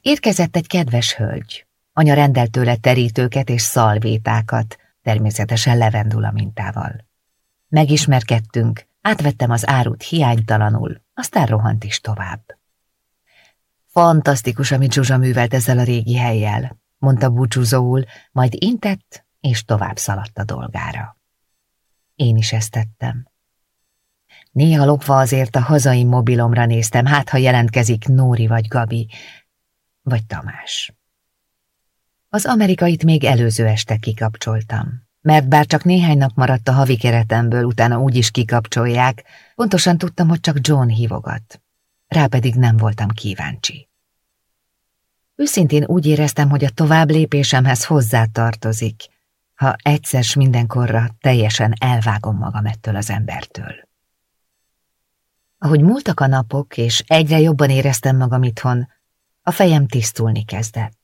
Érkezett egy kedves hölgy. Anya rendelt tőle terítőket és szalvétákat, természetesen levendula mintával. Megismerkedtünk, átvettem az árut hiánytalanul, aztán rohant is tovább. Fantasztikus, amit Zsuzsa művelt ezzel a régi helyjel, mondta búcsúzóul, majd intett, és tovább szaladt a dolgára. Én is ezt tettem. Néha lopva azért a hazai mobilomra néztem, hát ha jelentkezik Nóri vagy Gabi, vagy Tamás. Az amerikait még előző este kikapcsoltam, mert bár csak néhány nap maradt a havi keretemből, utána úgy is kikapcsolják, pontosan tudtam, hogy csak John hívogat. Rá pedig nem voltam kíváncsi. Őszintén úgy éreztem, hogy a tovább lépésemhez hozzá tartozik, ha egyszer mindenkorra teljesen elvágom magam ettől az embertől. Ahogy múltak a napok, és egyre jobban éreztem magam itthon, a fejem tisztulni kezdett.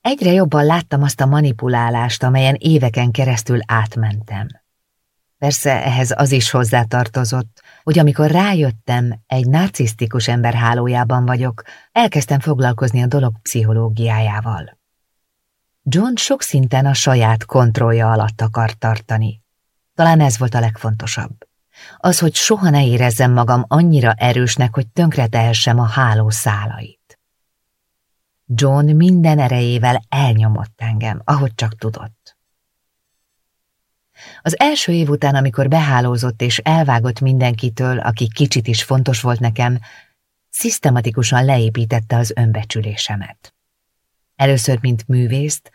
Egyre jobban láttam azt a manipulálást, amelyen éveken keresztül átmentem. Persze ehhez az is hozzátartozott, hogy amikor rájöttem, egy narcisztikus ember hálójában vagyok, elkezdtem foglalkozni a dolog pszichológiájával. John sok szinten a saját kontrollja alatt akart tartani. Talán ez volt a legfontosabb. Az, hogy soha ne érezzem magam annyira erősnek, hogy tönkretehessem a háló szálait. John minden erejével elnyomott engem, ahogy csak tudott. Az első év után, amikor behálózott és elvágott mindenkitől, aki kicsit is fontos volt nekem, szisztematikusan leépítette az önbecsülésemet. Először mint művészt,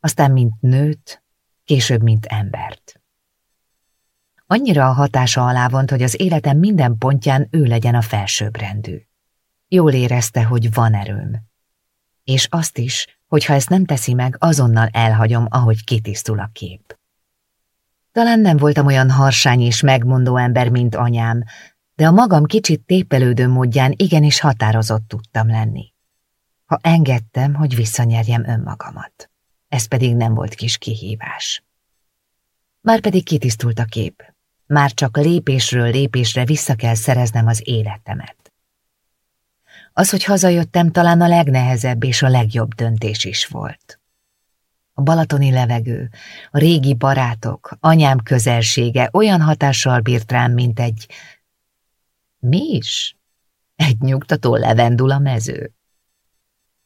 aztán mint nőt, később mint embert. Annyira a hatása alá vont, hogy az életem minden pontján ő legyen a felsőbbrendű. Jól érezte, hogy van erőm. És azt is, hogy ha ezt nem teszi meg, azonnal elhagyom, ahogy kitisztul a kép. Talán nem voltam olyan harsány és megmondó ember, mint anyám, de a magam kicsit tépelődő módján igenis határozott tudtam lenni. Ha engedtem, hogy visszanyerjem önmagamat. Ez pedig nem volt kis kihívás. Márpedig kitisztult a kép. Már csak lépésről lépésre vissza kell szereznem az életemet. Az, hogy hazajöttem, talán a legnehezebb és a legjobb döntés is volt. A balatoni levegő, a régi barátok, anyám közelsége olyan hatással bírt rám, mint egy... Mi is? Egy nyugtató levendula mező.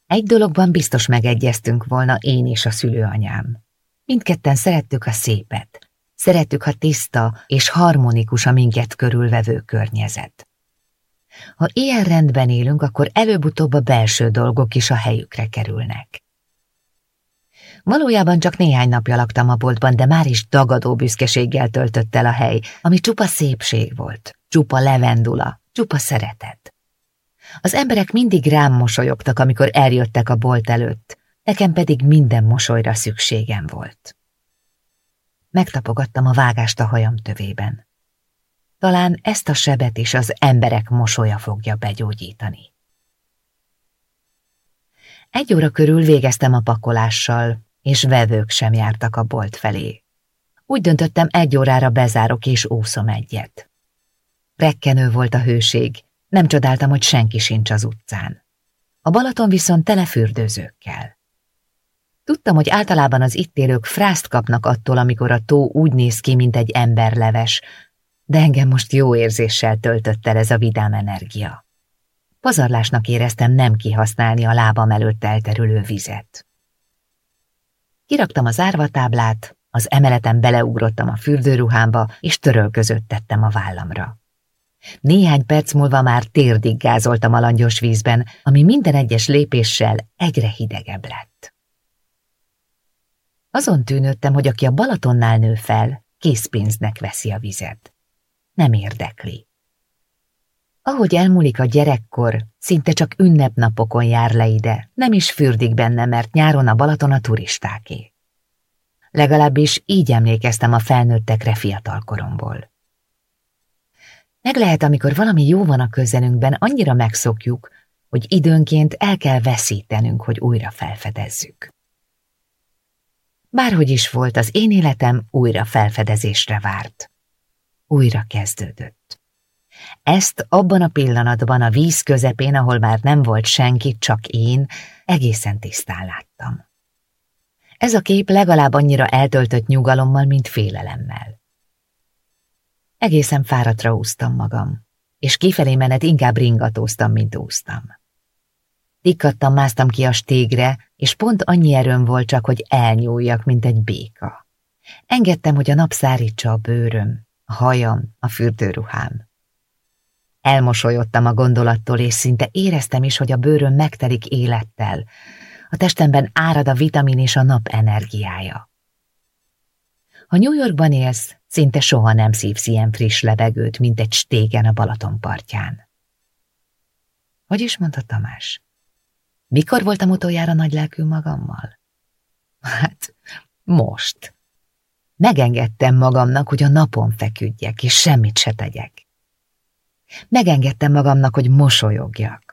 Egy dologban biztos megegyeztünk volna én és a szülőanyám. Mindketten szerettük a szépet. Szerettük, ha tiszta és harmonikus a minket körülvevő környezet. Ha ilyen rendben élünk, akkor előbb-utóbb a belső dolgok is a helyükre kerülnek. Valójában csak néhány napja laktam a boltban, de már is dagadó büszkeséggel töltött el a hely, ami csupa szépség volt, csupa levendula, csupa szeretet. Az emberek mindig rám mosolyogtak, amikor eljöttek a bolt előtt, nekem pedig minden mosolyra szükségem volt. Megtapogattam a vágást a hajam tövében. Talán ezt a sebet is az emberek mosolya fogja begyógyítani. Egy óra körül végeztem a pakolással, és vevők sem jártak a bolt felé. Úgy döntöttem, egy órára bezárok és úszom egyet. Rekkenő volt a hőség, nem csodáltam, hogy senki sincs az utcán. A Balaton viszont tele fürdőzőkkel. Tudtam, hogy általában az itt élők frászt kapnak attól, amikor a tó úgy néz ki, mint egy emberleves, de engem most jó érzéssel töltött el ez a vidám energia. Pazarlásnak éreztem nem kihasználni a lábam előtt elterülő vizet. Kiraktam az árvatáblát, az emeleten beleugrottam a fürdőruhámba, és törölközött tettem a vállamra. Néhány perc múlva már térdig gázoltam a langyos vízben, ami minden egyes lépéssel egyre hidegebb lett. Azon tűnődtem, hogy aki a Balatonnál nő fel, készpénznek veszi a vizet. Nem érdekli. Ahogy elmúlik a gyerekkor, szinte csak ünnepnapokon jár le ide, nem is fürdik benne, mert nyáron a Balaton a turistáké. Legalábbis így emlékeztem a felnőttekre fiatal koromból. Meg lehet, amikor valami jó van a közelünkben, annyira megszokjuk, hogy időnként el kell veszítenünk, hogy újra felfedezzük. Bárhogy is volt, az én életem újra felfedezésre várt. Újra kezdődött. Ezt abban a pillanatban a víz közepén, ahol már nem volt senki, csak én, egészen tisztán láttam. Ez a kép legalább annyira eltöltött nyugalommal, mint félelemmel. Egészen fáradtra úsztam magam, és kifelé menet inkább ringatóztam, mint úsztam. Tikkadtam, másztam ki a stégre, és pont annyi erőm volt csak, hogy elnyúljak, mint egy béka. Engedtem, hogy a nap szárítsa a bőröm, a hajam, a fürdőruhám. Elmosolyodtam a gondolattól, és szinte éreztem is, hogy a bőröm megtelik élettel, a testemben árad a vitamin és a nap energiája. Ha New Yorkban élsz, szinte soha nem szívsz ilyen friss levegőt, mint egy stégen a Balaton partján. Hogy is mondta Tamás? Mikor voltam utoljára nagylelkű magammal? Hát, most. Megengedtem magamnak, hogy a napon feküdjek, és semmit se tegyek. Megengedtem magamnak, hogy mosolyogjak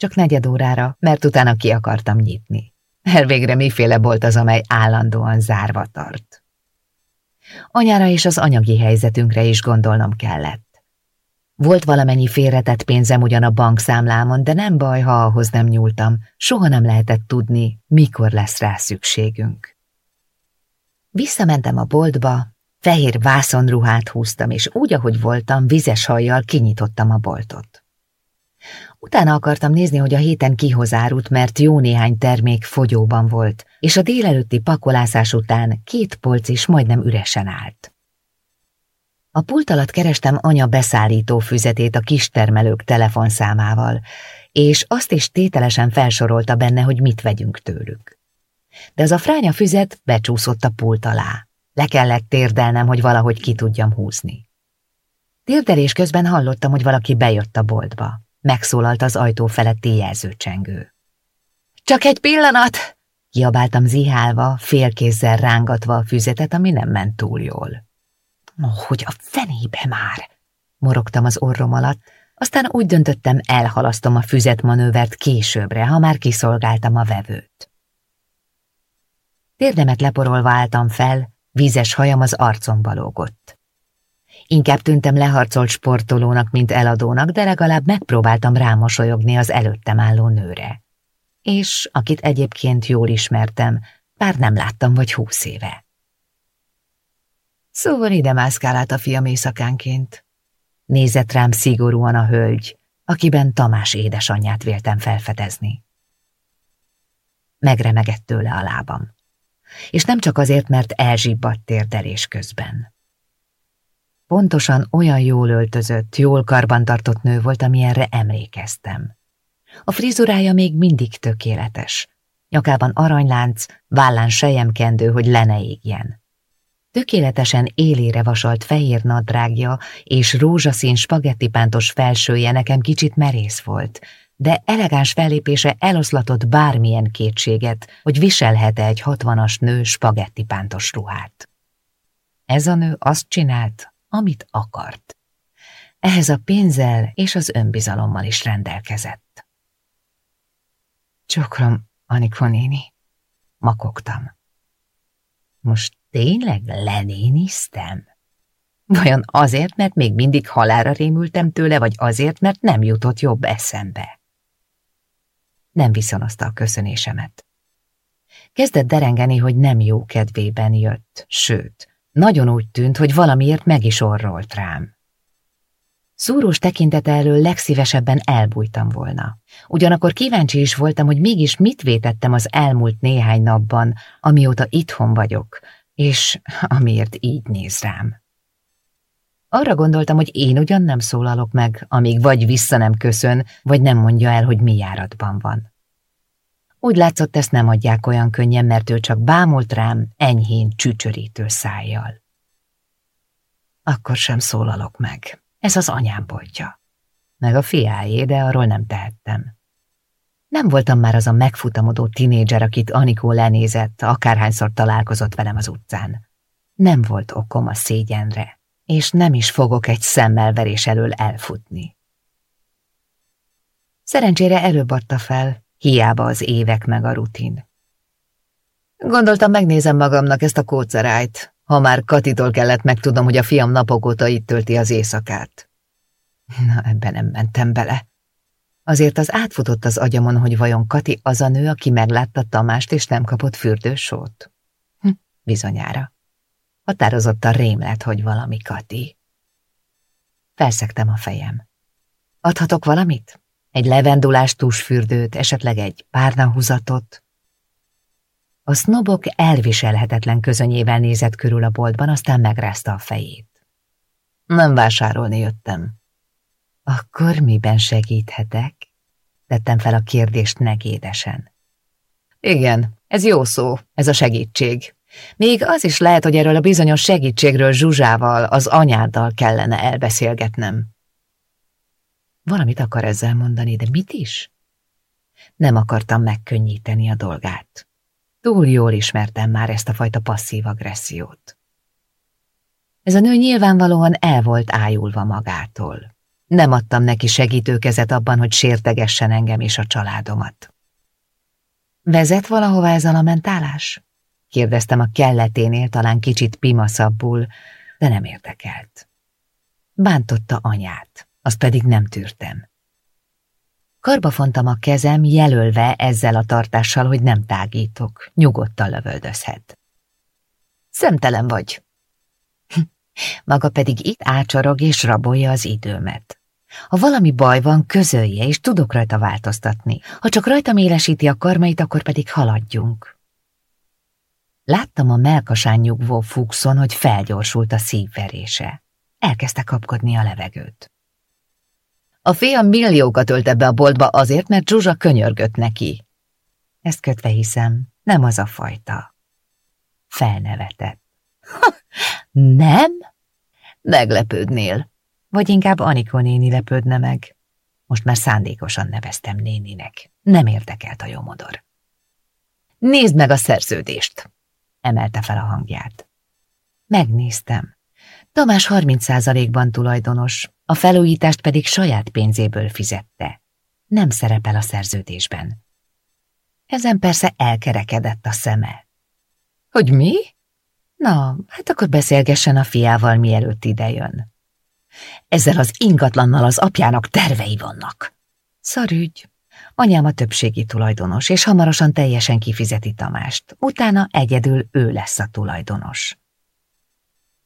csak negyed órára, mert utána ki akartam nyitni. Elvégre miféle bolt az, amely állandóan zárva tart. Anyára és az anyagi helyzetünkre is gondolnom kellett. Volt valamennyi félretett pénzem ugyan a bankszámlámon, de nem baj, ha ahhoz nem nyúltam. Soha nem lehetett tudni, mikor lesz rá szükségünk. Visszamentem a boltba, fehér vászonruhát húztam, és úgy, ahogy voltam, vizes hajjal kinyitottam a boltot. Utána akartam nézni, hogy a héten kihoz mert jó néhány termék fogyóban volt, és a délelőtti pakolászás után két polc is majdnem üresen állt. A pult alatt kerestem anya beszállító füzetét a kistermelők telefonszámával, és azt is tételesen felsorolta benne, hogy mit vegyünk tőlük. De az a fránya füzet becsúszott a pult alá. Le kellett térdelnem, hogy valahogy ki tudjam húzni. Térdelés közben hallottam, hogy valaki bejött a boltba. Megszólalt az ajtó feletti jelzőcsengő. Csak egy pillanat! Kiabáltam zihálva, félkézzel rángatva a füzetet, ami nem ment túl jól. Oh, hogy a fenébe már! Morogtam az orrom alatt, aztán úgy döntöttem, elhalasztom a füzetmanővert későbbre, ha már kiszolgáltam a vevőt. Térdemet leporolva álltam fel, vízes hajam az arcomba lógott. Inkább tűntem leharcolt sportolónak, mint eladónak, de legalább megpróbáltam rámosolyogni az előttem álló nőre. És akit egyébként jól ismertem, bár nem láttam vagy húsz éve. Szóval ide mászkál át a fiam éjszakánként. Nézett rám szigorúan a hölgy, akiben Tamás édesanyját véltem felfedezni. Megremegett tőle a lábam. És nem csak azért, mert elzsibbadt térdelés közben. Pontosan olyan jól öltözött, jól karbantartott nő volt, amilyenre emlékeztem. A frizurája még mindig tökéletes. Nyakában aranylánc, vállán sejemkendő, hogy le ne égjen. Tökéletesen élére vasalt fehér nadrágja és rózsaszín spagettipántos felsője nekem kicsit merész volt, de elegáns fellépése eloszlatott bármilyen kétséget, hogy viselhet-e egy hatvanas nő spagettipántos ruhát. Ez a nő azt csinált, amit akart. Ehhez a pénzzel és az önbizalommal is rendelkezett. Csokrom, Anikó néni, makogtam. Most tényleg lenéniztem? Vajon azért, mert még mindig halára rémültem tőle, vagy azért, mert nem jutott jobb eszembe? Nem viszonozta a köszönésemet. Kezdett derengeni, hogy nem jó kedvében jött, sőt, nagyon úgy tűnt, hogy valamiért meg is orrolt rám. Szúrós tekintet elől legszívesebben elbújtam volna. Ugyanakkor kíváncsi is voltam, hogy mégis mit vétettem az elmúlt néhány napban, amióta itthon vagyok, és amiért így néz rám. Arra gondoltam, hogy én ugyan nem szólalok meg, amíg vagy vissza nem köszön, vagy nem mondja el, hogy mi járatban van. Úgy látszott, ezt nem adják olyan könnyen, mert ő csak bámult rám enyhén csücsörítő szájjal. Akkor sem szólalok meg. Ez az anyám boltja. Meg a fiájé, de arról nem tehettem. Nem voltam már az a megfutamodó tinédzser, akit Anikó lenézett, akárhányszor találkozott velem az utcán. Nem volt okom a szégyenre, és nem is fogok egy szemmelverés elől elfutni. Szerencsére előbb adta fel, hiába az évek meg a rutin. Gondoltam, megnézem magamnak ezt a kócerájt, ha már Katitól kellett megtudnom, hogy a fiam napok óta itt tölti az éjszakát. Na, ebben nem mentem bele. Azért az átfutott az agyamon, hogy vajon Kati az a nő, aki meglátta Tamást és nem kapott fürdősót. Hm, bizonyára. Határozottan rém lett, hogy valami Kati. Felszegtem a fejem. Adhatok valamit? Egy levendulás tusfürdőt, esetleg egy párnahúzatot? A sznobok elviselhetetlen közönyével nézett körül a boltban, aztán megrázta a fejét. Nem vásárolni jöttem. Akkor miben segíthetek? Tettem fel a kérdést negédesen. Igen, ez jó szó, ez a segítség. Még az is lehet, hogy erről a bizonyos segítségről Zsuzsával, az anyáddal kellene elbeszélgetnem. Valamit akar ezzel mondani, de mit is? Nem akartam megkönnyíteni a dolgát. Túl jól ismertem már ezt a fajta passzív agressziót. Ez a nő nyilvánvalóan el volt ájulva magától. Nem adtam neki segítőkezet abban, hogy sértegessen engem és a családomat. Vezet valahova ez a lamentálás? Kérdeztem a kelleténél talán kicsit pimaszabbul, de nem érdekelt. Bántotta anyát, azt pedig nem tűrtem. Karbafontam a kezem, jelölve ezzel a tartással, hogy nem tágítok, nyugodtan lövöldözhet. Szemtelen vagy. (laughs) Maga pedig itt ácsorog és rabolja az időmet. Ha valami baj van, közölje, és tudok rajta változtatni. Ha csak rajtam élesíti a karmait, akkor pedig haladjunk. Láttam a melkasán nyugvó fuxon, hogy felgyorsult a szívverése. Elkezdte kapkodni a levegőt. A fiam milliókat ölt ebbe a boltba azért, mert Zsuzsa könyörgött neki. Ezt kötve hiszem, nem az a fajta. Felnevetett. Ha, (laughs) nem? Meglepődnél. Vagy inkább Anikó néni lepődne meg. Most már szándékosan neveztem néninek. Nem érdekelt a jomodor. Nézd meg a szerződést! Emelte fel a hangját. Megnéztem. Tamás 30%-ban tulajdonos, a felújítást pedig saját pénzéből fizette. Nem szerepel a szerződésben. Ezen persze elkerekedett a szeme. Hogy mi? Na, hát akkor beszélgessen a fiával, mielőtt idejön. Ezzel az ingatlannal az apjának tervei vannak. Szarügy. Anyám a többségi tulajdonos, és hamarosan teljesen kifizeti Tamást. Utána egyedül ő lesz a tulajdonos.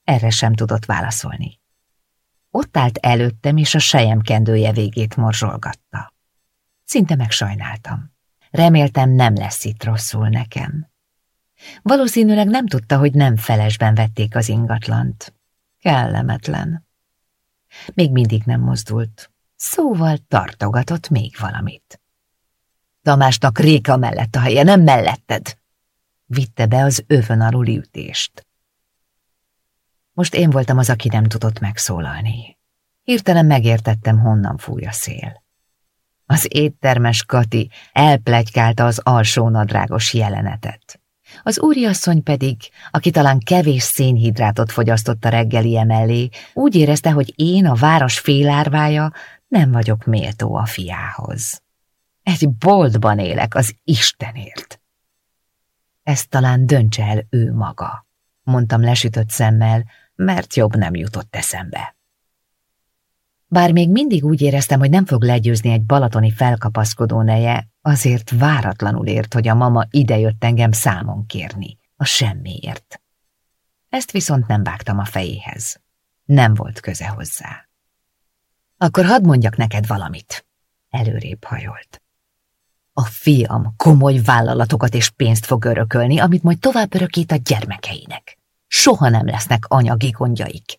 Erre sem tudott válaszolni. Ott állt előttem, és a sejem kendője végét morzsolgatta. Szinte megsajnáltam. Reméltem, nem lesz itt rosszul nekem. Valószínűleg nem tudta, hogy nem felesben vették az ingatlant. Kellemetlen. Még mindig nem mozdult. Szóval tartogatott még valamit. Tamásnak Réka mellett a helye, nem melletted. Vitte be az övön aluli ütést. Most én voltam az, aki nem tudott megszólalni. Hirtelen megértettem, honnan fúj a szél. Az éttermes Kati elplegykálta az alsó nadrágos jelenetet. Az úriasszony pedig, aki talán kevés szénhidrátot fogyasztott a reggeli emellé, úgy érezte, hogy én, a város félárvája, nem vagyok méltó a fiához. Egy boltban élek az Istenért. Ezt talán döntse el ő maga, mondtam lesütött szemmel, mert jobb nem jutott eszembe. Bár még mindig úgy éreztem, hogy nem fog legyőzni egy balatoni felkapaszkodó neje, azért váratlanul ért, hogy a mama idejött engem számon kérni, a semmiért. Ezt viszont nem vágtam a fejéhez. Nem volt köze hozzá. Akkor hadd mondjak neked valamit. Előrébb hajolt. A fiam komoly vállalatokat és pénzt fog örökölni, amit majd tovább örökít a gyermekeinek. Soha nem lesznek anyagi gondjaik.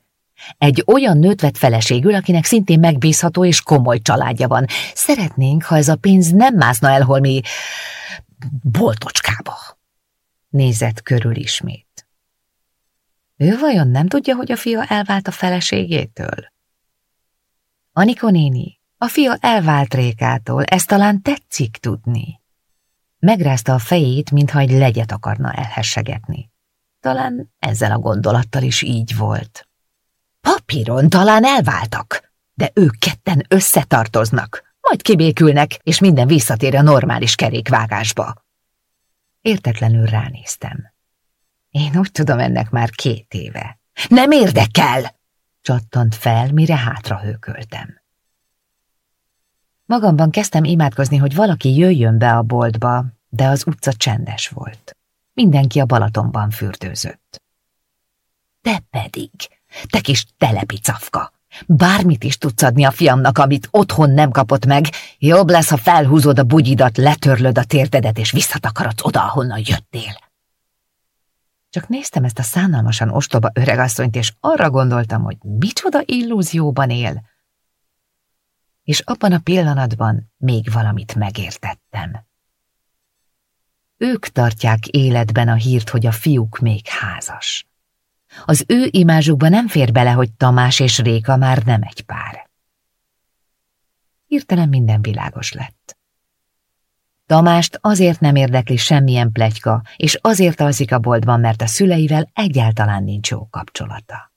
Egy olyan nőt vett feleségül, akinek szintén megbízható és komoly családja van. Szeretnénk, ha ez a pénz nem mászna el holmi boltocskába. Nézett körül ismét. Ő vajon nem tudja, hogy a fia elvált a feleségétől? Anikó néni, a fia elvált Rékától, ezt talán tetszik tudni. Megrázta a fejét, mintha egy legyet akarna elhessegetni. Talán ezzel a gondolattal is így volt. Papíron talán elváltak, de ők ketten összetartoznak, majd kibékülnek, és minden visszatér a normális kerékvágásba. Értetlenül ránéztem. Én úgy tudom ennek már két éve. Nem érdekel! Csattant fel, mire hátra hőköltem. Magamban kezdtem imádkozni, hogy valaki jöjjön be a boltba, de az utca csendes volt. Mindenki a Balatonban fürdőzött. Te pedig, te kis telepi cafka! Bármit is tudsz adni a fiamnak, amit otthon nem kapott meg, jobb lesz, ha felhúzod a bugyidat, letörlöd a térdedet, és visszatakarodsz oda, ahonnan jöttél. Csak néztem ezt a szánalmasan ostoba öregasszonyt, és arra gondoltam, hogy micsoda illúzióban él. És abban a pillanatban még valamit megértettem. Ők tartják életben a hírt, hogy a fiúk még házas. Az ő imázsukba nem fér bele, hogy Tamás és Réka már nem egy pár. Hirtelen minden világos lett. Tamást azért nem érdekli semmilyen plegyka, és azért alszik a boltban, mert a szüleivel egyáltalán nincs jó kapcsolata.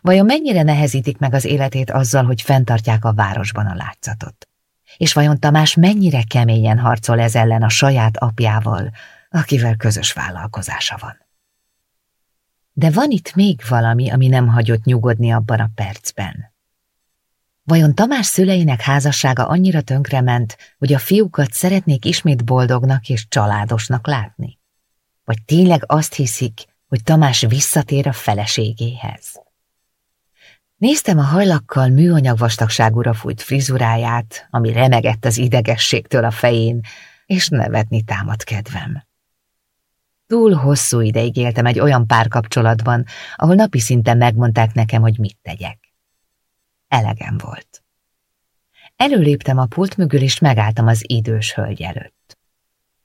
Vajon mennyire nehezítik meg az életét azzal, hogy fenntartják a városban a látszatot? És vajon Tamás mennyire keményen harcol ez ellen a saját apjával, akivel közös vállalkozása van? De van itt még valami, ami nem hagyott nyugodni abban a percben. Vajon Tamás szüleinek házassága annyira tönkrement, hogy a fiúkat szeretnék ismét boldognak és családosnak látni? Vagy tényleg azt hiszik, hogy Tamás visszatér a feleségéhez? Néztem a hajlakkal műanyag vastagságúra fújt frizuráját, ami remegett az idegességtől a fején, és nevetni támad kedvem. Túl hosszú ideig éltem egy olyan párkapcsolatban, ahol napi szinten megmondták nekem, hogy mit tegyek. Elegem volt. Előléptem a pult mögül, és megálltam az idős hölgy előtt.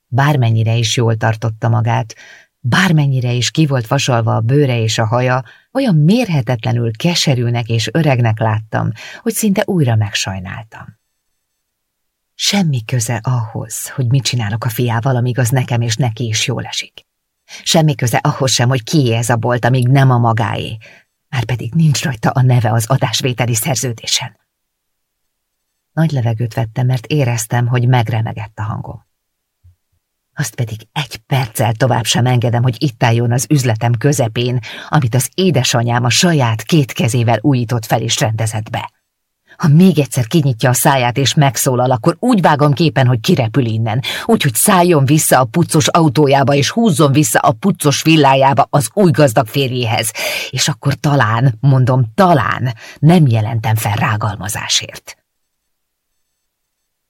Bármennyire is jól tartotta magát, bármennyire is ki volt vasalva a bőre és a haja, olyan mérhetetlenül keserűnek és öregnek láttam, hogy szinte újra megsajnáltam. Semmi köze ahhoz, hogy mit csinálok a fiával, amíg az nekem és neki is jól esik. Semmi köze ahhoz sem, hogy ki ez a bolt, amíg nem a magáé, már pedig nincs rajta a neve az adásvételi szerződésen. Nagy levegőt vettem, mert éreztem, hogy megremegett a hangom. Azt pedig egy perccel tovább sem engedem, hogy itt álljon az üzletem közepén, amit az édesanyám a saját két kezével újított fel és rendezett be. Ha még egyszer kinyitja a száját és megszólal, akkor úgy vágom képen, hogy kirepül innen, úgyhogy szálljon vissza a puccos autójába, és húzzon vissza a puccos villájába az új gazdag férjéhez. És akkor talán, mondom, talán nem jelentem fel rágalmazásért.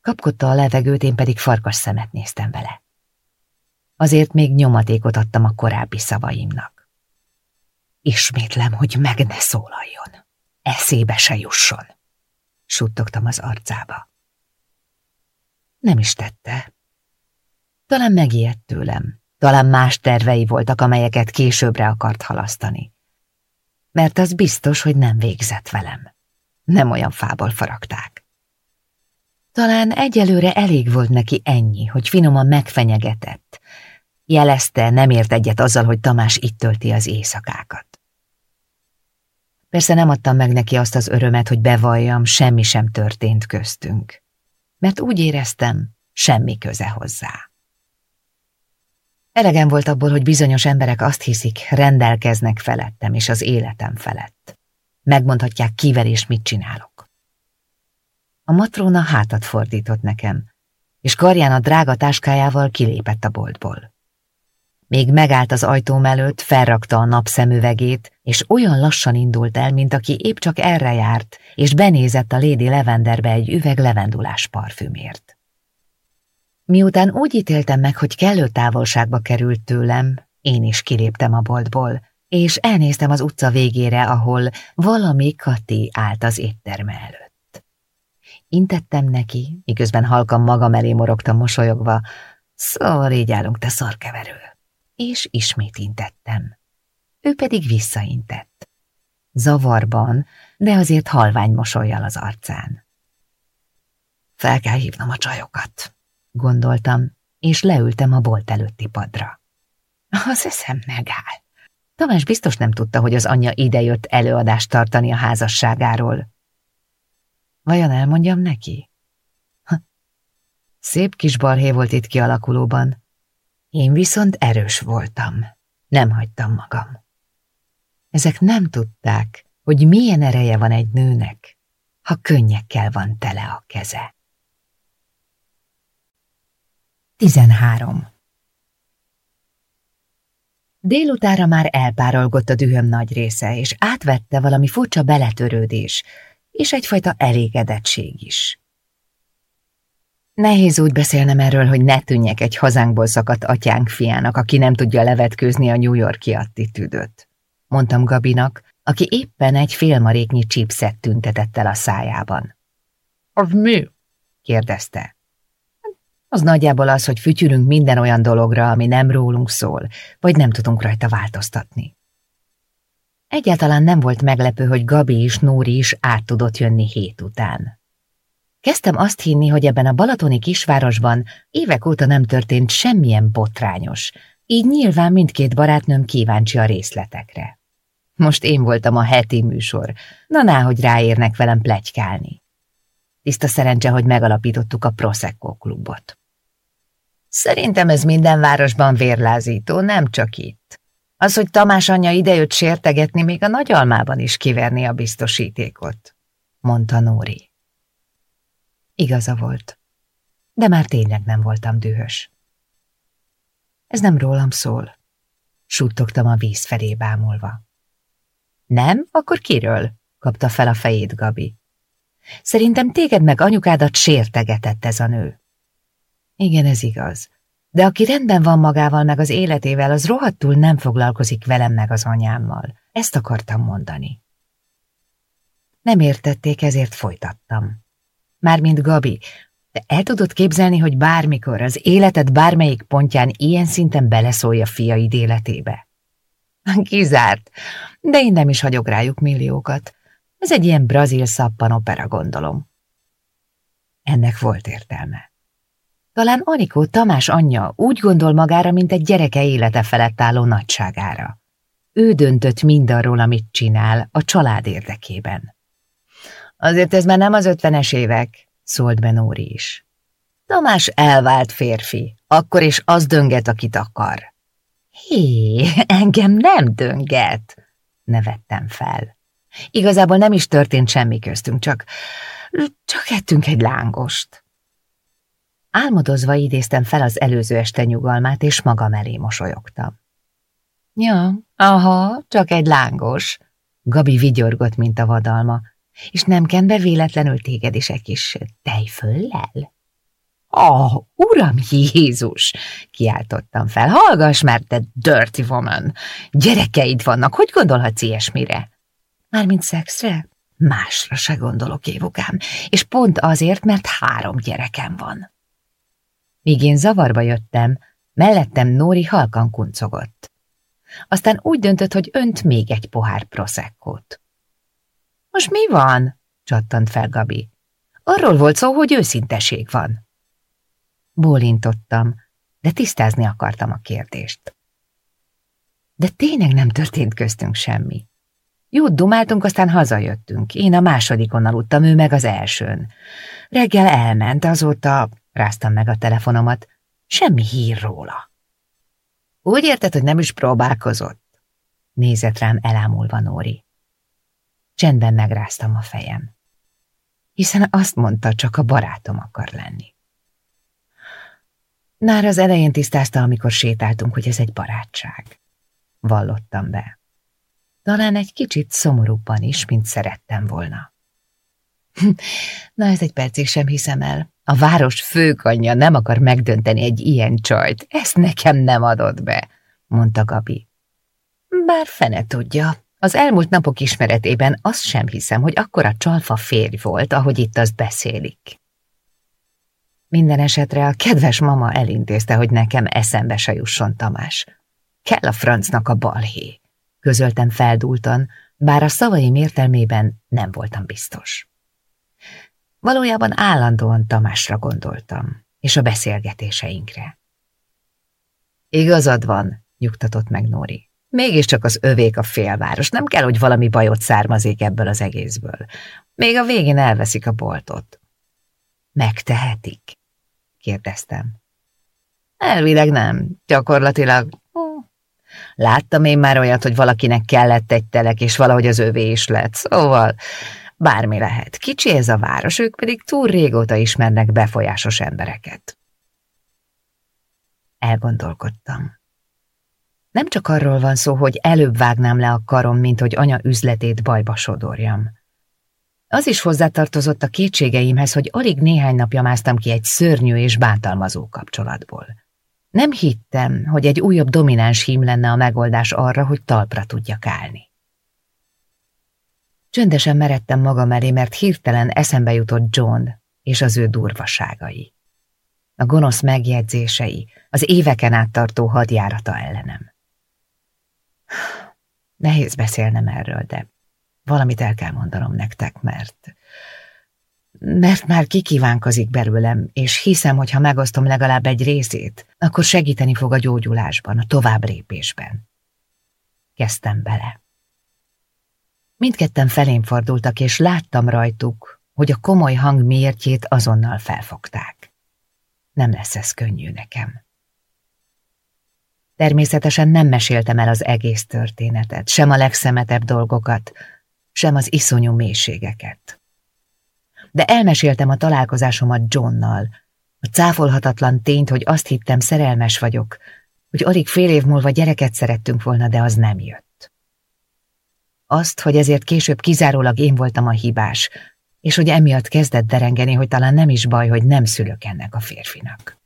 Kapkodta a levegőt, én pedig farkas szemet néztem vele. Azért még nyomatékot adtam a korábbi szavaimnak. Ismétlem, hogy meg ne szólaljon. Eszébe se jusson suttogtam az arcába. Nem is tette. Talán megijedt tőlem, talán más tervei voltak, amelyeket későbbre akart halasztani. Mert az biztos, hogy nem végzett velem. Nem olyan fából faragták. Talán egyelőre elég volt neki ennyi, hogy finoman megfenyegetett. Jelezte, nem ért egyet azzal, hogy Tamás itt tölti az éjszakákat. Persze nem adtam meg neki azt az örömet, hogy bevalljam, semmi sem történt köztünk. Mert úgy éreztem, semmi köze hozzá. Elegem volt abból, hogy bizonyos emberek azt hiszik, rendelkeznek felettem és az életem felett. Megmondhatják, kivel és mit csinálok. A matróna hátat fordított nekem, és karján a drága táskájával kilépett a boltból. Még megállt az ajtóm előtt, felrakta a napszemüvegét, és olyan lassan indult el, mint aki épp csak erre járt, és benézett a Lady Levenderbe egy üveg levendulás parfümért. Miután úgy ítéltem meg, hogy kellő távolságba került tőlem, én is kiléptem a boltból, és elnéztem az utca végére, ahol valami Kati állt az étterme előtt. Intettem neki, miközben halkan magam elé morogtam mosolyogva, szóval így állunk, te szarkeverő. És ismét intettem. Ő pedig visszaintett. Zavarban, de azért halvány mosolyjal az arcán. Fel kell hívnom a csajokat, gondoltam, és leültem a bolt előtti padra. Az eszem megáll. Tamás biztos nem tudta, hogy az anyja idejött előadást tartani a házasságáról. Vajon elmondjam neki? Ha. Szép kis balhé volt itt kialakulóban. Én viszont erős voltam. Nem hagytam magam. Ezek nem tudták, hogy milyen ereje van egy nőnek, ha könnyekkel van tele a keze. 13. Délutára már elpárolgott a dühöm nagy része, és átvette valami furcsa beletörődés, és egyfajta elégedettség is. Nehéz úgy beszélnem erről, hogy ne tűnjek egy hazánkból szakadt atyánk fiának, aki nem tudja levetkőzni a New Yorki attitűdöt. Mondtam Gabinak, aki éppen egy félmaréknyi chipset tüntetett el a szájában. Az mi? kérdezte. Az nagyjából az, hogy fütyülünk minden olyan dologra, ami nem rólunk szól, vagy nem tudunk rajta változtatni. Egyáltalán nem volt meglepő, hogy Gabi és Nóri is át tudott jönni hét után. Kezdtem azt hinni, hogy ebben a balatoni kisvárosban évek óta nem történt semmilyen botrányos, így nyilván mindkét barátnőm kíváncsi a részletekre. Most én voltam a heti műsor, na hogy ráérnek velem plegykálni. Tiszta szerencse, hogy megalapítottuk a Prosecco klubot. Szerintem ez minden városban vérlázító, nem csak itt. Az, hogy Tamás anyja idejött sértegetni, még a nagyalmában is kiverni a biztosítékot, mondta Nóri. Igaza volt, de már tényleg nem voltam dühös. Ez nem rólam szól, suttogtam a víz felé bámulva. Nem? Akkor kiről? kapta fel a fejét Gabi. Szerintem téged meg anyukádat sértegetett ez a nő. Igen, ez igaz. De aki rendben van magával meg az életével, az rohadtul nem foglalkozik velem meg az anyámmal. Ezt akartam mondani. Nem értették, ezért folytattam. Mármint Gabi, de el tudod képzelni, hogy bármikor az életed bármelyik pontján ilyen szinten beleszólj a fiaid életébe? Kizárt, de én nem is hagyok rájuk milliókat. Ez egy ilyen brazil szappan opera, gondolom. Ennek volt értelme. Talán Anikó Tamás anyja úgy gondol magára, mint egy gyereke élete felett álló nagyságára. Ő döntött mindarról, amit csinál, a család érdekében. Azért ez már nem az ötvenes évek, szólt be Nóri is. Tamás elvált férfi, akkor is az dönget, akit akar. Hé, engem nem dönget, nevettem fel. Igazából nem is történt semmi köztünk, csak, csak ettünk egy lángost. Álmodozva idéztem fel az előző este nyugalmát, és magam elé mosolyogtam. Ja, aha, csak egy lángos. Gabi vigyorgott, mint a vadalma. És nem ken be véletlenül téged is egy kis tejföllel? Oh, uram Jézus! Kiáltottam fel. Hallgass már, te dirty woman! Gyerekeid vannak, hogy gondolhatsz ilyesmire? Mármint szexre? Másra se gondolok, évukám, és pont azért, mert három gyerekem van. Míg én zavarba jöttem, mellettem Nóri halkan kuncogott. Aztán úgy döntött, hogy önt még egy pohár proszekkót. Most mi van? csattant fel Gabi. Arról volt szó, hogy őszinteség van. Bólintottam, de tisztázni akartam a kérdést. De tényleg nem történt köztünk semmi. Jót dumáltunk, aztán hazajöttünk. Én a másodikon aludtam, ő meg az elsőn. Reggel elment, azóta ráztam meg a telefonomat. Semmi hír róla. Úgy érted, hogy nem is próbálkozott? Nézett rám elámulva Nóri. Csendben megráztam a fejem. Hiszen azt mondta, csak a barátom akar lenni. Nár az elején tisztázta, amikor sétáltunk, hogy ez egy barátság. Vallottam be. Talán egy kicsit szomorúbban is, mint szerettem volna. (laughs) Na, ez egy percig sem hiszem el. A város főkanyja nem akar megdönteni egy ilyen csajt. Ezt nekem nem adott be, mondta Gabi. Bár fene tudja, az elmúlt napok ismeretében azt sem hiszem, hogy akkora csalfa férj volt, ahogy itt azt beszélik. Minden esetre a kedves mama elintézte, hogy nekem eszembe se jusson Tamás. Kell a francnak a balhé, közöltem feldúltan, bár a szavaim értelmében nem voltam biztos. Valójában állandóan Tamásra gondoltam, és a beszélgetéseinkre. Igazad van, nyugtatott meg Nóri. Mégiscsak az övék a félváros, nem kell, hogy valami bajot származik ebből az egészből. Még a végén elveszik a boltot. Megtehetik? kérdeztem. Elvileg nem, gyakorlatilag. Láttam én már olyat, hogy valakinek kellett egy telek, és valahogy az övé is lett, szóval bármi lehet. Kicsi ez a város, ők pedig túl régóta ismernek befolyásos embereket. Elgondolkodtam. Nem csak arról van szó, hogy előbb vágnám le a karom, mint hogy anya üzletét bajba sodorjam. Az is hozzátartozott a kétségeimhez, hogy alig néhány napja másztam ki egy szörnyű és bántalmazó kapcsolatból. Nem hittem, hogy egy újabb domináns hím lenne a megoldás arra, hogy talpra tudjak állni. Csöndesen meredtem magam elé, mert hirtelen eszembe jutott John és az ő durvaságai. A gonosz megjegyzései, az éveken át tartó hadjárata ellenem. Nehéz beszélnem erről, de valamit el kell mondanom nektek, mert... Mert már kikívánkozik belőlem, és hiszem, hogy ha megosztom legalább egy részét, akkor segíteni fog a gyógyulásban, a tovább lépésben. Kezdtem bele. Mindketten felén fordultak, és láttam rajtuk, hogy a komoly hang miértjét azonnal felfogták. Nem lesz ez könnyű nekem. Természetesen nem meséltem el az egész történetet, sem a legszemetebb dolgokat, sem az iszonyú mélységeket. De elmeséltem a találkozásomat Johnnal, a cáfolhatatlan tényt, hogy azt hittem szerelmes vagyok, hogy alig fél év múlva gyereket szerettünk volna, de az nem jött. Azt, hogy ezért később kizárólag én voltam a hibás, és hogy emiatt kezdett derengeni, hogy talán nem is baj, hogy nem szülök ennek a férfinak.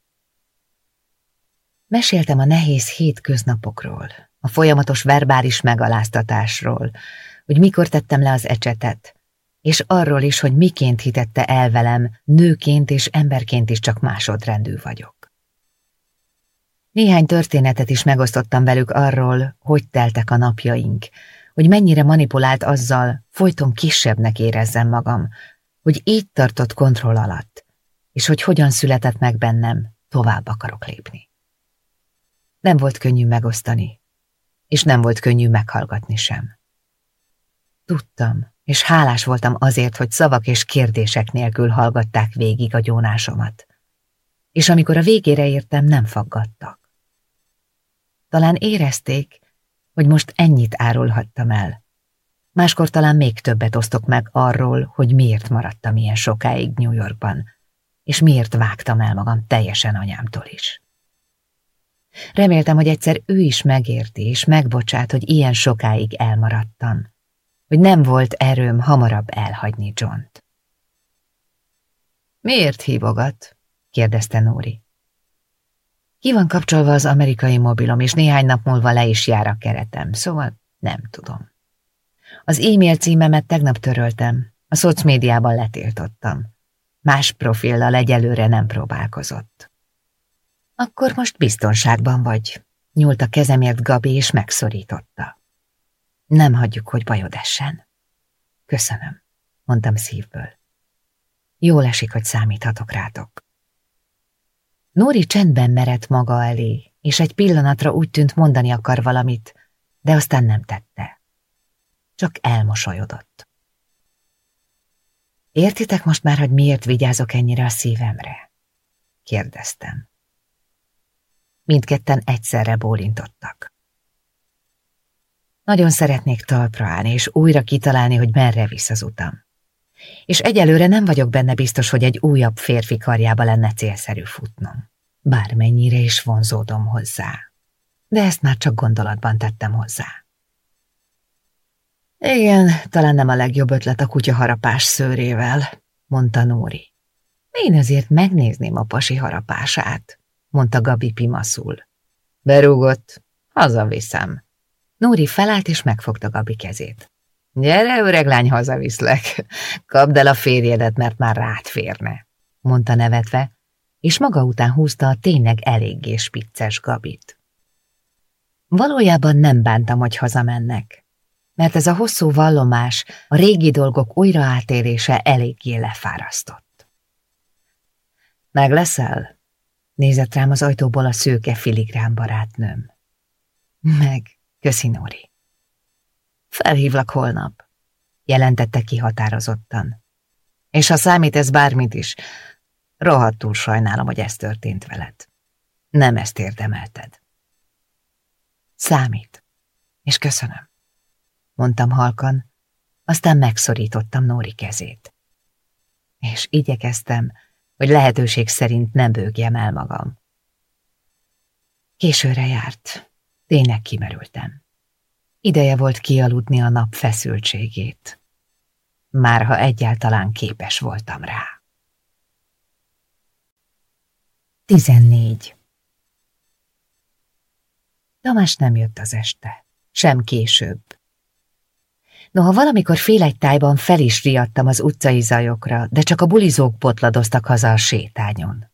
Meséltem a nehéz hétköznapokról, a folyamatos verbális megaláztatásról, hogy mikor tettem le az ecsetet, és arról is, hogy miként hitette el velem, nőként és emberként is csak másodrendű vagyok. Néhány történetet is megosztottam velük arról, hogy teltek a napjaink, hogy mennyire manipulált azzal, folyton kisebbnek érezzem magam, hogy így tartott kontroll alatt, és hogy hogyan született meg bennem, tovább akarok lépni. Nem volt könnyű megosztani, és nem volt könnyű meghallgatni sem. Tudtam, és hálás voltam azért, hogy szavak és kérdések nélkül hallgatták végig a gyónásomat. És amikor a végére értem, nem faggattak. Talán érezték, hogy most ennyit árulhattam el. Máskor talán még többet osztok meg arról, hogy miért maradtam ilyen sokáig New Yorkban, és miért vágtam el magam teljesen anyámtól is. Reméltem, hogy egyszer ő is megérti és megbocsát, hogy ilyen sokáig elmaradtam, hogy nem volt erőm hamarabb elhagyni Johnt. Miért hívogat? kérdezte Nóri. Ki van kapcsolva az amerikai mobilom, és néhány nap múlva le is jár a keretem, szóval nem tudom. Az e-mail címemet tegnap töröltem, a szocmédiában letiltottam. Más profillal egyelőre nem próbálkozott. Akkor most biztonságban vagy. Nyúlt a kezemért Gabi, és megszorította. Nem hagyjuk, hogy bajod essen. Köszönöm, mondtam szívből. Jól esik, hogy számíthatok rátok. Nóri csendben merett maga elé, és egy pillanatra úgy tűnt mondani akar valamit, de aztán nem tette. Csak elmosolyodott. Értitek most már, hogy miért vigyázok ennyire a szívemre? kérdeztem. Mindketten egyszerre bólintottak. Nagyon szeretnék talpra állni, és újra kitalálni, hogy merre visz az utam. És egyelőre nem vagyok benne biztos, hogy egy újabb férfi karjába lenne célszerű futnom. Bármennyire is vonzódom hozzá. De ezt már csak gondolatban tettem hozzá. Igen, talán nem a legjobb ötlet a kutya harapás szőrével, mondta Nóri. Én ezért megnézném a pasi harapását, mondta Gabi pimaszul. Berúgott, hazaviszem. Nóri felállt és megfogta Gabi kezét. Gyere, öreg lány, hazaviszlek. (laughs) Kapd el a férjedet, mert már rád férne, mondta nevetve, és maga után húzta a tényleg eléggé spicces Gabit. Valójában nem bántam, hogy hazamennek, mert ez a hosszú vallomás, a régi dolgok újra átérése eléggé lefárasztott. Meg leszel? Nézett rám az ajtóból a szőke filigrán barátnőm. Meg, köszi Nóri. Felhívlak holnap, jelentette ki határozottan. És ha számít ez bármit is, rohadtul sajnálom, hogy ez történt veled. Nem ezt érdemelted. Számít, és köszönöm, mondtam halkan, aztán megszorítottam Nóri kezét. És igyekeztem, hogy lehetőség szerint nem bőgjem el magam. Későre járt, tényleg kimerültem. Ideje volt kialudni a nap feszültségét. Már ha egyáltalán képes voltam rá. 14. Tamás nem jött az este, sem később. Noha valamikor fél egy tájban fel is riadtam az utcai zajokra, de csak a bulizók potladoztak haza a sétányon.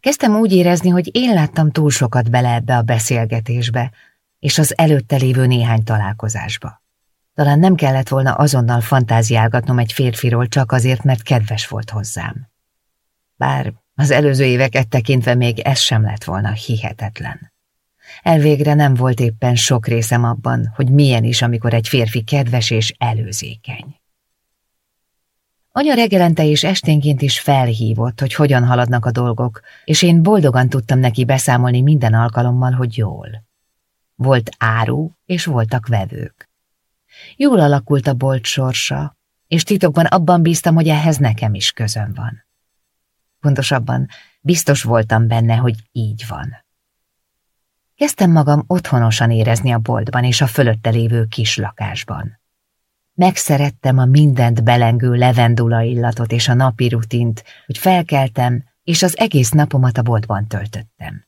Kezdtem úgy érezni, hogy én láttam túl sokat bele ebbe a beszélgetésbe, és az előtte lévő néhány találkozásba. Talán nem kellett volna azonnal fantáziálgatnom egy férfiról csak azért, mert kedves volt hozzám. Bár az előző éveket tekintve még ez sem lett volna hihetetlen. Elvégre nem volt éppen sok részem abban, hogy milyen is, amikor egy férfi kedves és előzékeny. Anya reggelente és esténként is felhívott, hogy hogyan haladnak a dolgok, és én boldogan tudtam neki beszámolni minden alkalommal, hogy jól. Volt áru, és voltak vevők. Jól alakult a bolt sorsa, és titokban abban bíztam, hogy ehhez nekem is közöm van. Pontosabban biztos voltam benne, hogy így van. Kezdtem magam otthonosan érezni a boltban és a fölötte lévő kis lakásban. Megszerettem a mindent belengő levendula illatot és a napi rutint, hogy felkeltem, és az egész napomat a boltban töltöttem.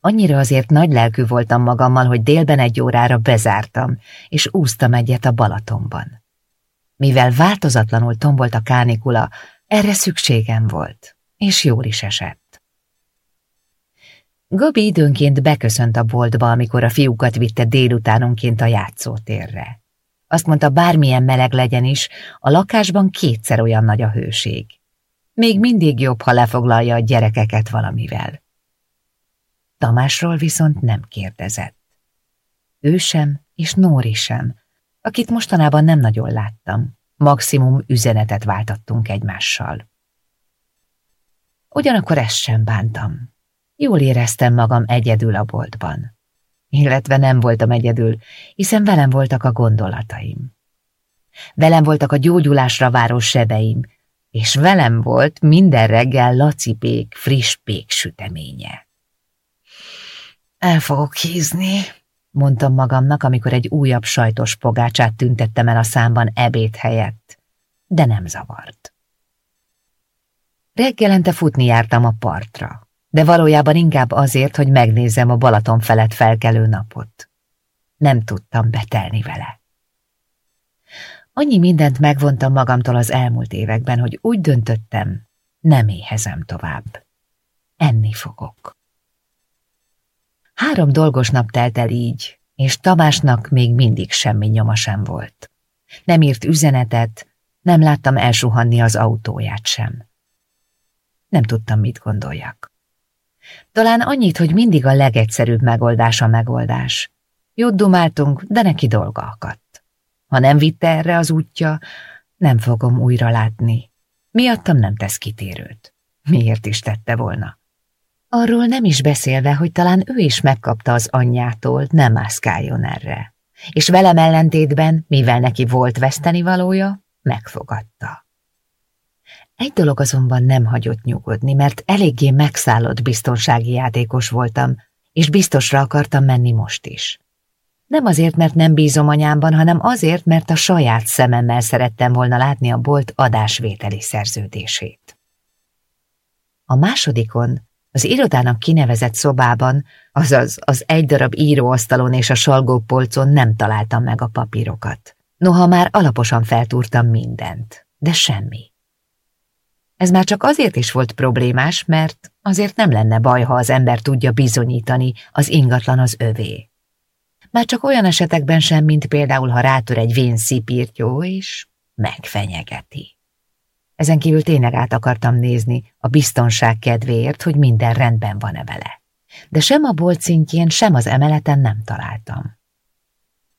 Annyira azért nagy lelkű voltam magammal, hogy délben egy órára bezártam, és úsztam egyet a Balatonban. Mivel változatlanul tombolt a kánikula, erre szükségem volt, és jól is esett. Gabi időnként beköszönt a boltba, amikor a fiúkat vitte délutánonként a játszótérre. Azt mondta, bármilyen meleg legyen is, a lakásban kétszer olyan nagy a hőség. Még mindig jobb, ha lefoglalja a gyerekeket valamivel. Tamásról viszont nem kérdezett. Ő sem, és Nóri sem, akit mostanában nem nagyon láttam. Maximum üzenetet váltattunk egymással. Ugyanakkor ezt sem bántam. Jól éreztem magam egyedül a boltban. Illetve nem voltam egyedül, hiszen velem voltak a gondolataim. Velem voltak a gyógyulásra váró sebeim, és velem volt minden reggel lacipék friss pék süteménye. El fogok hízni, mondtam magamnak, amikor egy újabb sajtos pogácsát tüntettem el a számban ebéd helyett, de nem zavart. Reggelente futni jártam a partra, de valójában inkább azért, hogy megnézzem a Balaton felett felkelő napot. Nem tudtam betelni vele. Annyi mindent megvontam magamtól az elmúlt években, hogy úgy döntöttem, nem éhezem tovább. Enni fogok. Három dolgos nap telt el így, és Tamásnak még mindig semmi nyoma sem volt. Nem írt üzenetet, nem láttam elsuhanni az autóját sem. Nem tudtam, mit gondoljak. Talán annyit, hogy mindig a legegyszerűbb megoldás a megoldás. Jót dumáltunk, de neki dolga akadt. Ha nem vitte erre az útja, nem fogom újra látni. Miattam nem tesz kitérőt. Miért is tette volna? Arról nem is beszélve, hogy talán ő is megkapta az anyjától, nem mászkáljon erre. És velem ellentétben, mivel neki volt veszteni valója, megfogadta. Egy dolog azonban nem hagyott nyugodni, mert eléggé megszállott biztonsági játékos voltam, és biztosra akartam menni most is. Nem azért, mert nem bízom anyámban, hanem azért, mert a saját szememmel szerettem volna látni a bolt adásvételi szerződését. A másodikon, az irodának kinevezett szobában, azaz az egy darab íróasztalon és a salgópolcon nem találtam meg a papírokat. Noha már alaposan feltúrtam mindent, de semmi. Ez már csak azért is volt problémás, mert azért nem lenne baj, ha az ember tudja bizonyítani, az ingatlan az övé. Már csak olyan esetekben sem, mint például, ha rátör egy vén szipírtyó, és megfenyegeti. Ezen kívül tényleg át akartam nézni a biztonság kedvéért, hogy minden rendben van-e vele. De sem a bolt szintjén, sem az emeleten nem találtam.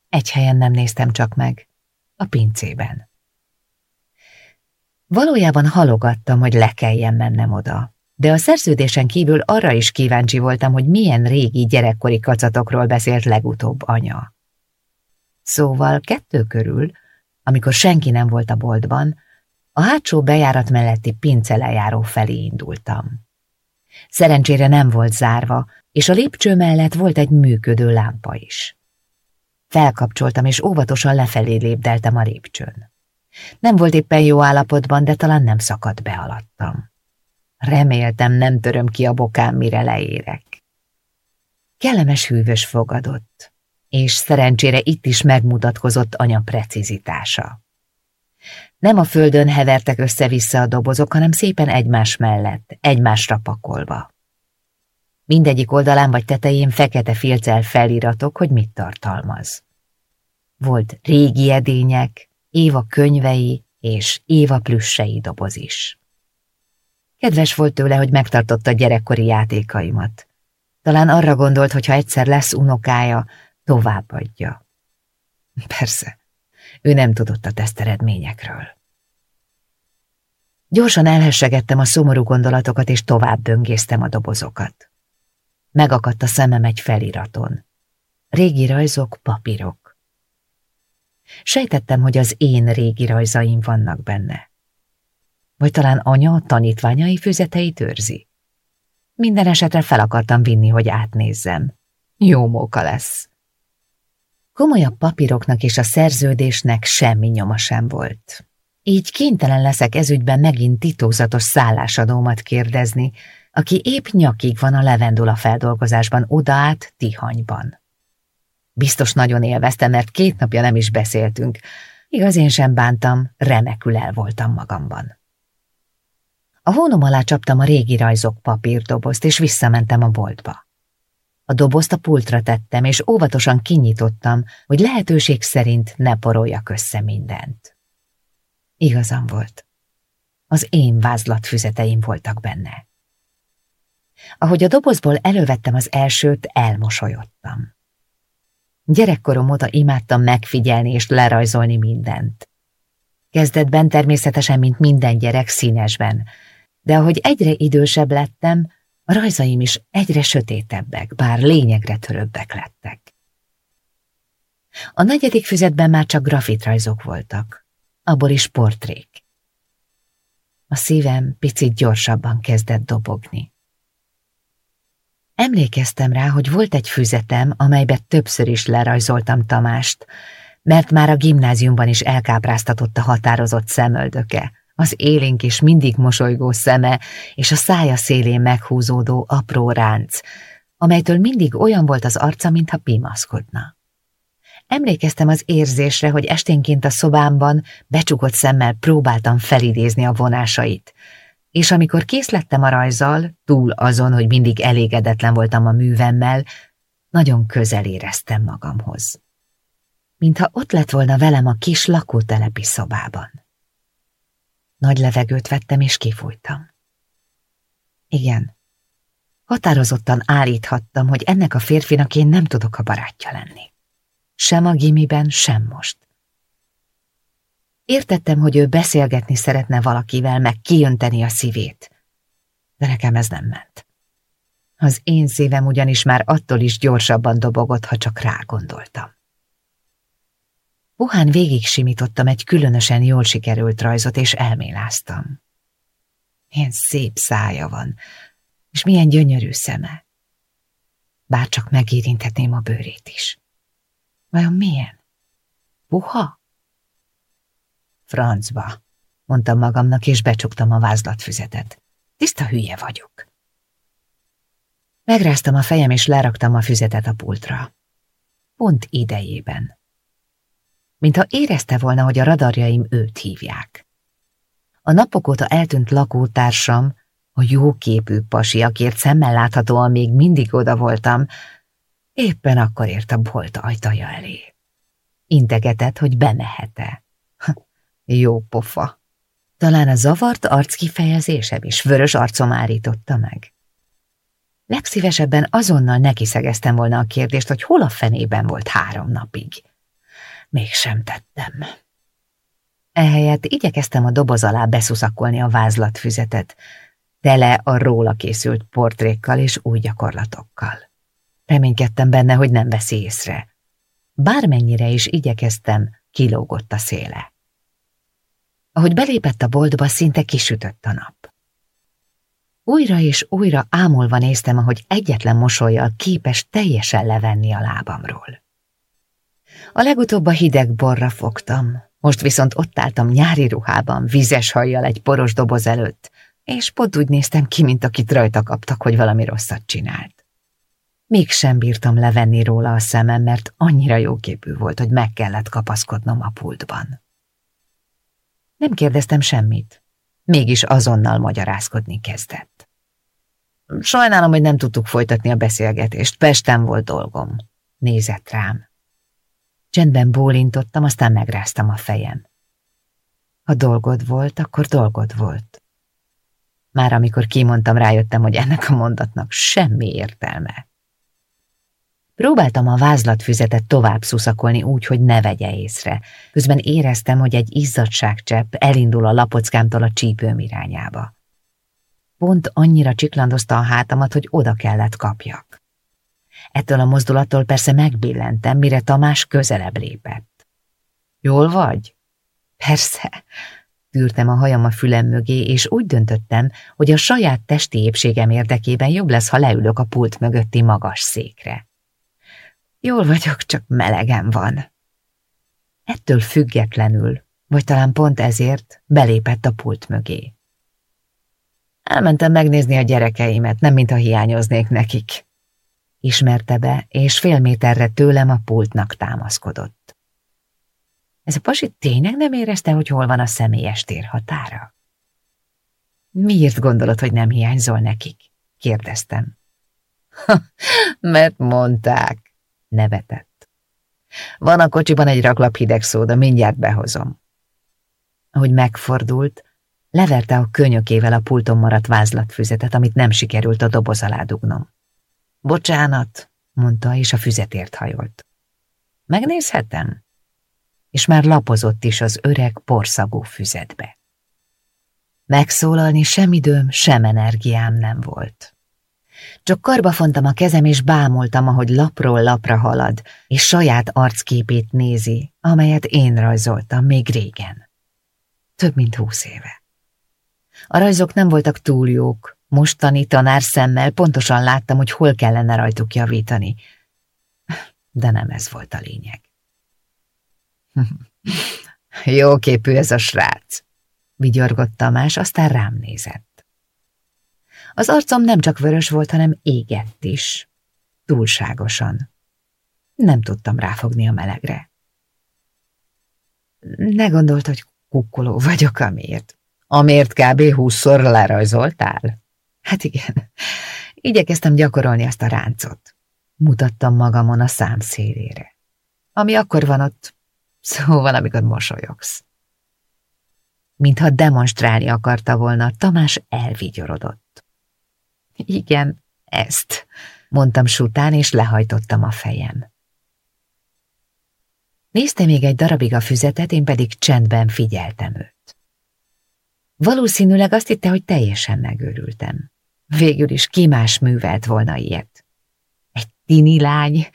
Egy helyen nem néztem csak meg, a pincében. Valójában halogattam, hogy le kelljen mennem oda, de a szerződésen kívül arra is kíváncsi voltam, hogy milyen régi gyerekkori kacatokról beszélt legutóbb anya. Szóval kettő körül, amikor senki nem volt a boltban, a hátsó bejárat melletti pince lejáró felé indultam. Szerencsére nem volt zárva, és a lépcső mellett volt egy működő lámpa is. Felkapcsoltam, és óvatosan lefelé lépdeltem a lépcsőn. Nem volt éppen jó állapotban, de talán nem szakadt be alattam. Reméltem, nem töröm ki a bokám, mire leérek. Kellemes hűvös fogadott, és szerencsére itt is megmutatkozott anya precizitása. Nem a földön hevertek össze-vissza a dobozok, hanem szépen egymás mellett, egymásra pakolva. Mindegyik oldalán vagy tetején fekete filccel feliratok, hogy mit tartalmaz. Volt régi edények, Éva könyvei és Éva plüssei doboz is. Kedves volt tőle, hogy megtartotta gyerekkori játékaimat. Talán arra gondolt, hogy ha egyszer lesz unokája, továbbadja. Persze, ő nem tudott a teszt eredményekről. Gyorsan elhessegettem a szomorú gondolatokat, és tovább böngésztem a dobozokat. Megakadt a szemem egy feliraton. Régi rajzok, papírok. Sejtettem, hogy az én régi rajzaim vannak benne. Vagy talán anya a tanítványai füzeteit őrzi. Minden esetre fel akartam vinni, hogy átnézzem. Jó móka lesz. Komolyabb papíroknak és a szerződésnek semmi nyoma sem volt. Így kénytelen leszek ezügyben megint titokzatos szállásadómat kérdezni, aki épp nyakig van a levendula feldolgozásban odaállt Tihanyban. Biztos nagyon élvezte, mert két napja nem is beszéltünk. Igaz, én sem bántam, remekül el voltam magamban. A hónom alá csaptam a régi rajzok papírdobozt, és visszamentem a boltba. A dobozt a pultra tettem, és óvatosan kinyitottam, hogy lehetőség szerint ne poroljak össze mindent. Igazam volt. Az én vázlatfüzeteim voltak benne. Ahogy a dobozból elővettem az elsőt, elmosolyodtam. Gyerekkorom óta imádtam megfigyelni és lerajzolni mindent. Kezdetben természetesen, mint minden gyerek, színesben, de ahogy egyre idősebb lettem, a rajzaim is egyre sötétebbek, bár lényegre törőbbek lettek. A negyedik füzetben már csak grafitrajzok voltak, abból is portrék. A szívem picit gyorsabban kezdett dobogni. Emlékeztem rá, hogy volt egy füzetem, amelybe többször is lerajzoltam Tamást, mert már a gimnáziumban is elkápráztatott a határozott szemöldöke, az élénk és mindig mosolygó szeme és a szája szélén meghúzódó apró ránc, amelytől mindig olyan volt az arca, mintha pimaszkodna. Emlékeztem az érzésre, hogy esténként a szobámban becsukott szemmel próbáltam felidézni a vonásait, és amikor kész lettem a rajzal, túl azon, hogy mindig elégedetlen voltam a művemmel, nagyon közel éreztem magamhoz. Mintha ott lett volna velem a kis lakótelepi szobában. Nagy levegőt vettem és kifújtam. Igen, határozottan állíthattam, hogy ennek a férfinak én nem tudok a barátja lenni. Sem a gimiben, sem most. Értettem, hogy ő beszélgetni szeretne valakivel, meg kijönteni a szívét. De nekem ez nem ment. Az én szívem ugyanis már attól is gyorsabban dobogott, ha csak rá gondoltam. Puhán végig simítottam egy különösen jól sikerült rajzot, és elméláztam. Milyen szép szája van, és milyen gyönyörű szeme. Bár csak megérinthetném a bőrét is. Vajon milyen? Puha? Francba, mondtam magamnak, és becsuktam a vázlatfüzetet. Tiszta hülye vagyok. Megráztam a fejem, és leraktam a füzetet a pultra. Pont idejében. Mintha érezte volna, hogy a radarjaim őt hívják. A napok óta eltűnt lakótársam, a jóképű pasi, akért szemmel láthatóan még mindig oda voltam, éppen akkor ért a bolt ajtaja elé. Integetett, hogy bemehet-e. Jó pofa. Talán a zavart arckifejezésem is vörös arcom állította meg. Legszívesebben azonnal nekiszegeztem volna a kérdést, hogy hol a fenében volt három napig. Mégsem tettem. Ehelyett igyekeztem a doboz alá beszuszakolni a vázlatfüzetet, tele a róla készült portrékkal és új gyakorlatokkal. Reménykedtem benne, hogy nem veszi észre. Bármennyire is igyekeztem, kilógott a széle. Ahogy belépett a boltba, szinte kisütött a nap. Újra és újra ámulva néztem, ahogy egyetlen mosolyjal képes teljesen levenni a lábamról. A legutóbb a hideg borra fogtam, most viszont ott álltam nyári ruhában, vizes hajjal egy poros doboz előtt, és pont úgy néztem ki, mint akit rajta kaptak, hogy valami rosszat csinált. Mégsem bírtam levenni róla a szemem, mert annyira jóképű volt, hogy meg kellett kapaszkodnom a pultban. Nem kérdeztem semmit, mégis azonnal magyarázkodni kezdett. Sajnálom, hogy nem tudtuk folytatni a beszélgetést, Pesten volt dolgom. Nézett rám. Csendben bólintottam, aztán megráztam a fejem. Ha dolgod volt, akkor dolgod volt. Már amikor kimondtam, rájöttem, hogy ennek a mondatnak semmi értelme. Próbáltam a vázlatfüzetet tovább szuszakolni úgy, hogy ne vegye észre. Közben éreztem, hogy egy izzadságcsepp elindul a lapockámtól a csípőm irányába. Pont annyira csiklandozta a hátamat, hogy oda kellett kapjak. Ettől a mozdulattól persze megbillentem, mire Tamás közelebb lépett. Jól vagy? Persze. Tűrtem a hajam a fülem mögé, és úgy döntöttem, hogy a saját testi épségem érdekében jobb lesz, ha leülök a pult mögötti magas székre. Jól vagyok, csak melegem van. Ettől függetlenül, vagy talán pont ezért belépett a pult mögé. Elmentem megnézni a gyerekeimet, nem mintha hiányoznék nekik. Ismerte be, és fél méterre tőlem a pultnak támaszkodott. Ez a pasi tényleg nem érezte, hogy hol van a személyes tér határa? Miért gondolod, hogy nem hiányzol nekik? kérdeztem. (laughs) mert mondták, nevetett. Van a kocsiban egy raklap hideg szóda, mindjárt behozom. Ahogy megfordult, leverte a könyökével a pulton maradt vázlatfüzetet, amit nem sikerült a doboz alá dugnom. Bocsánat, mondta, és a füzetért hajolt. Megnézhetem? És már lapozott is az öreg porszagú füzetbe. Megszólalni sem időm, sem energiám nem volt. Csak karba fontam a kezem, és bámultam, ahogy lapról lapra halad, és saját arcképét nézi, amelyet én rajzoltam még régen. Több mint húsz éve. A rajzok nem voltak túl jók, mostani tanár szemmel pontosan láttam, hogy hol kellene rajtuk javítani. De nem ez volt a lényeg. (laughs) Jó képű ez a srác, vigyorgott Tamás, aztán rám nézett. Az arcom nem csak vörös volt, hanem égett is. Túlságosan. Nem tudtam ráfogni a melegre. Ne gondolt, hogy kukkoló vagyok, amiért. Amért kb. húszszor lerajzoltál? Hát igen. Igyekeztem gyakorolni azt a ráncot. Mutattam magamon a szám szélére. Ami akkor van ott, szóval amikor mosolyogsz. Mintha demonstrálni akarta volna, Tamás elvigyorodott. Igen, ezt, mondtam sután, és lehajtottam a fejem. Nézte még egy darabig a füzetet, én pedig csendben figyeltem őt. Valószínűleg azt hitte, hogy teljesen megőrültem. Végül is ki más művelt volna ilyet. Egy tini lány,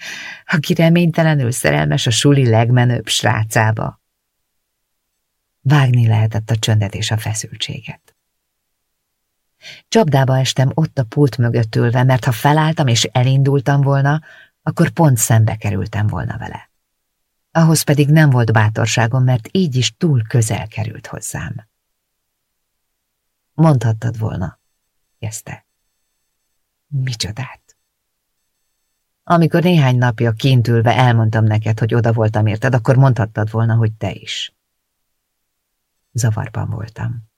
aki reménytelenül szerelmes a suli legmenőbb srácába. Vágni lehetett a csöndet és a feszültséget. Csapdába estem ott a pult mögött ülve, mert ha felálltam és elindultam volna, akkor pont szembe kerültem volna vele. Ahhoz pedig nem volt bátorságom, mert így is túl közel került hozzám. Mondhattad volna, kezdte. Micsodát? Amikor néhány napja kint ülve elmondtam neked, hogy oda voltam érted, akkor mondhattad volna, hogy te is. Zavarban voltam.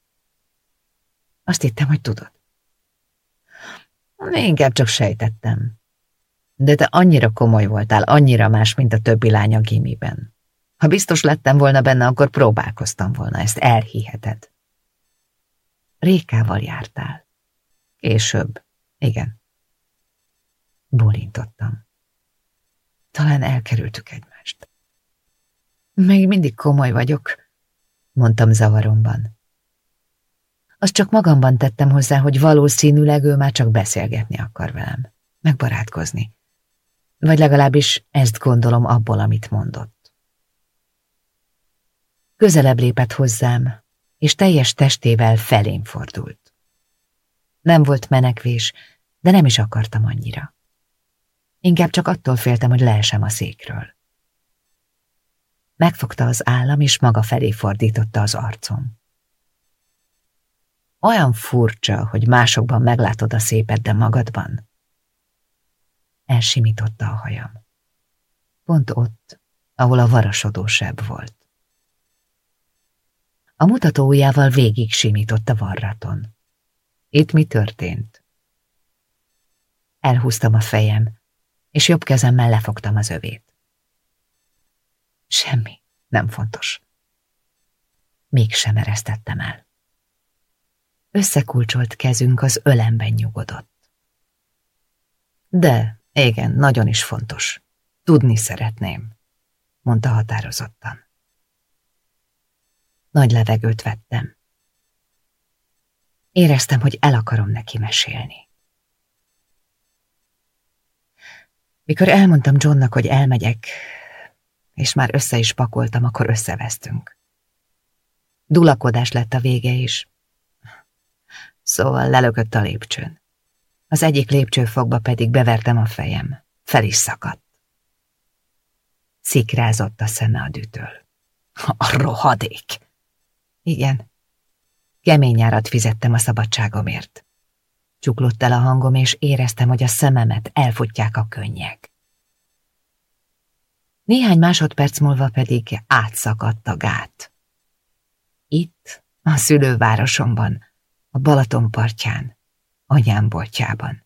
Azt hittem, hogy tudod. Inkább csak sejtettem. De te annyira komoly voltál, annyira más, mint a többi lány a gimiben. Ha biztos lettem volna benne, akkor próbálkoztam volna, ezt elhiheted. Rékával jártál. Később. Igen. Bólintottam. Talán elkerültük egymást. Még mindig komoly vagyok, mondtam zavaromban. Azt csak magamban tettem hozzá, hogy valószínűleg ő már csak beszélgetni akar velem, megbarátkozni. Vagy legalábbis ezt gondolom abból, amit mondott. Közelebb lépett hozzám, és teljes testével felém fordult. Nem volt menekvés, de nem is akartam annyira. Inkább csak attól féltem, hogy leesem a székről. Megfogta az állam, és maga felé fordította az arcom. Olyan furcsa, hogy másokban meglátod a szépet, de magadban. Elsimította a hajam. Pont ott, ahol a varasodó seb volt. A mutatójával végig simított a varraton. Itt mi történt? Elhúztam a fejem, és jobb kezemmel lefogtam az övét. Semmi, nem fontos. Mégsem eresztettem el. Összekulcsolt kezünk az ölemben nyugodott. De, igen, nagyon is fontos. Tudni szeretném, mondta határozottan. Nagy levegőt vettem. Éreztem, hogy el akarom neki mesélni. Mikor elmondtam Johnnak, hogy elmegyek, és már össze is pakoltam, akkor összevesztünk. Dulakodás lett a vége is. Szóval lelökött a lépcsőn. Az egyik lépcsőfokba pedig bevertem a fejem. Fel is szakadt. Szikrázott a szeme a dűtől. A rohadék! Igen. Kemény árat fizettem a szabadságomért. Csuklott el a hangom, és éreztem, hogy a szememet elfutják a könnyek. Néhány másodperc múlva pedig átszakadt a gát. Itt, a szülővárosomban, a Balaton partján, anyám boltjában.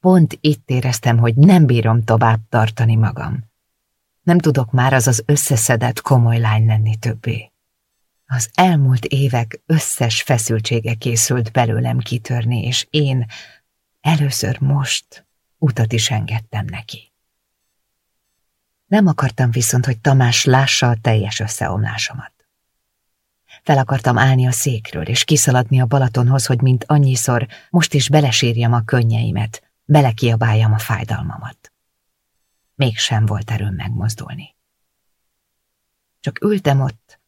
Pont itt éreztem, hogy nem bírom tovább tartani magam. Nem tudok már az az összeszedett komoly lány lenni többé. Az elmúlt évek összes feszültsége készült belőlem kitörni, és én először most utat is engedtem neki. Nem akartam viszont, hogy Tamás lássa a teljes összeomlásomat. Fel akartam állni a székről, és kiszaladni a Balatonhoz, hogy mint annyiszor most is belesírjam a könnyeimet, belekiabáljam a fájdalmamat. Mégsem volt erőm megmozdulni. Csak ültem ott,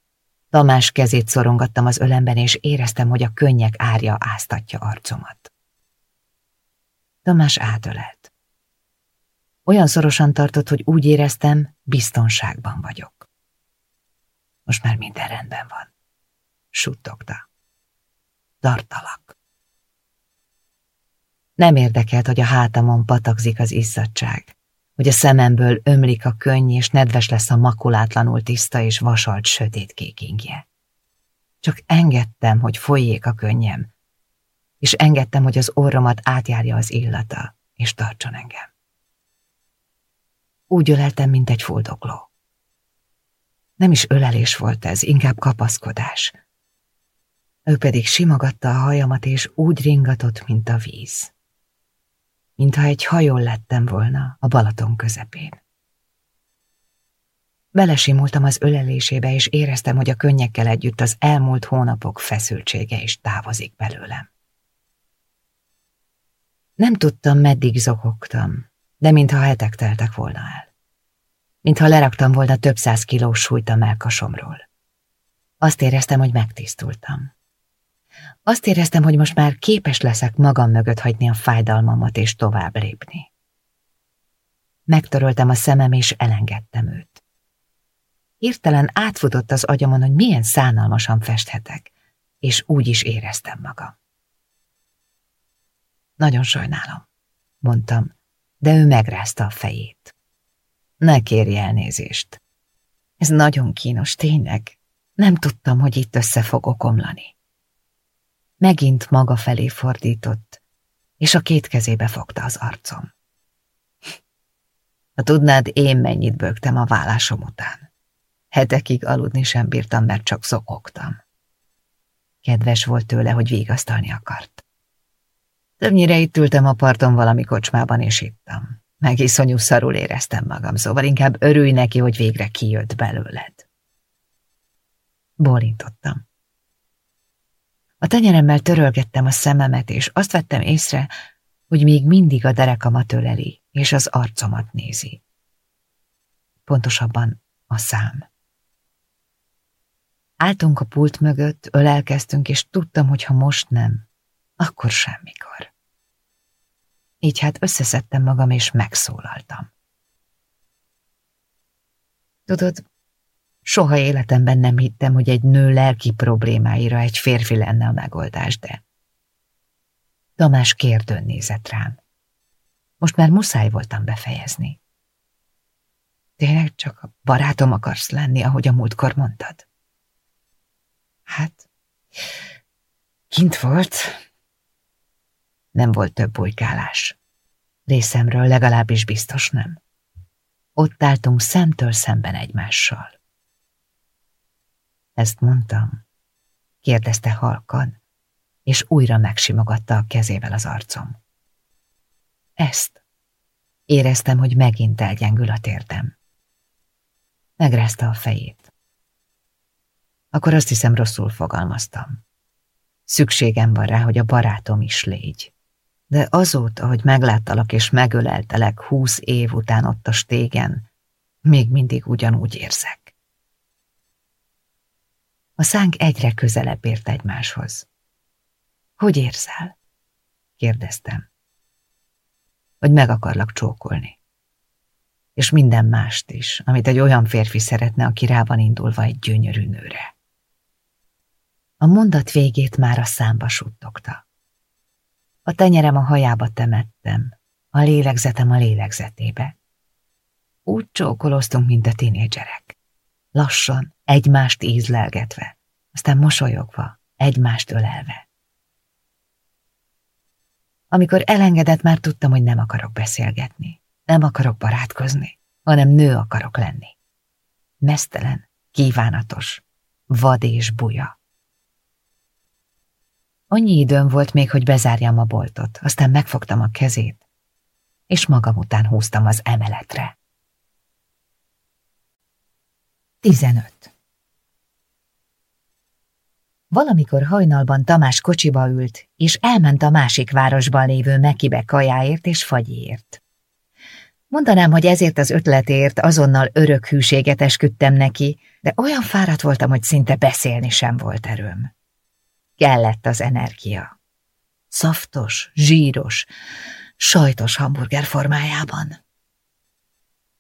Tamás kezét szorongattam az ölemben, és éreztem, hogy a könnyek árja áztatja arcomat. Tamás átölelt. Olyan szorosan tartott, hogy úgy éreztem, biztonságban vagyok. Most már minden rendben van. Suttogta. Tartalak. Nem érdekelt, hogy a hátamon patakzik az izzadság hogy a szememből ömlik a könny, és nedves lesz a makulátlanul tiszta és vasalt sötét ingje. Csak engedtem, hogy folyjék a könnyem, és engedtem, hogy az orromat átjárja az illata, és tartson engem. Úgy öleltem, mint egy fuldokló. Nem is ölelés volt ez, inkább kapaszkodás. Ő pedig simogatta a hajamat, és úgy ringatott, mint a víz mintha egy hajón lettem volna a Balaton közepén. Belesimultam az ölelésébe, és éreztem, hogy a könnyekkel együtt az elmúlt hónapok feszültsége is távozik belőlem. Nem tudtam, meddig zokogtam, de mintha hetek teltek volna el. Mintha leraktam volna több száz kilós súlyt a melkasomról. Azt éreztem, hogy megtisztultam. Azt éreztem, hogy most már képes leszek magam mögött hagyni a fájdalmamat és tovább lépni. Megtöröltem a szemem, és elengedtem őt. Hirtelen átfutott az agyamon, hogy milyen szánalmasan festhetek, és úgy is éreztem magam. Nagyon sajnálom, mondtam, de ő megrázta a fejét. Ne kérj elnézést. Ez nagyon kínos, tényleg. Nem tudtam, hogy itt össze fogok omlani. Megint maga felé fordított, és a két kezébe fogta az arcom. Ha tudnád, én mennyit bögtem a vállásom után. Hetekig aludni sem bírtam, mert csak szokogtam. Kedves volt tőle, hogy vigasztalni akart. Többnyire itt ültem a parton valami kocsmában, és ittam. Meg iszonyú szarul éreztem magam, szóval inkább örülj neki, hogy végre kijött belőled. Bólintottam. A tenyeremmel törölgettem a szememet, és azt vettem észre, hogy még mindig a derekamat öleli, és az arcomat nézi. Pontosabban a szám. Áltunk a pult mögött, ölelkeztünk, és tudtam, hogy ha most nem, akkor semmikor. Így hát összeszedtem magam, és megszólaltam. Tudod, soha életemben nem hittem, hogy egy nő lelki problémáira egy férfi lenne a megoldás, de... Tamás kérdőn nézett rám. Most már muszáj voltam befejezni. Tényleg csak a barátom akarsz lenni, ahogy a múltkor mondtad? Hát, kint volt. Nem volt több bujkálás. Részemről legalábbis biztos nem. Ott álltunk szemtől szemben egymással. Ezt mondtam? kérdezte halkan, és újra megsimogatta a kezével az arcom. Ezt. Éreztem, hogy megint elgyengül a térdem. Megrázta a fejét. Akkor azt hiszem rosszul fogalmaztam. Szükségem van rá, hogy a barátom is légy. De azóta, hogy megláttalak és megöleltelek húsz év után ott a stégen, még mindig ugyanúgy érzek. A szánk egyre közelebb ért egymáshoz. Hogy érzel? kérdeztem. Hogy meg akarlak csókolni. És minden mást is, amit egy olyan férfi szeretne, aki rá van indulva egy gyönyörű nőre. A mondat végét már a számba suttogta. A tenyerem a hajába temettem, a lélegzetem a lélegzetébe. Úgy csókoloztunk, mint a tinédzserek. Lassan, egymást ízlelgetve, aztán mosolyogva, egymást ölelve. Amikor elengedett, már tudtam, hogy nem akarok beszélgetni, nem akarok barátkozni, hanem nő akarok lenni. Mesztelen, kívánatos, vad és buja. Annyi időm volt még, hogy bezárjam a boltot, aztán megfogtam a kezét, és magam után húztam az emeletre. 15. Valamikor hajnalban Tamás kocsiba ült, és elment a másik városban lévő Mekibe kajáért és fagyért. Mondanám, hogy ezért az ötletért azonnal örök hűséget esküdtem neki, de olyan fáradt voltam, hogy szinte beszélni sem volt erőm. Kellett az energia. Szaftos, zsíros, sajtos hamburger formájában.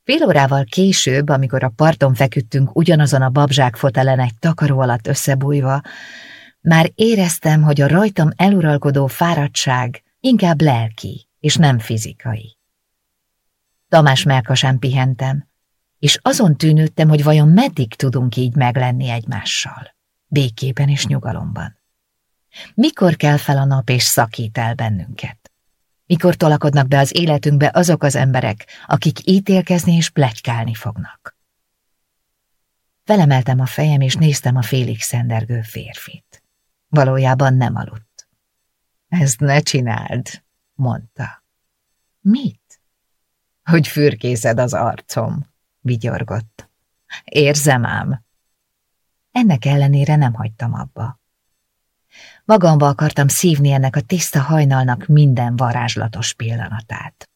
Fél órával később, amikor a parton feküdtünk ugyanazon a babzsák fotelen egy takaró alatt összebújva, már éreztem, hogy a rajtam eluralkodó fáradtság inkább lelki, és nem fizikai. Tamás melkasán pihentem, és azon tűnődtem, hogy vajon meddig tudunk így meglenni egymással, békében és nyugalomban. Mikor kell fel a nap és szakít el bennünket? Mikor tolakodnak be az életünkbe azok az emberek, akik ítélkezni és plegykálni fognak? Felemeltem a fejem, és néztem a félig szendergő férfit. Valójában nem aludt. Ezt ne csináld, mondta. Mit? Hogy fürkészed az arcom, vigyorgott. Érzem ám. Ennek ellenére nem hagytam abba. Magamba akartam szívni ennek a tiszta hajnalnak minden varázslatos pillanatát.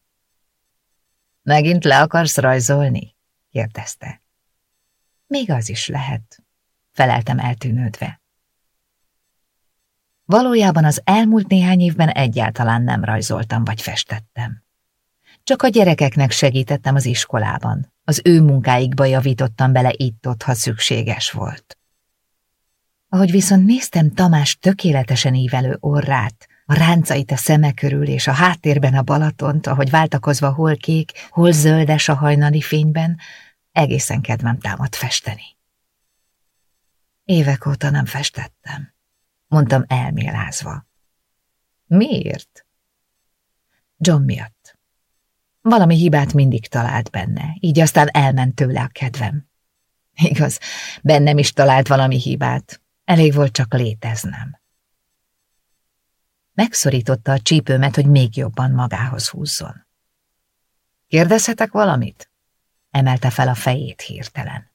Megint le akarsz rajzolni? kérdezte. Még az is lehet, feleltem eltűnődve. Valójában az elmúlt néhány évben egyáltalán nem rajzoltam vagy festettem. Csak a gyerekeknek segítettem az iskolában. Az ő munkáikba javítottam bele itt-ott, ha szükséges volt. Ahogy viszont néztem Tamás tökéletesen ívelő orrát, a ráncait a szeme körül és a háttérben a Balatont, ahogy váltakozva hol kék, hol zöldes a hajnali fényben, egészen kedvem támad festeni. Évek óta nem festettem, mondtam elmélázva. Miért? John miatt. Valami hibát mindig talált benne, így aztán elment tőle a kedvem. Igaz, bennem is talált valami hibát, elég volt csak léteznem. Megszorította a csípőmet, hogy még jobban magához húzzon. Kérdezhetek valamit? Emelte fel a fejét hirtelen.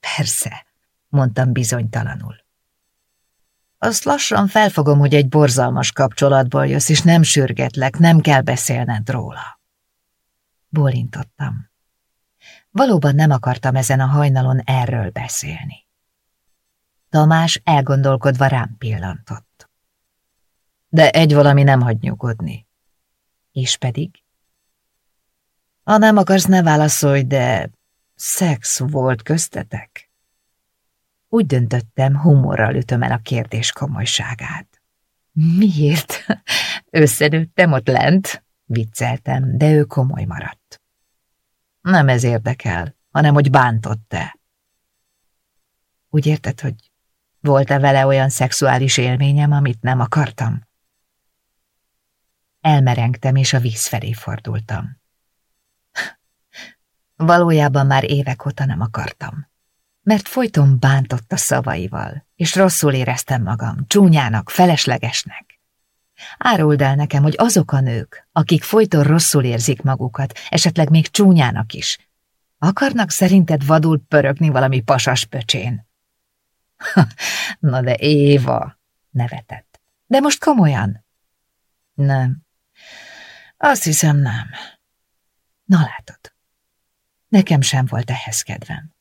Persze, mondtam bizonytalanul. Azt lassan felfogom, hogy egy borzalmas kapcsolatból jössz, és nem sürgetlek, nem kell beszélned róla. Bólintottam. Valóban nem akartam ezen a hajnalon erről beszélni. Tamás elgondolkodva rám pillantott. De egy valami nem hagy nyugodni. És pedig? Ha nem akarsz, ne válaszolj, de szex volt köztetek? Úgy döntöttem, humorral ütöm el a kérdés komolyságát. Miért? (laughs) Összenőttem ott lent? Vicceltem, de ő komoly maradt. Nem ez érdekel, hanem hogy bántott-e. Úgy érted, hogy volt-e vele olyan szexuális élményem, amit nem akartam? Elmerengtem, és a víz felé fordultam. (laughs) Valójában már évek óta nem akartam mert folyton bántott a szavaival, és rosszul éreztem magam, csúnyának, feleslegesnek. Áruld el nekem, hogy azok a nők, akik folyton rosszul érzik magukat, esetleg még csúnyának is, akarnak szerinted vadul pörögni valami pasas pöcsén? (laughs) Na de Éva, nevetett. De most komolyan? Nem. Azt hiszem nem. Na látod, nekem sem volt ehhez kedvem.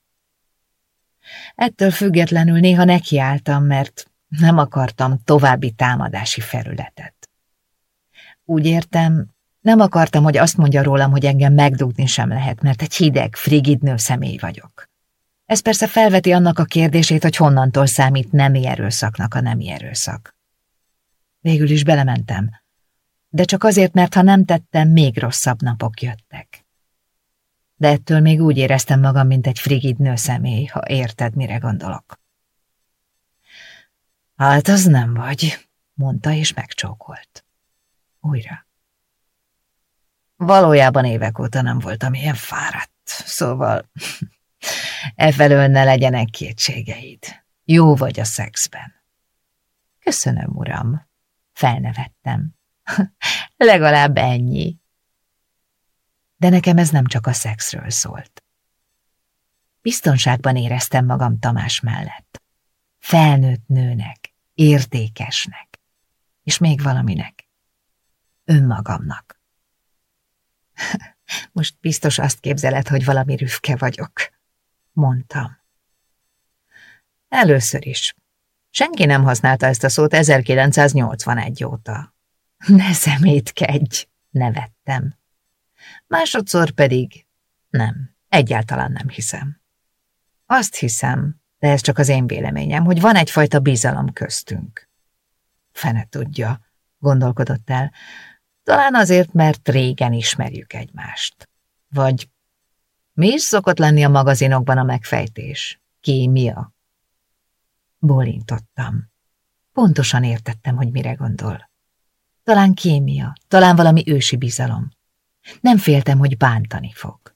Ettől függetlenül néha nekiálltam, mert nem akartam további támadási felületet. Úgy értem, nem akartam, hogy azt mondja rólam, hogy engem megdugni sem lehet, mert egy hideg, frigid nő személy vagyok. Ez persze felveti annak a kérdését, hogy honnantól számít nemi erőszaknak a nemi erőszak. Végül is belementem, de csak azért, mert ha nem tettem, még rosszabb napok jöttek de ettől még úgy éreztem magam, mint egy frigid nőszemély, ha érted, mire gondolok. Hát az nem vagy, mondta és megcsókolt. Újra. Valójában évek óta nem voltam ilyen fáradt, szóval efelől ne legyenek kétségeid. Jó vagy a szexben. Köszönöm, uram. Felnevettem. (laughs) Legalább ennyi de nekem ez nem csak a szexről szólt. Biztonságban éreztem magam Tamás mellett. Felnőtt nőnek, értékesnek, és még valaminek. Önmagamnak. (laughs) Most biztos azt képzeled, hogy valami rüfke vagyok, mondtam. Először is. Senki nem használta ezt a szót 1981 óta. Ne szemétkedj, nevettem másodszor pedig nem, egyáltalán nem hiszem. Azt hiszem, de ez csak az én véleményem, hogy van egyfajta bizalom köztünk. Fene tudja, gondolkodott el, talán azért, mert régen ismerjük egymást. Vagy mi is szokott lenni a magazinokban a megfejtés? Kémia? Bólintottam. Pontosan értettem, hogy mire gondol. Talán kémia, talán valami ősi bizalom. Nem féltem, hogy bántani fog.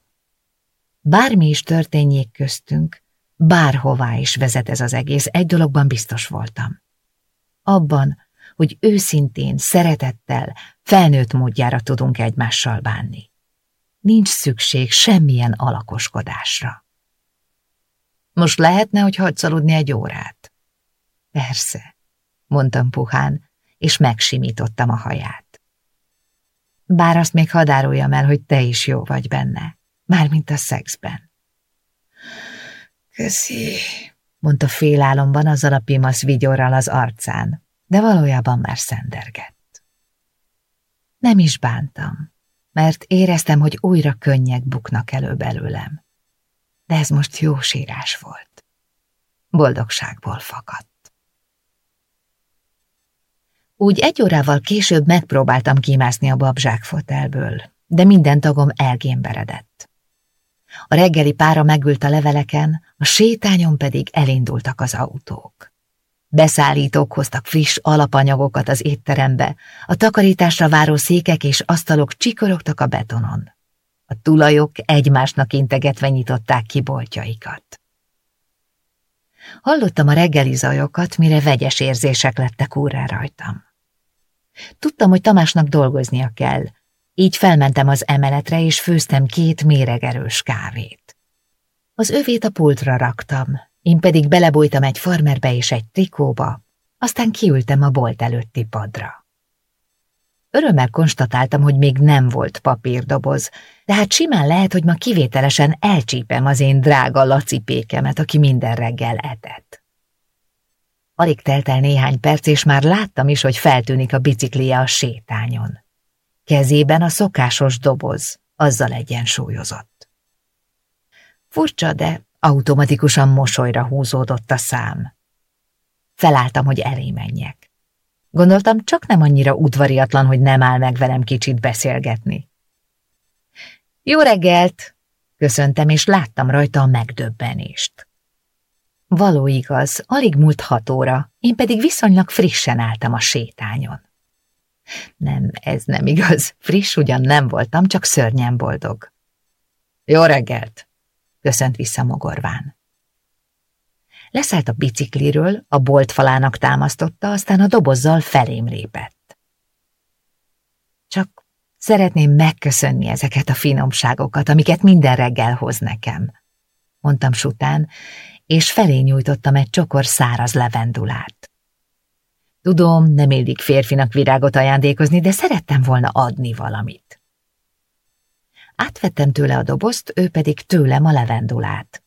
Bármi is történjék köztünk, bárhová is vezet ez az egész, egy dologban biztos voltam. Abban, hogy őszintén, szeretettel, felnőtt módjára tudunk egymással bánni. Nincs szükség semmilyen alakoskodásra. Most lehetne, hogy hagysz egy órát? Persze, mondtam puhán, és megsimítottam a haját. Bár azt még hadároljam el, hogy te is jó vagy benne, mármint a szexben. Köszi, mondta félálomban azzal a pimasz vigyorral az arcán, de valójában már szendergett. Nem is bántam. Mert éreztem, hogy újra könnyek buknak elő belőlem. De ez most jó sírás volt. Boldogságból fakadt. Úgy egy órával később megpróbáltam kimászni a babzsák fotelből, de minden tagom elgémberedett. A reggeli pára megült a leveleken, a sétányon pedig elindultak az autók. Beszállítók hoztak friss alapanyagokat az étterembe, a takarításra váró székek és asztalok csikorogtak a betonon. A tulajok egymásnak integetve nyitották ki boltjaikat. Hallottam a reggeli zajokat, mire vegyes érzések lettek úrrá rajtam. Tudtam, hogy Tamásnak dolgoznia kell, így felmentem az emeletre, és főztem két méregerős kávét. Az övét a pultra raktam, én pedig belebújtam egy farmerbe és egy trikóba, aztán kiültem a bolt előtti padra. Örömmel konstatáltam, hogy még nem volt papírdoboz, de hát simán lehet, hogy ma kivételesen elcsípem az én drága lacipékemet, aki minden reggel etett. Alig telt el néhány perc, és már láttam is, hogy feltűnik a biciklije a sétányon. Kezében a szokásos doboz, azzal egyensúlyozott. Furcsa, de Automatikusan mosolyra húzódott a szám. Felálltam, hogy elé menjek. Gondoltam, csak nem annyira udvariatlan, hogy nem áll meg velem kicsit beszélgetni. Jó reggelt! Köszöntem, és láttam rajta a megdöbbenést. Való igaz, alig múlt hat óra, én pedig viszonylag frissen álltam a sétányon. Nem, ez nem igaz. Friss ugyan nem voltam, csak szörnyen boldog. Jó reggelt! Köszönt vissza mogorván. Leszállt a bicikliről, a bolt falának támasztotta, aztán a dobozzal felém lépett. Csak szeretném megköszönni ezeket a finomságokat, amiket minden reggel hoz nekem, mondtam sután, és felé nyújtottam egy csokor száraz levendulát. Tudom, nem illik férfinak virágot ajándékozni, de szerettem volna adni valamit. Átvettem tőle a dobozt, ő pedig tőlem a levendulát.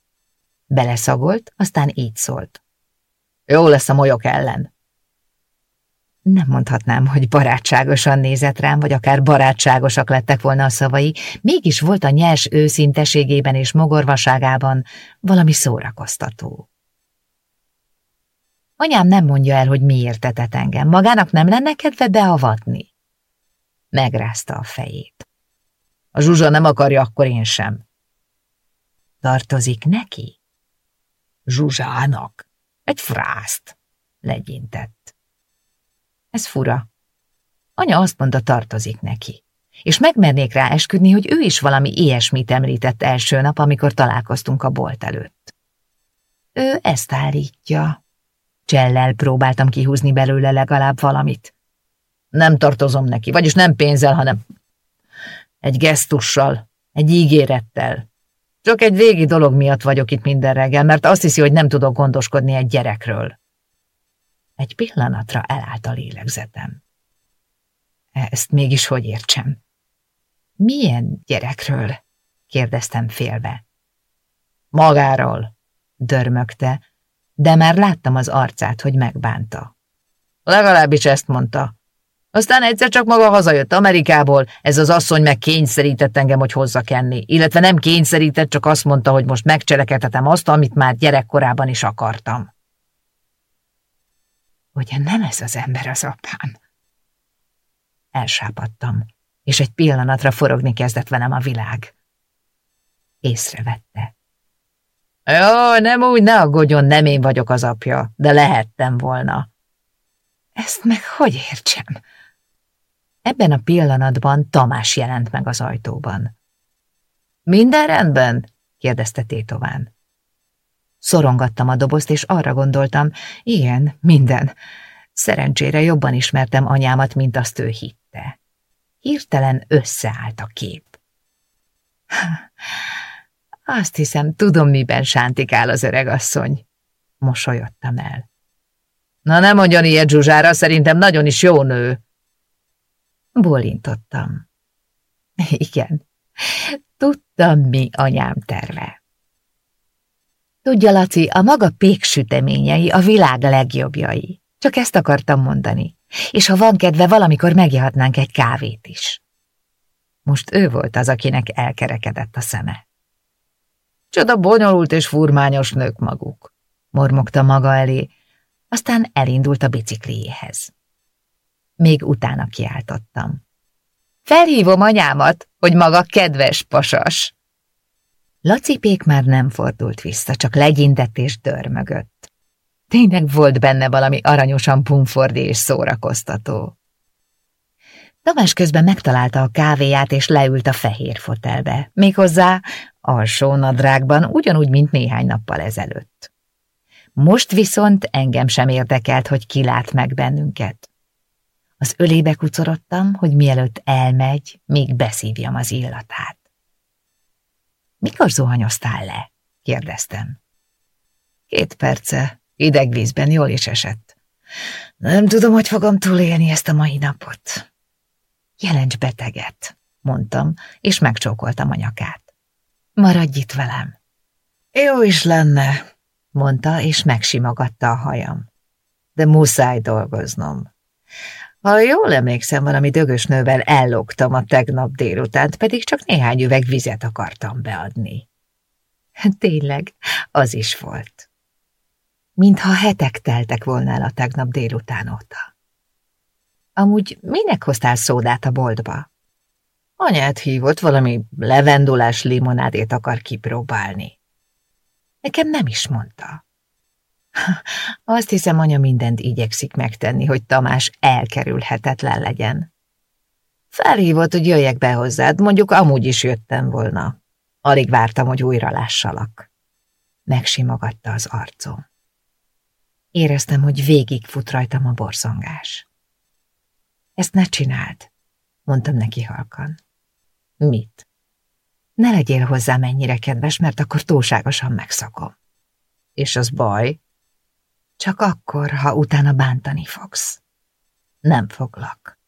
Beleszagolt, aztán így szólt. Jó lesz a molyok ellen. Nem mondhatnám, hogy barátságosan nézett rám, vagy akár barátságosak lettek volna a szavai, mégis volt a nyers őszinteségében és mogorvaságában valami szórakoztató. Anyám nem mondja el, hogy miért tetett engem, magának nem lenne kedve beavatni. Megrázta a fejét. A Zsuzsa nem akarja, akkor én sem. Tartozik neki? Zsuzsának. Egy frászt. Legyintett. Ez fura. Anya azt mondta, tartozik neki. És megmernék rá esküdni, hogy ő is valami ilyesmit említett első nap, amikor találkoztunk a bolt előtt. Ő ezt állítja. Csellel próbáltam kihúzni belőle legalább valamit. Nem tartozom neki, vagyis nem pénzzel, hanem egy gesztussal, egy ígérettel. Csak egy régi dolog miatt vagyok itt minden reggel, mert azt hiszi, hogy nem tudok gondoskodni egy gyerekről. Egy pillanatra elállt a lélegzetem. Ezt mégis hogy értsem? Milyen gyerekről? kérdeztem félve. Magáról, dörmögte, de már láttam az arcát, hogy megbánta. Legalábbis ezt mondta, aztán egyszer csak maga hazajött Amerikából, ez az asszony meg kényszerített engem, hogy hozza kenni. Illetve nem kényszerített, csak azt mondta, hogy most megcselekedhetem azt, amit már gyerekkorában is akartam. Ugye nem ez az ember az apám? Elsápadtam, és egy pillanatra forogni kezdett velem a világ. Észrevette. Jó, nem úgy, ne aggódjon, nem én vagyok az apja, de lehettem volna. Ezt meg hogy értsem? Ebben a pillanatban Tamás jelent meg az ajtóban. Minden rendben? kérdezte Tétován. Szorongattam a dobozt, és arra gondoltam, igen, minden. Szerencsére jobban ismertem anyámat, mint azt ő hitte. Hirtelen összeállt a kép. Azt hiszem, tudom, miben sántikál az öregasszony. Mosolyodtam el. Na nem mondjon ilyet Zsuzsára, szerintem nagyon is jó nő. Bólintottam. Igen, tudtam, mi anyám terve. Tudja, Laci, a maga péksüteményei a világ legjobbjai. Csak ezt akartam mondani. És ha van kedve, valamikor megjahatnánk egy kávét is. Most ő volt az, akinek elkerekedett a szeme. Csoda bonyolult és furmányos nők maguk, mormogta maga elé, aztán elindult a bicikliéhez. Még utána kiáltottam. Felhívom anyámat, hogy maga kedves pasas. Lacipék már nem fordult vissza, csak legyintett és dörmögött. Tényleg volt benne valami aranyosan pumfordi és szórakoztató. Tamás közben megtalálta a kávéját, és leült a fehér fotelbe, méghozzá alsó nadrágban, ugyanúgy, mint néhány nappal ezelőtt. Most viszont engem sem érdekelt, hogy kilát meg bennünket. Az ölébe kucorodtam, hogy mielőtt elmegy, még beszívjam az illatát. Mikor zuhanyoztál le? kérdeztem. Két perce, idegvízben jól is esett. Nem tudom, hogy fogom túlélni ezt a mai napot. Jelents beteget, mondtam, és megcsókoltam a nyakát. Maradj itt velem. Jó is lenne, mondta, és megsimogatta a hajam. De muszáj dolgoznom. Ha jól emlékszem, valami dögös nővel ellogtam a tegnap délutánt, pedig csak néhány üveg vizet akartam beadni. Tényleg, az is volt. Mintha hetek teltek volna el a tegnap délután óta. Amúgy minek hoztál szódát a boltba? Anyát hívott, valami levendulás limonádét akar kipróbálni. Nekem nem is mondta. (laughs) Azt hiszem, anya mindent igyekszik megtenni, hogy Tamás elkerülhetetlen legyen. Felhívott, hogy jöjjek be hozzád, mondjuk amúgy is jöttem volna. Alig vártam, hogy újra lássalak. Megsimogatta az arcom. Éreztem, hogy végigfut rajtam a borzongás. Ezt ne csináld, mondtam neki halkan. Mit? Ne legyél hozzá mennyire kedves, mert akkor túlságosan megszakom. És az baj? Csak akkor, ha utána bántani fogsz. Nem foglak.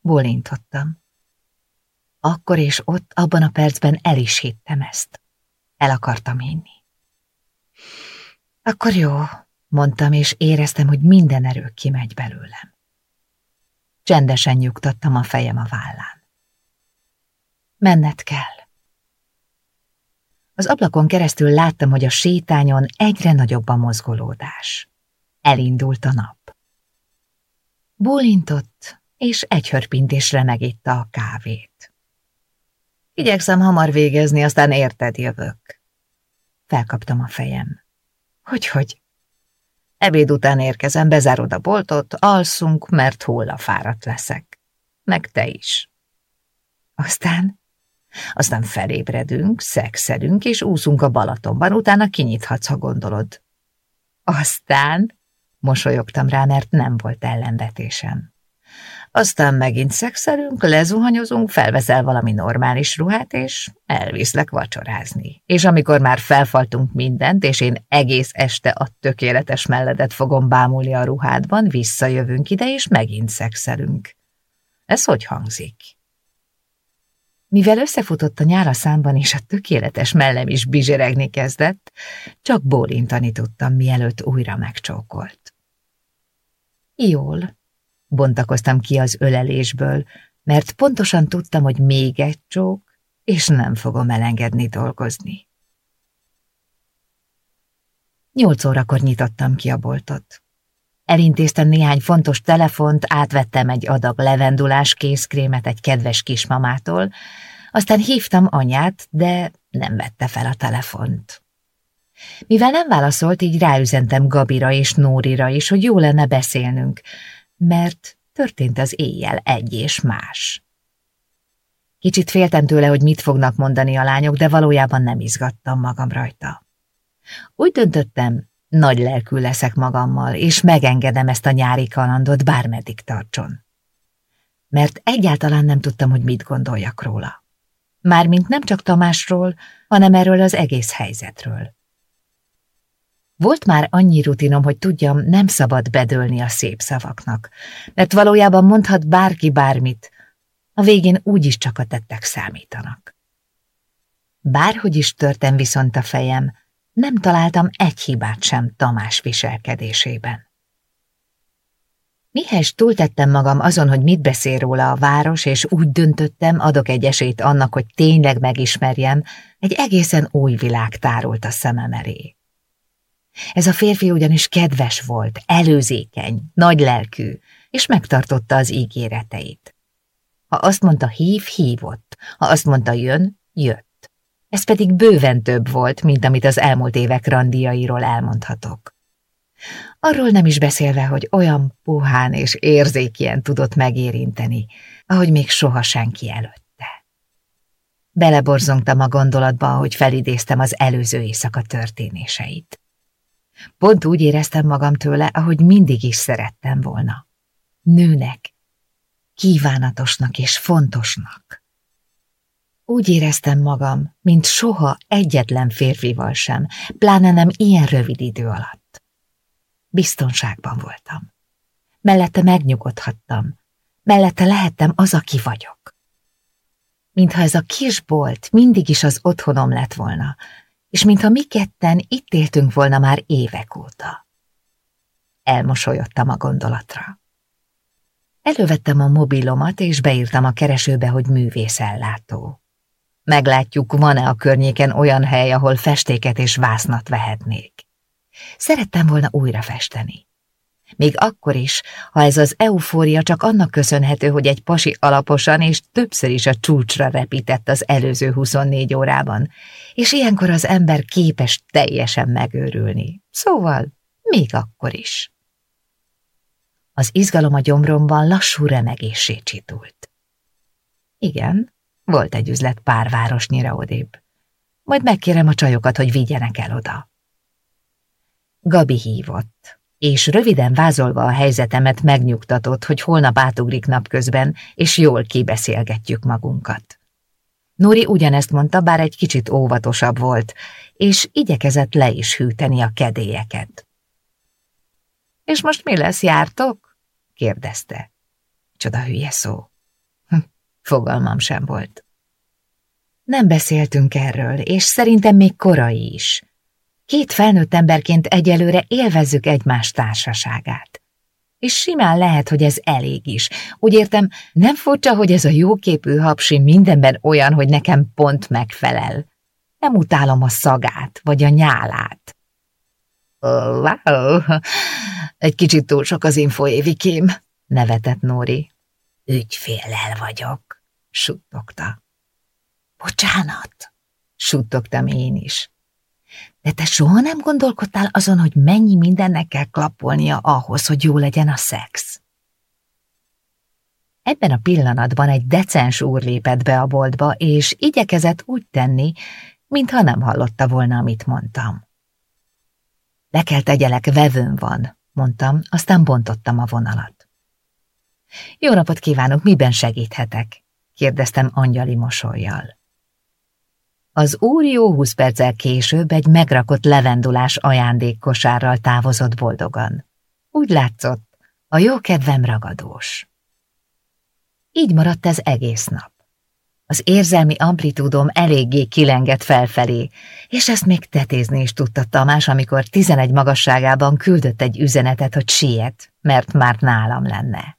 Bólintottam. Akkor és ott, abban a percben el is hittem ezt. El akartam hinni. Akkor jó, mondtam, és éreztem, hogy minden erő kimegy belőlem. Csendesen nyugtattam a fejem a vállán. Menned kell. Az ablakon keresztül láttam, hogy a sétányon egyre nagyobb a mozgolódás. Elindult a nap. Bólintott, és egy hörpintésre megitta a kávét. Igyekszem hamar végezni, aztán érted jövök. Felkaptam a fejem. Hogy-hogy? Ebéd után érkezem, bezárod a boltot, alszunk, mert hullafáradt leszek. Meg te is. Aztán aztán felébredünk, szexelünk és úszunk a Balatonban, utána kinyithatsz, ha gondolod. Aztán, mosolyogtam rá, mert nem volt ellenvetésem. Aztán megint szexelünk, lezuhanyozunk, felveszel valami normális ruhát, és elviszlek vacsorázni. És amikor már felfaltunk mindent, és én egész este a tökéletes melledet fogom bámulni a ruhádban, visszajövünk ide, és megint szexelünk. Ez hogy hangzik? Mivel összefutott a nyála számban, és a tökéletes mellem is bizseregni kezdett, csak bólintani tudtam, mielőtt újra megcsókolt. Jól, bontakoztam ki az ölelésből, mert pontosan tudtam, hogy még egy csók, és nem fogom elengedni dolgozni. Nyolc órakor nyitottam ki a boltot. Elintéztem néhány fontos telefont, átvettem egy adag levendulás készkrémet egy kedves kismamától, aztán hívtam anyát, de nem vette fel a telefont. Mivel nem válaszolt, így ráüzentem Gabira és Nórira is, hogy jó lenne beszélnünk, mert történt az éjjel egy és más. Kicsit féltem tőle, hogy mit fognak mondani a lányok, de valójában nem izgattam magam rajta. Úgy döntöttem, nagy lelkű leszek magammal, és megengedem ezt a nyári kalandot bármeddig tartson. Mert egyáltalán nem tudtam, hogy mit gondoljak róla. Mármint nem csak Tamásról, hanem erről az egész helyzetről. Volt már annyi rutinom, hogy tudjam, nem szabad bedőlni a szép szavaknak, mert valójában mondhat bárki bármit, a végén úgyis csak a tettek számítanak. Bárhogy is törtem viszont a fejem, nem találtam egy hibát sem Tamás viselkedésében. Mihez túltettem magam azon, hogy mit beszél róla a város, és úgy döntöttem, adok egy esélyt annak, hogy tényleg megismerjem, egy egészen új világ tárult a szemem elé. Ez a férfi ugyanis kedves volt, előzékeny, nagy lelkű, és megtartotta az ígéreteit. Ha azt mondta hív, hívott, ha azt mondta jön, jött. Ez pedig bőven több volt, mint amit az elmúlt évek randiairól elmondhatok. Arról nem is beszélve, hogy olyan puhán és érzékien tudott megérinteni, ahogy még soha senki előtte. Beleborzongtam a gondolatba, hogy felidéztem az előző éjszaka történéseit. Pont úgy éreztem magam tőle, ahogy mindig is szerettem volna. Nőnek, kívánatosnak és fontosnak. Úgy éreztem magam, mint soha egyetlen férfival sem, pláne nem ilyen rövid idő alatt. Biztonságban voltam. Mellette megnyugodhattam. Mellette lehettem az, aki vagyok. Mintha ez a kis bolt mindig is az otthonom lett volna, és mintha mi ketten itt éltünk volna már évek óta. Elmosolyodtam a gondolatra. Elővettem a mobilomat, és beírtam a keresőbe, hogy művészellátó. Meglátjuk, van-e a környéken olyan hely, ahol festéket és vásznat vehetnék. Szerettem volna újra festeni. Még akkor is, ha ez az eufória csak annak köszönhető, hogy egy pasi alaposan és többször is a csúcsra repített az előző 24 órában, és ilyenkor az ember képes teljesen megőrülni. Szóval, még akkor is. Az izgalom a gyomromban lassú remegéssé csitult. Igen, volt egy üzlet pár városnyira odébb. Majd megkérem a csajokat, hogy vigyenek el oda. Gabi hívott, és röviden vázolva a helyzetemet megnyugtatott, hogy holnap átugrik napközben, és jól kibeszélgetjük magunkat. Nóri ugyanezt mondta, bár egy kicsit óvatosabb volt, és igyekezett le is hűteni a kedélyeket. És most mi lesz, jártok? kérdezte. Csoda hülye szó. Fogalmam sem volt. Nem beszéltünk erről, és szerintem még korai is. Két felnőtt emberként egyelőre élvezzük egymás társaságát. És simán lehet, hogy ez elég is. Úgy értem, nem furcsa, hogy ez a jóképű hapsi mindenben olyan, hogy nekem pont megfelel. Nem utálom a szagát, vagy a nyálát. Wow, egy kicsit túl sok az info, Évikém, nevetett Nóri. Ügyféllel vagyok, suttogta. Bocsánat, suttogtam én is. De te soha nem gondolkodtál azon, hogy mennyi mindennek kell klappolnia ahhoz, hogy jó legyen a szex? Ebben a pillanatban egy decens úr lépett be a boltba, és igyekezett úgy tenni, mintha nem hallotta volna, amit mondtam. Le kell tegyelek, vevőn van, mondtam, aztán bontottam a vonalat. Jó napot kívánok, miben segíthetek? Kérdeztem angyali mosolyjal. Az úr jó húsz perccel később egy megrakott levendulás ajándékkosárral távozott boldogan. Úgy látszott, a jó kedvem ragadós. Így maradt ez egész nap. Az érzelmi amplitúdom eléggé kilengett felfelé, és ezt még tetézni is tudta Tamás, amikor tizenegy magasságában küldött egy üzenetet, hogy siet, mert már nálam lenne.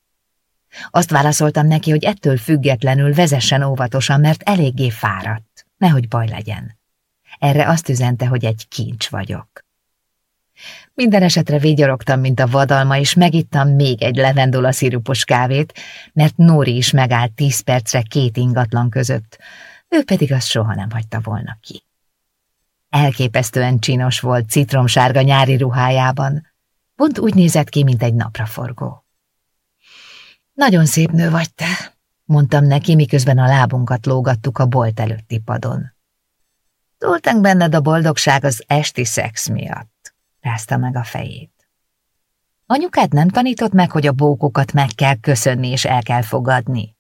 Azt válaszoltam neki, hogy ettől függetlenül vezessen óvatosan, mert eléggé fáradt nehogy baj legyen. Erre azt üzente, hogy egy kincs vagyok. Minden esetre vigyorogtam, mint a vadalma, és megittam még egy levendula szirupos kávét, mert Nóri is megállt tíz percre két ingatlan között, ő pedig azt soha nem hagyta volna ki. Elképesztően csinos volt citromsárga nyári ruhájában, pont úgy nézett ki, mint egy napraforgó. Nagyon szép nő vagy te, mondtam neki, miközben a lábunkat lógattuk a bolt előtti padon. Túltánk benned a boldogság az esti szex miatt, rázta meg a fejét. Anyukád nem tanított meg, hogy a bókokat meg kell köszönni és el kell fogadni?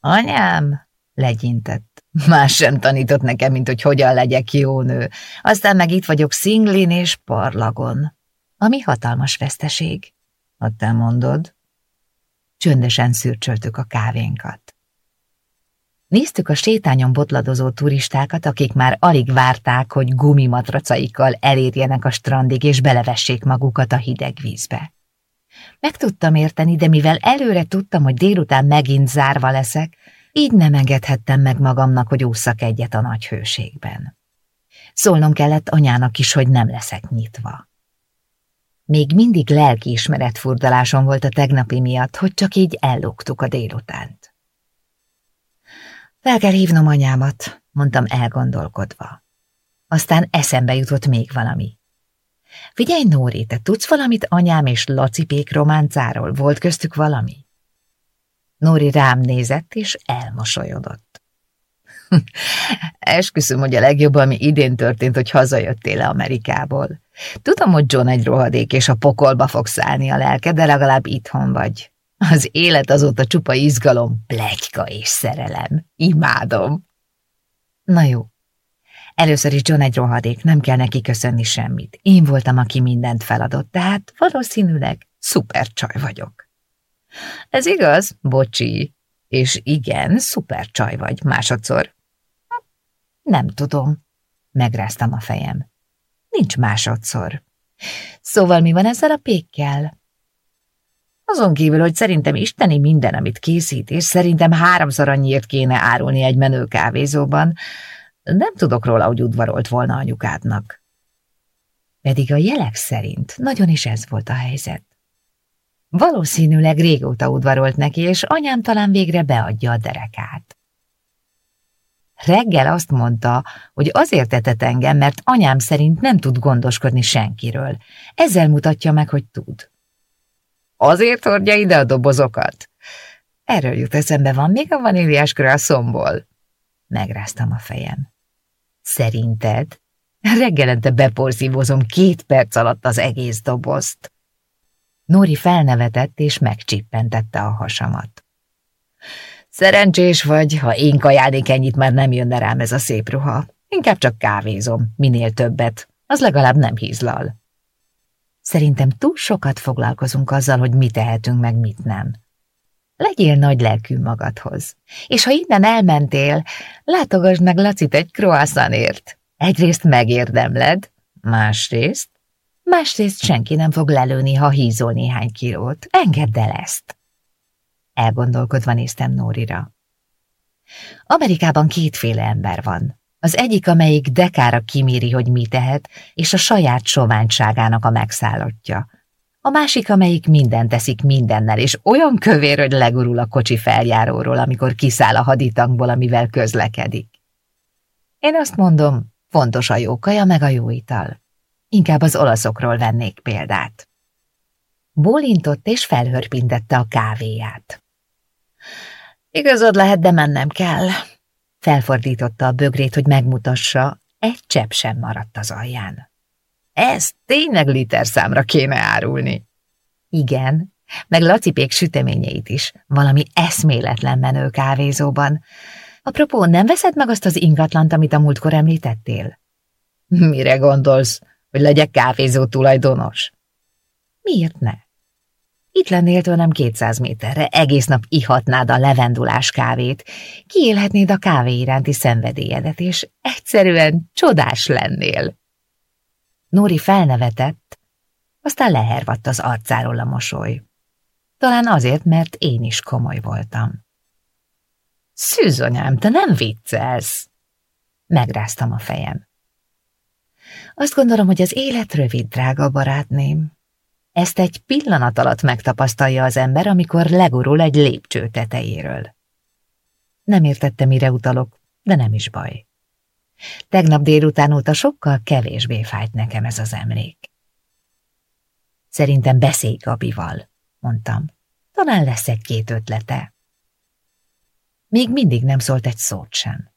Anyám, legyintett. Más sem tanított nekem, mint hogy hogyan legyek jó nő. Aztán meg itt vagyok szinglin és parlagon. Ami hatalmas veszteség. Ha te mondod. Csöndesen szürcsöltük a kávénkat. Néztük a sétányon botladozó turistákat, akik már alig várták, hogy gumimatracaikkal elérjenek a strandig és belevessék magukat a hideg vízbe. Meg tudtam érteni, de mivel előre tudtam, hogy délután megint zárva leszek, így nem engedhettem meg magamnak, hogy ússzak egyet a nagy hőségben. Szólnom kellett anyának is, hogy nem leszek nyitva. Még mindig lelkiismeret furdalásom volt a tegnapi miatt, hogy csak így elloktuk a délutánt. Fel kell hívnom anyámat, mondtam elgondolkodva. Aztán eszembe jutott még valami. Figyelj, Nóri, te tudsz valamit anyám és Lacipék románcáról? Volt köztük valami? Nóri rám nézett, és elmosolyodott. (laughs) Esküszöm, hogy a legjobb, ami idén történt, hogy hazajöttél Amerikából. Tudom, hogy John egy rohadék, és a pokolba fog szállni a lelke, de legalább itthon vagy. Az élet azóta csupa izgalom, plegyka és szerelem. Imádom. Na jó. Először is John egy rohadék, nem kell neki köszönni semmit. Én voltam, aki mindent feladott, tehát valószínűleg szuper csaj vagyok. Ez igaz? Bocsi. És igen, szuper csaj vagy, másodszor. Nem tudom. Megráztam a fejem. Nincs másodszor. Szóval mi van ezzel a pékkel? Azon kívül, hogy szerintem isteni minden, amit készít, és szerintem háromszor annyiért kéne árulni egy menő kávézóban, nem tudok róla, hogy udvarolt volna anyukádnak. Pedig a jelek szerint nagyon is ez volt a helyzet. Valószínűleg régóta udvarolt neki, és anyám talán végre beadja a derekát. Reggel azt mondta, hogy azért etet engem, mert anyám szerint nem tud gondoskodni senkiről. Ezzel mutatja meg, hogy tud. Azért hordja ide a dobozokat? Erről jut eszembe, van még a vaníliás szomból. Megráztam a fejem. Szerinted? Reggelente beporszívozom két perc alatt az egész dobozt. Nori felnevetett és megcsippentette a hasamat. Szerencsés vagy, ha én kajálnék ennyit, már nem jönne rám ez a szép ruha. Inkább csak kávézom, minél többet. Az legalább nem hízlal. Szerintem túl sokat foglalkozunk azzal, hogy mit tehetünk, meg mit nem. Legyél nagy lelkű magadhoz. És ha innen elmentél, látogasd meg Lacit egy croissantért. Egyrészt megérdemled, másrészt, másrészt senki nem fog lelőni, ha hízol néhány kilót. Engedd el ezt. Elgondolkodva néztem Nórira. Amerikában kétféle ember van. Az egyik, amelyik dekára kiméri, hogy mi tehet, és a saját soványságának a megszállottja. A másik, amelyik mindent teszik mindennel, és olyan kövér, hogy legurul a kocsi feljáróról, amikor kiszáll a haditankból, amivel közlekedik. Én azt mondom, fontos a jó kaja meg a jó ital. Inkább az olaszokról vennék példát. Bólintott és felhörpintette a kávéját. Igazad lehet, de mennem kell. Felfordította a bögrét, hogy megmutassa, egy csepp sem maradt az alján. Ez tényleg liter számra kéne árulni. Igen, meg Lacipék süteményeit is, valami eszméletlen menő kávézóban. Apropó, nem veszed meg azt az ingatlant, amit a múltkor említettél? Mire gondolsz, hogy legyek kávézó tulajdonos? Miért ne? Itt lennél tőlem 200 méterre, egész nap ihatnád a levendulás kávét, kiélhetnéd a kávé iránti szenvedélyedet, és egyszerűen csodás lennél. Nóri felnevetett, aztán lehervadt az arcáról a mosoly. Talán azért, mert én is komoly voltam. Szűzonyám, te nem viccelsz! Megráztam a fejem. Azt gondolom, hogy az élet rövid, drága barátném. Ezt egy pillanat alatt megtapasztalja az ember, amikor legurul egy lépcső tetejéről. Nem értettem, mire utalok, de nem is baj. Tegnap délután óta sokkal kevésbé fájt nekem ez az emlék. Szerintem beszélj Gabival, mondtam. Talán lesz egy-két ötlete. Még mindig nem szólt egy szót sem.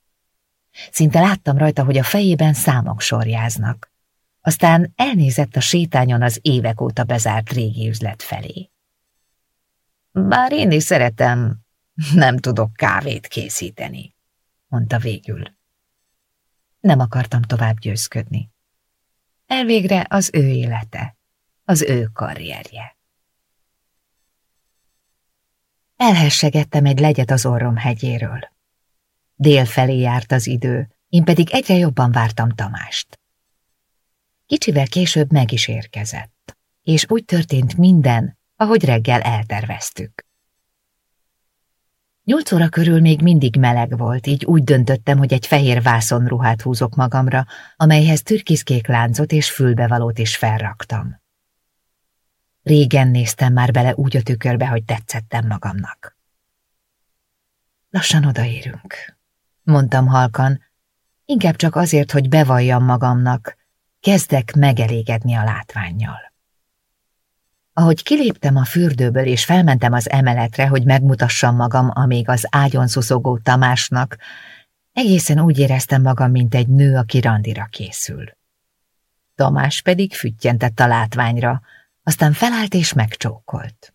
Szinte láttam rajta, hogy a fejében számok sorjáznak. Aztán elnézett a sétányon az évek óta bezárt régi üzlet felé. Bár én is szeretem, nem tudok kávét készíteni, mondta végül. Nem akartam tovább győzködni. Elvégre az ő élete, az ő karrierje. Elhessegettem egy legyet az orrom hegyéről. Dél felé járt az idő, én pedig egyre jobban vártam Tamást. Kicsivel később meg is érkezett, és úgy történt minden, ahogy reggel elterveztük. Nyolc óra körül még mindig meleg volt, így úgy döntöttem, hogy egy fehér vászonruhát húzok magamra, amelyhez türkiszkék láncot és fülbevalót is felraktam. Régen néztem már bele úgy a tükörbe, hogy tetszettem magamnak. Lassan odaérünk, mondtam halkan, inkább csak azért, hogy bevalljam magamnak, kezdek megelégedni a látványjal. Ahogy kiléptem a fürdőből és felmentem az emeletre, hogy megmutassam magam a még az ágyon szuszogó Tamásnak, egészen úgy éreztem magam, mint egy nő, aki randira készül. Tamás pedig füttyentett a látványra, aztán felállt és megcsókolt.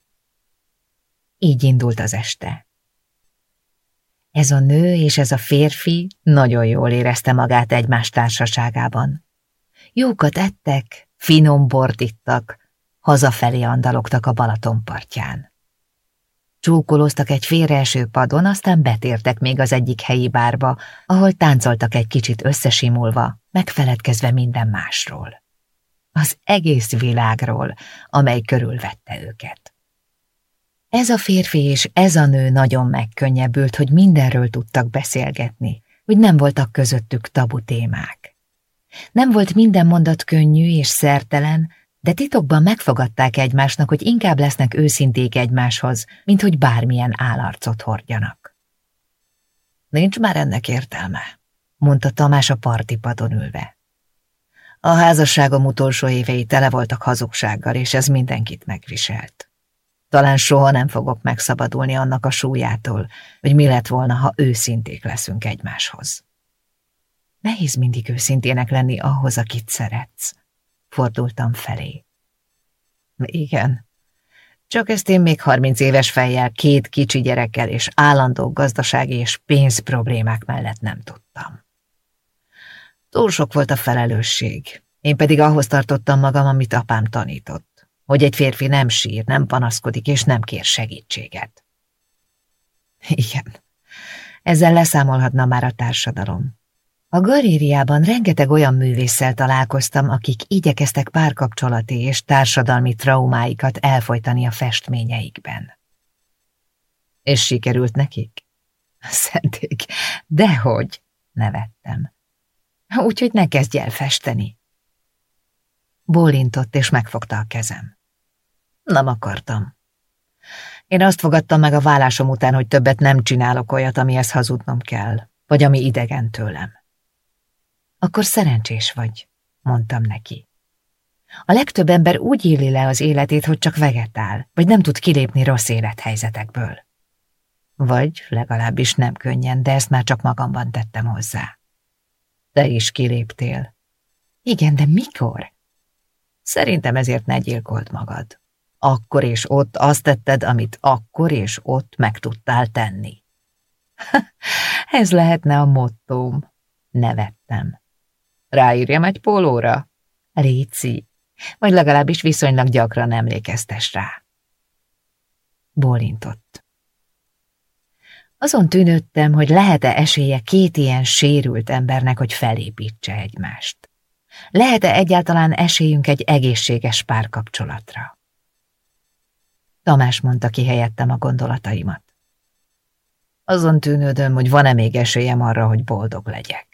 Így indult az este. Ez a nő és ez a férfi nagyon jól érezte magát egymás társaságában. Jókat ettek, finom bort ittak, hazafelé andalogtak a Balaton partján. Csókoloztak egy félreeső padon, aztán betértek még az egyik helyi bárba, ahol táncoltak egy kicsit összesimulva, megfeledkezve minden másról. Az egész világról, amely körülvette őket. Ez a férfi és ez a nő nagyon megkönnyebbült, hogy mindenről tudtak beszélgetni, hogy nem voltak közöttük tabu témák. Nem volt minden mondat könnyű és szertelen, de titokban megfogadták egymásnak, hogy inkább lesznek őszinték egymáshoz, mint hogy bármilyen állarcot hordjanak. Nincs már ennek értelme, mondta Tamás a partipadon ülve. A házasságom utolsó évei tele voltak hazugsággal, és ez mindenkit megviselt. Talán soha nem fogok megszabadulni annak a súlyától, hogy mi lett volna, ha őszinték leszünk egymáshoz. Nehéz mindig őszintének lenni ahhoz, akit szeretsz. Fordultam felé. Igen, csak ezt én még harminc éves fejjel, két kicsi gyerekkel és állandó gazdasági és pénz problémák mellett nem tudtam. Túl sok volt a felelősség, én pedig ahhoz tartottam magam, amit apám tanított, hogy egy férfi nem sír, nem panaszkodik és nem kér segítséget. Igen, ezzel leszámolhatna már a társadalom. A galériában rengeteg olyan művésszel találkoztam, akik igyekeztek párkapcsolati és társadalmi traumáikat elfolytani a festményeikben. És sikerült nekik? (laughs) Szenték, dehogy, nevettem. Úgyhogy ne kezdj el festeni. Bólintott és megfogta a kezem. Nem akartam. Én azt fogadtam meg a vállásom után, hogy többet nem csinálok olyat, amihez hazudnom kell, vagy ami idegen tőlem. Akkor szerencsés vagy, mondtam neki. A legtöbb ember úgy éli le az életét, hogy csak vegetál, vagy nem tud kilépni rossz élethelyzetekből. Vagy legalábbis nem könnyen, de ezt már csak magamban tettem hozzá. Te is kiléptél. Igen, de mikor? Szerintem ezért ne gyilkolt magad. Akkor és ott azt tetted, amit akkor és ott meg tudtál tenni. (laughs) Ez lehetne a mottóm. Nevettem. Ráírjam egy pólóra? Réci, vagy legalábbis viszonylag gyakran emlékeztes rá. Bólintott. Azon tűnődtem, hogy lehet-e esélye két ilyen sérült embernek, hogy felépítse egymást. Lehet-e egyáltalán esélyünk egy egészséges párkapcsolatra? Tamás mondta ki helyettem a gondolataimat. Azon tűnődöm, hogy van-e még esélyem arra, hogy boldog legyek.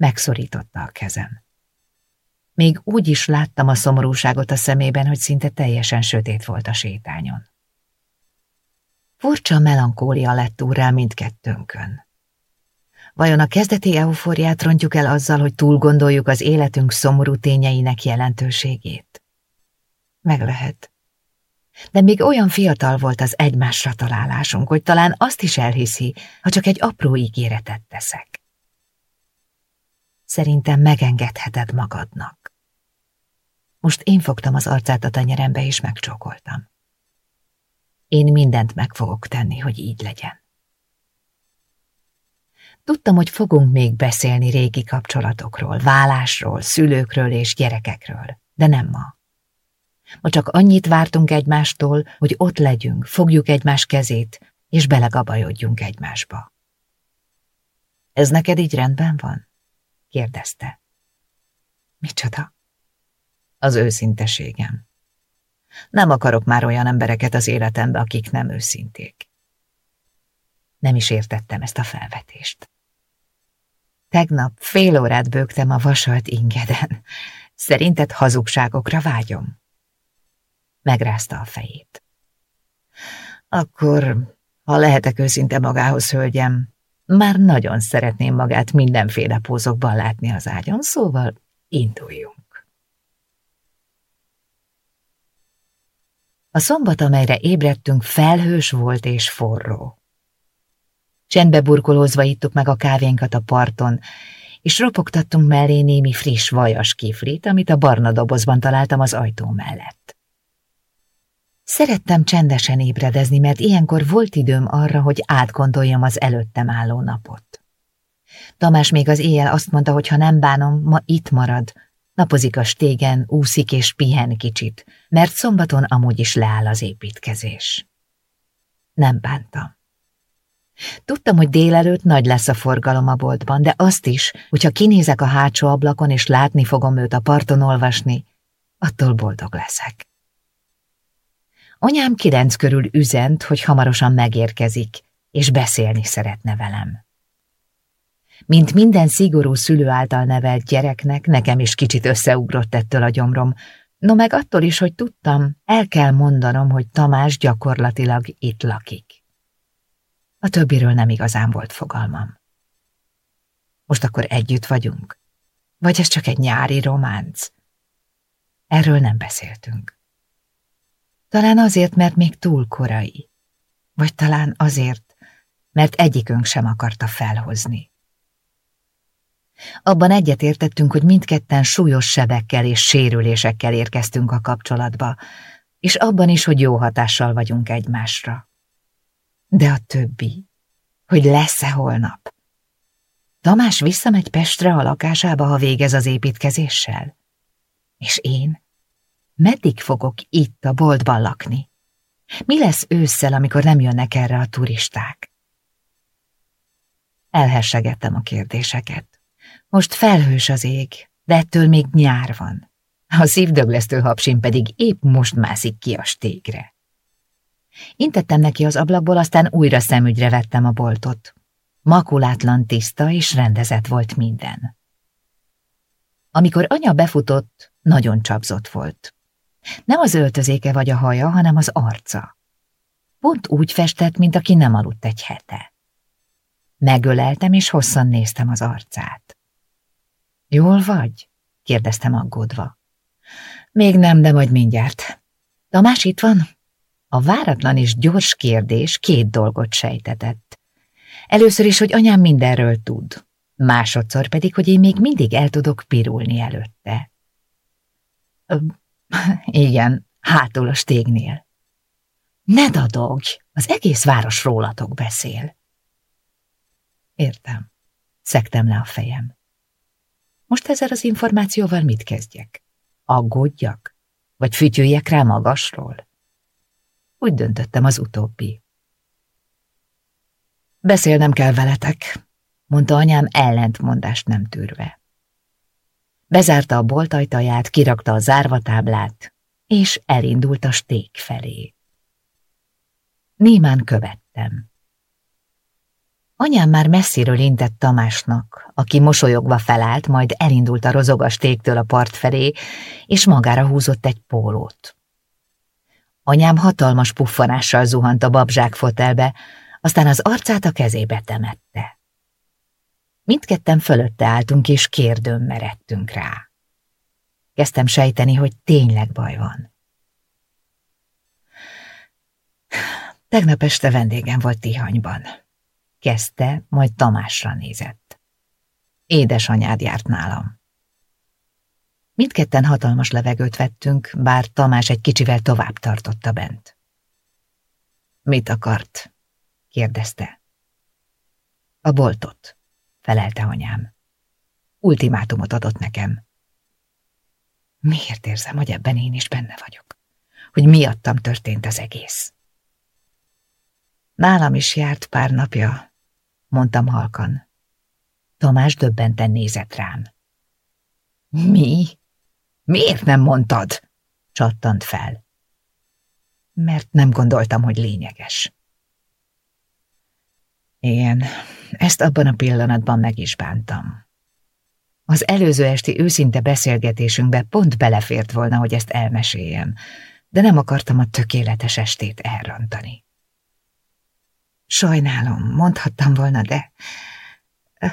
Megszorította a kezem. Még úgy is láttam a szomorúságot a szemében, hogy szinte teljesen sötét volt a sétányon. Furcsa melankólia lett úrrá mindkettőnkön. Vajon a kezdeti eufóriát rontjuk el azzal, hogy túl gondoljuk az életünk szomorú tényeinek jelentőségét? Meg lehet. De még olyan fiatal volt az egymásra találásunk, hogy talán azt is elhiszi, ha csak egy apró ígéretet teszek. Szerintem megengedheted magadnak. Most én fogtam az arcát a tenyerembe, és megcsókoltam. Én mindent meg fogok tenni, hogy így legyen. Tudtam, hogy fogunk még beszélni régi kapcsolatokról, vállásról, szülőkről és gyerekekről, de nem ma. Ma csak annyit vártunk egymástól, hogy ott legyünk, fogjuk egymás kezét, és belegabajodjunk egymásba. Ez neked így rendben van? Kérdezte. Micsoda? Az őszinteségem. Nem akarok már olyan embereket az életembe, akik nem őszinték. Nem is értettem ezt a felvetést. Tegnap fél órát bőgtem a vasalt ingeden. Szerinted hazugságokra vágyom? Megrázta a fejét. Akkor, ha lehetek őszinte magához, hölgyem, már nagyon szeretném magát mindenféle pózokban látni az ágyon, szóval induljunk. A szombat, amelyre ébredtünk, felhős volt és forró. Csendbe burkolózva ittuk meg a kávénkat a parton, és ropogtattunk mellé némi friss vajas kiflit, amit a barna dobozban találtam az ajtó mellett. Szerettem csendesen ébredezni, mert ilyenkor volt időm arra, hogy átgondoljam az előttem álló napot. Tamás még az éjjel azt mondta, hogy ha nem bánom, ma itt marad, napozik a stégen, úszik és pihen kicsit, mert szombaton amúgy is leáll az építkezés. Nem bántam. Tudtam, hogy délelőtt nagy lesz a forgalom a boltban, de azt is, hogyha kinézek a hátsó ablakon és látni fogom őt a parton olvasni, attól boldog leszek. Anyám kilenc körül üzent, hogy hamarosan megérkezik, és beszélni szeretne velem. Mint minden szigorú szülő által nevelt gyereknek, nekem is kicsit összeugrott ettől a gyomrom, no meg attól is, hogy tudtam, el kell mondanom, hogy Tamás gyakorlatilag itt lakik. A többiről nem igazán volt fogalmam. Most akkor együtt vagyunk? Vagy ez csak egy nyári románc? Erről nem beszéltünk. Talán azért, mert még túl korai. Vagy talán azért, mert egyikünk sem akarta felhozni. Abban egyetértettünk, hogy mindketten súlyos sebekkel és sérülésekkel érkeztünk a kapcsolatba, és abban is, hogy jó hatással vagyunk egymásra. De a többi, hogy lesz-e holnap? Tamás visszamegy Pestre a lakásába, ha végez az építkezéssel? És én? Meddig fogok itt a boltban lakni? Mi lesz ősszel, amikor nem jönnek erre a turisták? Elhessegettem a kérdéseket. Most felhős az ég, de ettől még nyár van. A szívdöglesztő hapsim pedig épp most mászik ki a stégre. Intettem neki az ablakból, aztán újra szemügyre vettem a boltot. Makulátlan tiszta és rendezett volt minden. Amikor anya befutott, nagyon csapzott volt. Nem az öltözéke vagy a haja, hanem az arca. Pont úgy festett, mint aki nem aludt egy hete. Megöleltem, és hosszan néztem az arcát. Jól vagy? kérdeztem aggódva. Még nem, de majd mindjárt. Tamás itt van? A váratlan és gyors kérdés két dolgot sejtetett. Először is, hogy anyám mindenről tud, másodszor pedig, hogy én még mindig el tudok pirulni előtte. (laughs) Igen, hátul a stégnél. Ne dadogj, az egész város rólatok beszél. Értem. Szektem le a fejem. Most ezzel az információval mit kezdjek? Aggódjak? Vagy fütyüljek rá magasról? Úgy döntöttem az utóbbi. Beszélnem kell veletek, mondta anyám ellentmondást nem tűrve. Bezárta a bolt ajtaját, kirakta a zárvatáblát, és elindult a sték felé. Némán követtem. Anyám már messziről intett Tamásnak, aki mosolyogva felállt, majd elindult a rozogastéktől a part felé, és magára húzott egy pólót. Anyám hatalmas puffanással zuhant a babzsák fotelbe, aztán az arcát a kezébe temette. Mindketten fölötte álltunk, és kérdőn meredtünk rá. Kezdtem sejteni, hogy tényleg baj van. Tegnap este vendégem volt Tihanyban. Kezdte, majd Tamásra nézett. Édesanyád járt nálam. Mindketten hatalmas levegőt vettünk, bár Tamás egy kicsivel tovább tartotta bent. Mit akart? kérdezte. A boltot felelte anyám. Ultimátumot adott nekem. Miért érzem, hogy ebben én is benne vagyok? Hogy miattam történt az egész? Nálam is járt pár napja, mondtam halkan. Tamás döbbenten nézett rám. Mi? Miért nem mondtad? Csattant fel. mert nem gondoltam, hogy lényeges. Igen, ezt abban a pillanatban meg is bántam. Az előző esti őszinte beszélgetésünkbe pont belefért volna, hogy ezt elmeséljem, de nem akartam a tökéletes estét elrontani. Sajnálom, mondhattam volna, de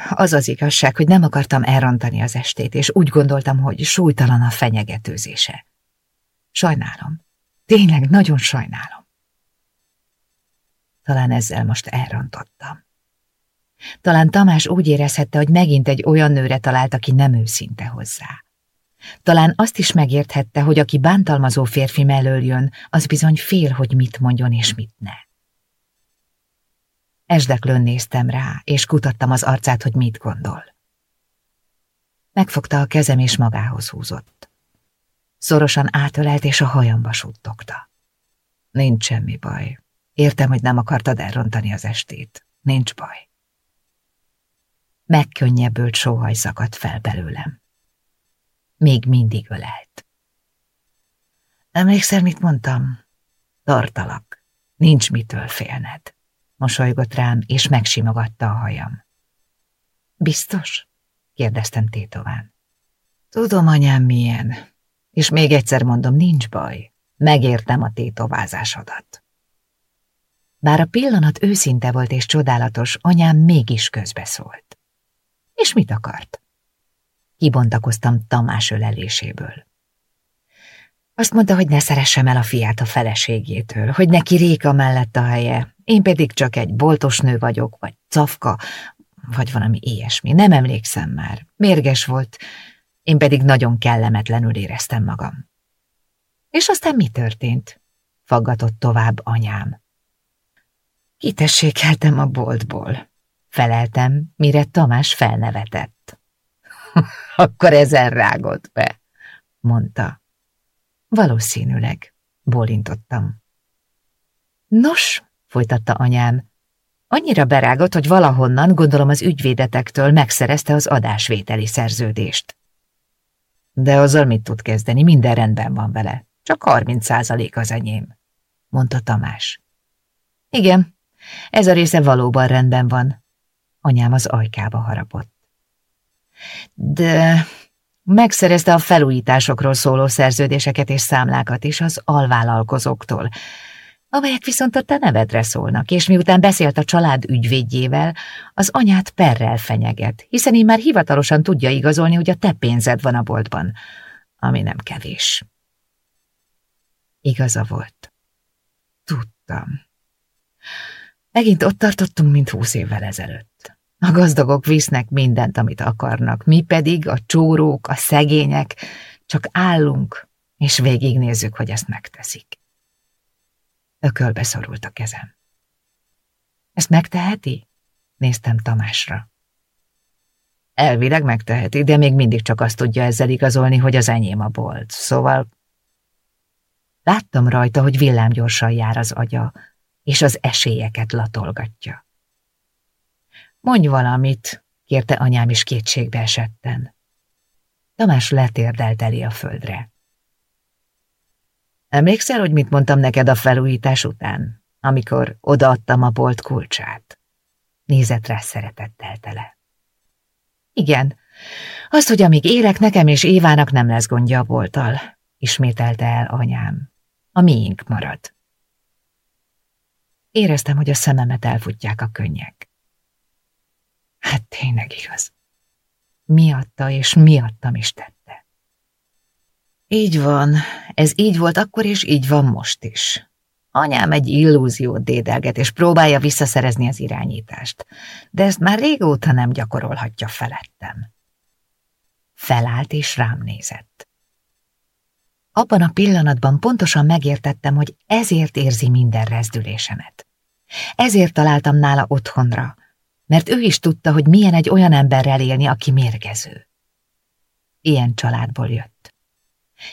az az igazság, hogy nem akartam elrontani az estét, és úgy gondoltam, hogy súlytalan a fenyegetőzése. Sajnálom. Tényleg nagyon sajnálom. Talán ezzel most elrontottam. Talán Tamás úgy érezhette, hogy megint egy olyan nőre talált, aki nem őszinte hozzá. Talán azt is megérthette, hogy aki bántalmazó férfi mellől jön, az bizony fél, hogy mit mondjon és mit ne. Esdeklőn néztem rá, és kutattam az arcát, hogy mit gondol. Megfogta a kezem, és magához húzott. Szorosan átölelt, és a hajamba suttogta. Nincs semmi baj. Értem, hogy nem akartad elrontani az estét. Nincs baj. Megkönnyebbült sóhaj szakadt fel belőlem. Még mindig ölelt. Emlékszel, mit mondtam? Tartalak. Nincs mitől félned. Mosolygott rám, és megsimogatta a hajam. Biztos? kérdeztem tétován. Tudom, anyám, milyen. És még egyszer mondom, nincs baj. Megértem a tétovázásodat. Bár a pillanat őszinte volt és csodálatos, anyám mégis közbeszólt. És mit akart? Kibontakoztam Tamás öleléséből. Azt mondta, hogy ne szeressem el a fiát a feleségétől, hogy neki Réka mellett a helye, én pedig csak egy boltos nő vagyok, vagy cafka, vagy valami ilyesmi. Nem emlékszem már. Mérges volt, én pedig nagyon kellemetlenül éreztem magam. És aztán mi történt? Faggatott tovább anyám. Kitessékeltem a boltból. Feleltem, mire Tamás felnevetett. (laughs) Akkor ezen rágott be, mondta. Valószínűleg, bólintottam. Nos, folytatta anyám, annyira berágott, hogy valahonnan, gondolom az ügyvédetektől megszerezte az adásvételi szerződést. De azzal mit tud kezdeni, minden rendben van vele. Csak 30 százalék az enyém, mondta Tamás. Igen, ez a része valóban rendben van. Anyám az ajkába harapott. De megszerezte a felújításokról szóló szerződéseket és számlákat is az alvállalkozóktól, amelyek viszont a te nevedre szólnak, és miután beszélt a család ügyvédjével, az anyát perrel fenyeget, hiszen így már hivatalosan tudja igazolni, hogy a te pénzed van a boltban, ami nem kevés. Igaza volt. Tudtam. Megint ott tartottunk, mint húsz évvel ezelőtt. A gazdagok visznek mindent, amit akarnak, mi pedig, a csórók, a szegények, csak állunk, és végignézzük, hogy ezt megteszik. Ökölbe szorult a kezem. Ezt megteheti? Néztem Tamásra. Elvileg megteheti, de még mindig csak azt tudja ezzel igazolni, hogy az enyém a bolt. Szóval láttam rajta, hogy villámgyorsan jár az agya, és az esélyeket latolgatja. Mondj valamit, kérte anyám is kétségbe esetten. Tamás letérdelt elé a földre. Emlékszel, hogy mit mondtam neked a felújítás után, amikor odaadtam a bolt kulcsát? Nézett rá szeretettel tele. Igen, azt, hogy amíg élek, nekem és Évának nem lesz gondja a bolttal, ismételte el anyám. A miénk marad. Éreztem, hogy a szememet elfutják a könnyek. Hát tényleg igaz. Miatta és miattam is tette. Így van, ez így volt akkor, és így van most is. Anyám egy illúziót dédelget, és próbálja visszaszerezni az irányítást, de ezt már régóta nem gyakorolhatja felettem. Felállt és rám nézett. Abban a pillanatban pontosan megértettem, hogy ezért érzi minden rezdülésemet. Ezért találtam nála otthonra, mert ő is tudta, hogy milyen egy olyan emberrel élni, aki mérgező. Ilyen családból jött.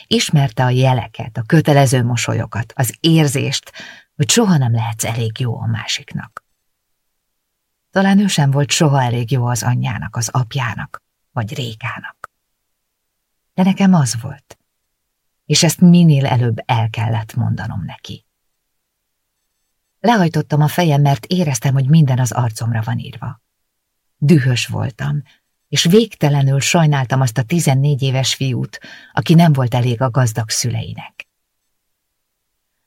Ismerte a jeleket, a kötelező mosolyokat, az érzést, hogy soha nem lehetsz elég jó a másiknak. Talán ő sem volt soha elég jó az anyjának, az apjának, vagy Rékának. De nekem az volt, és ezt minél előbb el kellett mondanom neki. Lehajtottam a fejem, mert éreztem, hogy minden az arcomra van írva. Dühös voltam, és végtelenül sajnáltam azt a tizennégy éves fiút, aki nem volt elég a gazdag szüleinek.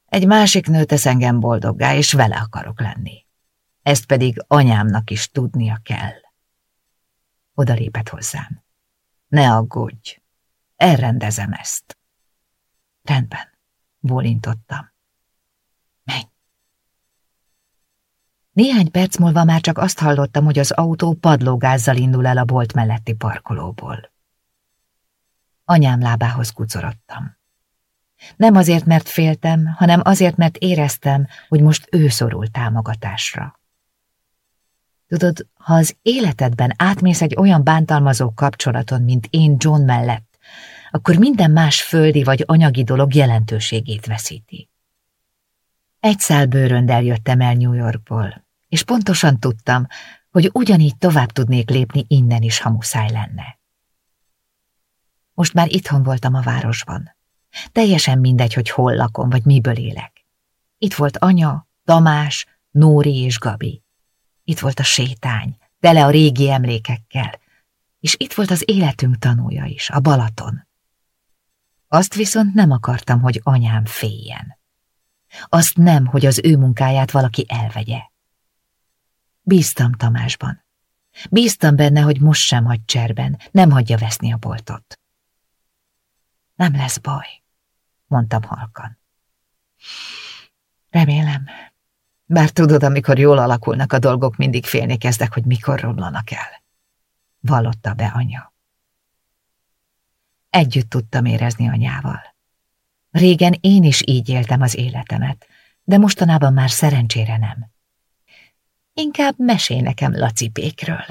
Egy másik nő tesz engem boldoggá, és vele akarok lenni. Ezt pedig anyámnak is tudnia kell. Oda lépett hozzám. Ne aggódj, elrendezem ezt. Rendben, bólintottam. Menj. Néhány perc múlva már csak azt hallottam, hogy az autó padlógázzal indul el a bolt melletti parkolóból. Anyám lábához kucorodtam. Nem azért, mert féltem, hanem azért, mert éreztem, hogy most ő szorul támogatásra. Tudod, ha az életedben átmész egy olyan bántalmazó kapcsolaton, mint én John mellett, akkor minden más földi vagy anyagi dolog jelentőségét veszíti. Egy szál bőröndel jöttem el New Yorkból, és pontosan tudtam, hogy ugyanígy tovább tudnék lépni innen is, ha muszáj lenne. Most már itthon voltam a városban. Teljesen mindegy, hogy hol lakom, vagy miből élek. Itt volt anya, Tamás, Nóri és Gabi. Itt volt a sétány, tele a régi emlékekkel, és itt volt az életünk tanúja is, a Balaton. Azt viszont nem akartam, hogy anyám féljen. Azt nem, hogy az ő munkáját valaki elvegye. Bíztam Tamásban. Bíztam benne, hogy most sem hagy cserben, nem hagyja veszni a boltot. Nem lesz baj, mondtam halkan. Remélem. Bár tudod, amikor jól alakulnak a dolgok, mindig félni kezdek, hogy mikor romlanak el. Vallotta be anya. Együtt tudtam érezni anyával. Régen én is így éltem az életemet, de mostanában már szerencsére nem. Inkább mesél nekem lacipékről.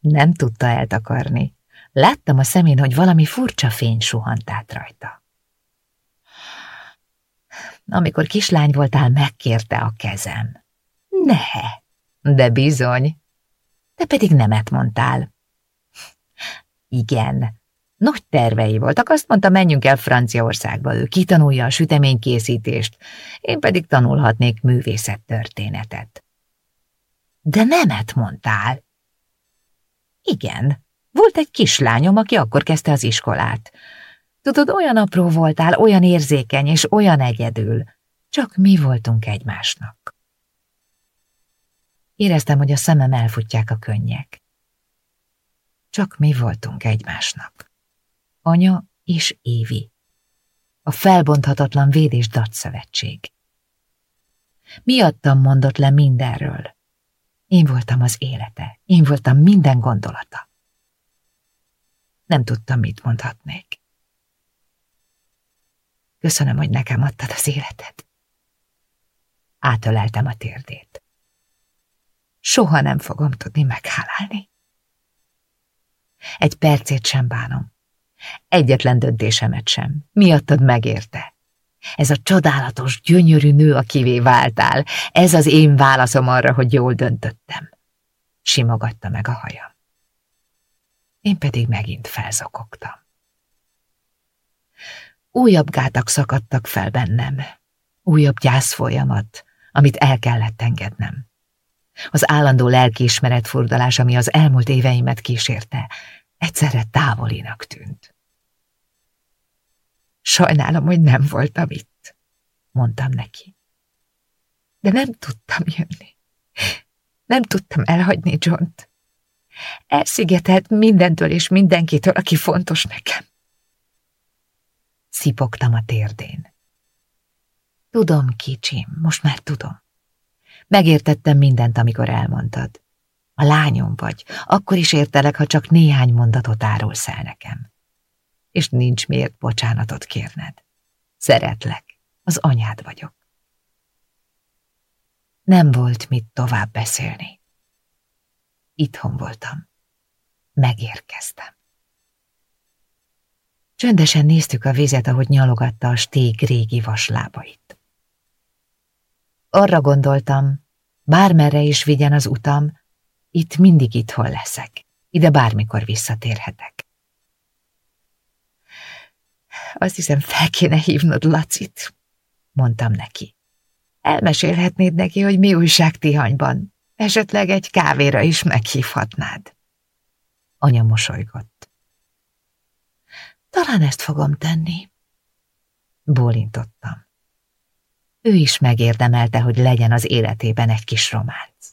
Nem tudta eltakarni. Láttam a szemén, hogy valami furcsa fény suhant át rajta. Amikor kislány voltál, megkérte a kezem. Ne, de bizony. Te pedig nemet mondtál. Igen, nagy tervei voltak, azt mondta, menjünk el Franciaországba, ő kitanulja a süteménykészítést, én pedig tanulhatnék művészettörténetet. De nemet mondtál. Igen, volt egy kislányom, aki akkor kezdte az iskolát. Tudod, olyan apró voltál, olyan érzékeny és olyan egyedül. Csak mi voltunk egymásnak. Éreztem, hogy a szemem elfutják a könnyek. Csak mi voltunk egymásnak. Anya és Évi. A felbonthatatlan védés datszövetség. Miattam mondott le mindenről. Én voltam az élete, én voltam minden gondolata. Nem tudtam, mit mondhatnék. Köszönöm, hogy nekem adtad az életet. Átöleltem a térdét. Soha nem fogom tudni meghálálni. Egy percét sem bánom. Egyetlen döntésemet sem. Miattad megérte. Ez a csodálatos, gyönyörű nő, akivé váltál. Ez az én válaszom arra, hogy jól döntöttem. Simogatta meg a hajam. Én pedig megint felzokogtam. Újabb gátak szakadtak fel bennem. Újabb gyászfolyamat, amit el kellett engednem. Az állandó lelkiismeret furdalás, ami az elmúlt éveimet kísérte, egyszerre távolinak tűnt. Sajnálom, hogy nem voltam itt, mondtam neki. De nem tudtam jönni. Nem tudtam elhagyni John-t. Elszigetelt mindentől és mindenkitől, aki fontos nekem. Szipogtam a térdén. Tudom, kicsim, most már tudom. Megértettem mindent, amikor elmondtad. A lányom vagy, akkor is értelek, ha csak néhány mondatot árulsz el nekem és nincs miért bocsánatot kérned. Szeretlek, az anyád vagyok. Nem volt mit tovább beszélni. Itthon voltam. Megérkeztem. Csöndesen néztük a vizet, ahogy nyalogatta a stég régi vaslábait. Arra gondoltam, bármerre is vigyen az utam, itt mindig itthon leszek, ide bármikor visszatérhetek. Azt hiszem, fel kéne hívnod Lacit, mondtam neki. Elmesélhetnéd neki, hogy mi újság Tihanyban. Esetleg egy kávéra is meghívhatnád. Anya mosolygott. Talán ezt fogom tenni. Bólintottam. Ő is megérdemelte, hogy legyen az életében egy kis románc.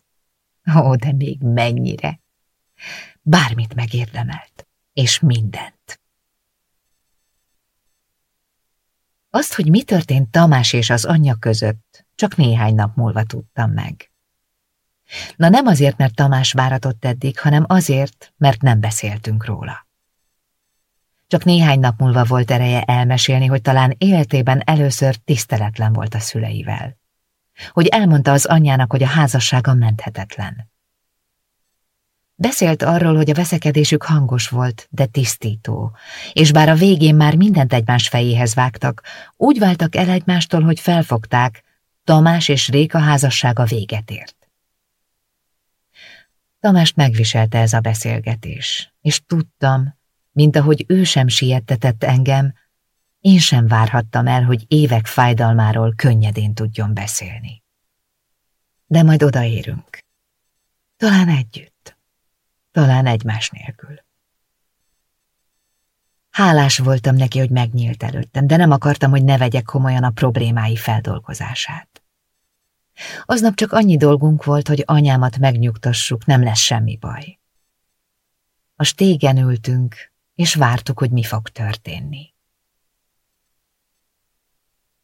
Ó, de még mennyire! Bármit megérdemelt, és mindent. Azt, hogy mi történt Tamás és az anyja között, csak néhány nap múlva tudtam meg. Na nem azért, mert Tamás váratott eddig, hanem azért, mert nem beszéltünk róla. Csak néhány nap múlva volt ereje elmesélni, hogy talán életében először tiszteletlen volt a szüleivel. Hogy elmondta az anyjának, hogy a házassága menthetetlen. Beszélt arról, hogy a veszekedésük hangos volt, de tisztító, és bár a végén már mindent egymás fejéhez vágtak, úgy váltak el egymástól, hogy felfogták, Tamás és Réka házassága véget ért. Tamást megviselte ez a beszélgetés, és tudtam, mint ahogy ő sem siettetett engem, én sem várhattam el, hogy évek fájdalmáról könnyedén tudjon beszélni. De majd odaérünk. Talán együtt. Talán egymás nélkül. Hálás voltam neki, hogy megnyílt előttem, de nem akartam, hogy ne vegyek komolyan a problémái feldolgozását. Aznap csak annyi dolgunk volt, hogy anyámat megnyugtassuk, nem lesz semmi baj. A stégen ültünk, és vártuk, hogy mi fog történni.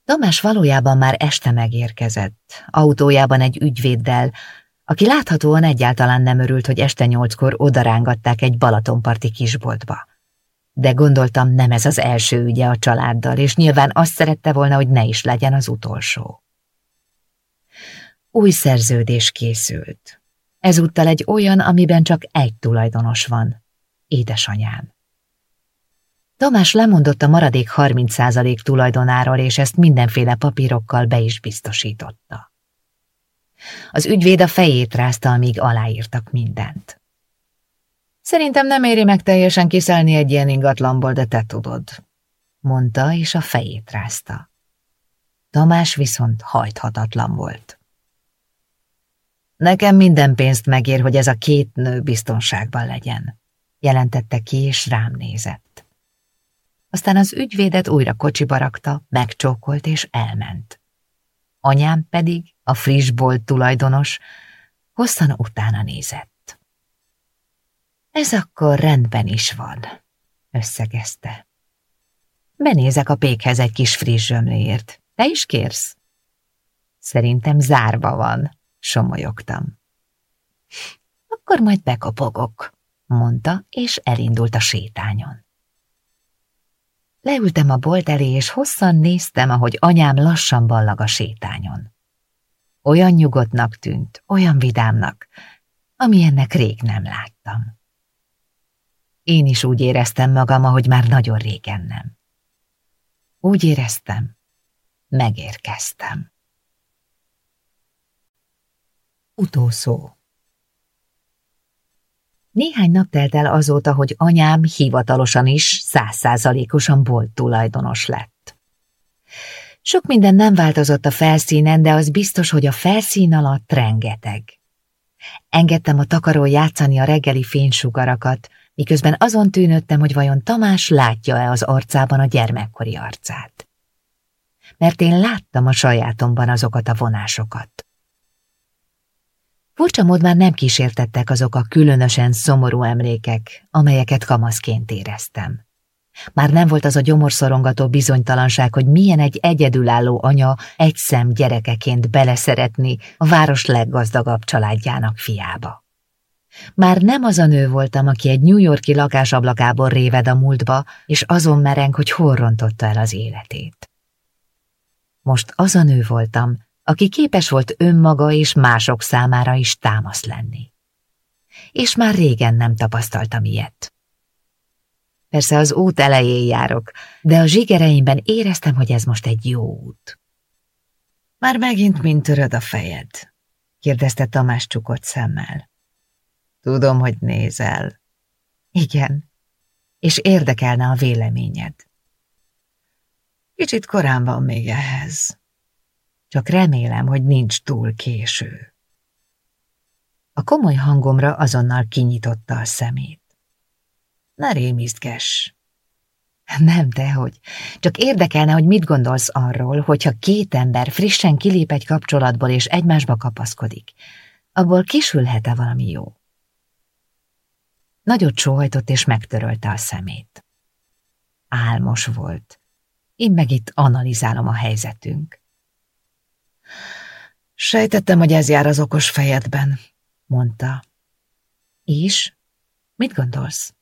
Tamás valójában már este megérkezett, autójában egy ügyvéddel, aki láthatóan egyáltalán nem örült, hogy este nyolckor odarángatták egy Balatonparti kisboltba. De gondoltam, nem ez az első ügye a családdal, és nyilván azt szerette volna, hogy ne is legyen az utolsó. Új szerződés készült. Ezúttal egy olyan, amiben csak egy tulajdonos van, édesanyám. Tamás lemondott a maradék 30% tulajdonáról, és ezt mindenféle papírokkal be is biztosította. Az ügyvéd a fejét rázta, amíg aláírtak mindent. Szerintem nem éri meg teljesen kiszelni egy ilyen ingatlanból, de te tudod, mondta, és a fejét rázta. Tamás viszont hajthatatlan volt. Nekem minden pénzt megér, hogy ez a két nő biztonságban legyen, jelentette ki, és rám nézett. Aztán az ügyvédet újra kocsiba rakta, megcsókolt és elment. Anyám pedig, a friss bolt tulajdonos, hosszan utána nézett. Ez akkor rendben is van, összegezte. Benézek a pékhez egy kis friss zsömléért. Te is kérsz? Szerintem zárva van, somolyogtam. Akkor majd bekopogok, mondta, és elindult a sétányon. Leültem a bolt elé, és hosszan néztem, ahogy anyám lassan ballag a sétányon. Olyan nyugodtnak tűnt, olyan vidámnak, amilyennek rég nem láttam. Én is úgy éreztem magam, ahogy már nagyon régen nem. Úgy éreztem, megérkeztem. Utószó néhány nap telt el azóta, hogy anyám hivatalosan is százszázalékosan bolt tulajdonos lett. Sok minden nem változott a felszínen, de az biztos, hogy a felszín alatt rengeteg. Engedtem a takaró játszani a reggeli fénysugarakat, miközben azon tűnöttem, hogy vajon Tamás látja-e az arcában a gyermekkori arcát. Mert én láttam a sajátomban azokat a vonásokat. Furcsa mód már nem kísértettek azok a különösen szomorú emlékek, amelyeket kamaszként éreztem. Már nem volt az a gyomorszorongató bizonytalanság, hogy milyen egy egyedülálló anya egy szem gyerekeként beleszeretni a város leggazdagabb családjának fiába. Már nem az a nő voltam, aki egy New Yorki lakásablakából réved a múltba, és azon mereng, hogy hol rontotta el az életét. Most az a nő voltam, aki képes volt önmaga és mások számára is támasz lenni. És már régen nem tapasztaltam ilyet. Persze az út elején járok, de a zsigereimben éreztem, hogy ez most egy jó út. Már megint mint töröd a fejed? kérdezte Tamás csukott szemmel. Tudom, hogy nézel. Igen, és érdekelne a véleményed. Kicsit korán van még ehhez. Csak remélem, hogy nincs túl késő. A komoly hangomra azonnal kinyitotta a szemét. Ne rémisztgess! Nem, dehogy. Csak érdekelne, hogy mit gondolsz arról, hogyha két ember frissen kilép egy kapcsolatból és egymásba kapaszkodik. Abból kisülhet-e valami jó? Nagyot sóhajtott és megtörölte a szemét. Álmos volt. Én meg itt analizálom a helyzetünk. Sejtettem, hogy ez jár az okos fejedben, mondta. És? Mit gondolsz?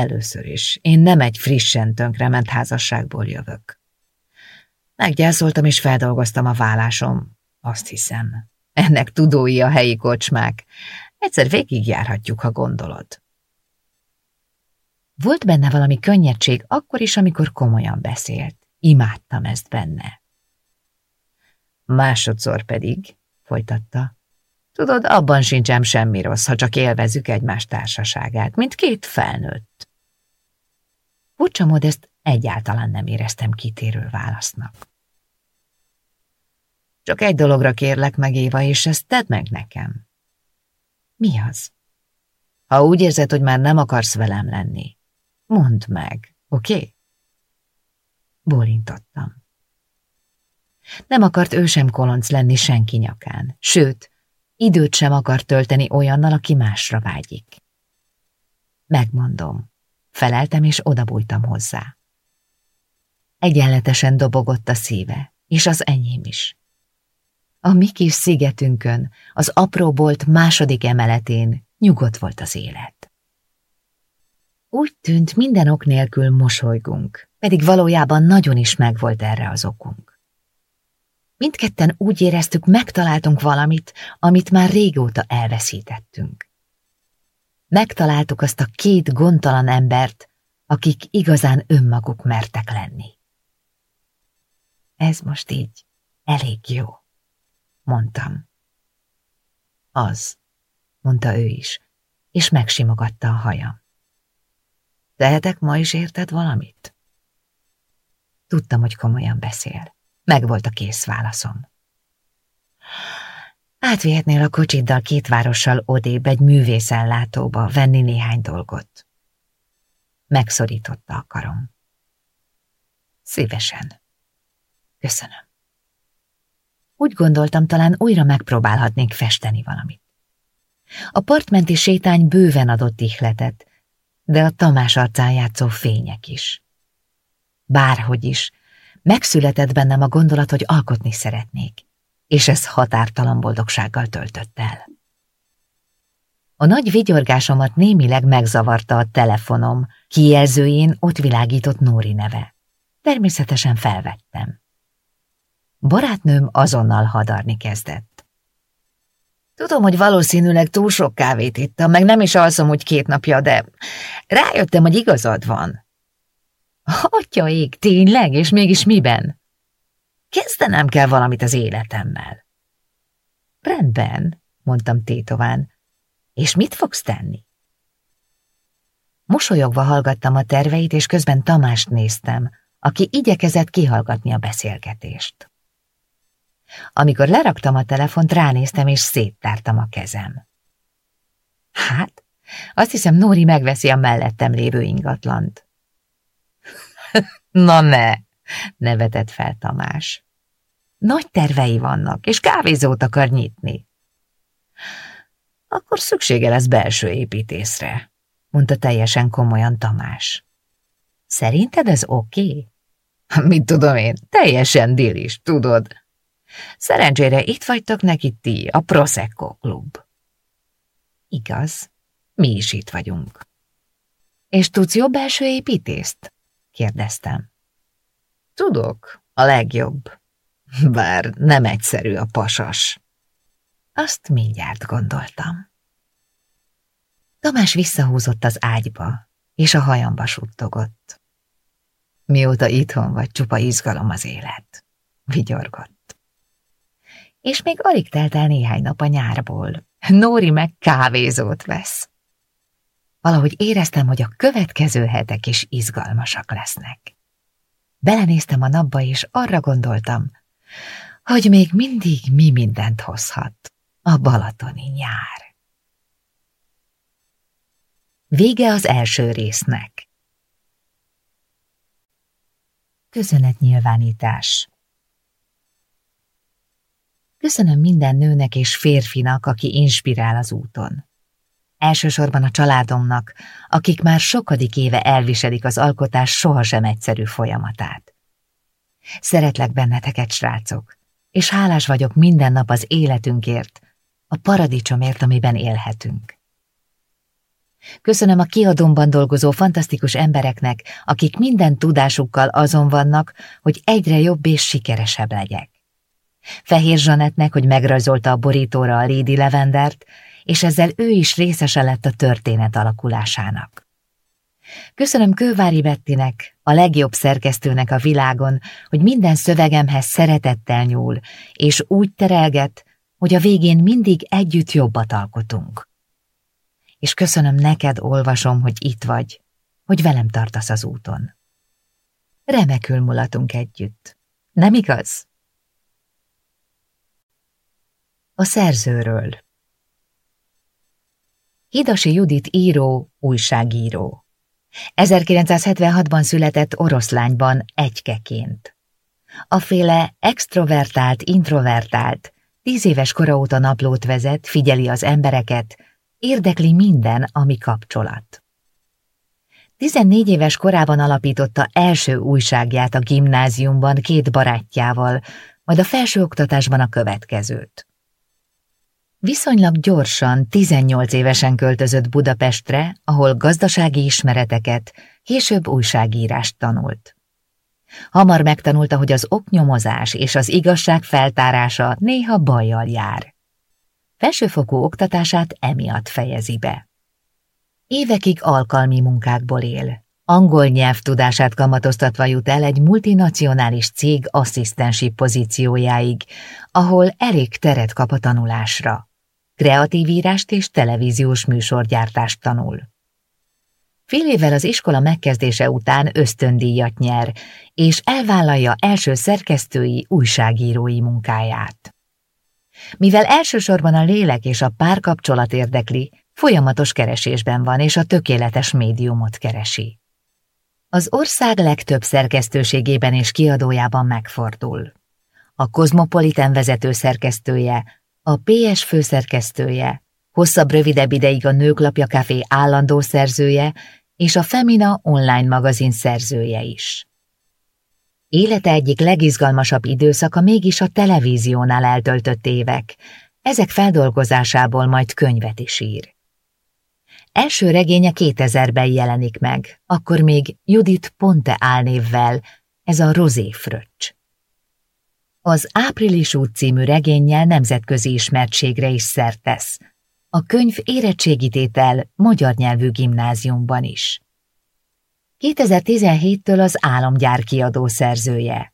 Először is, én nem egy frissen tönkrement házasságból jövök. Meggyászoltam és feldolgoztam a vállásom, azt hiszem. Ennek tudói a helyi kocsmák. Egyszer végigjárhatjuk, ha gondolod. Volt benne valami könnyedség akkor is, amikor komolyan beszélt. Imádtam ezt benne. Másodszor pedig, folytatta, tudod, abban sincsem semmi rossz, ha csak élvezzük egymás társaságát, mint két felnőtt. Furcsa mód ezt egyáltalán nem éreztem kitérő válasznak. Csak egy dologra kérlek meg, Éva, és ezt tedd meg nekem. Mi az? Ha úgy érzed, hogy már nem akarsz velem lenni, mondd meg, oké? Okay? Bólintottam. Nem akart ő sem kolonc lenni senki nyakán, sőt, időt sem akart tölteni olyannal, aki másra vágyik. Megmondom, feleltem és odabújtam hozzá. Egyenletesen dobogott a szíve, és az enyém is. A mi kis szigetünkön, az apró bolt második emeletén nyugodt volt az élet. Úgy tűnt, minden ok nélkül mosolygunk, pedig valójában nagyon is megvolt erre az okunk. Mindketten úgy éreztük, megtaláltunk valamit, amit már régóta elveszítettünk. Megtaláltuk azt a két gondtalan embert, akik igazán önmaguk mertek lenni. Ez most így elég jó mondtam. Az, mondta ő is, és megsimogatta a haja. Tehetek ma is érted valamit? Tudtam, hogy komolyan beszél. Meg volt a kész válaszom. Átvihetnél a kocsiddal két várossal odébb egy művészellátóba venni néhány dolgot. Megszorította a karom. Szívesen. Köszönöm. Úgy gondoltam, talán újra megpróbálhatnék festeni valamit. A partmenti sétány bőven adott ihletet, de a Tamás arcán játszó fények is. Bárhogy is, megszületett bennem a gondolat, hogy alkotni szeretnék, és ez határtalan boldogsággal töltött el. A nagy vigyorgásomat némileg megzavarta a telefonom, kijelzőjén ott világított Nóri neve. Természetesen felvettem. Barátnőm azonnal hadarni kezdett. Tudom, hogy valószínűleg túl sok kávét ittam, meg nem is alszom úgy két napja, de rájöttem, hogy igazad van. Atya ég, tényleg, és mégis miben? Kezdenem kell valamit az életemmel. Rendben, mondtam tétován. És mit fogsz tenni? Mosolyogva hallgattam a terveit, és közben Tamást néztem, aki igyekezett kihallgatni a beszélgetést. Amikor leraktam a telefont, ránéztem és széttártam a kezem. Hát, azt hiszem Nóri megveszi a mellettem lévő ingatlant. (laughs) Na ne, nevetett fel Tamás. Nagy tervei vannak, és kávézót akar nyitni. Akkor szüksége lesz belső építészre, mondta teljesen komolyan Tamás. Szerinted ez oké? Okay? Mit tudom én, teljesen dilis, tudod. Szerencsére itt vagytok neki ti, a Prosecco klub. Igaz, mi is itt vagyunk. És tudsz jobb belső építést? kérdeztem. Tudok, a legjobb. Bár nem egyszerű a pasas. Azt mindjárt gondoltam. Tamás visszahúzott az ágyba, és a hajamba suttogott. Mióta itthon vagy, csupa izgalom az élet. Vigyorgott és még alig telt el néhány nap a nyárból. Nóri meg kávézót vesz. Valahogy éreztem, hogy a következő hetek is izgalmasak lesznek. Belenéztem a napba, és arra gondoltam, hogy még mindig mi mindent hozhat a balatoni nyár. Vége az első résznek. Köszönetnyilvánítás Köszönöm minden nőnek és férfinak, aki inspirál az úton. Elsősorban a családomnak, akik már sokadik éve elviselik az alkotás sohasem egyszerű folyamatát. Szeretlek benneteket, srácok, és hálás vagyok minden nap az életünkért, a paradicsomért, amiben élhetünk. Köszönöm a kiadomban dolgozó fantasztikus embereknek, akik minden tudásukkal azon vannak, hogy egyre jobb és sikeresebb legyek. Fehér Zsanettnek, hogy megrajzolta a borítóra a Lady Levendert, és ezzel ő is részese lett a történet alakulásának. Köszönöm Kővári Bettinek, a legjobb szerkesztőnek a világon, hogy minden szövegemhez szeretettel nyúl, és úgy terelget, hogy a végén mindig együtt jobbat alkotunk. És köszönöm neked, olvasom, hogy itt vagy, hogy velem tartasz az úton. Remekül mulatunk együtt. Nem igaz? A szerzőről Hidasi Judit író, újságíró. 1976-ban született oroszlányban egykeként. A féle extrovertált, introvertált, tíz éves kora óta naplót vezet, figyeli az embereket, érdekli minden, ami kapcsolat. 14 éves korában alapította első újságját a gimnáziumban két barátjával, majd a felsőoktatásban a következőt. Viszonylag gyorsan, 18 évesen költözött Budapestre, ahol gazdasági ismereteket, később újságírást tanult. Hamar megtanulta, hogy az oknyomozás és az igazság feltárása néha bajjal jár. Felsőfokú oktatását emiatt fejezi be. Évekig alkalmi munkákból él. Angol nyelvtudását kamatoztatva jut el egy multinacionális cég asszisztensi pozíciójáig, ahol elég teret kap a tanulásra kreatív írást és televíziós műsorgyártást tanul. Fél évvel az iskola megkezdése után ösztöndíjat nyer, és elvállalja első szerkesztői, újságírói munkáját. Mivel elsősorban a lélek és a párkapcsolat érdekli, folyamatos keresésben van, és a tökéletes médiumot keresi. Az ország legtöbb szerkesztőségében és kiadójában megfordul. A Cosmopolitan vezető szerkesztője, a PS főszerkesztője, hosszabb-rövidebb ideig a Nőklapja Café állandó szerzője és a Femina online magazin szerzője is. Élete egyik legizgalmasabb időszaka mégis a televíziónál eltöltött évek, ezek feldolgozásából majd könyvet is ír. Első regénye 2000-ben jelenik meg, akkor még Judit Ponte álnévvel, ez a Rozé Fröccs. Az Április út című regénnyel nemzetközi ismertségre is szertesz. A könyv érettségítétel magyar nyelvű gimnáziumban is. 2017-től az Álomgyár kiadó szerzője.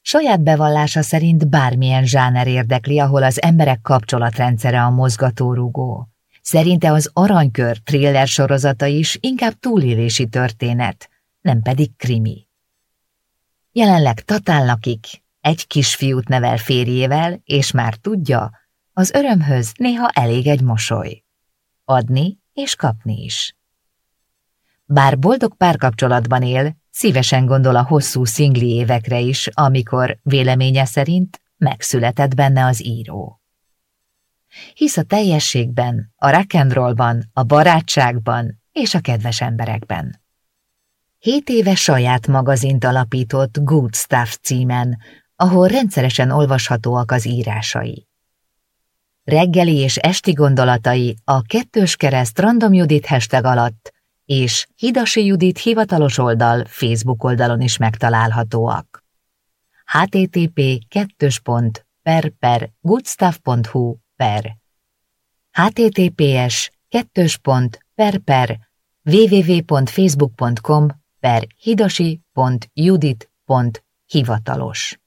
Saját bevallása szerint bármilyen zsáner érdekli, ahol az emberek kapcsolatrendszere a mozgatórugó. Szerinte az Aranykör thriller sorozata is inkább túlélési történet, nem pedig krimi. Jelenleg Tatán lakik, egy kisfiút nevel férjével, és már tudja, az örömhöz néha elég egy mosoly. Adni és kapni is. Bár boldog párkapcsolatban él, szívesen gondol a hosszú szingli évekre is, amikor véleménye szerint megszületett benne az író. Hisz a teljességben, a rock'n'rollban, a barátságban és a kedves emberekben. Hét éve saját magazint alapított Good Stuff címen, ahol rendszeresen olvashatóak az írásai. Reggeli és esti gondolatai a kettős kereszt Random Judit hashtag alatt és Hidasi Judit hivatalos oldal Facebook oldalon is megtalálhatóak. http per per goodstuff.hu per https per per www.facebook.com per hidasi.judit.hivatalos